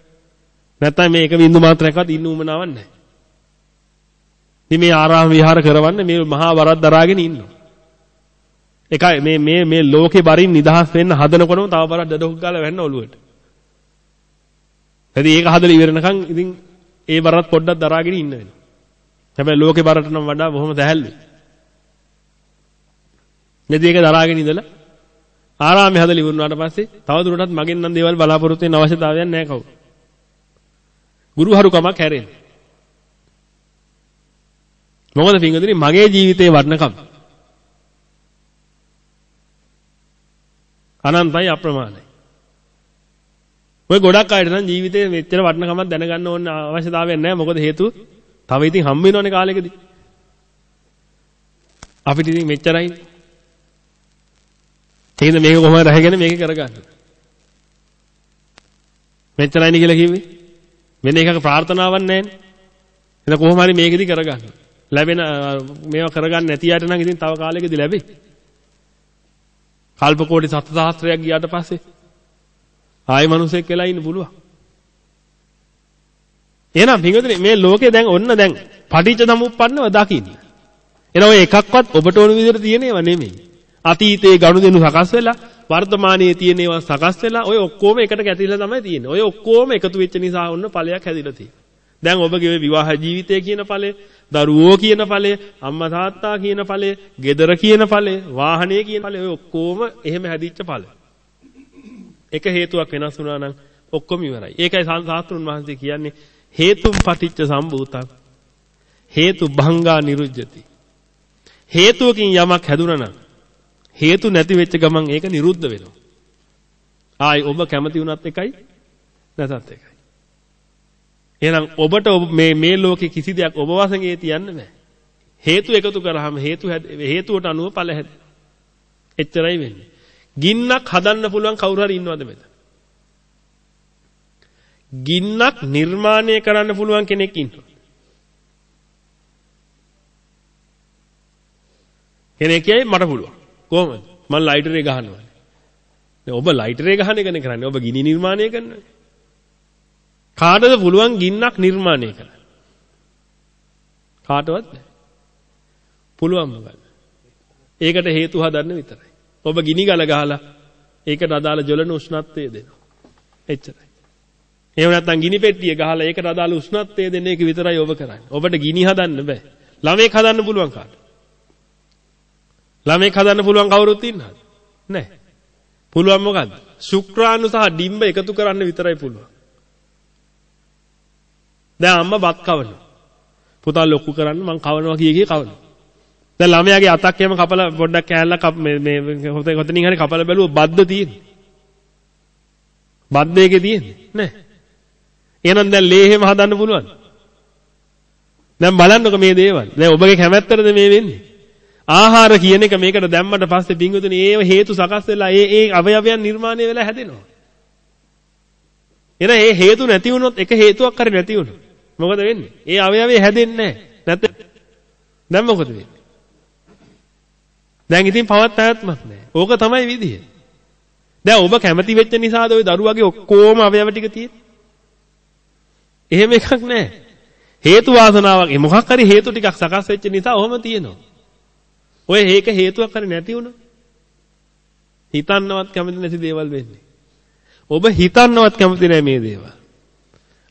නැත්තම් මේ එක බින්දු මාත්‍රයක්වත් ඉන්න උමනාවක් නැහැ. ඉතින් මේ ආරාම විහාර කරවන්න මේ මහා වරක් දරාගෙන ඉන්නවා. එකයි මේ මේ මේ ලෝකේ බරින් නිදහස් වෙන්න හදනකොටම තව බරක් දඩොක් ගාලා වැන්න ඔළුවට. එතකොට ඒක හදලා ඉවරනකන් ඉතින් ඒ බරත් පොඩ්ඩක් දරාගෙන ඉන්න වෙනවා. හැබැයි ලෝකේ බරට නම් වඩා බොහොම සැහැල්ලුයි. නේද ඒක දරාගෙන ඉඳලා ආරාමයේ හදලා ඉවරුනාට පස්සේ තව දුරටත් මගෙන් නම් දේවල් බලාපොරොත්තු වෙන්න අවශ්‍යතාවයක් නැහැ කවුරු. ගුරුහරුකමක් හැරෙන්නේ. මොකද පින්වතුනි මගේ ජීවිතේ වර්ණකම් අනන්තයි අප්‍රමාණයි. ඔය ගොඩක් අයට නම් ජීවිතේ මෙච්චර වටිනකමක් දැනගන්න ඕන අවශ්‍යතාවයක් නැහැ. මොකද හේතුව තව ඉතින් හම්බ වෙනවනේ කාලෙකදී. අපිට ඉතින් මෙච්චරයි. ඒකද මේක කොහොමද රැගෙන මේක කරගන්න. මෙච්චරයිනේ කියලා කිව්වේ. වෙන එකක ප්‍රාර්ථනාවක් නැහැනේ. එහෙනම් කොහොම හරි මේකෙදි කරගන්න. ලැබෙන මේවා කරගන්න නැති අයට නම් ඉතින් තව කාලෙකදී ලැබෙයි. කල්ප කෝටි සතසහස්ත්‍රයක් ගියාට පස්සේ ආයි මිනිසෙක් වෙලා ඉන්න පුළුවන්. එහෙනම් පින්වතුනි මේ ලෝකේ දැන් ඔන්න දැන් පටිච්ච සමුප්පන්නව දකින්න. එන ඔය එකක්වත් ඔබට ඕන විදිහට තියෙන ඒවා නෙමෙයි. අතීතයේ ගනුදෙනු සකස් වෙලා වර්තමානයේ තියෙන ඒවා සකස් වෙලා ඔය ඔක්කොම එකට ගැටිලා තමයි තියෙන්නේ. ඔය ඔක්කොම එකතු වෙච්ච නිසා ඔන්න ඵලයක් හැදිලා තියෙන්නේ. දැන් ඔබගේ විවාහ ජීවිතය කියන ඵලය, දරුවෝ කියන ඵලය, අම්මා තාත්තා කියන ඵලය, ගෙදර කියන ඵලය, වාහනේ කියන ඵලය ඔය ඔක්කොම එහෙම හැදිච්ච ඵල. එක හේතුවක් වෙනස් වුණා නම් ඔක්කොම ඉවරයි. ඒකයි සාස්ත්‍රුන් වහන්සේ කියන්නේ හේතුම් පටිච්ච සම්භූතං හේතු භංගා නිරුජ්ජති. හේතුවකින් යමක් හැදුනා නම් හේතු නැති වෙච්ච ගමන් ඒක නිරුද්ධ වෙනවා. ආයි ඔබ කැමති වුණත් එකයි නැතත් එකයි. එහෙනම් ඔබට මේ මේ ලෝකේ කිසි දෙයක් ඔබ වශයෙන් තියන්න බෑ. හේතු එකතු කරාම හේතු හේතුවට අනුව ඵල හැද. එච්චරයි වෙන්නේ. ගින්නක් හදන්න පුළුවන් කවුරු හරි ඉන්නවද මෙතන? ගින්නක් නිර්මාණය කරන්න පුළුවන් කෙනෙක් ඉන්නවා. කෙනෙක් කියයි මට පුළුවන්. කොහොමද? මම ලයිටරේ ගහනවා. දැන් ඔබ ලයිටරේ ගහන එකනේ කරන්නේ. ඔබ ගිනි නිර්මාණය කරනවා. කාටද පුළුවන් ගින්නක් නිර්මාණය කරන්න? කාටවත් නැහැ. පුළුවන් මොකද? ඒකට හේතු හදන්න විතරයි. ඔබ ගිනි ගල ගහලා ඒකට අදාළ ජලන උෂ්ණත්වය දෙනවා. එච්චරයි. එහෙම නැත්නම් ගිනි පෙට්ටිය ගහලා ඒකට අදාළ උෂ්ණත්වය දෙන එක විතරයි ඔබ කරන්නේ. ඔබට ගිනි හදන්න බෑ. ළමෙක් හදන්න පුළුවන් කාට? ළමෙක් හදන්න පුළුවන් කවුරුත් ඉන්නවද? නැහැ. පුළුවන් මොකද්ද? ශුක්‍රාණු සහ ඩිම්බ එකතු කරන්න විතරයි පුළුවන්. දැන් අම්මා බත් කවනවා. පුතා ලොකු කරන්න මං කවනවා කිය කී කවනවා. දැන් ළමයාගේ අතක් එහෙම කපලා පොඩ්ඩක් කෑල්ලක් මේ මේ හොතනින් හරි කපලා බැලුවා බද්ද තියෙන්නේ. බද්ද එකේ තියෙන්නේ නැහැ. එහෙනම් දැන් ලේ එහෙම හදන්න පුළුවන්. දැන් බලන්නකො මේ දේවල්. දැන් ඔබගේ කැමැත්තටද මේ වෙන්නේ? ආහාර කියන එක මේකට දැම්මට පස්සේ පිංගුතුනි ඒව හේතු සකස් වෙලා ඒ ඒ අවයවයන් නිර්මාණය වෙලා හැදෙනවා. එන ඒ හේතු නැති වුණොත් එක හේතුවක් හරි නැති වුණොත් මොකද වෙන්නේ? ඒ අවයවය හැදෙන්නේ නැහැ. නැත්නම් දැන් මොකද වෙන්නේ? දැන් ඉතින් පවත් පැවැත්මක් නැහැ. ඕක තමයි විදිය. දැන් ඔබ කැමති වෙච්ච නිසාද ওই දරුවගේ ඔක්කොම අවයව ටික තියෙන්නේ? එහෙම එකක් නැහැ. හේතු වාසනාවක් මොකක් හරි හේතු ටිකක් සකස් වෙච්ච නිසා ඔහොම තියෙනවා. ඔය හේක හේතුවක් හරි නැති වුණා. හිතන්නවත් කැමති නැති දේවල් වෙන්නේ. ඔබ හිතන්නවත් කැමති නැහැ මේ දේවල්.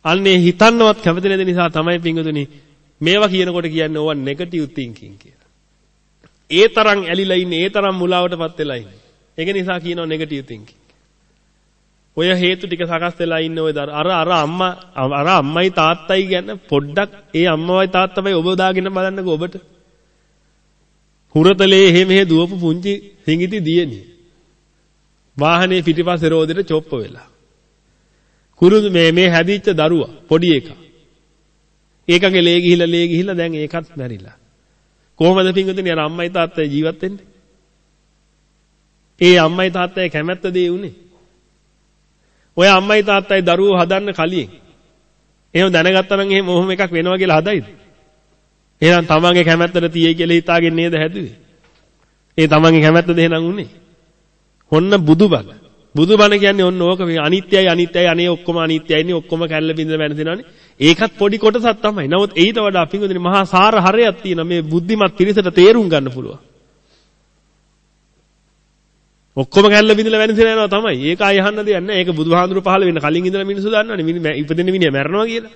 අන්නේ හිතන්නවත් කැමති නැති නිසා තමයි පිංගුතුනි මේවා කියනකොට කියන්නේ ඕවා නෙගටිව් තින්කින් කියලා. ඒ තරම් ඇලිලා ඉන්නේ ඒ තරම් මුලාවටපත් වෙලා ඉන්නේ. ඒක නිසා කියනවා නෙගටිව් තින්කින්. ඔය හේතු ටික සකස් වෙලා ඉන්න ඔය අර අර අම්මා අර අම්මයි තාත්තයි ගැන පොඩ්ඩක් ඒ අම්මවයි තාත්තමයි ඔබ දාගෙන බලන්නකෝ ඔබට. හුරතලේ එහෙ මෙහෙ දුවපු පුංචි සිඟිති දියණිය. වාහනේ පිටිපස්සේ රෝදෙට චොප්ප වෙලා. කුරුදු මේ මේ හැදිච්ච දරුවා පොඩි එකා. ඒකගේ ලේ ගිහිලා ලේ ගිහිලා දැන් ඒකත් මැරිලා. කොහොමද පින්වතුනි අර අම්මයි තාත්තයි ජීවත් වෙන්නේ? ඒ අම්මයි තාත්තයි කැමැත්ත දේ උනේ. ඔය අම්මයි තාත්තයි දරුවෝ හදන්න කලින් එහෙම දැනගත්තා නම් එහෙම ඔහොම එකක් වෙනවා කියලා හදයිද? එහෙනම් තමන්ගේ කැමැත්තට තියෙයි කියලා හිතාගෙන නේද හැදුවේ? ඒ තමන්ගේ කැමැත්තද එහෙනම් උනේ? ඔන්න බුදුබණ. බුදුබණ කියන්නේ ඔන්න ඕක මේ අනිත්‍යයි අනිත්‍යයි අනේ ඔක්කොම අනිත්‍යයිනේ ඔක්කොම කැල්ල බින්ද වෙනසෙනවනේ. ඒකත් පොඩි කොටසක් තමයි. නමුත් ඊට වඩා පිංගුදිනේ මහා සාර හරයක් තියෙනවා මේ බුද්ධිමත් පිරිසට තේරුම් ගන්න පුළුවන්. ඔක්කොම කැල්ල බින්දලා වෙනසෙන යනවා තමයි. ඒක ආය අහන්න දෙයක් නැහැ. ඒක බුදුහාඳුරු පහල වෙන්න කලින් ඉඳලා මිනිස්සු දන්නවනේ. ඉපදෙන මිනිහා මැරෙනවා කියලා.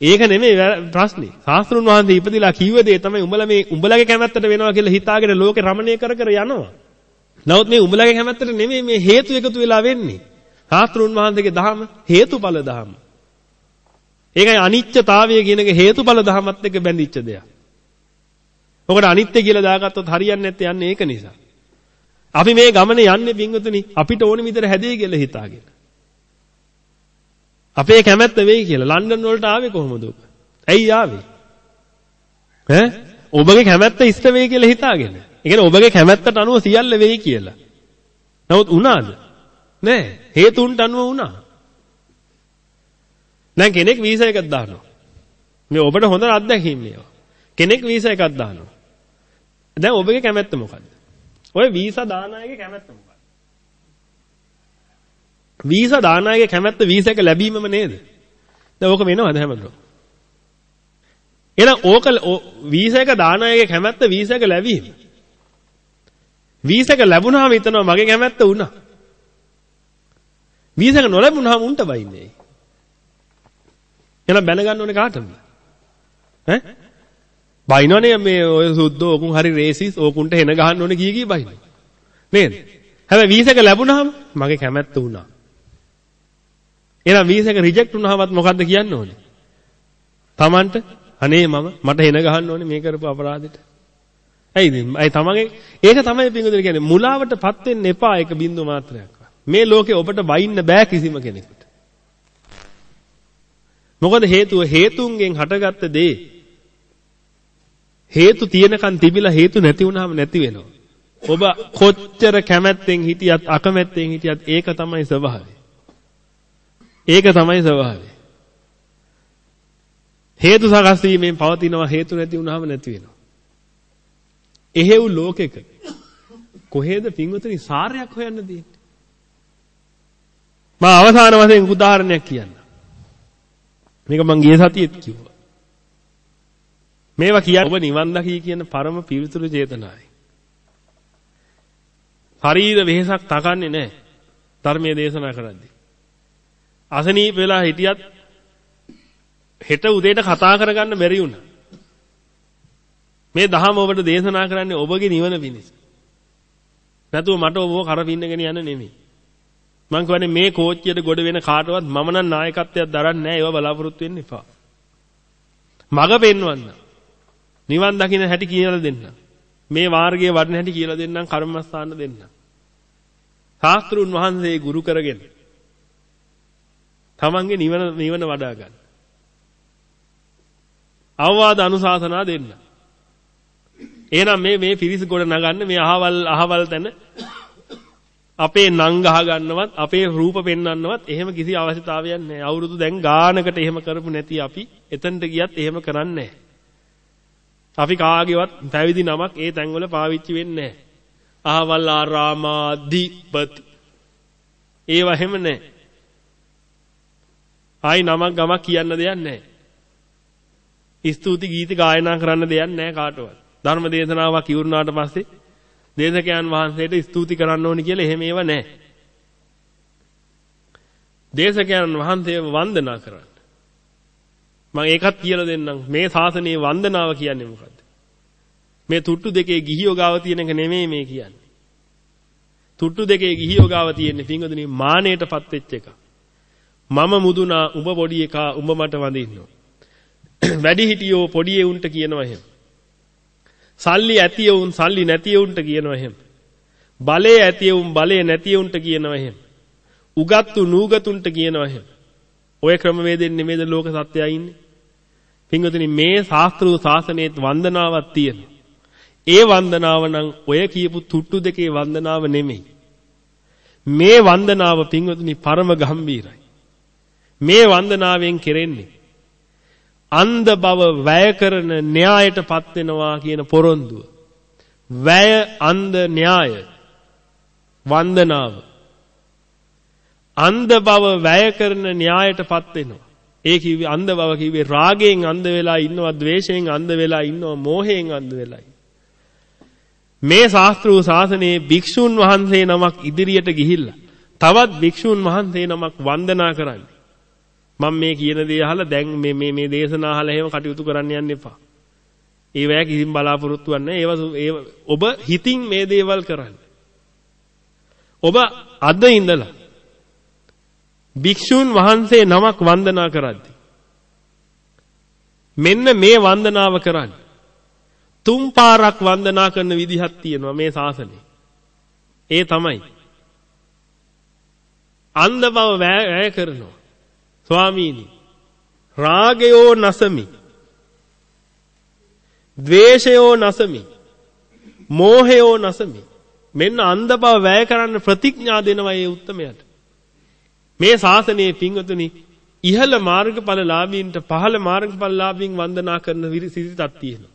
ඒක නෙමෙයි ප්‍රශ්නේ. ශාස්ත්‍රුන් වහන්සේ ඉපදිලා කිව්ව දේ තමයි උඹලා මේ උඹලගේ කැමැත්තට වෙනවා කියලා හිතාගෙන ලෝකේ රමණය කර කර යනවා. නමුත් මේ උඹලගේ කැමැත්තට නෙමෙයි මේ හේතු එකතු වෙලා වෙන්නේ. ශාස්ත්‍රුන් වහන්සේගේ දහම හේතුඵල දහම. ඒකයි අනිත්‍යතාවය කියන එක හේතුඵල දහමත් එක්ක බැඳිච්ච දෙයක්. ඔකට අනිත්‍ය කියලා දාගත්තොත් හරියන්නේ නැත්තේ යන්නේ ඒක නිසා. අපි මේ ගමනේ යන්නේ පින්වතුනි අපිට ඕන විදිහට හැදේ කියලා හිතාගෙන. අපේ කැමැත්ත වෙයි කියලා. ලන්ඩන් වලට ආවේ කොහොමද ඔබ? ඇයි ආවේ? ඈ? ඔබගේ කැමැත්ත ඉෂ්ට වෙයි කියලා හිතාගෙන. ඒ කියන්නේ ඔබගේ කැමැත්තට අනුව සියල්ල වෙයි කියලා. නමුත් උනාද? නෑ. හේතුන්ට අනුව වුණා. දැන් කෙනෙක් වීසා එකක් දානවා. මේ ඔබට හොඳ අත්දැකීම් මේවා. කෙනෙක් වීසා එකක් දානවා. දැන් ඔබගේ කැමැත්ත මොකද්ද? ඔය වීසා දාන අයගේ කැමැත්ත මොකක්ද? වීසා දාන අයගේ කැමැත්ත වීසා එක ලැබීමම නේද? දැන් ඕක වෙනවද හැමදෙරෝ? එහෙනම් ඕක වීසා එක දාන අයගේ කැමැත්ත වීසා එක ලැබීම. වීසා එක ලැබුණාම හිතනවා මගේ කැමැත්ත වුණා. වීසා එක නොලැබුණාම උන්ට බයින්නේ. එහෙනම් බැනගන්න ඕනේ කාටද? ඈ? බයිනවනේ මේ ඔය සුද්ධෝ ඕකුන් හරි රේසිස් ඕකුන්ට හෙන ගහන්න ඕනේ කී කී බයින. නේද? හැබැයි වීසා එක ලැබුණාම මගේ කැමැත්ත වුණා. එහෙනම් වීසා එක රිජෙක්ට් වුණාමත් මොකද්ද කියන්න ඕනේ? Tamanට අනේ මම මට හෙන ගහන්න ඕනේ මේ කරපු අපරාධෙට. ඇයිද? අයි තමන්ගේ ඒක තමයි පිංගුදෙන කියන්නේ මුලාවටපත් වෙන්න එපා එක බින්දු මාත්‍රයක්. මේ ලෝකේ ඔබට වයින්න බෑ කිසිම කෙනෙකුට. මොකද හේතුව හේතුන්ගෙන් හටගත්ත දේ හේතු තියෙනකන් තිබිලා හේතු නැති වුනහම නැති වෙනවා. ඔබ කොච්චර කැමැත්තෙන් හිටියත් අකමැත්තෙන් හිටියත් ඒක තමයි ස්වභාවය. ඒක තමයි ස්වභාවය. හේතු සකස් වීමෙන් පවතිනවා හේතු නැති වුනහම නැති වෙනවා. එහෙව් ලෝකෙක කොහෙද පින්වතුනි සාරයක් හොයන්න තියෙන්නේ? මම අවසාන වශයෙන් උදාහරණයක් කියන්න. මේක මං ගිය සතියේත් කිව්වා. මේවා කියන්නේ ඔබ නිවන් දකී කියන පරම පිවිතුරු චේතනාවයි. ශරීර වෙහසක් තකන්නේ නැහැ. ධර්මයේ දේශනා කරද්දී. අසනීප වෙලා හිටියත් හෙට උදේට කතා කරගන්න බැරි වුණා. මේ දහම ඔබට දේශනා කරන්නේ ඔබගේ නිවන පිණිස. නැතුව මට ඔබව කරපින්නගෙන යන්න නෙමෙයි. මං කියන්නේ මේ කෝච්චියට ගොඩ වෙන කාටවත් මම නම් නායකත්වයක් දරන්නේ නැහැ. ඒව බලාපොරොත්තු වෙන්න එපා. මග පෙන්වන්න. නිවන් දකින්න හැටි කියලා දෙන්න. මේ මාර්ගයේ වඩන හැටි කියලා දෙන්නම් කර්මස්ථාන දෙන්න. ශාස්ත්‍රුන් වහන්සේ ගුරු කරගෙන තමන්ගේ නිවන නිවන වඩා ගන්න. අවවාද අනුශාසනා දෙන්න. එහෙනම් මේ මේ පිරිස ගොඩ නගන්න මේ අහවල් අහවල් තැන අපේ නම් ගහ ගන්නවත් අපේ රූප පෙන්වන්නවත් එහෙම කිසි අවශ්‍යතාවයක් නැහැ. අවුරුදු දැන් ගානකට එහෙම කරපු නැති අපි එතනට ගියත් එහෙම කරන්නේ නැහැ. අපි කාගේවත් පැවිදි නමක් ඒ තැන්වල පාවිච්චි වෙන්නේ නැහැ. අහවල් ආරාමාධිපති. ඒව එහෙම නැහැ. ආයි නමක් ගමක් කියන්න දෙයක් නැහැ. ස්තුති ගීත ගායනා කරන්න දෙයක් නැහැ කාටවත්. ධර්ම දේශනාවක් ඉවරුනාට පස්සේ දේශකයන් වහන්සේට ස්තුති කරන්න ඕනි කියලා එහෙම ඒව නැහැ. දේශකයන් වහන්සේව වන්දනා කරන්න. මම ඒකත් කියලා දෙන්නම්. මේ ශාසනයේ වන්දනාව කියන්නේ මොකද්ද? මේ තුට්ටු දෙකේ ගිහියෝ ගාව තියෙන එක නෙමෙයි මේ කියන්නේ. තුට්ටු දෙකේ ගිහියෝ ගාව තියෙන්නේ පිංගුදුනි මානෙටපත් වෙච්ච එක. මම මුදුනා උඹ පොඩි එකා උඹ මට වඳින්නවා. වැඩි හිටියෝ පොඩි එවුන්ට කියනවා එහෙම. සල්ලි ඇති එවුන් සල්ලි නැති එවුන්ට කියනවා එහෙම. බලය ඇති එවුන් බලය නැති එවුන්ට කියනවා එහෙම. උගත්තු නූගතුන්ට කියනවා එහෙම. ඔය ක්‍රමවේදෙන් නෙමෙයිද ලෝක සත්‍යය ඉන්නේ. පින්වතුනි මේ ශාස්ත්‍රීය ශාසනයේත් වන්දනාවක් තියෙනවා. ඒ වන්දනාව නම් ඔය කියපු තුට්ටු දෙකේ වන්දනාව නෙමෙයි. මේ වන්දනාව පින්වතුනි පරම ගම්බීරයි. මේ වන්දනාවෙන් කෙරෙන්නේ අන්ධ බව වැය කරන න්‍යායටපත් වෙනවා කියන පොරොන්දුව. වැය අන්ධ න්‍යාය වන්දනාව. අන්ධ බව වැය කරන න්‍යායටපත් වෙනවා. ඒ කිව්වේ අන්ධ බව කිව්වේ රාගයෙන් අන්ධ වෙලා ඉන්නවා, ద్వේෂයෙන් අන්ධ වෙලා ඉන්නවා, මෝහයෙන් අන්ධ වෙලා මේ ශාස්ත්‍රූ ශාසනයේ භික්ෂුන් වහන්සේ නමක් ඉදිරියට ගිහිල්ලා තවත් භික්ෂුන් වහන්සේ නමක් වන්දනා කරන්නේ. මම මේ කියන දේ අහලා දැන් මේ මේ මේ දේශනා අහලා එහෙම කටයුතු කරන්න යන්න එපා. ඒ වෑ කිසිම බලාපොරොත්තුවක් නැහැ. ඒව ඔබ හිතින් මේ දේවල් කරන්න. ඔබ අද ඉඳලා භික්ෂුන් වහන්සේ නමක් වන්දනා කරද්දී මෙන්න මේ වන්දනාව කරන්න. තුන් පාරක් වන්දනා කරන විදිහක් තියෙනවා මේ ශාසනයේ. ඒ තමයි අන්ධ බව වැය කරනවා. ස්වාමීනි රාගයෝ නසමි. ද්වේෂයෝ නසමි. මෝහයෝ නසමි. මෙන්න අන්ධබව වැය කරන්න ප්‍රතිඥා දෙනවා ඒ උත්තමයට. මේ ශාසනයේ පින්වතුනි ඉහළ මාර්ගඵලලාභීන්ට පහළ මාර්ගඵලලාභීන් වන්දනා කරන සිරිතක් තියෙනවා.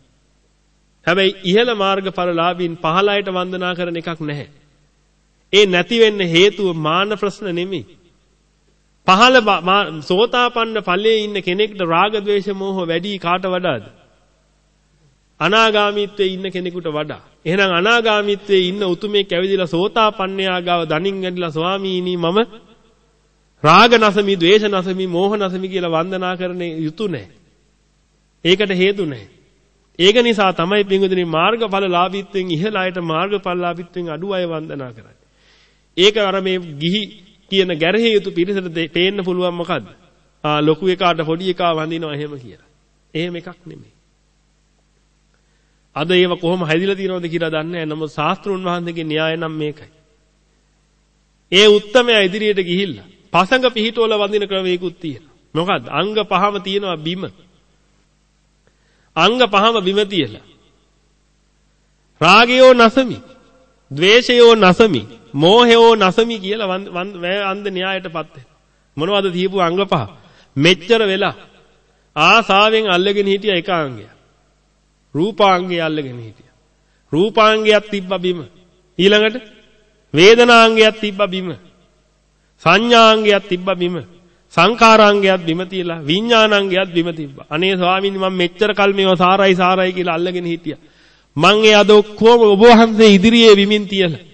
හැබැයි ඉහළ මාර්ගඵලලාභීන් පහළ අයට වන්දනා කරන එකක් නැහැ. ඒ නැති වෙන්න හේතුව මාන ප්‍රශ්න නෙමෙයි. පහළ සෝතාපන්න ඵලයේ ඉන්න කෙනෙක්ට රාග ద్వේෂ මෝහ වැඩි කාට වඩාද? අනාගාමීත්වයේ ඉන්න කෙනෙකුට වඩා. එහෙනම් අනාගාමීත්වයේ ඉන්න උතුමෙක් ඇවිදලා සෝතාපන්නයා ගාව දණින් ඇදලා ස්වාමීනි මම රාග නසමි, ద్వේෂ නසමි, මෝහ නසමි කියලා වන්දනා කරන යුතු නැහැ. ඒකට හේතු නැහැ. ඒක නිසා තමයි පින්වදිනේ මාර්ගඵල ලාභීත්වයෙන් ඉහළ අයට මාර්ගඵල ලාභීත්වයෙන් අඩු අය වන්දනා කරන්නේ. ඒක අර මේ ගිහි කියන ගැරහිය යුතු පිරිසට පේන්න පුළුවන් මොකද්ද? ආ ලොකු එකාට පොඩි එකා වඳිනවා එහෙම කියලා. එහෙම එකක් නෙමෙයි. අද ඒව කොහොම හැදිලා තියෙනවද කියලා දන්නේ නැහැ. නමුත් ශාස්ත්‍රුන් වහන්සේගේ න්‍යාය නම් මේකයි. ඒ උත්තමයා ඉදිරියට ගිහිල්ලා පසඟ පිහිටවල වඳින ක්‍රමයකුත් තියෙනවා. මොකද්ද? අංග පහම තියෙනවා බිම. අංග පහම බිම තියලා. රාගයෝ නසමි. ද්වේෂයෝ නසමි. මෝහයෝ නසමි කියලා වන්ද න්‍යායටපත් වෙනවා. මොනවද තියපු අංග පහ? මෙච්චර වෙලා ආසාවෙන් අල්ලගෙන හිටිය එක අංගයක්. රූපාංගය අල්ලගෙන හිටියා. රූපාංගයක් තිබ්බ බිම. ඊළඟට වේදනාංගයක් තිබ්බ බිම. සංඥාංගයක් තිබ්බ බිම. සංඛාරාංගයක් බිම තියලා විඥානාංගයක් බිම තිබ්බා. අනේ ස්වාමීනි මම මෙච්චර කල් මේව සාරයි සාරයි කියලා අල්ලගෙන හිටියා. මං ඒ අද ඔක්කොම ඔබ වහන්සේ ඉදිරියේ විමින් තියලා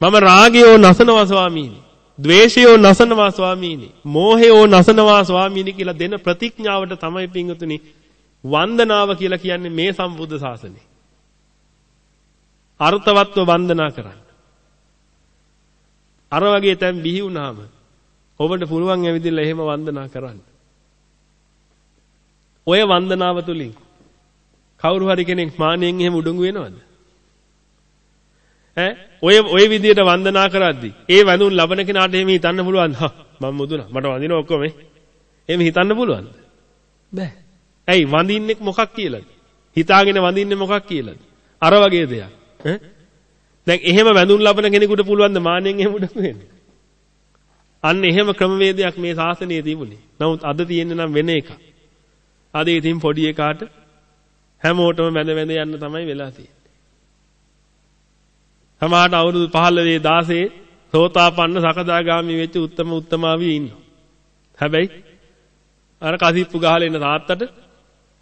මම රාගයෝ නසනවා ස්වාමීනි. ද්වේෂයෝ නසනවා ස්වාමීනි. මෝහයෝ නසනවා ස්වාමීනි කියලා දෙන ප්‍රතිඥාවට තමයි පිංගුතුනි වන්දනාව කියලා කියන්නේ මේ සම්බුද්ධ ශාසනය. අර්ථවත්ව වන්දනා කරන්න. අර වගේ තැන් බිහි වුණාම ඔබට පුළුවන් ඇවිදilla එහෙම වන්දනා කරන්න. ඔය වන්දනාව තුලින් කවුරු හරි කෙනෙක් මානෙන් එහෙම උඩඟු වෙනවද? ඈ? ඔය ඔය විදියට වන්දනා කරද්දි ඒ වැඳුම් ලබන කෙනාට එහෙම හිතන්න පුළුවන්? හා මම මුදුනා. මට වඳින ඔක්කොම එහෙම හිතන්න පුළුවන්ද? බෑ. ඇයි වඳින්නේ මොකක් කියලාද? හිතාගෙන වඳින්නේ මොකක් කියලාද? අර වගේ දෙයක්. ඈ? දැන් එහෙම වැඳුම් ලබන කෙනෙකුට පුළුවන් ද මානෙන් එහෙම උඩ වෙන්න? අන්න එහෙම ක්‍රමවේදයක් මේ ශාසනයේ තිබුණේ. නමුත් අද තියෙන්නේ නම් වෙන එකක්. අද ඉතින් පොඩි එකාට හැමෝටම මැද මැද යන්න තමයි වෙලා තියෙන්නේ සමහරට අවුරුදු 15 16 සෝතාපන්න සකදාගාමි වෙච්ච උත්තම උත්තමාවිය ඉන්නවා. හැබැයි අර කසිප්පු ගහලා ඉන්න තාත්තට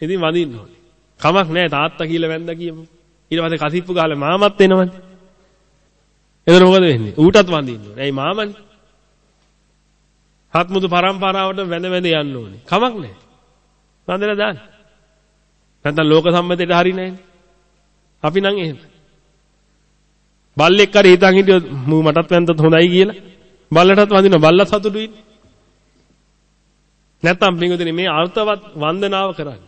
ඉතින් වඳින්න ඕනේ. කමක් නැහැ තාත්තා කියලා වැන්දා කියමු. ඊට පස්සේ කසිප්පු ගහලා මාමත් එනවනේ. එතන මොකද වෙන්නේ? ඌටත් වඳින්න ඕනේ. ඇයි මාමනේ? හත්මුදු පරම්පරාවට වැඳ වැඳ යන්න ඕනේ. කමක් නැහැ. වඳලා දාන්න. නැත්නම් ලෝක සම්මතයට හරියන්නේ නැහැ. අපි නම් එහෙම. බල්ලෙක් හරි හිතන් හිටියොත් මූ මටත් වැන්දත් හොඳයි කියලා බල්ලටත් වඳින බල්ලත් සතුටුයි. නැත්තම් පින්වතුනි මේ අර්ථවත් වන්දනාව කරන්න.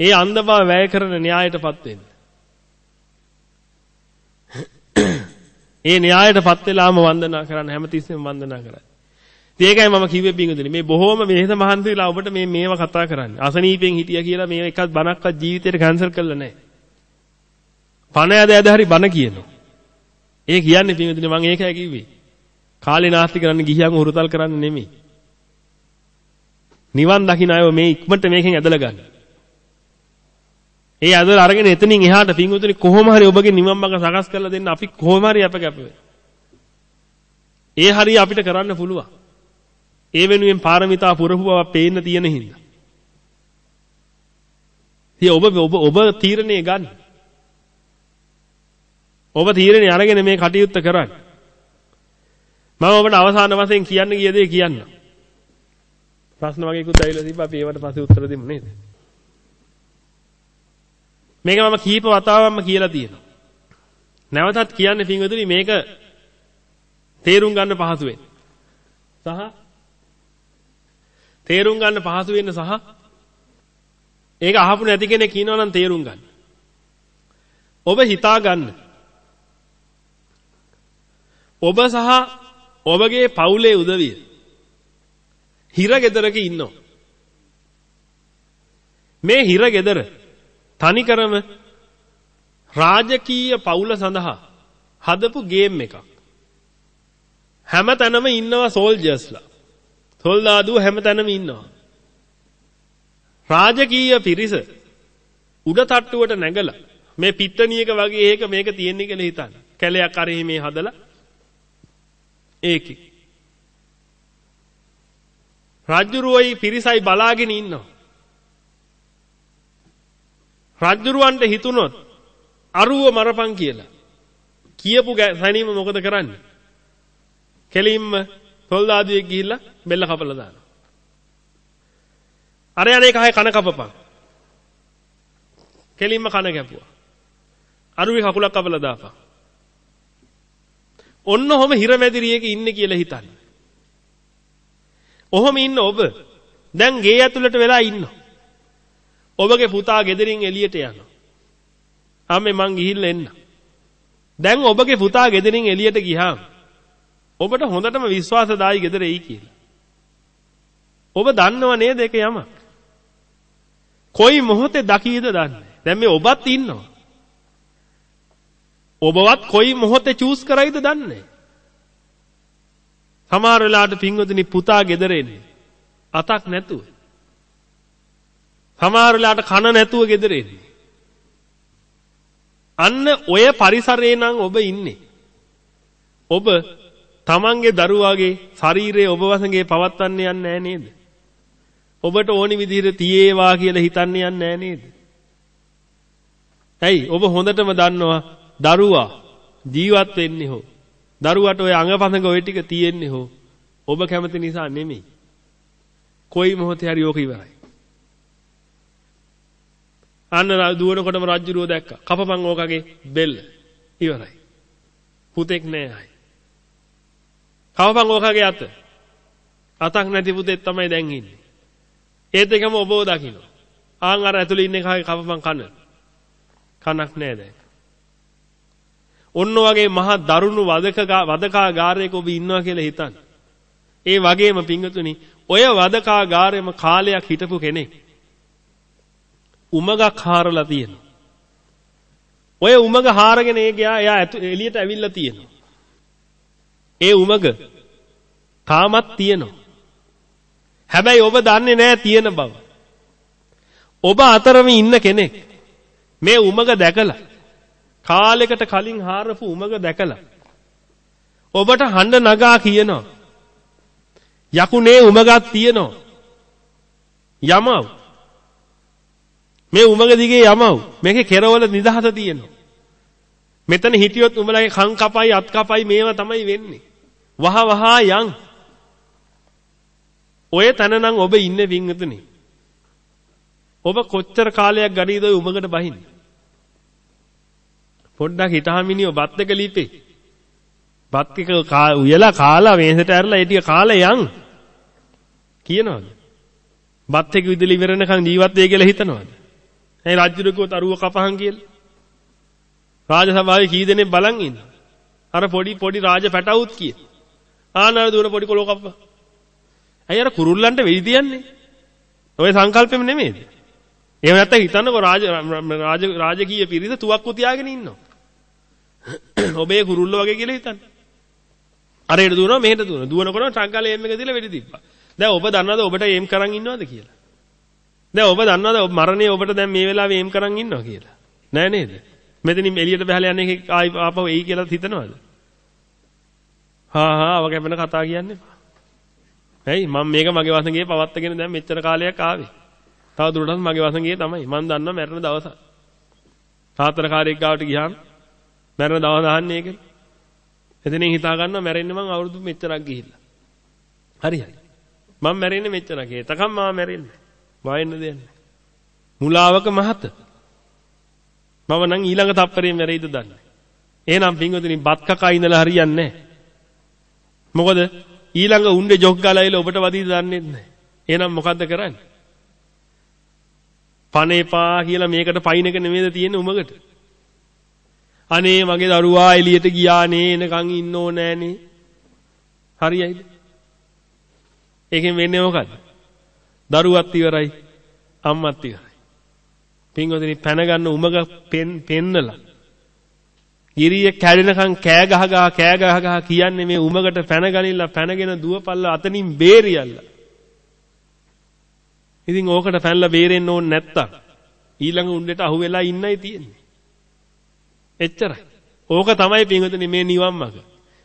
ඒ අන්ධබව වැය කරන න්‍යායයටපත් වෙන්න. ඒ න්‍යායයටපත් වෙලාම වන්දනා කරන්න හැමතිස්සෙම වන්දනා කරන්න. ඒකයි මම කිව්වේ පින්වතුනි මේ බොහොම මෙහෙත මහන්සි වෙලා ඔබට මේ මේව කතා කරන්නේ. අසනීපෙන් හිටියා කියලා මේ එකක් බණක්වත් ජීවිතේට කැන්සල් කළා නැහැ. පණ ඇද ඇද හරි බන කියනවා. ඒ කියන්නේ පින්විතනේ මම ඒකයි කිව්වේ. කාලේ නාස්ති කරන්න ගිහියන් උරුතල් කරන්න නෙමෙයි. නිවන් දකින්න අයව මේ ඉක්මනට මේකෙන් ඇදලා ගන්න. ඒ ඇදලා අරගෙන එතනින් එහාට පින්විතනේ කොහොම හරි ඔබගේ නිවන් මඟ සකස් කරලා දෙන්න අපි කොහොම හරි අප කැප ඒ හරිය අපිට කරන්න පුළුවන්. ඒ වෙනුවෙන් පාරමිතා පුරපු බව පේන්න තියෙන හින්දා. ඉතින් ඔබ ඔබ ඔබ තීරණය ගන්න. ඔබ තීරණේ අරගෙන මේ කටයුත්ත කරන්න. මම ඔබට අවසාන වශයෙන් කියන්න ගිය දේ කියන්න. ප්‍රශ්න වගේකුත් ඇවිල්ලා තිබ්බා අපි ඒවට පස්සේ උත්තර දෙමු නේද? මේක මම කීප වතාවක්ම කියලා තියෙනවා. නැවතත් කියන්නේ පින්වතුනි මේක තේරුම් ගන්න පහසු වෙන්න. සහ තේරුම් ගන්න පහසු වෙන්න සහ ඒක අහපු නැති කෙනෙක් ඉන්නවා නම් තේරුම් ගන්න. ඔබ හිතා ගන්න. ඔබ සහ ඔබගේ පවුලේ උදවිය හිර ගෙදරක ඉන්නවා. මේ හිර ගෙදර තනිකරම රාජකීය පවුල සඳහා හදපු ගේම් එකක්. හැම තැනම ඉන්නවා සෝල්ජර්ස්ලා. සොල්දාදුව හැම තැනම ඉන්නවා. රාජකීය පිරිස උඩ තට්ටුවට නැගලා මේ පිට්ටනියක වගේ ඒක මේක තියෙන්නේ කියලා හිතන්න. කැලයක් අරෙහි මේ හදලා ඒකේ රජ්ජුරුවයි පිරිසයි බලාගෙන ඉන්නවා. රජ්ජුරුවන්ට හිතුනොත් අරුව මරපන් කියලා. කියපු සැනීම මොකද කරන්නේ? කෙලින්ම සොල්දාදුවෙක් ගිහිල්ලා බෙල්ල කපලා දානවා. අර යන්නේ කහේ කන කපපන්. කෙලින්ම කන කැපුවා. අරුවේ කකුලක් කපලා දාපන්. ඔන්න ඔහම හිරමැදිරියක ඉන්නේ කියලා හිතන්න. ඔහොම ඉන්න ඔබ දැන් ගේ ඇතුළට වෙලා ඉන්නවා. ඔබගේ පුතා ගෙදරින් එළියට යනවා. අම්මේ මං ගිහිල්ලා එන්න. දැන් ඔබගේ පුතා ගෙදරින් එළියට ගියාම ඔබට හොඳටම විශ්වාසදායි ගෙදර එයි කියලා. ඔබ දන්නව නේද ඒක යමක්? කොයි මොහොතේ දකීද දන්නේ. දැන් මේ ඔබත් ඉන්නවා. ඔබවත් කොයි මොහොතේ චූස් කරයිද දන්නේ. සමහර වෙලාවට පින්වතුනි පුතා ගෙදර එන්නේ. අතක් නැතුව. සමහර වෙලාවට කන නැතුව ගෙදර එන්නේ. අන්න ඔය පරිසරේ නම් ඔබ ඉන්නේ. ඔබ තමන්ගේ දරුවාගේ ශරීරයේ ඔබ වසඟේ පවත්වන්න යන්නේ නැහැ නේද? ඔබට ඕනි විදිහට තියේවා කියලා හිතන්න යන්නේ නැහැ නේද? ඇයි ඔබ හොඳටම දන්නවා දරුවා ජීවත් වෙන්නේ හෝ දරුවට ওই අඟපසඟ ওই ටික තියෙන්නේ හෝ ඔබ කැමති නිසා නෙමෙයි. කොයි මොහොතේ හරි ඕක ඉවරයි. අන්න දුවනකොටම රජ්ජුරුව දැක්කා. කපපන් ඕකගේ බෙල්ල. ඉවරයි. පුතෙක් නෑ ආයි. කපපන් ඕකගේ අත. අතක් නැති පුතෙක් තමයි දැන් ඉන්නේ. ඒත් එකම ඔබව දකින්න. ආන් අර ඇතුලේ ඉන්න එකගේ කපපන් කන. කනක් නෑ දැන්. ඔන්න වගේ මහා දරුණු වදක වදකාගාරයක ඔබ ඉන්නවා කියලා හිතන්න. ඒ වගේම පිංගතුනි ඔය වදකාගාරෙම කාලයක් හිටපු කෙනෙක් උමගක් හාරලා තියෙනවා. ඔය උමග හාරගෙන ඒ ගියා එයා එළියට ඇවිල්ලා තියෙනවා. ඒ උමග තාමත් තියෙනවා. හැබැයි ඔබ දන්නේ නැහැ තියෙන බව. ඔබ අතරම ඉන්න කෙනෙක් මේ උමග දැකලා කාලයකට කලින් හාරපු උමග දැකලා ඔබට හඬ නගා කියනවා. යකුනේ උමගක් තියෙනවා. යමව්. මේ උමග දිගේ යමව්. මේකේ කෙරවල නිදහස තියෙනවා. මෙතන හිටියොත් උඹලගේ කන් කපයි අත් කපයි මේවා තමයි වෙන්නේ. වහ වහා යන් ඔය තැන නම් ඔබ ඉන්නේ වින්ගතුනේ ඔබ කොච්චර කාලයක් ගනීද ඔය උමකට බහින්නේ පොඩ්ඩක් හිතහමිනියෝ බත් එක ලීපේ. බත් එක උයලා කාලා මේසට ඇරලා ඒ ටික කාලා යන්. කියනවද? බත් එක විදලි ඉවරනකන් ජීවත් වෙයි කියලා හිතනවද? ඒ රාජ්‍යරුකෝ තරුව කපහන් කියලා. රාජසභාවේ කී දෙනෙක් බලන් ඉන්න. අර පොඩි පොඩි රාජ පැටවුත් කිය. ආනාර දුර පොඩි කොලෝ කප්ප. ඇයි අර කුරුල්ලන්ට වෙඩි තියන්නේ? ඔය සංකල්පෙම නෙමෙයිද? එහෙම නැත්නම් හිතන්නකෝ රාජ රාජ රාජකීය පිරිස තුවක්කු තියාගෙන ඉන්නවා. ඔබේ කුරුල්ල වගේ කියලා හිතන්න. අරයට දුවනවා මෙහෙට දුවනවා. දුවනකොට ට්‍රක් ගාලා එම් එක දීලා වෙඩි තිබ්බා. දැන් ඔබ දන්නවද ඔබට එම් කරන් ඉන්නවද කියලා? දැන් ඔබ දන්නවද මරණය ඔබට දැන් මේ වෙලාවේ එම් කරන් ඉන්නවා කියලා? නෑ නේද? මෙතනින් එළියට බහලා යන්නේ ආයි ආපහු එයි කියලා හිතනවද? හා හා අව කැපෙන කතා කියන්නේ. ඇයි මම මේක මගේ වසඟේ පවත්තගෙන දැන් මෙච්චර කාලයක් ආවේ. තව දුරටත් මගේ වසඟේ තමයි. මම දන්නවා මැරෙන දවස. සාතර කාර්යයක් ගාවට ගියාම මැරෙන දවස් අහන්නේ ඒක. එතනින් හිතා ගන්නවා මැරෙන්නේ මං අවුරුදු මෙච්චරක් ගිහිල්ලා. හරි හරි. මං මැරෙන්නේ මෙච්චරක්. ඒතකම් මම මැරෙන්නේ. වයින්න දෙන්නේ. මුලාවක මහත. මම නම් ඊළඟ තප්පරේ මැරෙයිද දන්නේ. එහෙනම් පින්වතුනි බත් කකා ඉඳලා හරියන්නේ නැහැ. මොකද ඊළඟ උණ්ඩේ ජොක් ගාලා එල ඔබට වදීද දන්නේ නැහැ. එහෙනම් මොකද්ද කරන්නේ? පණේපා කියලා මේකට පයින් එක නෙමෙයිද තියෙන්නේ උමකට? අනේ මගේ දරුවා එළියට ගියා නේ එනකන් ඉන්න ඕනෑනේ. හරියයිද? ඒකෙන් වෙන්නේ මොකද්ද? දරුවත් ඉවරයි, අම්මත් ඉවරයි. පින්වතුනි පැන ගන්න උමග පෙන්නලා ගිරිය කැඩෙනකන් කෑ ගහ ගහ කෑ ගහ ගහ කියන්නේ මේ උමකට පැන ගනිලා පැනගෙන දුවපල්ලා අතනින් බේරියල්ලා. ඉතින් ඕකට පැනලා බේරෙන්න ඕනේ නැත්තම් ඊළඟ උණ්ඩේට අහු වෙලා ඉන්නයි තියෙන්නේ. එච්චරයි. ඕක තමයි පින්වතුනි මේ නිවන් මඟ.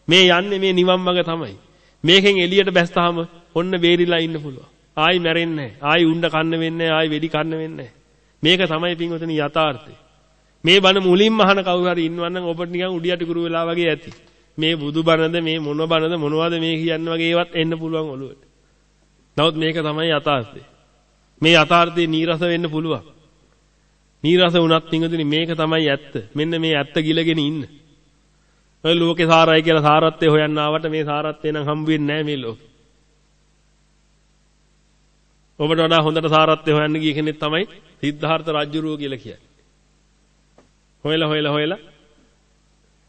මේ යන්නේ මේ නිවන් මඟ තමයි. මේකෙන් එළියට බැස්තාම ඔන්න බේරිලා ඉන්න පුළුවන්. ආයි මැරෙන්නේ නැහැ. ආයි උණ්ඩ කන්න වෙන්නේ නැහැ. ආයි වෙඩි කන්න වෙන්නේ නැහැ. මේක තමයි පින්වතුනි යථාර්ථය. මේ බණ මුලින්ම අහන කවුරු හරි ඉන්නවනම් ඔබට නිකන් උඩියට කුරු වෙලා වගේ ඇති. මේ බුදු බණද මේ මොන බණද මොනවද මේ කියන්නේ වගේ ඒවත් එන්න පුළුවන් ඔළුවට. නමුත් මේක තමයි යථාර්ථය. මේ යථාර්ථයේ නීරස වෙන්න පුළුවන්. නීරස වුණත් පිංගුතුනි මේක තමයි ඇත්ත. මෙන්න මේ ඇත්ත ගිලගෙන ඉන්න. ඔය ලෝකේ සාරයි කියලා සාරත්වය හොයන්න ආවට මේ සාරත්වය නම් හම්බ වෙන්නේ නැහැ මේ ලෝකේ. ඔබට වඩා හොඳට සාරත්වය හොයන්න ගිය කෙනෙක් තමයි සිද්ධාර්ථ රජුරුව කියලා කියන්නේ. හොයලා හොයලා හොයලා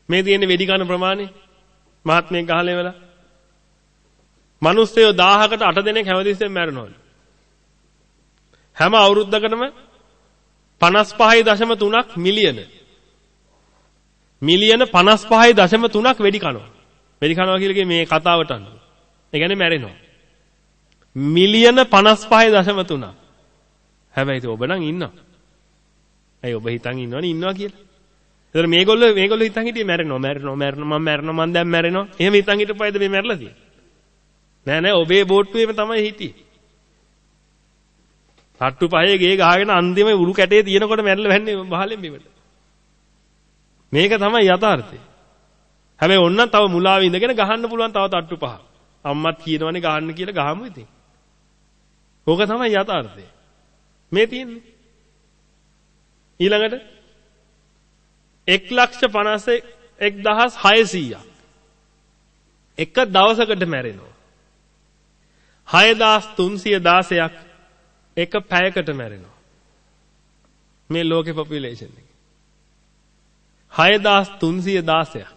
මේ තියෙන වෙඩි කන ප්‍රමාණය මහත්මයෙක් ගහලා ඉවලා මිනිස්සයෝ 1000කට 8 දෙනෙක් හැමතිස්සෙම මැරෙනවලු. හැම අවුරුද්දකටම 55.3ක් මිලියන මිලියන 55.3ක් වෙඩි කනවා. වෙඩි කනවා කියලා මේ කතාවට අනුව. ඒ කියන්නේ මැරෙනවා. මිලියන 55.3. හැබැයි ඔබ නම් ඉන්නවා. ඇයි ඔබ හිතන් ඉන්නවනේ ඉන්නවා කියලා. ඒතර මේගොල්ලෝ මේගොල්ලෝ හිතන් හිටියේ මැරෙනවා මැරෙනවා මැරෙනවා මම මැරෙනවා මම දැන් මැරෙනවා. එහෙම හිතන් හිටපයිද මේ මැරලා තියෙන්නේ. නෑ නෑ ඔබේ බෝට්ටුවේම තමයි හිටියේ. තට්ටු පහේ ගේ ගහගෙන අන්තිම උරු කැටේ තියෙනකොට මැරලා වැන්නේ බහලෙන් බිමට. මේක තමයි යථාර්ථය. හැබැයි ඕන්න තව මුලාවේ ඉඳගෙන ගහන්න පුළුවන් තව තට්ටු පහ. අම්මත් කියනවනේ ගහන්න කියලා ගහමු ඉතින්. ඕක තමයි යථාර්ථය. මේ තියෙන්නේ. ඊළඟට 151600ක් එක දවසකට මැරෙනවා. 6316ක් එක පැයකට මැරෙනවා. මේ ලෝකේ පොපියුලේෂන් එක. 6316ක්.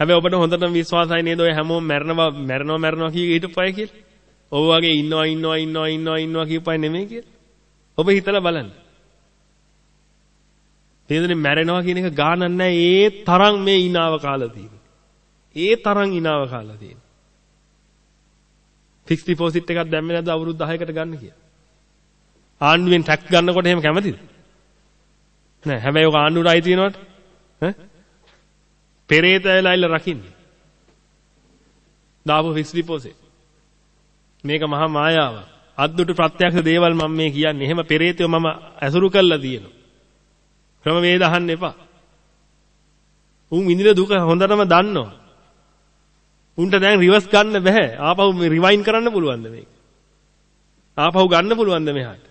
හැබැයි ඔබට හොඳටම විශ්වාසයි නේද ඔය හැමෝම මැරෙනවා මැරෙනවා මැරෙනවා කිය හිටපයි කියලා. ඔබ වගේ ඉන්නවා ඉන්නවා ඉන්නවා ඉන්නවා ඉන්නවා කියපයි නෙමෙයි කියලා. ඔබ හිතලා බලන්න. තේදෙන්නේ මැරෙනවා කියන එක ගානක් නැහැ ඒ තරම් මේ ඉනාව කාලා තියෙන්නේ. ඒ තරම් ඉනාව කාලා තියෙන්නේ. ෆික්ස් ඩිපොසිට් එකක් දැම්මේ නැද්ද අවුරුදු 10කට ගන්න කියලා? ආණ්ඩුවෙන් ටැක්ස් ගන්නකොට එහෙම කැමතිද? නෑ හැබැයි ඔක ආණ්ඩුවට අයිති වෙනවට ඈ පෙරේතයලා ඉල්ල රකින්නේ. දාපු ෆික්ස් ඩිපොසිට්. මේක මහා මායාවක්. අද්දුට ප්‍රත්‍යක්ෂ දේවල් මම මේ කියන්නේ. එහෙම පෙරේතයෝ මම ඇසුරු කළා තියෙනවා. ක්‍රම වේද අහන්න එපා. උන් විඳින දුක හොඳටම දන්නවා. උන්ට දැන් රිවර්ස් ගන්න බෑ. ආපහු රිවයින් කරන්න පුළුවන්ද මේක? ආපහු ගන්න පුළුවන්ද මෙහාට?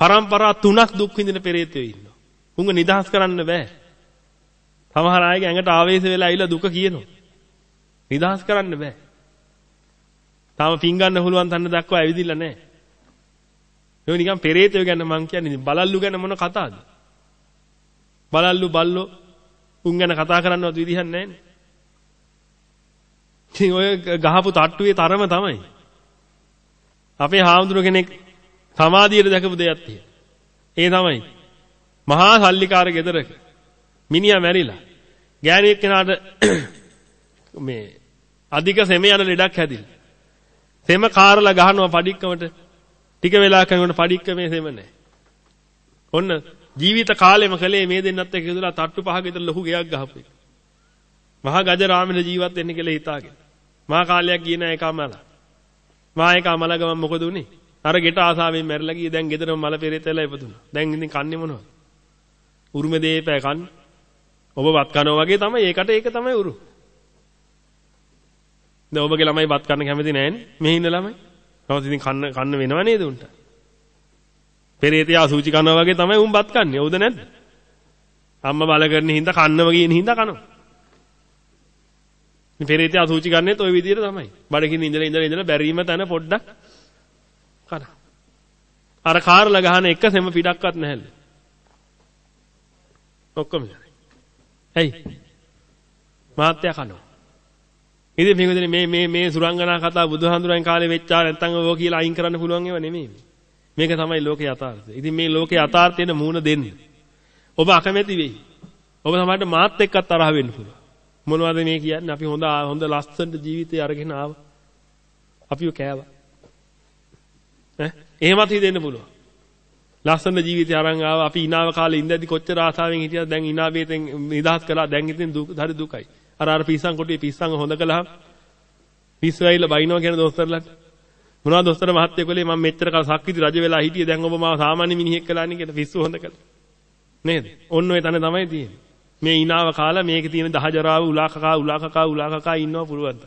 පරම්පරා තුනක් දුක් විඳින පෙරේතයෝ ඉන්නවා. උන්ව නිදහස් කරන්න බෑ. සමහර අයගේ ඇඟට ආවේශ වෙලා ඇවිල්ලා දුක කියනවා. නිදහස් කරන්න බෑ. තාම පින් ගන්න පුළුවන් තැන දක්වා ඇවිදින්න නැහැ. ඒ නිකන් පෙරේතයෝ ගැන මං කියන්නේ බලල්ලු ගැන මොන කතාවද? බලල්ලු බල්ලෝ උන් ගැන කතා කරන්නවත් විදිහක් නැහැනේ. ඉතින් ඔය ගහපු තට්ටුවේ තරම තමයි. අපේ හාමුදුරුව කෙනෙක් සමාධියට දැකපු දෙයක් තියෙනවා. ඒ තමයි මහා සල්ලිකාර ගෙදරක මිනිහා මැරිලා. ගෑණියෙක් කෙනාට මේ අධික සෙම යන ලෙඩක් හැදිලා. සෙම කාරලා ගහනවා පඩික්කමට. ටික වෙලා කරනකොට පඩික්කමේ සෙම නැහැ. ඔන්න ජීවිත කාලෙම කලේ මේ දෙන්නත් එක්ක ඉඳලා තට්ටු පහක විතර ලොකු ගෙයක් ගහපු එක. මහා ගජරාමෙල ජීවත් වෙන්න කියලා හිතාගෙන. මහා කාලයක් ගියේ නැහැ ඒකමල. මහා ඒක අමල ගමන් මොකද උනේ? අර ගෙට ආසාවෙන් මැරිලා ගියේ දැන් ගෙදරම මල පෙරේතලා ඉපදුනා. දැන් ඉතින් කන්නේ මොනවද? උරුම දෙයපෑ කන්නේ. ඔබ වත් කනවා වගේ තමයි ඒකට ඒක තමයි උරු. දැන් ඔබගේ ළමයි වත් කන්න කැමති නැහැනේ. මෙහි ඉන්න ළමයි. නමුත් ඉතින් කන්න කන්න වෙනව නේද උන්ට? පෙරේතය අසුචි කනවා වගේ තමයි උන් බත් කන්නේ. හවුද නැද්ද? අම්මා බල කරන හින්දා කන්නම කියන හින්දා කනවා. මේ පෙරේතය අසුචි ගන්නෙත් ওই විදිහට තමයි. බඩකින් ඉඳලා ඉඳලා ඉඳලා බැරිම තැන පොඩ්ඩක් කන. අර කාර්ලා ගහන එක සෙම පිටක්වත් නැහැලු. ඔක්කොම. ඇයි? මාත්‍යා කනවා. ඉතින් පින්වතුනි මේ මේ මේ සුරංගනා කතා බුදුහාඳුරන් කාලේ වෙච්චා නැත්තම් ඔය කියලා අයින් කරන්න පුළුවන් ඒවා නෙමෙයි. මේක තමයි ලෝකේ යථාර්ථය. ඉතින් මේ ලෝකේ යථාර්ථයට මූණ දෙන්න. ඔබ අකමැති වෙයි. ඔබ සමහරට මාත් එක්කත් තරහ වෙන්න පුළුවන්. මොනවද මේ කියන්නේ? අපි හොඳ හොඳ ලස්සන ජීවිතය අරගෙන ආවා. අපිව කෑවා. ඈ එහෙමත් හිතෙන්න පුළුවන්. ලස්සන ජීවිතය අරන් ආවා. අපි ඉනාව කාලේ ඉඳද්දි කොච්චර ආසාවෙන් හිටියද දැන් ඉනාවේතෙන් නිදහස් කළා. දැන් ඉතින් දුක හරි දුකයි. අර අර පිස්සන් කොටුවේ පිස්සන් හොඳ කළාම පිස්සු ඇවිල්ලා බයිනවා කියන දොස්තරලාට. මොනවද දොස්තර මහත්තයෙක් වෙලේ මම මෙච්චර කල් සක්විති රජ වෙලා හිටියේ. දැන් ඔබ මාව සාමාන්‍ය මිනිහෙක් කළානේ කියලා පිස්සු හොඳ කළා. නේද? ඔන්න ඔය තැන තමයි තියෙන්නේ. මේ ඉනාව කාලා මේකේ තියෙන දහජරාව උලාකකා උලාකකා උලාකකා ඉන්නව පුළුවන්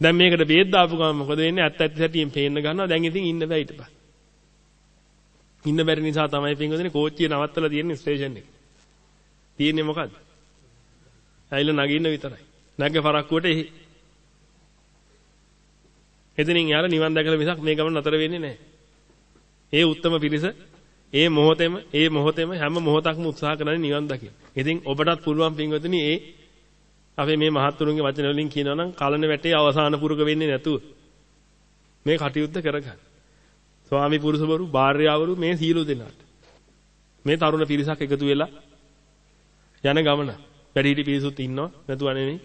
දැන් මේකට බේත් දාපු ගමන් මොකද වෙන්නේ? ඇත්ත ඇත්ත සැටියෙන් පේන්න ගන්නවා. දැන් ඉතින් ඉන්න බෑ ඊට පස්සේ. ඉන්න බැරි නිසා තමයි පින්වදිනේ කෝච්චිය නවත්තලා තියෙන්නේ ස්ටේෂන් එකේ. තියෙන්නේ මොකද්ද ඇයිලා නගින්න විතරයි නැග්ග පරක්කුවට එහි එතනින් යාර නිවන් දැකලා මිසක් මේ ගමන නතර වෙන්නේ නැහැ ඒ උත්තම පිරිස ඒ මොහොතේම ඒ මොහොතේම හැම මොහොතක්ම උත්සාහ කරන්නේ නිවන් දකින්න. ඉතින් ඔබටත් පුළුවන් පින්වතුනි ඒ අපේ මේ මහත්තුරුන්ගේ වචන වලින් කියනවා නම් කලන වැටේ අවසාන පුරුක වෙන්නේ නැතුව මේ කටයුත්ත කරගන්න. ස්වාමි පුරුෂවරු, භාර්යාවරු මේ සීලු දෙනාට. මේ තරුණ පිරිසක් එකතු වෙලා යන ගමන. වැඩිහිටි පිරිසුත් ඉන්නවා නැතුව නෙමෙයි.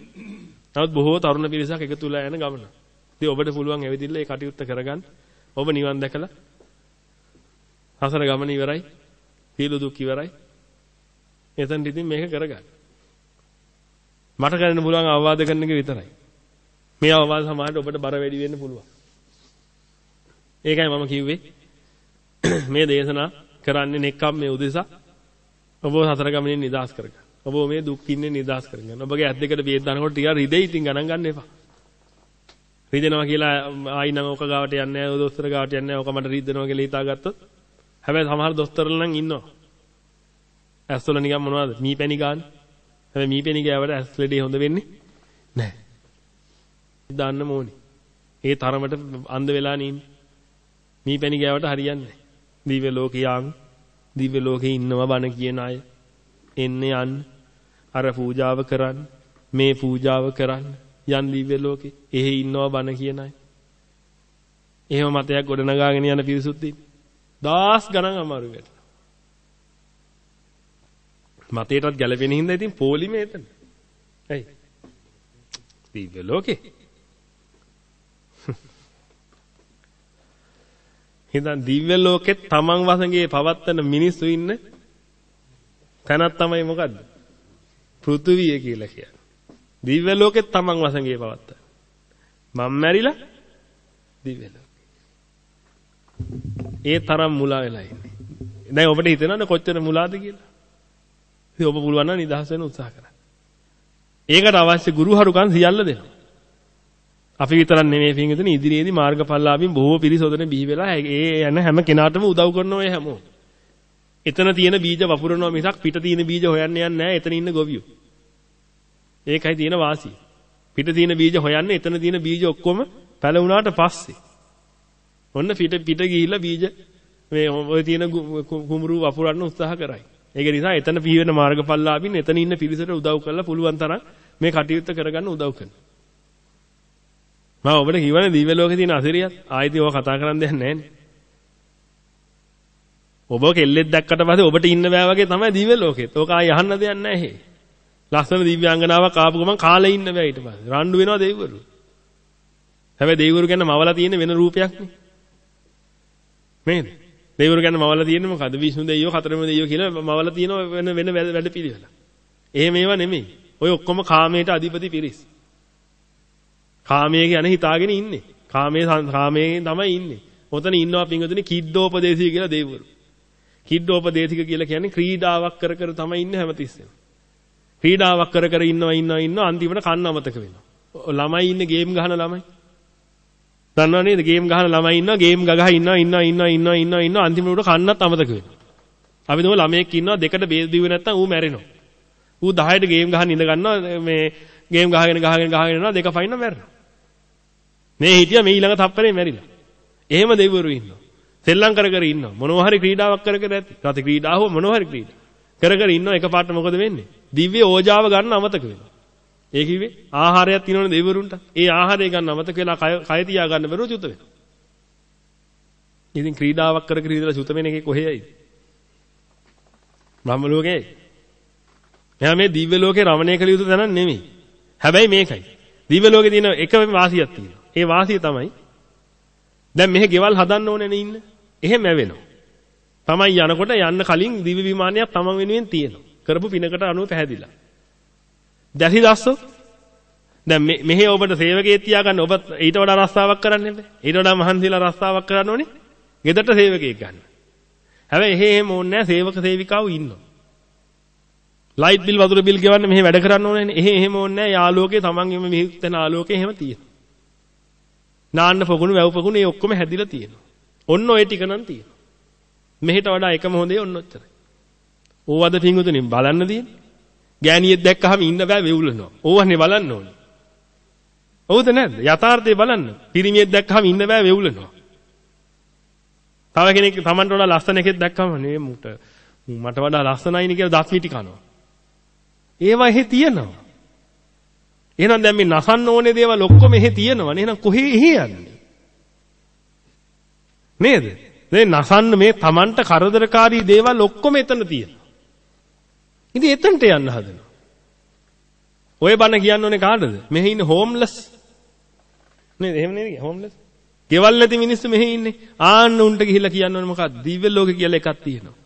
නමුත් බොහෝ තරුණ පිරිසක් එකතු වෙලා යන ගමන. ඉතින් ඔබට පුළුවන් ඇවිදින්න මේ කටයුත්ත කරගන්න. ඔබ නිවන් දැකලා හසර ගමන ඉවරයි. සීල දුක් ඉවරයි. එතෙන් ඉතින් මේක කරගන්න. මට කරන්න පුළුවන් අවවාද කරන එක විතරයි. මේ අවවාද සමාජයට ඔබට බර වැඩි වෙන්න පුළුවන්. ඒකයි මම කිව්වේ මේ දේශනා කරන්නේ නෙක්කම් මේ උදෙසා ඔබ හතර ගමනින් නිදහස් කරගන්න. ඔබ මේ දුක් ඉන්නේ නිදහස් කරගන්න. ඔබගේ ඇස් දෙකට බේත් දානකොට ටිකක් රිදෙයි ඉතින් ගණන් ගන්න එපා. රිදෙනවා කියලා ආයි නම් ඕක ගාවට යන්නේ නැහැ, ඔය දොස්තර ගාවට යන්නේ නැහැ, ඕක මට රිදෙනවා කියලා හිතාගත්තොත් හැබැයි සමහර දොස්තරලා නම් ඉන්නවා. ඇස්වල නිකන් මොනවද? මීපැණි ගන්න. හැබැයි මීපැණි ගෑවට ඇස් ලෙඩේ හොඳ වෙන්නේ නැහැ. දාන්න ඕනේ. ඒ තරමට අන්ධ වෙලා නින්නේ. මීපැණි ගෑවට හරියන්නේ නැහැ. දිව්‍ය ලෝකියාන් දිව්‍ය ලෝකේ ඉන්නවා බණ කියන අය. එන්නේ යන්න. අර පූජාව කරන්න. මේ පූජාව කරන්න. යන් දිව්‍ය ලෝකේ. එහෙ ඉන්නවා බණ කියන අය. එහෙම මතයක් ගොඩනගාගෙන යන පිරිසුත් ඉන්නේ. දාස් ගණන් අමාරු වෙට. මතයටත් ගැලපෙන හින්දා ඉතින් පොලිමේ එතන. ඇයි? දිව්‍ය ලෝකේ. හිතන් දිව්‍ය ලෝකෙත් තමන් වසඟේ පවත්තන මිනිස්සු ඉන්න තැනක් තමයි මොකද්ද? පෘථුවිය කියලා කියන්නේ. දිව්‍ය ලෝකෙත් තමන් වසඟේ පවත්තන. මම මැරිලා දිව්‍ය ලෝකෙ. ඒ තරම් මුලා වෙලා ඉන්නේ. දැන් ඔබට හිතෙනවද කොච්චර මුලාද කියලා? ඉතින් ඔබ පුළුවන් නම් නිදහස් වෙන්න උත්සාහ කරන්න. ඒකට අවශ්‍ය ගුරුහරුකම් සියල්ල දෙනවා. අපි විතරක් නෙමෙයි පින්විතනේ ඉදිරියේදී මාර්ගඵලලාභීන් බොහෝ පිරිසොදන බිහි වෙලා ඒ යන හැම කෙනාටම උදව් කරනවා ඒ හැමෝම. එතන තියෙන බීජ වපුරනවා මිසක් පිට තියෙන බීජ හොයන්න යන්නේ නැහැ එතන ඉන්න ගොවියෝ. ඒකයි තියෙන වාසිය. පිට තියෙන බීජ හොයන්නේ එතන තියෙන බීජ ඔක්කොම පැලුණාට පස්සේ. ඔන්න පිට පිට ගිහිල්ලා බීජ මේ ඔය තියෙන කුඹුරු වපුරන්න උත්සාහ කරයි. ඒක නිසා එතන පිහිවෙන මාර්ගඵලලාභින් එතන ඉන්න පිරිසට උදව් කරලා පුළුවන් තරම් මේ කටයුත්ත කරගන්න උදව් කරනවා. මම ඔබට කියවනේ දිව්‍ය ලෝකේ තියෙන අසිරියත් ආයිත් ඔය කතා කරන්න දෙයක් නැහැ ඔබ කෙල්ලෙක් දැක්කට පස්සේ ඔබට ඉන්න බෑ වගේ තමයි දිව්‍ය ලෝකෙත්. ඕක ආයි අහන්න දෙයක් නැහැ. ලස්සන දිව්‍යාංගනාවක් ආපු ගමන් කාලේ ඉන්න බෑ ඊට පස්සේ. රණ්ඩු වෙනවා දෙවිවරු. හැබැයි දෙවිවරු ගැන මවලා තියෙන වෙන රූපයක් නේ. නේද? දෙවිවරු ගැන මවලා තියෙන්නේ මොකද්ද? විෂ්ණු දෙවියෝ, කතරම දෙවියෝ කියලා මවලා තියෙන වෙන වෙන වැඩ පිළිවෙල. එහෙම ඒවා නෙමෙයි. ඔය ඔක්කොම කාමයට අධිපති පිරිස්. කාමයේ ගැන හිතාගෙන ඉන්නේ. කාමයේ කාමයේ තමයි ඉන්නේ. ඔතන ඉන්නවා පිංගුතුනි කිඩ්ඩෝපදේශී කියලා දෙවිවරු. කිඩ්ඩෝපදේශික කියලා කියන්නේ ක්‍රීඩාවක් කර කර තමයි ඉන්නේ හැමතිස්සෙම. ක්‍රීඩාවක් කර කර ඉන්නවා ඉන්නවා ඉන්නවා අන්තිමට කන්න අමතක වෙනවා. ළමයි ඉන්නේ ගේම් ගහන ළමයි. දන්නව නේද? ගේම් ගහන ළමයි ඉන්නවා, ගේම් ගගහ ඉන්නවා, ඉන්නවා, ඉන්නවා, ඉන්නවා, ඉන්නවා, ඉන්නවා අන්තිමට උඩ කන්නත් අමතක වෙනවා. අපි දුම ළමයෙක් ඉන්නවා දෙකට බේස් දීුවේ නැත්තම් ඌ මැරෙනවා. ඌ 10ට ගේම් ගහන්න ඉඳ ගන්නවා මේ ගේම් ගහගෙන ගහගෙන ගහගෙන යනවා දෙක ෆයින් මැරෙනවා. මේ හිටියා මේ ඊළඟ තප්පරේ මැරිලා. එහෙම දෙවිවරු ඉන්නවා. සෙල්ලම් කර කර ඉන්නවා. මොනවා හරි ක්‍රීඩාවක් කර කර ඇති. රත ක්‍රීඩාව හෝ මොනවා හරි ක්‍රීඩා. කර කර ඉන්නවා එකපාරට මොකද වෙන්නේ? දිව්‍ය ඕජාව ගන්න අමතක වෙනවා. ඒ කිව්වේ ආහාරයක් තියෙනවනේ දෙවිවරුන්ට. ඒ ආහාරය ගන්න අමතක වෙලා කය කය තියා ගන්න බැරුව චුත වෙනවා. ඉතින් ක්‍රීඩාවක් කර කර ඉඳලා චුත වෙන එකේ කොහේයි? බ්‍රහ්ම ලෝකේ. එයා මේ දිව්‍ය ලෝකේ රමණය කළ යුතු තැනක් නෙමෙයි. හැබැයි මේකයි. දිව්‍ය ලෝකේ තියෙන එකම වාසියක් තියෙනවා. ඒ වාසිය තමයි දැන් මෙහෙ ගෙවල් හදන්න ඕනේ නේ ඉන්න. එහෙම ඇවෙනවා. තමයි යනකොට යන්න කලින් දිව්‍ය විමානයක් තමන් වෙනුවෙන් තියෙනවා. කරපු පිනකට අනුව පැහැදිලා. දැසි දැස්සෝ දැන් මෙහෙ ඔබට සේවකයෙක් තියාගන්න ඔබ ඊට වඩා රස්සාවක් කරන්න බෑ. ඊට වඩා මහන්සිලා රස්සාවක් කරන්න ඕනේ. ගෙදරට සේවකයෙක් ගන්න. හැබැයි එහෙ එහෙම ඕනේ නැහැ සේවක සේවිකාවෝ ඉන්නවා. ලයිට් බිල් වතුර බිල් ගෙවන්න මෙහෙ වැඩ කරන්න ඕනේ. එහෙ එහෙම ඕනේ නැහැ. යාලෝකේ තමන්ගේම මිහිතන ආලෝකේ එහෙම තියෙනවා. නාන්න පොකුණු වැව් පොකුණු ඒ ඔක්කොම හැදිලා තියෙනවා. ඔන්න ඔය ටික නම් තියෙනවා. මෙහෙට වඩා එකම හොඳේ ඔන්න ඔච්චරයි. ඕවද පිංගුතුනි බලන්න තියෙන්නේ. ගෑණියෙක් දැක්කහම ඉන්න බෑ වෙවුලනවා. ඕවනේ බලන්න ඕනේ. හවුද නැද්ද? යථාර්ථය බලන්න. පිරිමියෙක් දැක්කහම ඉන්න බෑ වෙවුලනවා. තව කෙනෙක් Tamanට වඩා ලස්සන කෙනෙක් දැක්කම නේ මුට මට වඩා ලස්සනයිනේ කියලා දත් මිටි කනවා. ඒවා එහෙ තියෙනවා. එහෙනම් දැන් මේ නසන්න ඕනේ දේවල් ඔක්කොම එහෙ තියෙනවනේ. එහෙනම් කොහේ එහෙ යන්නේ? නේද? දැන් නසන්න මේ Tamanට කරදරකාරී දේවල් ඔක්කොම එතන තියෙනවා. ඉතින් එතනට යන්න හදනවා. ඔය බණ කියන්න ඕනේ කාටද? මෙහි ඉන්න හෝම්ලස්. නේද? එහෙම නේද? හෝම්ලස්. ගෙවල් නැති මිනිස්සු මෙහි ඉන්නේ. ආන්න උන්ට ගිහිල්ලා කියන්න ඕනේ මොකක්ද? දිව්‍ය ලෝකෙ කියලා එකක් තියෙනවා.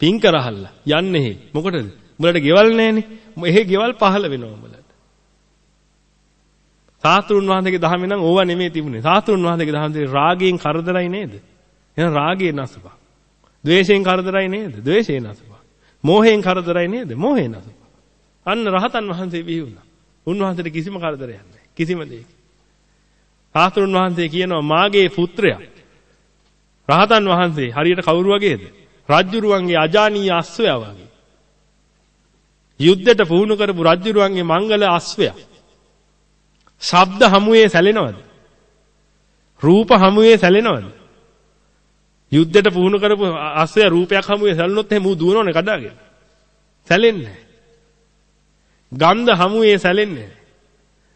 පින් කරහල්ලා යන්නේ හේ. මොකටද? උඹලට ගෙවල් නැහනේ. එහෙ ගෙවල් පහළ වෙනවා උඹලට. සාස්ත්‍රුන් වහන්සේගේ දහමේ නම් ඕවා නෙමෙයි තිබුණේ. සාස්ත්‍රුන් වහන්සේගේ දහමේ රාගයෙන් කරදරයි නේද? එහෙනම් රාගයේ නසපා. ද්වේෂයෙන් කරදරයි නේද? ද්වේෂයේ නසපා. මෝහයෙන් කරදරයි නේද? මෝහේ නසපා. අන්න රහතන් වහන්සේ බිහි වුණා. උන්වහන්සේට කිසිම කරදරයක් නැහැ. කිසිම දෙයක. සාස්ත්‍රුන් වහන්සේ කියනවා මාගේ පුත්‍රයා රහතන් වහන්සේ හරියට කවුරු වගේද? රජ්ජුරුවන්ගේ අජානීය අස්වැය වගේ. යුද්ධයට පුහුණු කරපු රජ්ජුරුවන්ගේ මංගල අස්වැය. ශබ්ද හමුවේ සැලෙනවද? රූප හමුවේ සැලෙනවද? යුද්ධයට පුහුණු කරපු අස්වැය රූපයක් හමුවේ සැලුනොත් එහෙම ඌ දුවනවනේ කඩාගෙන. සැලෙන්නේ නැහැ. ගන්ධ හමුවේ සැලෙන්නේ නැහැ.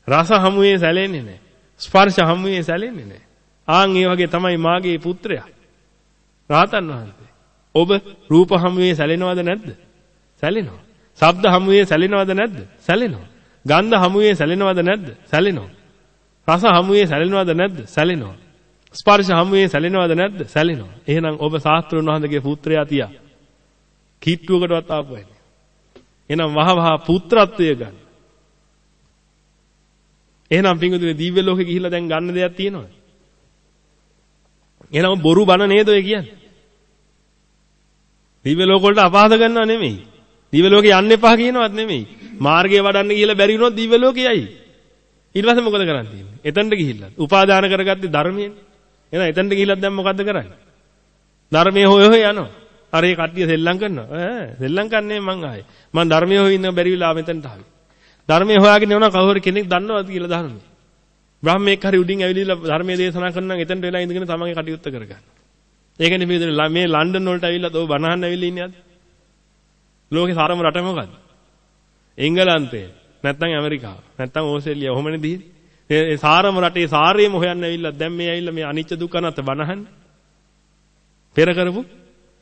රස හමුවේ සැලෙන්නේ නැහැ. ස්පර්ශ හමුවේ සැලෙන්නේ නැහැ. ආන් ඒ වගේ තමයි මාගේ පුත්‍රයා. රාතන් වහන්සේ. ඔබ රූප හමුවේ සැලෙනවද නැද්ද? සැලෙනවා. ශබ්ද හමුවේ සැලෙනවද නැද්ද? සැලෙනවා. ගන්ධ හමුවේ සැලෙනවද නැද්ද? සැලෙනවා. රස හමුවේ සැලෙනවද නැද්ද? සැලෙනවා. ස්පර්ශ හමුවේ සැලෙනවද නැද්ද? සැලෙනවා. එහෙනම් ඔබ ශාස්ත්‍රඥ වහන්සේගේ පුත්‍රයා තියා. කීට්ටුවකටවත් ආපු වෙන්නේ. එහෙනම් වහ වහ පුත්‍රත්වය ගන්න. එහෙනම් පිංගුතුනේ දිව්‍ය ලෝකෙ ගිහිල්ලා දැන් ගන්න දෙයක් තියෙනවද? එහෙනම් බොරු බන නේද ඔය කියන්නේ? දිව්‍ය ලෝක වලට අපහාස කරනව නෙමෙයි. දිව්‍ය ලෝකේ යන්න එපා කියනවත් නෙමෙයි. මාර්ගය වඩන්න ගිහිල්ලා බැරි වුණොත් දිව්‍ය ලෝකේ යයි. ඊට පස්සේ මොකද කරන්න තියෙන්නේ? එතනට ගිහිල්ලා. උපාදාන කරගත්තේ ධර්මයෙන්. එහෙනම් එතනට ගිහිල්ලා දැන් මොකද්ද කරන්නේ? ධර්මයේ හොය හොය යනවා. අර ඒ කට්ටිය සෙල්ලම් කරනවා. ඈ සෙල්ලම් කන්නේ මං ආයේ. මං ධර්මයේ හොය ඉන්න බැරි වෙලා මෙතනට ආවේ. ධර්මයේ හොයාගෙන යනවා කවුරු කෙනෙක් දන්නවද කියලා ධර්මයේ. බ්‍රාහ්මණයෙක් හරි උඩින් ඇවිල්ලා ධර්මයේ දේශනා කරන නම් එතනට වෙලා ඉඳගෙන තමන්ගේ කටයුත්ත කරගන්න. ඒකනේ මේ මේ ලන්ඩන් වලට ඇවිල්ලා තෝ බනහන්න ඇවිල්ලා ඉන්නේ අද. ලෝකේ සාරම රට මොකද්ද? එංගලන්තය. නැත්නම් ඇමරිකාව. නැත්නම් ඕස්ට්‍රේලියාව. ඔහොමනේ දිහේ. ඒ සාරම රටේ සාරේම හොයන්න ඇවිල්ලා දැන් මේ ඇවිල්ලා මේ අනිච්ච දුක්ඛ අනත් බනහන්නේ. පෙර කරපු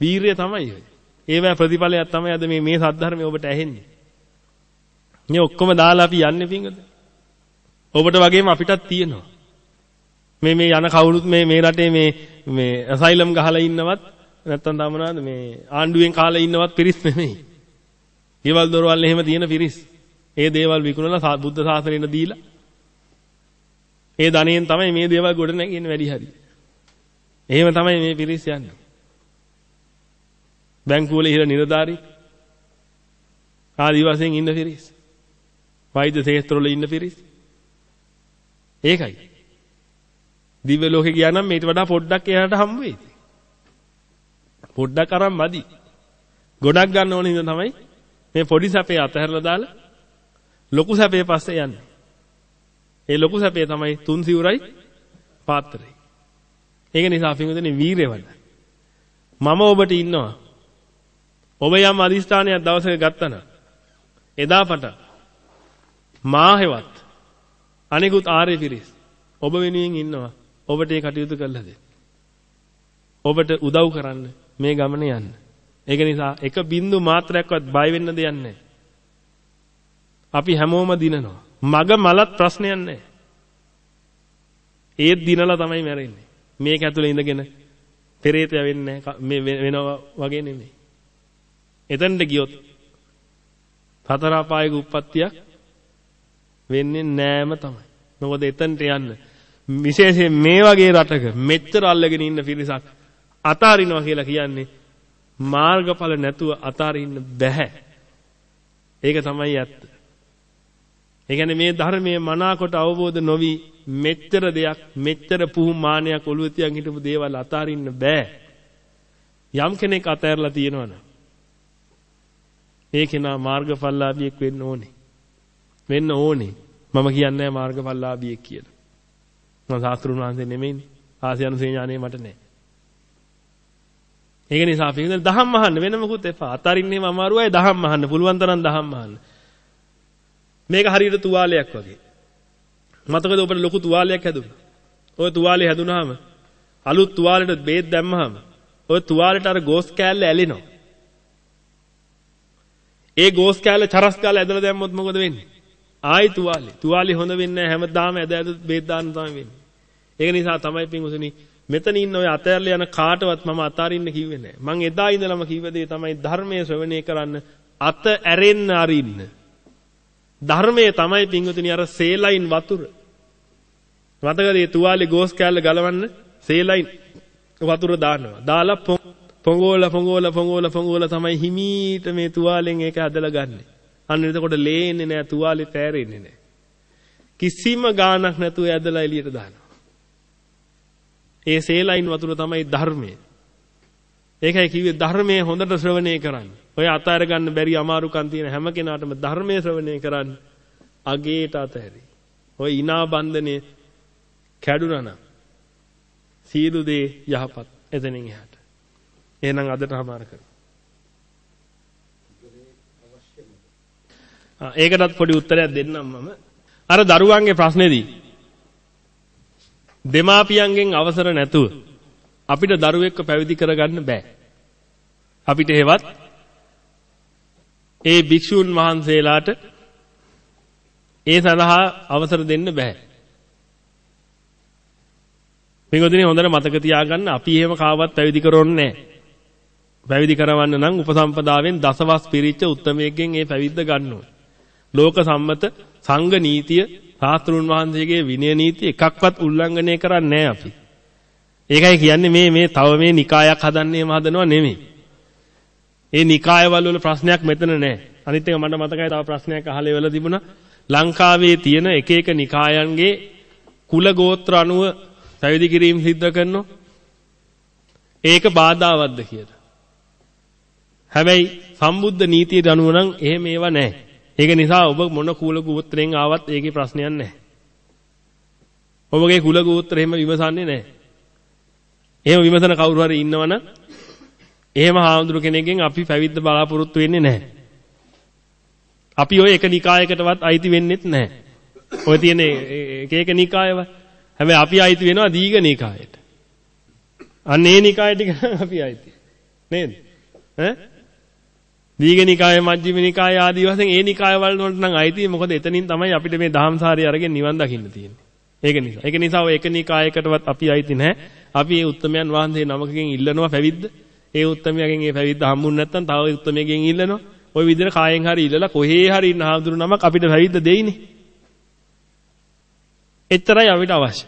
වීරිය තමයි ඔය. ඒවැ ප්‍රතිඵලයක් තමයි අද මේ මේ සද්ධර්මයේ ඔබට ඇහෙන්නේ. මේ ඔක්කොම දාලා අපි යන්නේ පිංගද? ඔබට වගේම අපිටත් තියෙනවා. මේ මේ යන කවුරුත් මේ මේ රටේ මේ මේ ඇසයිලම් ගහලා ඉන්නවත් නැත්තම් තව මොනවද මේ ආණ්ඩුවෙන් කාලා ඉන්නවත් පිරිස් නෙමෙයි. ඊවල දොරවල් එහෙම තියෙන පිරිස්. ඒ දේවල් විකුණලා බුද්ධ ශාසනයට දීලා ඒ ධනෙන් තමයි මේ දේවල් ගොඩ නැගෙන්නේ වැඩි හරි. එහෙම තමයි මේ පිරිස් යන්නේ. බැංකුවල ඉහළ නිලධාරී ආදි වශයෙන් ඉන්න පිරිස්. වෛද්‍ය ශේත්‍රවල ඉන්න පිරිස්. ඒකයි. දිව්‍ය ලෝකේ ගියා නම් මේට වඩා පොඩ්ඩක් එහාට හම්බ වෙයි. පොඩ්ඩක් අරන් මදි. ගොඩක් ගන්න ඕන හින්දා තමයි මේ පොඩි සැපේ අතහැරලා දාලා ලොකු සැපේ පස්සේ යන්නේ. ඒ ලොකු සැපේ තමයි තුන් සිවුරයි පාත්‍රය. ඒක නිසා පින්වතුනි වීරය වඩ. මම ඔබට ඉන්නවා. ඔබ යම් අදිස්ථානයක් දවසක ගත්තා නම් එදා පටන් මාහෙවත් අනිකුත් ආර්ය පිරිස් ඔබ වෙනුවෙන් ඉන්නවා. ඔබට ඒ කටයුතු කළාද? ඔබට උදව් කරන්න මේ ගමනේ යන්න. ඒක නිසා එක බින්දු මාත්‍රයක්වත් බය වෙන්න දෙයක් නැහැ. අපි හැමෝම දිනනවා. මග මලත් ප්‍රශ්නයක් නැහැ. ඒත් දිනලා තමයි මැරෙන්නේ. මේක ඇතුලේ ඉඳගෙන පෙරේතය වෙන්නේ මේ වෙනවා වගේ නෙමෙයි. එතනට ගියොත් සතර අපායක උප්පත්තියක් වෙන්නේ නෑම තමයි. මොකද එතනට යන්න විශේෂයෙන් මේ වගේ රටක මෙච්චර අල්ලගෙන ඉන්න පිරිසක් අතාරිනවා කියලා කියන්නේ මාර්ගඵල නැතුව අතාරින්න බෑ. ඒක තමයි ඇත්ත. ඒ කියන්නේ මේ ධර්මයේ මනාකොට අවබෝධ නොවි මෙච්චර දෙයක් මෙච්චර පුහු මානයක් ඔළුව තියන් හිටපු දේවල් අතාරින්න බෑ. යම් කෙනෙක් අතහැරලා තියෙනවනම් ඒ කෙනා මාර්ගඵලලාභියෙක් වෙන්න ඕනේ. වෙන්න ඕනේ. මම කියන්නේ මාර්ගඵලලාභියෙක් කියලා. මම සාස්ත්‍රුන් වහන්සේ නෙමෙයිනේ. ආසියනුසේ ඥානෙ මට නෑ. ඒක නිසා අපි හිතන දහම් අහන්න වෙන මොකුත් එපා. අතරින්නේම අමාරුයි දහම් අහන්න. පුළුවන් තරම් දහම් අහන්න. මේක හරියට තුවාලයක් වගේ. මතකද ඔබට ලොකු තුවාලයක් හැදුණා. ওই තුවාලේ හැදුනහම අලුත් තුවාලෙට බේත් දැම්මහම ওই තුවාලෙට අර ගෝස් කෑල්ල ඇලෙනවා. ඒ ගෝස් කෑල්ල චරස් ගාලා ඇදලා දැම්මොත් මොකද වෙන්නේ? ආයි තුවාලේ. තුවාලේ හොඳ වෙන්නේ නැහැ හැමදාම ඇද ඇද බේත් දාන්න තමයි වෙන්නේ. ඒක නිසා තමයි පින්වතුනි මෙතන ඉන්න ඔය අතෑරලා යන කාටවත් මම අතාරින්න කිව්වේ නැහැ. මං එදා ඉඳලම කිව්ව දේ තමයි ධර්මයේ ශ්‍රවණය කරන්න අත ඇරෙන්න අරින්න. ධර්මයේ තමයි පින්වතුනි අර සේලයින් වතුර. මතකද මේ තුවාලේ ගෝස් කෑල්ල ගලවන්න සේලයින් වතුර දානවා. දාලා පොඟෝල පොඟෝල පොඟෝල පොඟෝල තමයි හිමීට මේ තුවාලෙන් ඒක ඇදලා ගන්නෙ. අන්න එතකොට ලේන්නේ නැහැ තුවාලේ තෑරෙන්නේ නැහැ. කිසිම ගාණක් නැතුව ඇදලා එළියට දානවා. ඒ සේලයින් වතුර තමයි ධර්මය. ඒකයි කිව්වේ ධර්මයේ හොඳට ශ්‍රවණය කරන්න. ඔය අතාර ගන්න බැරි අමාරුකම් තියෙන හැම කෙනාටම ධර්මයේ ශ්‍රවණය කරන්න. අගේට අතහැරි. ඔය ඊනා බන්ධනේ කැඩුනා නම් සීළු දේ යහපත් එතනින් එහාට. එහෙනම් අදට හමාර කරමු. ඒකටත් පොඩි උත්තරයක් දෙන්නම් මම. අර දරුවන්ගේ ප්‍රශ්නේදී දෙමාපියන්ගෙන් අවසර නැතුව අපිට දරුවෙක්ව පැවිදි කරගන්න බෑ. අපිට හේවත් ඒ භික්ෂූන් වහන්සේලාට ඒ සඳහා අවසර දෙන්න බෑ. මේකෝදිනේ හොඳට මතක තියාගන්න අපි එහෙම කාවත් පැවිදි කරොන්නේ නැහැ. පැවිදි කරවන්න නම් උපසම්පදාවෙන් දසවස් පිරිච්ච උත්තමයෙක්ගෙන් ඒ පැවිද්ද ගන්න ඕනේ. ලෝක සම්මත සංඝ නීතිය සාස්ත්‍රුන් වහන්සේගේ විනය නීති එකක්වත් උල්ලංඝනය කරන්නේ නැහැ අපි. ඒකයි කියන්නේ මේ මේ තව මේ නිකායක් හදන්නේම හදනව නෙමෙයි. ඒ නිකායවල වල ප්‍රශ්නයක් මෙතන නැහැ. අනිත් එක මට මතකයි තව ප්‍රශ්නයක් අහලා ඉවල තිබුණා. ලංකාවේ තියෙන එක එක නිකායන්ගේ කුල ගෝත්‍ර අනුව පැවිදි කිරීම සිද්ධ කරනවා. ඒක බාධාවත්ද කියලා. හැබැයි සම්බුද්ධ නීතියට අනුව නම් එහෙම ඒවා නැහැ. ඒක නිසා ඔබ මොන කුල ගෝත්‍රයෙන් ආවත් ඒකේ ප්‍රශ්නයක් නැහැ. ඔබගේ කුල ගෝත්‍ර එහෙම විමසන්නේ නැහැ. එහෙම විමසන කවුරු හරි ඉන්නවනම් එහෙම හාමුදුරු කෙනෙක්ගෙන් අපි පැවිද්ද බලාපොරොත්තු වෙන්නේ නැහැ. අපි ඔය එක නිකායකටවත් අයිති වෙන්නෙත් නැහැ. ඔය තියෙන එක එක නිකායව. හැබැයි අපි අයිති වෙනවා දීඝ නිකායට. අන්න ඒ නිකාය ටික අපි අයිති. නේද? ඈ දීඝනිකාය මජ්ක්‍ධිමනිකාය ආදී වශයෙන් ඒ නිකාය වල වලට නම් අයිති මොකද එතනින් තමයි අපිට මේ දහම්සාරය අරගෙන නිවන් දකින්න තියෙන්නේ. ඒක නිසා. ඒක නිසා ඔය එක නිකායකටවත් අපි අයිති නැහැ. අපි මේ උත්තමයන් වහන්සේ නමකකින් ඉල්ලනවා පැවිද්ද. ඒ උත්තමයාගෙන් ඒ පැවිද්ද හම්බුනේ නැත්නම් තව උත්තමයෙක්ගෙන් ඉල්ලනවා. ওই විදිහට කායෙන් හරි ඉල්ලලා කොහේ හරි ඉන්න හාමුදුරු නමක් අපිට පැවිද්ද දෙයිනේ. එච්චරයි අපිට අවශ්‍ය.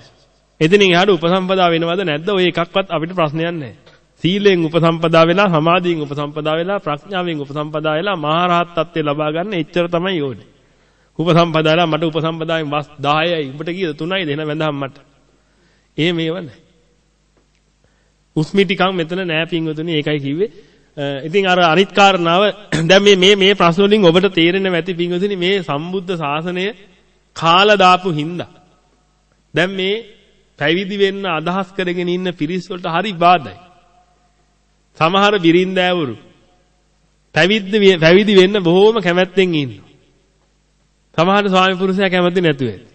එතනින් එහාට උපසම්පදා වෙනවද නැද්ද? ඔය එකක්වත් අපිට ප්‍රශ්නයක් නැහැ. සීලෙන් උපසම්පදා වෙලා සමාධියෙන් උපසම්පදා වෙලා ප්‍රඥාවෙන් උපසම්පදා වෙලා මහරහත් ත්ත්වය ලබා ගන්න එච්චර තමයි ඕනේ. උපසම්පදාලා මට උපසම්පදායෙන් වස් 10යි උඹට කීයද 3යිද එන වැඳහම් මට. එහෙම ඒව නැහැ. උස්මි ටිකක් මෙතන නෑ පින්වතුනි ඒකයි කිව්වේ. ඉතින් අර අනිත් කාරණාව දැන් මේ මේ මේ ප්‍රශ්න වලින් ඔබට තේරෙන්නේ නැති පින්වතුනි මේ සම්බුද්ධ ශාසනය කාලා දාපු හින්දා දැන් මේ පැවිදි වෙන්න අදහස් කරගෙන ඉන්න පිරිස් වලට හරි බාධායි. සමහර බිරින්දෑවරු පැවිද්ද පැවිදි වෙන්න බොහෝම කැමැත්තෙන් ඉන්නවා. සමහර ස්වාමි පුරුෂයා කැමති නැතුව ඇති.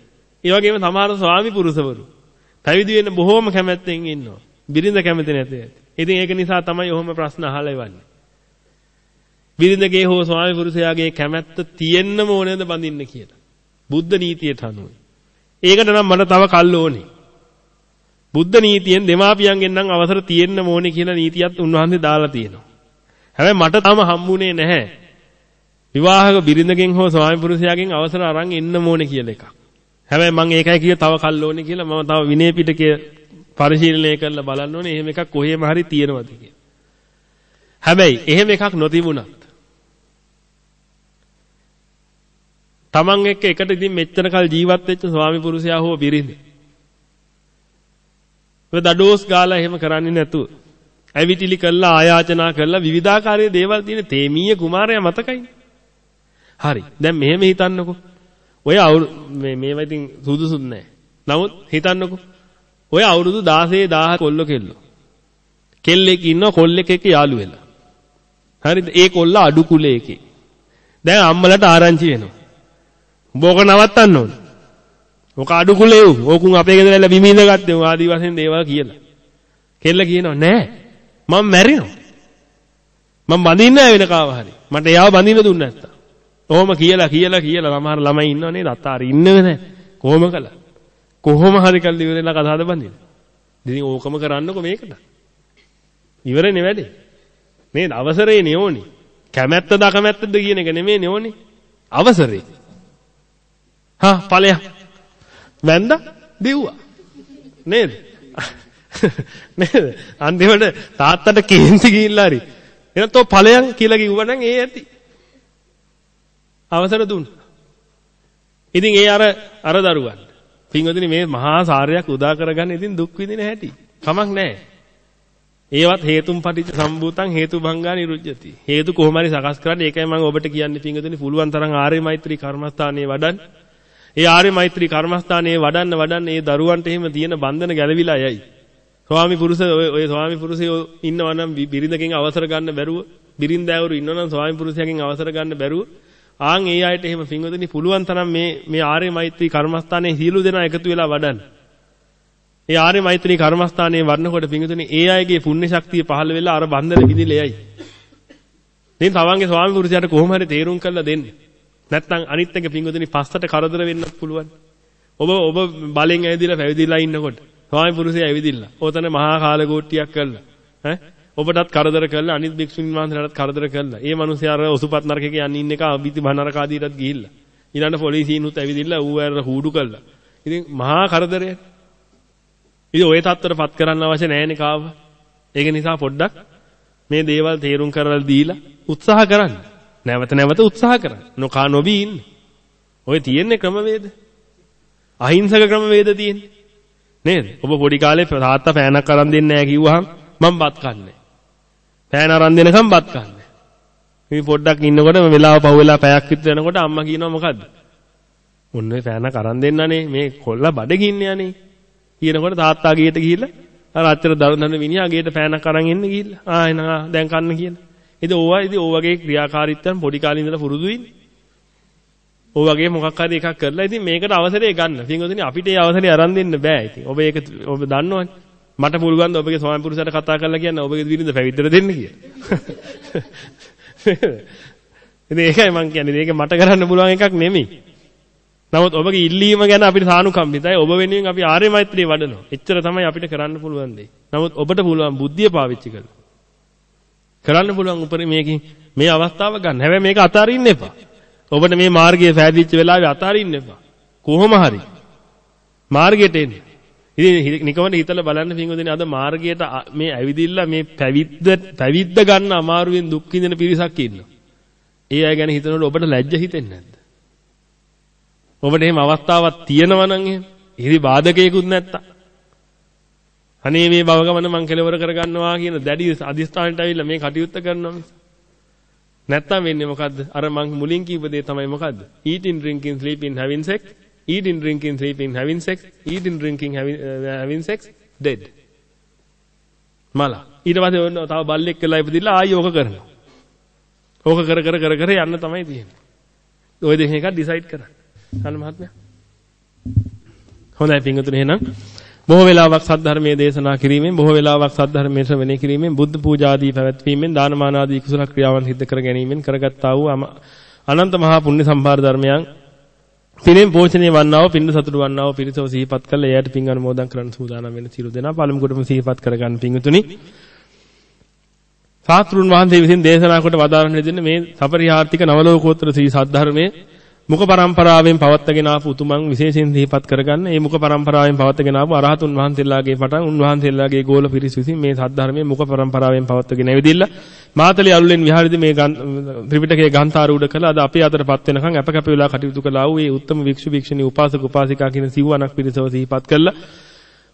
ඒ වගේම සමහර ස්වාමි පුරුෂවරු පැවිදි වෙන්න බොහෝම කැමැත්තෙන් ඉන්නවා. බිරිඳ කැමති නැතුව ඇති. ඉතින් ඒක නිසා තමයි ඔහොම ප්‍රශ්න අහලා ඉවන්නේ. බිරිඳගේ හෝ ස්වාමි පුරුෂයාගේ කැමැත්ත තියෙන්නම ඕනේද බඳින්න කියලා. බුද්ධ නීතියට අනුව. ඒකට නම් මට තව කල් ඕනේ. බුද්ධ නීතියෙන් දෙමාපියන්ගෙන් නම් අවසර තියෙන්න ඕනේ කියලා නීතියත් උන්වහන්සේ දාලා තියෙනවා. හැබැයි මට තාම හම්බුනේ නැහැ. විවාහක බිරිඳගෙන් හෝ ස්වාමි පුරුෂයාගෙන් අවසර අරන් එන්න ඕනේ කියලා එකක්. හැබැයි මම ඒකයි කිය තව කල් ඕනේ කියලා මම තව විනය පිටකය පරිශීලනය කරලා බලන්න ඕනේ එහෙම එකක් කොහේම හරි තියෙනවද කියලා. හැබැයි එහෙම එකක් නොතිබුණත් තමන් එක්ක එකට ඉතින් මෙච්චර කල් ජීවත් වෙච්ච ස්වාමි පුරුෂයා හෝ බිරිඳ. ඔය දඩෝස් ගාලා එහෙම කරන්නේ නැතුව ඇවිටිලි කළා ආයාචනා කළා විවිධාකාරයේ දේවල් තියෙන තේමීය කුමාරයා මතකයි. හරි. දැන් මෙහෙම හිතන්නකෝ. ඔය මේ මේවා ඉතින් සුදුසුත් නැහැ. නමුත් හිතන්නකෝ. ඔය අවුරුදු 16 1000 කොල්ල කෙල්ල. කෙල්ලෙක් ඉන්නවා කොල්ලෙක් එක්ක යාළු වෙලා. හරිද? ඒ කොල්ල අඩු කුලේ එකේ. දැන් අම්මලට ආරංචි වෙනවා. උඹ ඕක නවත්තන්න ඕන. ඕක අඩු කුලේ උ. ඕකුන් අපේ ගෙදර ඇවිල්ලා බිමින්ද ගත්තේ උ ආදි වශයෙන් දේවල් කියලා. කෙල්ල කියනවා නෑ. මම මැරෙනවා. මම බඳින්න වෙන කාව හරි. මට එයාව බඳින්න දුන්නේ නැත්තම්. ඔහොම කියලා කියලා කියලා සමහර ළමයි ඉන්නව නේද? අතාර ඉන්නව නැහැ. කොහොම කළා? කොහොම හරි කල් ඉවරලා කතාවද බඳින්න. ඉතින් ඕකම කරන්නකො මේකට. ඉවරනේ වැඩේ. මේ අවසරේ නෙෝනි. කැමැත්තද අකමැත්තද කියන එක නෙමෙයි නෙෝනි. අවසරේ. හා ඵලයක්. වැන්දා දෙව්වා. නේද? නේද? අන්තිමට තාත්තට කේන්ති ගිහිල්ලා හරි. එහෙනම් තෝ ඵලයන් කියලා කිව්වනම් ඒ ඇති. අවසර දුන්නා. ඉතින් ඒ අර අර දරුවන් පින්වතුනි මේ මහා සාරයක් උදා කරගන්න ඉතින් දුක් විඳින හැටි. කමක් නැහැ. ඒවත් හේතුම් පටිච්ච සම්භූතං හේතු භංගා නිරුජ්ජති. හේතු කොහොම හරි සකස් කරන්න ඒකයි මම ඔබට කියන්නේ පින්වතුනි පුළුවන් තරම් ආර්ය මෛත්‍රී කර්මස්ථානයේ වඩන්න. ඒ ආර්ය මෛත්‍රී කර්මස්ථානයේ වඩන්න වඩන්න ඒ දරුවන්ට එහෙම තියෙන බන්ධන ගැලවිලා යයි. ස්වාමි පුරුෂ ඔය ස්වාමි පුරුෂයෝ ඉන්නවා නම් බිරිඳකින් අවසර ගන්න බැරුව බිරින්දෑවරු ඉන්නවා නම් ස්වාමි පුරුෂයාගෙන් අවසර ගන්න බැරුව ආන් ඒ අයට එහෙම පින්වතුනි පුළුවන් තරම් මේ මේ ආර්ය මෛත්‍රී කර්මස්ථානයේ සීලු දෙනා එකතු වෙලා වඩන්න. ඒ ආර්ය මෛත්‍රී කර්මස්ථානයේ වඩනකොට පින්වතුනි ඒ අයගේ පුණ්‍ය ශක්තිය පහළ වෙලා අර බන්ධන විදිලෙයයි. ඉතින් තවන්ගේ ස්වාමි පුරුෂයාට කොහොම හරි තේරුම් කරලා දෙන්න. නැත්නම් අනිත් එක පින්වතුනි පස්සට කරදර වෙන්නත් පුළුවන්. ඔබ ඔබ බලෙන් ඇවිදලා පැවිදිලා ඉන්නකොට ස්වාමි පුරුෂයා ඇවිදිලා. ඕතන මහා කාලගෝට්ටියක් කළා. ඈ ඔබටත් කරදර කළා අනිත් භික්ෂුණීන් වහන්සේලාටත් කරදර කළා. ඒ මිනිස්යා අර ඔසුපත් නරකේ යන්න ඉන්න එක අවිති බනරක ආදීටත් ගිහිල්ලා. ඊළඟ පොලිසියනුත් ඇවිදින්න ඌ ඇර හූඩු කළා. ඉතින් මහා කරදරයක්. ඉතින් ওই තත්ත්වයටපත් කරන්න අවශ්‍ය නැහැනේ කාව. ඒක නිසා පොඩ්ඩක් මේ දේවල් තේරුම් කරලා දීලා උත්සාහ කරන්න. නැවත නැවත උත්සාහ කරන්න. නොකා නොබී ඉන්න. ඔය තියෙන්නේ ක්‍රමවේද. අහිංසක ක්‍රමවේද තියෙන්නේ. නේද? ඔබ පොඩි කාලේ තාත්තා පෑනක් අරන් දෙන්නේ නැහැ කිව්වහම මම බත් කන්නේ. පෑන අරන් දෙනකම් බත් කන්නේ. මේ පොඩ්ඩක් ඉන්නකොට වෙලාව පහු වෙලා පැයක් විතර යනකොට අම්මා කියනවා මොකද්ද? ඔන්න ඔය පෑනක් අරන් දෙන්නනේ මේ කොල්ලා බඩගින්න යන්නේ. කියනකොට තාත්තා ගේට ගිහිල්ලා අර අච්චර දරුණන මිනිහා ගේට පෑනක් අරන් එන්න ගිහිල්ලා. ආ එනවා දැන් කන්න කියලා. ඉතින් ඕවා ඉතින් ඕ වගේ ක්‍රියාකාරීත්වයන් පොඩි කාලේ ඉඳලා පුරුදු වෙන්නේ. ඕ වගේ මොකක් හරි එකක් කරලා ඉතින් මේකට අවසරය ගන්න. පින්වතුනි අපිට ඒ අවසරය අරන් දෙන්න බෑ ඉතින්. ඔබ ඒක ඔබ දන්නවනේ. මට පුළුවන් ද ඔබගේ ස්වාමි පුරුෂයාට කතා කරලා කියන්න ඔබගේ බිරිඳ පැවිද්දට දෙන්න කියලා. ඉතින් ඒකයි මම කියන්නේ. මේක මට කරන්න පුළුවන් එකක් නෙමෙයි. නමුත් ඔබගේ ඉල්ලීම ගැන අපිට සානුකම්පිතයි. ඔබ වෙනුවෙන් අපි ආර්ය මෛත්‍රිය වඩනවා. එච්චර තමයි අපිට කරන්න පුළුවන් දෙය. නමුත් ඔබට පුළුවන් බුද්ධිය පාවිච්චි කරලා. කරන්න පුළුවන් උපරිම මේකෙන් මේ අවස්ථාව ගන්න. හැබැයි මේක අතාරින්න එපා. ඔබට මේ මාර්ගයේ සෑදිච්ච වෙලාවේ අතාරින්න එපා. කොහොම හරි මාර්ගයට එන්න. ඉතින් නිකමන හිතලා බලන්න පින්වදිනේ අද මාර්ගයට මේ ඇවිදිලා මේ පැවිද්ද පැවිද්ද ගන්න අමාරුවෙන් දුක් විඳින පිරිසක් ඉන්නවා. ඒ අය ගැන හිතනකොට ඔබට ලැජ්ජ හිතෙන්නේ නැද්ද? ඔබට එහෙම අවස්ථාවක් තියෙනවා නම් එහෙම ඉරි බාධකයකුත් නැත්තම් අනේ මේ භව ගමන මං කෙලවර කරගන්නවා කියන දැඩි අදිස්ථානට ඇවිල්ලා මේ කටයුත්ත කරනවා මිස නැත්තම් වෙන්නේ මොකද්ද? අර මං මුලින් කිව්ව දේ තමයි මොකද්ද? eating drinking sleeping having sex eating, drinking, sleeping, having sex, eating, drinking, having, uh, having sex, dead. මලා. ඊට පස්සේ ඔන්න තව බල්ලෙක් කියලා ඉපදිලා ආයි ඕක කරනවා. ඕක කර කර කර කර යන්න තමයි තියෙන්නේ. ওই දෙක එකක් ඩිසයිඩ් කරන්න. අන්න මහත්මයා. හොඳයි පිංගුතුනි එහෙනම් බොහෝ වෙලාවක් සද්ධර්මයේ දේශනා කිරීමෙන් බොහෝ වෙලාවක් සද්ධර්මයේ ශ්‍රවණය කිරීමෙන් බුද්ධ පූජා ආදී පැවැත්වීමෙන් දානමාන ආදී කුසල ක්‍රියාවන් සිද්ධ කර ගැනීමෙන් කරගත්තා වූ අනන්ත මහා පුණ්‍ය සම්භාර ධර්මයන් පිනෙන් පෝෂණය වන්නා වූ පින්න සතුටු වන්නා වූ පිරිසව සිහිපත් කළ එයට පින් අනුමෝදන් කරන්න සූදානම් වෙන සියලු දෙනා පළමු කොටම සිහිපත් කරගන්න පිංගුතුනි සාස්ත්‍රුන් වහන්සේ විසින් දේශනා කොට වදාරන දෙන්නේ මේ සපරිහාර්ථික නවලෝකෝත්තර ශ්‍රී සද්ධර්මයේ මුඛ පරම්පරාවෙන් පවත්වාගෙන ආපු උතුමන් විශේෂයෙන් සිහිපත් කරගන්න. මේ මුඛ පරම්පරාවෙන් පවත්වාගෙන ආපු අරහතුන් වහන්සේලාගේ පටන් උන්වහන්සේලාගේ ගෝල පිරිස විසින් මේ සද්ධර්මයේ මුඛ පරම්පරාවෙන් පවත්වාගෙන ඇවිදින්න මාතලේ අලුලෙන් විහාරදී මේ ත්‍රිපිටකයේ ගාන්ථාරූඪ කළ අද අපේ අතරපත් වෙනකන් අප කැප වෙලා කටයුතු කළා වූ මේ උත්තම වික්ෂු වික්ෂුණී උපාසක උපාසිකා කියන සිව්වණක් පිරිසව සිහිපත් කළා.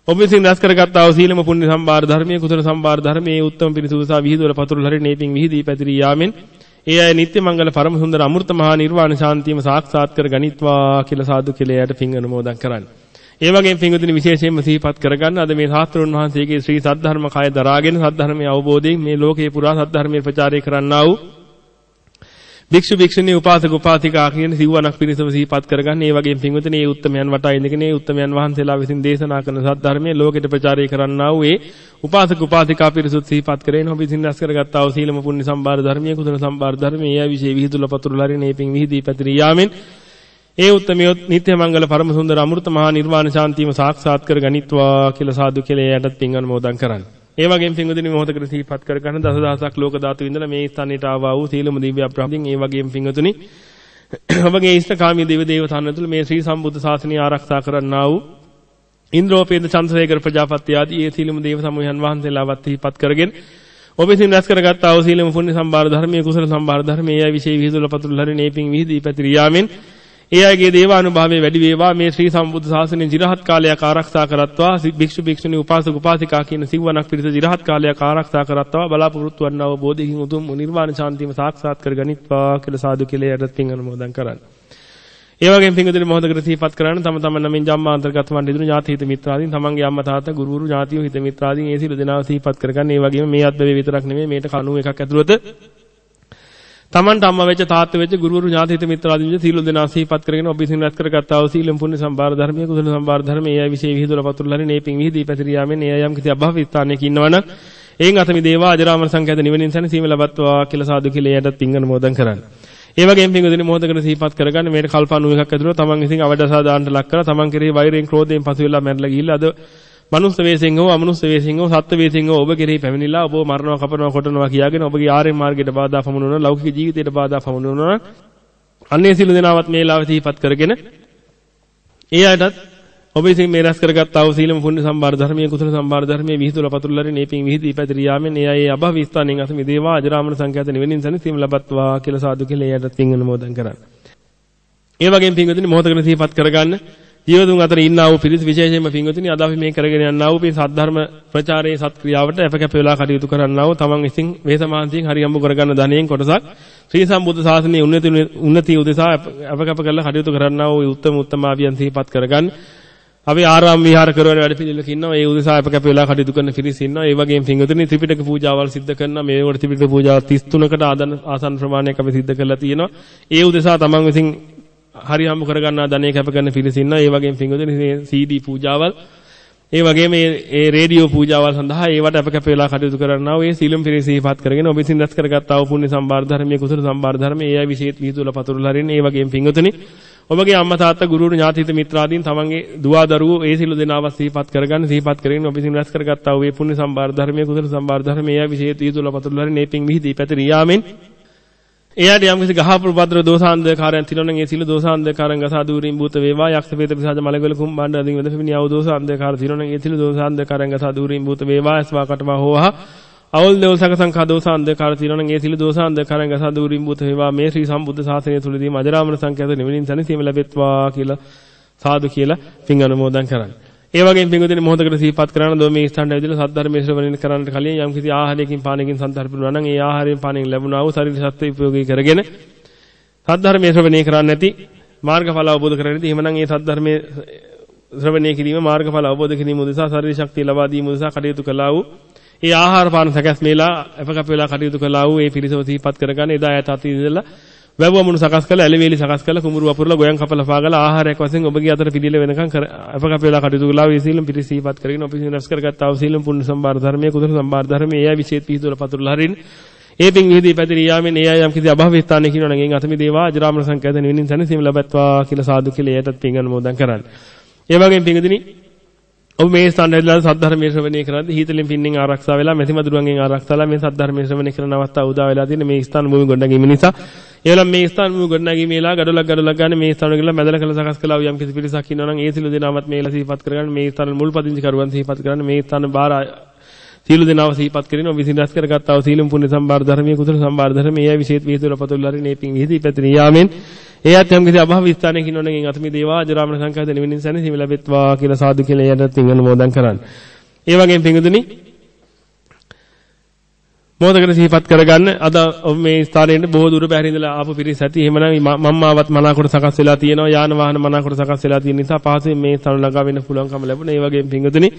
ඔබ විසින් රැස් කරගත්තා වූ සීලම පුණ්‍ය සම්භාර ධර්මයේ කුසල සම්භාර ධර්මයේ උත්තම පිරිසුසා විහිදුවල පතුරුල හරි නේපින් විහිදී පැතිරී යාමෙන් ඒ අය නිත්‍ය මංගල පරම සුන්දර අමෘත මහා නිර්වාණ ශාන්තියම සාක්ෂාත් කර ගනිත්වා කියලා සාදු කියලා එයට පින් අනුමෝදන් කරන්නේ. ඒ වගේම පින්වතුනි විශේෂයෙන්ම සිහිපත් කරගන්න අද මේ ශාස්ත්‍රෝන් වහන්සේගේ ශ්‍රී සද්ධර්ම කය දරාගෙන සද්ධර්මයේ අවබෝධයෙන් මේ ලෝකේ පුරා සද්ධර්මයේ ප්‍රචාරය කරන්නා වූ භික්ෂු භික්ෂුණී උපාසක උපාසිකා කියන සිව්වණක් පිරිසව සිහිපත් කරගන්න. ඒ වගේම පින්වතුනි මේ උත්තමයන් වටා ඉඳගෙන මේ උත්තමයන් වහන්සේලා විසින් දේශනා කරන සද්ධර්මයේ ලෝකෙට ප්‍රචාරය කරන්නා වූ ඒ උපාසක උපාසිකා පිරිසුත් සිහිපත් කරගෙන ඔබ විසින් රැස් කරගත්තා වූ සීලම පුණ්‍ය සම්බාර ධර්මයේ කුසල සම්බාර ධර්මයේ ඒ විශේෂ විහිදුල පතුරුලාරි නේපින් විහිදී පැතිරී යාමෙන් ඒ උත්තමියොත් නිත්‍ය මංගල පරම සුන්දර අමෘත මහා නිර්වාණ ශාන්තියම සාක්ෂාත් කර ගනිත්වා කියලා සාදු කියලා එයටත් පින් අනුමෝදන් කරන්නේ. ඒ වගේම පින්වදින මොහොතකට සිහිපත් කර ගන්න දසදහසක් ලෝක ධාතු ඉඳලා මේ ස්ථානයට ආවා වූ සීලම දිව්‍ය අප්‍රාප්තියෙන් ඒ වගේම පින්වතුනි ඔබගේ ඉෂ්ඨකාමී දේව දේවතාවුන් තුළ මේ ශ්‍රී සම්බුද්ධ ශාසනය ආරක්ෂා කරන්නා වූ ඉන්ද්‍රෝපේද චන්ද්‍රසේකර ප්‍රජාපති ආදී ඒ සීලම දේව සමූහයන් වහන්සේලාවත් සිහිපත් කරගෙන ඔබ විසින් රැස් කරගත්තා වූ සීලම පුණ්‍ය සම්භාර ධර්මයේ කුසල සම්භාර ධර්මයේ ඒ විශේෂ විහිදුල පතුල් හරි නේපින් විහිදී පැතිරී යාමෙන් ඒ අයගේ දේවානුභාවය වැඩි වේවා මේ ශ්‍රී සම්බුද්ධ ශාසනය চিරහත් කාලයක් ආරක්ෂා කරත්වා භික්ෂු භික්ෂුණී උපාසක උපාසිකා කියන සිව්වණක් පිරිස চিරහත් කාලයක් ආරක්ෂා කරත්වා බලාපොරොත්තු වන්නා වූ බෝධිහින් උතුම් නිර්වාණ ශාන්තියම සාක්ෂාත් කරගනිත්වා කියලා සාදු කියලා යටත් පින් අනුමෝදන් කරන්න. ඒ වගේම පින්වතුනි මොහොතකට සිහිපත් කරන්න තම තමන් නමින් ජම්මාන්තර්ගත වන්නේ දුණු ඥාති හිත මිත්‍රාදීන් තමන්ගේ අම්මා තාත්තා ගුරුවරු ඥාතියෝ හිත මිත්‍රාදීන් ඒ සියලු දෙනාව සිහිපත් කරගන්න. ඒ වගේම මේ අත්බවේ විතරක් නෙමෙයි මේට කණු එකක් ඇතුළත තමන්ට අම්මා වෙච්ච තාත්තා වෙච්ච ගුරුවරු ඥාති හිත මිත්‍රාදීන් විදිහට සීල දෙනා සිහිපත් කරගෙන ඔබ විසින් රැස් කරගත්තා වූ සීලම් පුණ්‍ය සම්භාර ධර්මයේ කුසල සම්භාර ධර්මයේ ඒ විශේෂ විහිදුල පතුරුලරි නේපින් විහිදී පැතිරියාමෙන් ඒ යම් කිසි අභව ස්ථානයක ඉන්නවනම් එයින් අතමි දේවා අජරාමර සංඛ්‍යාත නිවෙනින් සැනසීම ලබත්වා කියලා සාදු කියලා එයටත් පින් අනුමෝදන් කරන්න. ඒ වගේම පින්වදින මොහොතකට සිහිපත් කරගන්න මේක කල්පණු එකක් ඇතුළත තමන් විසින් අවඩසා දාන්නට ලක් කරලා තමන් කෙරෙහි වෛරයෙන් ක්‍රෝධයෙන් පසු වෙලා මැරලා ගිහිල්ලා අද මනුස්ස වේසෙන් හෝ අමනුස්ස වේසෙන් හෝ සත්ත්ව වේසෙන් හෝ ඔබ කෙරෙහි පැමිණිලා ඔබව මරනවා කපනවා කොටනවා කියාගෙන ඔබගේ ආර්ය මාර්ගයට බාධා පමුණුවන ලෞකික ජීවිතයට බාධා පමුණුවන අන්නේ සිළු දෙනාවත් මේ ලාව සිහිපත් කරගෙන ඒ අයටත් ඔබ විසින් මේ රැස් කරගත් ආ වූ සීලම පුණ්‍ය සම්බාර ධර්මයේ කුසල සම්බාර ධර්මයේ විහිදුල පතුරුලරි නේපින් විහිදී පැතිරී යාමෙන් ඒ අය අභව විස්ථානෙන් අස මිදේවා අජරාමර සංඛ්‍යාත නිවෙනින් සනසීම ලබත්වා කියලා සාදු කියලා එයටත් පින් අනුමෝදන් කරන්න. ඒ වගේම පින්වතුනි මොහොතකට සිහිපත් කරගන්න ජීවතුන් අතර ඉන්නා වූ පිරිස විශේෂයෙන්ම පින්වතුනි අද අපි මේ කරගෙන යනා වූ මේ සද්ධර්ම ප්‍රචාරයේ සත්ක්‍රියාවට අපකැප වෙලා කටයුතු කරන්නා වූ තමන් විසින් වේසමාන්තියෙන් හරි යම්බු කරගන්න ධනයෙන් කොටසක්. ශ්‍රී සම්බුද්ධ ශාසනයේ උන්නති උන්නති උදෙසා අපකැප කරලා කටයුතු කරන්නා වූ උත්තම උත්තමාවියන් සිහිපත් කරගන්න. අපි ආරාම විහාර කරන වැඩ පිළිවෙලක ඉන්නවා. ඒ උදෙසා අපකැප වෙලා කටයුතු කරන පිරිස ඉන්නවා. ඒ වගේම පින්වතුනි ත්‍රිපිටක පූජාවල් සිද්ධ කරනවා. මේවට ත්‍රිපිටක පූජා 33කට ආදන ආසන්න ප්‍රමාණයක් අපි සිද්ධ කරලා තියෙනවා. ඒ උදෙසා තමන් විසින් හරි හම්බ කරගන්නා ධනෙ කැප කරන පිරිස ඉන්නවා. ඒ වගේම පිංගුතුනි CD පූජාවල් ඒ වගේම මේ ඒ රේඩියෝ පූජාවල් සඳහා ඒවට අප කැප වෙලා කටයුතු කරන්නා වූ ඒ සීලම් පිරිස සිහිපත් කරගෙන ඔබ විසින් රැස් කරගත්තා වූ පුණ්‍ය සම්බාර ධර්මයේ කුසල සම්බාර ධර්මයේ ඒ අය විශේෂ විහිදුල පතුරුල හරින්න ඒ වගේම පිංගුතුනි ඔබගේ අම්මා තාත්තා ගුරුවරු ඥාතිහිත මිත්‍රාදීන් තමන්ගේ දුවා දරුවෝ ඒ සිළු දෙනාව සිහිපත් කරගන්න සිහිපත් කරගෙන ඔබ විසින් රැස් කරගත්තා වූ මේ පුණ්‍ය සම්බාර ධර්මයේ කුසල සම්බාර ධර්මයේ ඒ අය විශේෂ විහිදුල පතුරුල හරින්න ඒ පිං විහිදී පැතිරියාමෙන් එයාට යම්කිසි ගහපුරු භද්‍ර දෝසාන්දකාරයන් තිනොන ඒ සිළු දෝසාන්දකාරයන් ගසා දූරින් භූත වේවා යක්ෂ වේද පිසාච මලගල කුම්බාණ්ඩ අදින් වෙද පිණි යව දෝසාන්දකාර තිනොන ඒ සිළු දෝසාන්දකාරයන් ගසා දූරින් භූත වේවා අස්වා කටවා හෝවා. අවල් දෙවල් සකසංඛා දෝසාන්දකාර තිනොන ඒ සිළු දෝසාන්දකාරයන් ගසා දූරින් භූත වේවා. මේ ශ්‍රී සම්බුද්ධ ශාසනය තුලදී මජරාමන සංඛ්‍යාත නිවෙනින් සැනසීම ලැබෙත්වා කියලා සාදු කියලා පින් අනුමෝදන් කරන්නේ. ඒ වගේම පින්වදින මොහොතකට සිහිපත් කරන දෝ මේ ස්ථානයේ ඇවිදලා සද්ධර්මයේ ශ්‍රවණය කරන්නට කලින් යම් කිසි ආහාරයකින් පානයකින් සන්තරපුණා නම් ඒ ආහාරයෙන් පානයෙන් ලැබුණා වූ ශරීර සත්ත්ව උපයෝගී කරගෙන සද්ධර්මයේ ශ්‍රවණය කරන්නේ නැති මාර්ගඵල අවබෝධ කරගන්න ඉතින් එහෙමනම් ඒ සද්ධර්මයේ ශ්‍රවණය කිරීම මාර්ගඵල අවබෝධ කිරීම උදෙසා ශරීර ශක්තිය ලබා දීම උදෙසා කටයුතු කළා වූ ඒ ආහාර පාන සැකස් මේලා අපකප වෙලා කටයුතු කළා වූ ඒ පිරිසව සිහිපත් කරගන්න එදා ඈත අතීතයේදලා වැව්ව මුණු සකස් කරලා ඇලිවේලි සකස් කරලා කුඹුරු වපුරලා ගොයන් කපලා පාගලා ආහාරයක් වශයෙන් ඔබගේ අතට පිළිල වෙනකන් කර අපකප වෙලා කටයුතු කළා. වේ සීලම් පිරිසීපත් කරගෙන ඔබ විසින් රැස් කරගත්තා. වූ සීලම් පුණ්‍ය සම්බාර ධර්මයේ කුසල සම්බාර ධර්මයේ එයයි විශේෂ පිහිටුවල පතුරලා හරින්. ඒ පින් විහිදී පැතිරී යාමෙන් ඒ අය යම් කිසි අභව ස්ථානයක ඉන්නවනම් එයින් අතමි දේවා අජරාමර සංකේතන වෙනින් සැනසීම ලැබත්වා කියලා සාදු කියලා එයටත් පින් අනුමෝදන් කරන්න. ඒ වගේම පින්ගදිනි ඔබ මේ ස්ථාන ඇදලා සද්ධර්මයේ ශ්‍රවණය කරද්දී හීතලෙන් පින්නෙන් ආරක්ෂා වෙලා මෙති මදුරුවන්ගෙන් ආරක්ෂාලා මේ සද්ධර්මයේ ශ්‍රවණය කරන අවස්ථාව උදා වෙලා තියෙන මේ ස්ථාන භූමි ගොඩනැගීම නිසා. එවලම් මේ ස්ථාන භූමි ගොඩනැගීමේලා ගඩොලක් ගඩොලක් ගන්න මේ ස්ථාන වල මැදලා කළ සකස් කළා යම් කිසි පිරිසක් ඉන්නවා නම් ඒ සිළු දෙනාමත් මේලා සිහිපත් කරගන්න මේ ස්ථාන මුල් පදිංචි කරුවන් සිහිපත් කරන්න මේ ස්ථාන බාර සීල දෙනාව සිහිපත් කරගෙන ඔබ විසින් රැස් කරගත්තා වූ සීලම් පුණ්‍ය සම්බාර ධර්මයේ කුසල සම්බාර ධර්මයේ එයයි විශේෂ විහිදුල පතුල්ලාරි නේපින් විහිදී පැතිරී යාමෙන් එයත් යම් කිසි අභව ස්ථානයක ඉන්නවනම් අතමි දේවා අජරාමර සංඛ්‍යාත නිවෙනින් සැනසීම ලැබෙත්වා කියලා සාදු කියලා එයටත් පින් අනුමෝදන් කරන්න. ඒ වගේම පින්දුනි මොහොතකට සිහිපත් කරගන්න අද ඔබ මේ ස්ථානයේ බොහෝ දුර බැහැර ඉඳලා ආපු පිරිස ඇති. එහෙමනම් මම්මාවත් මනාකොට සකස් වෙලා තියෙනවා. යාන වාහන මනාකොට සකස් වෙලා තියෙන නිසා පහසුවෙන් මේ ස්ථාන ළඟා වෙන්න පුළුවන්කම ලැබුණා. ඒ වගේම පින්දුනි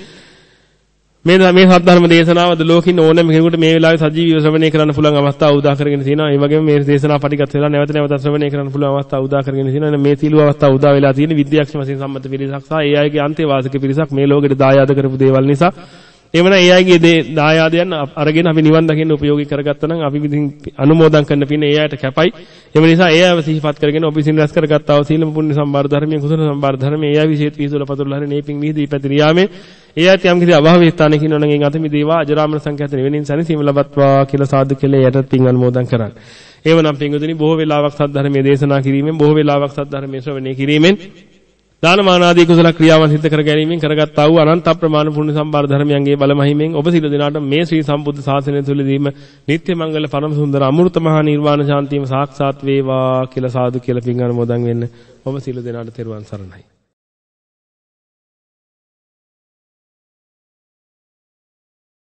මේ මේ සද්ධර්ම දේශනාවද ලෝකින් ඕනෑම කෙනෙකුට මේ වෙලාවේ සජීවීව ශ්‍රවණය කරන්න පුළුවන් අවස්ථාව උදා කරගෙන තියෙනවා. ඒ වගේම මේ දේශනාව පටිගත වෙලා නැවත නැවත ශ්‍රවණය කරන්න පුළුවන් අවස්ථාව උදා කරගෙන තියෙනවා. මේ සීල අවස්ථාව උදා වෙලා තියෙන විද්‍යාක්ෂ වශයෙන් සම්මත පිරිසක් සහ ඒ අයගේ අන්තේවාසික පිරිසක් මේ ලෝකෙට දායාද කරපු දේවල් නිසා එවන ඒ අයගේ දේ දායාදයන් අරගෙන අපි නිවන් දකින්න උපයෝගී කරගත්තා නම් අපි විසින් අනුමෝදන් කරන පින ඒ අයට කැපයි. ඒ නිසා ඒ අයව සිහිපත් කරගෙන ඔබ විසින් රැස් කරගත්තා වූ සීලම පුණ්‍ය සම්බාර ධර්මයේ කුසල සම්බාර ධර්මයේ ඒ අය විශේෂ පිහිසුල පතුරුලා හරිනේ පින් විහිදී පැතිරියාමේ ඒ අයත් යම් කිසි අභාව ස්ථානයක ඉන්නවනම් එන් අතමි දේවා අජරාමර සංඛ්‍යාත නිවෙනින් සැනසීම ලබත්වා කියලා සාදු කියලා යටත් පින් අනුමෝදන් කරන්න. එවනම් පින්වතුනි බොහෝ වෙලාවක් සද්ධර්මයේ දේශනා කිරීමෙන් බොහෝ වෙලාවක් සද්ධර්මයේ ශ්‍රවණය කිරීමෙන් දානමාන ආදී කුසල ක්‍රියාවන් සිදු කර ගැනීමෙන් කරගත්තා වූ අනන්ත අප්‍රමාණ පුණ්‍ය සම්බාර ධර්මයන්ගේ බල මහිමෙන් ඔබ සියලු දෙනාට මේ ශ්‍රී සම්බුද්ධ ශාසනය තුලදීම නිත්‍ය මංගල පරම සුන්දර අමෘත මහා නිර්වාණ ශාන්තියම සාක්ෂාත් වේවා කියලා සාදු කියලා පින් අනුමෝදන් වෙන්න ඔබ සියලු දෙනාට තෙරුවන් සරණයි.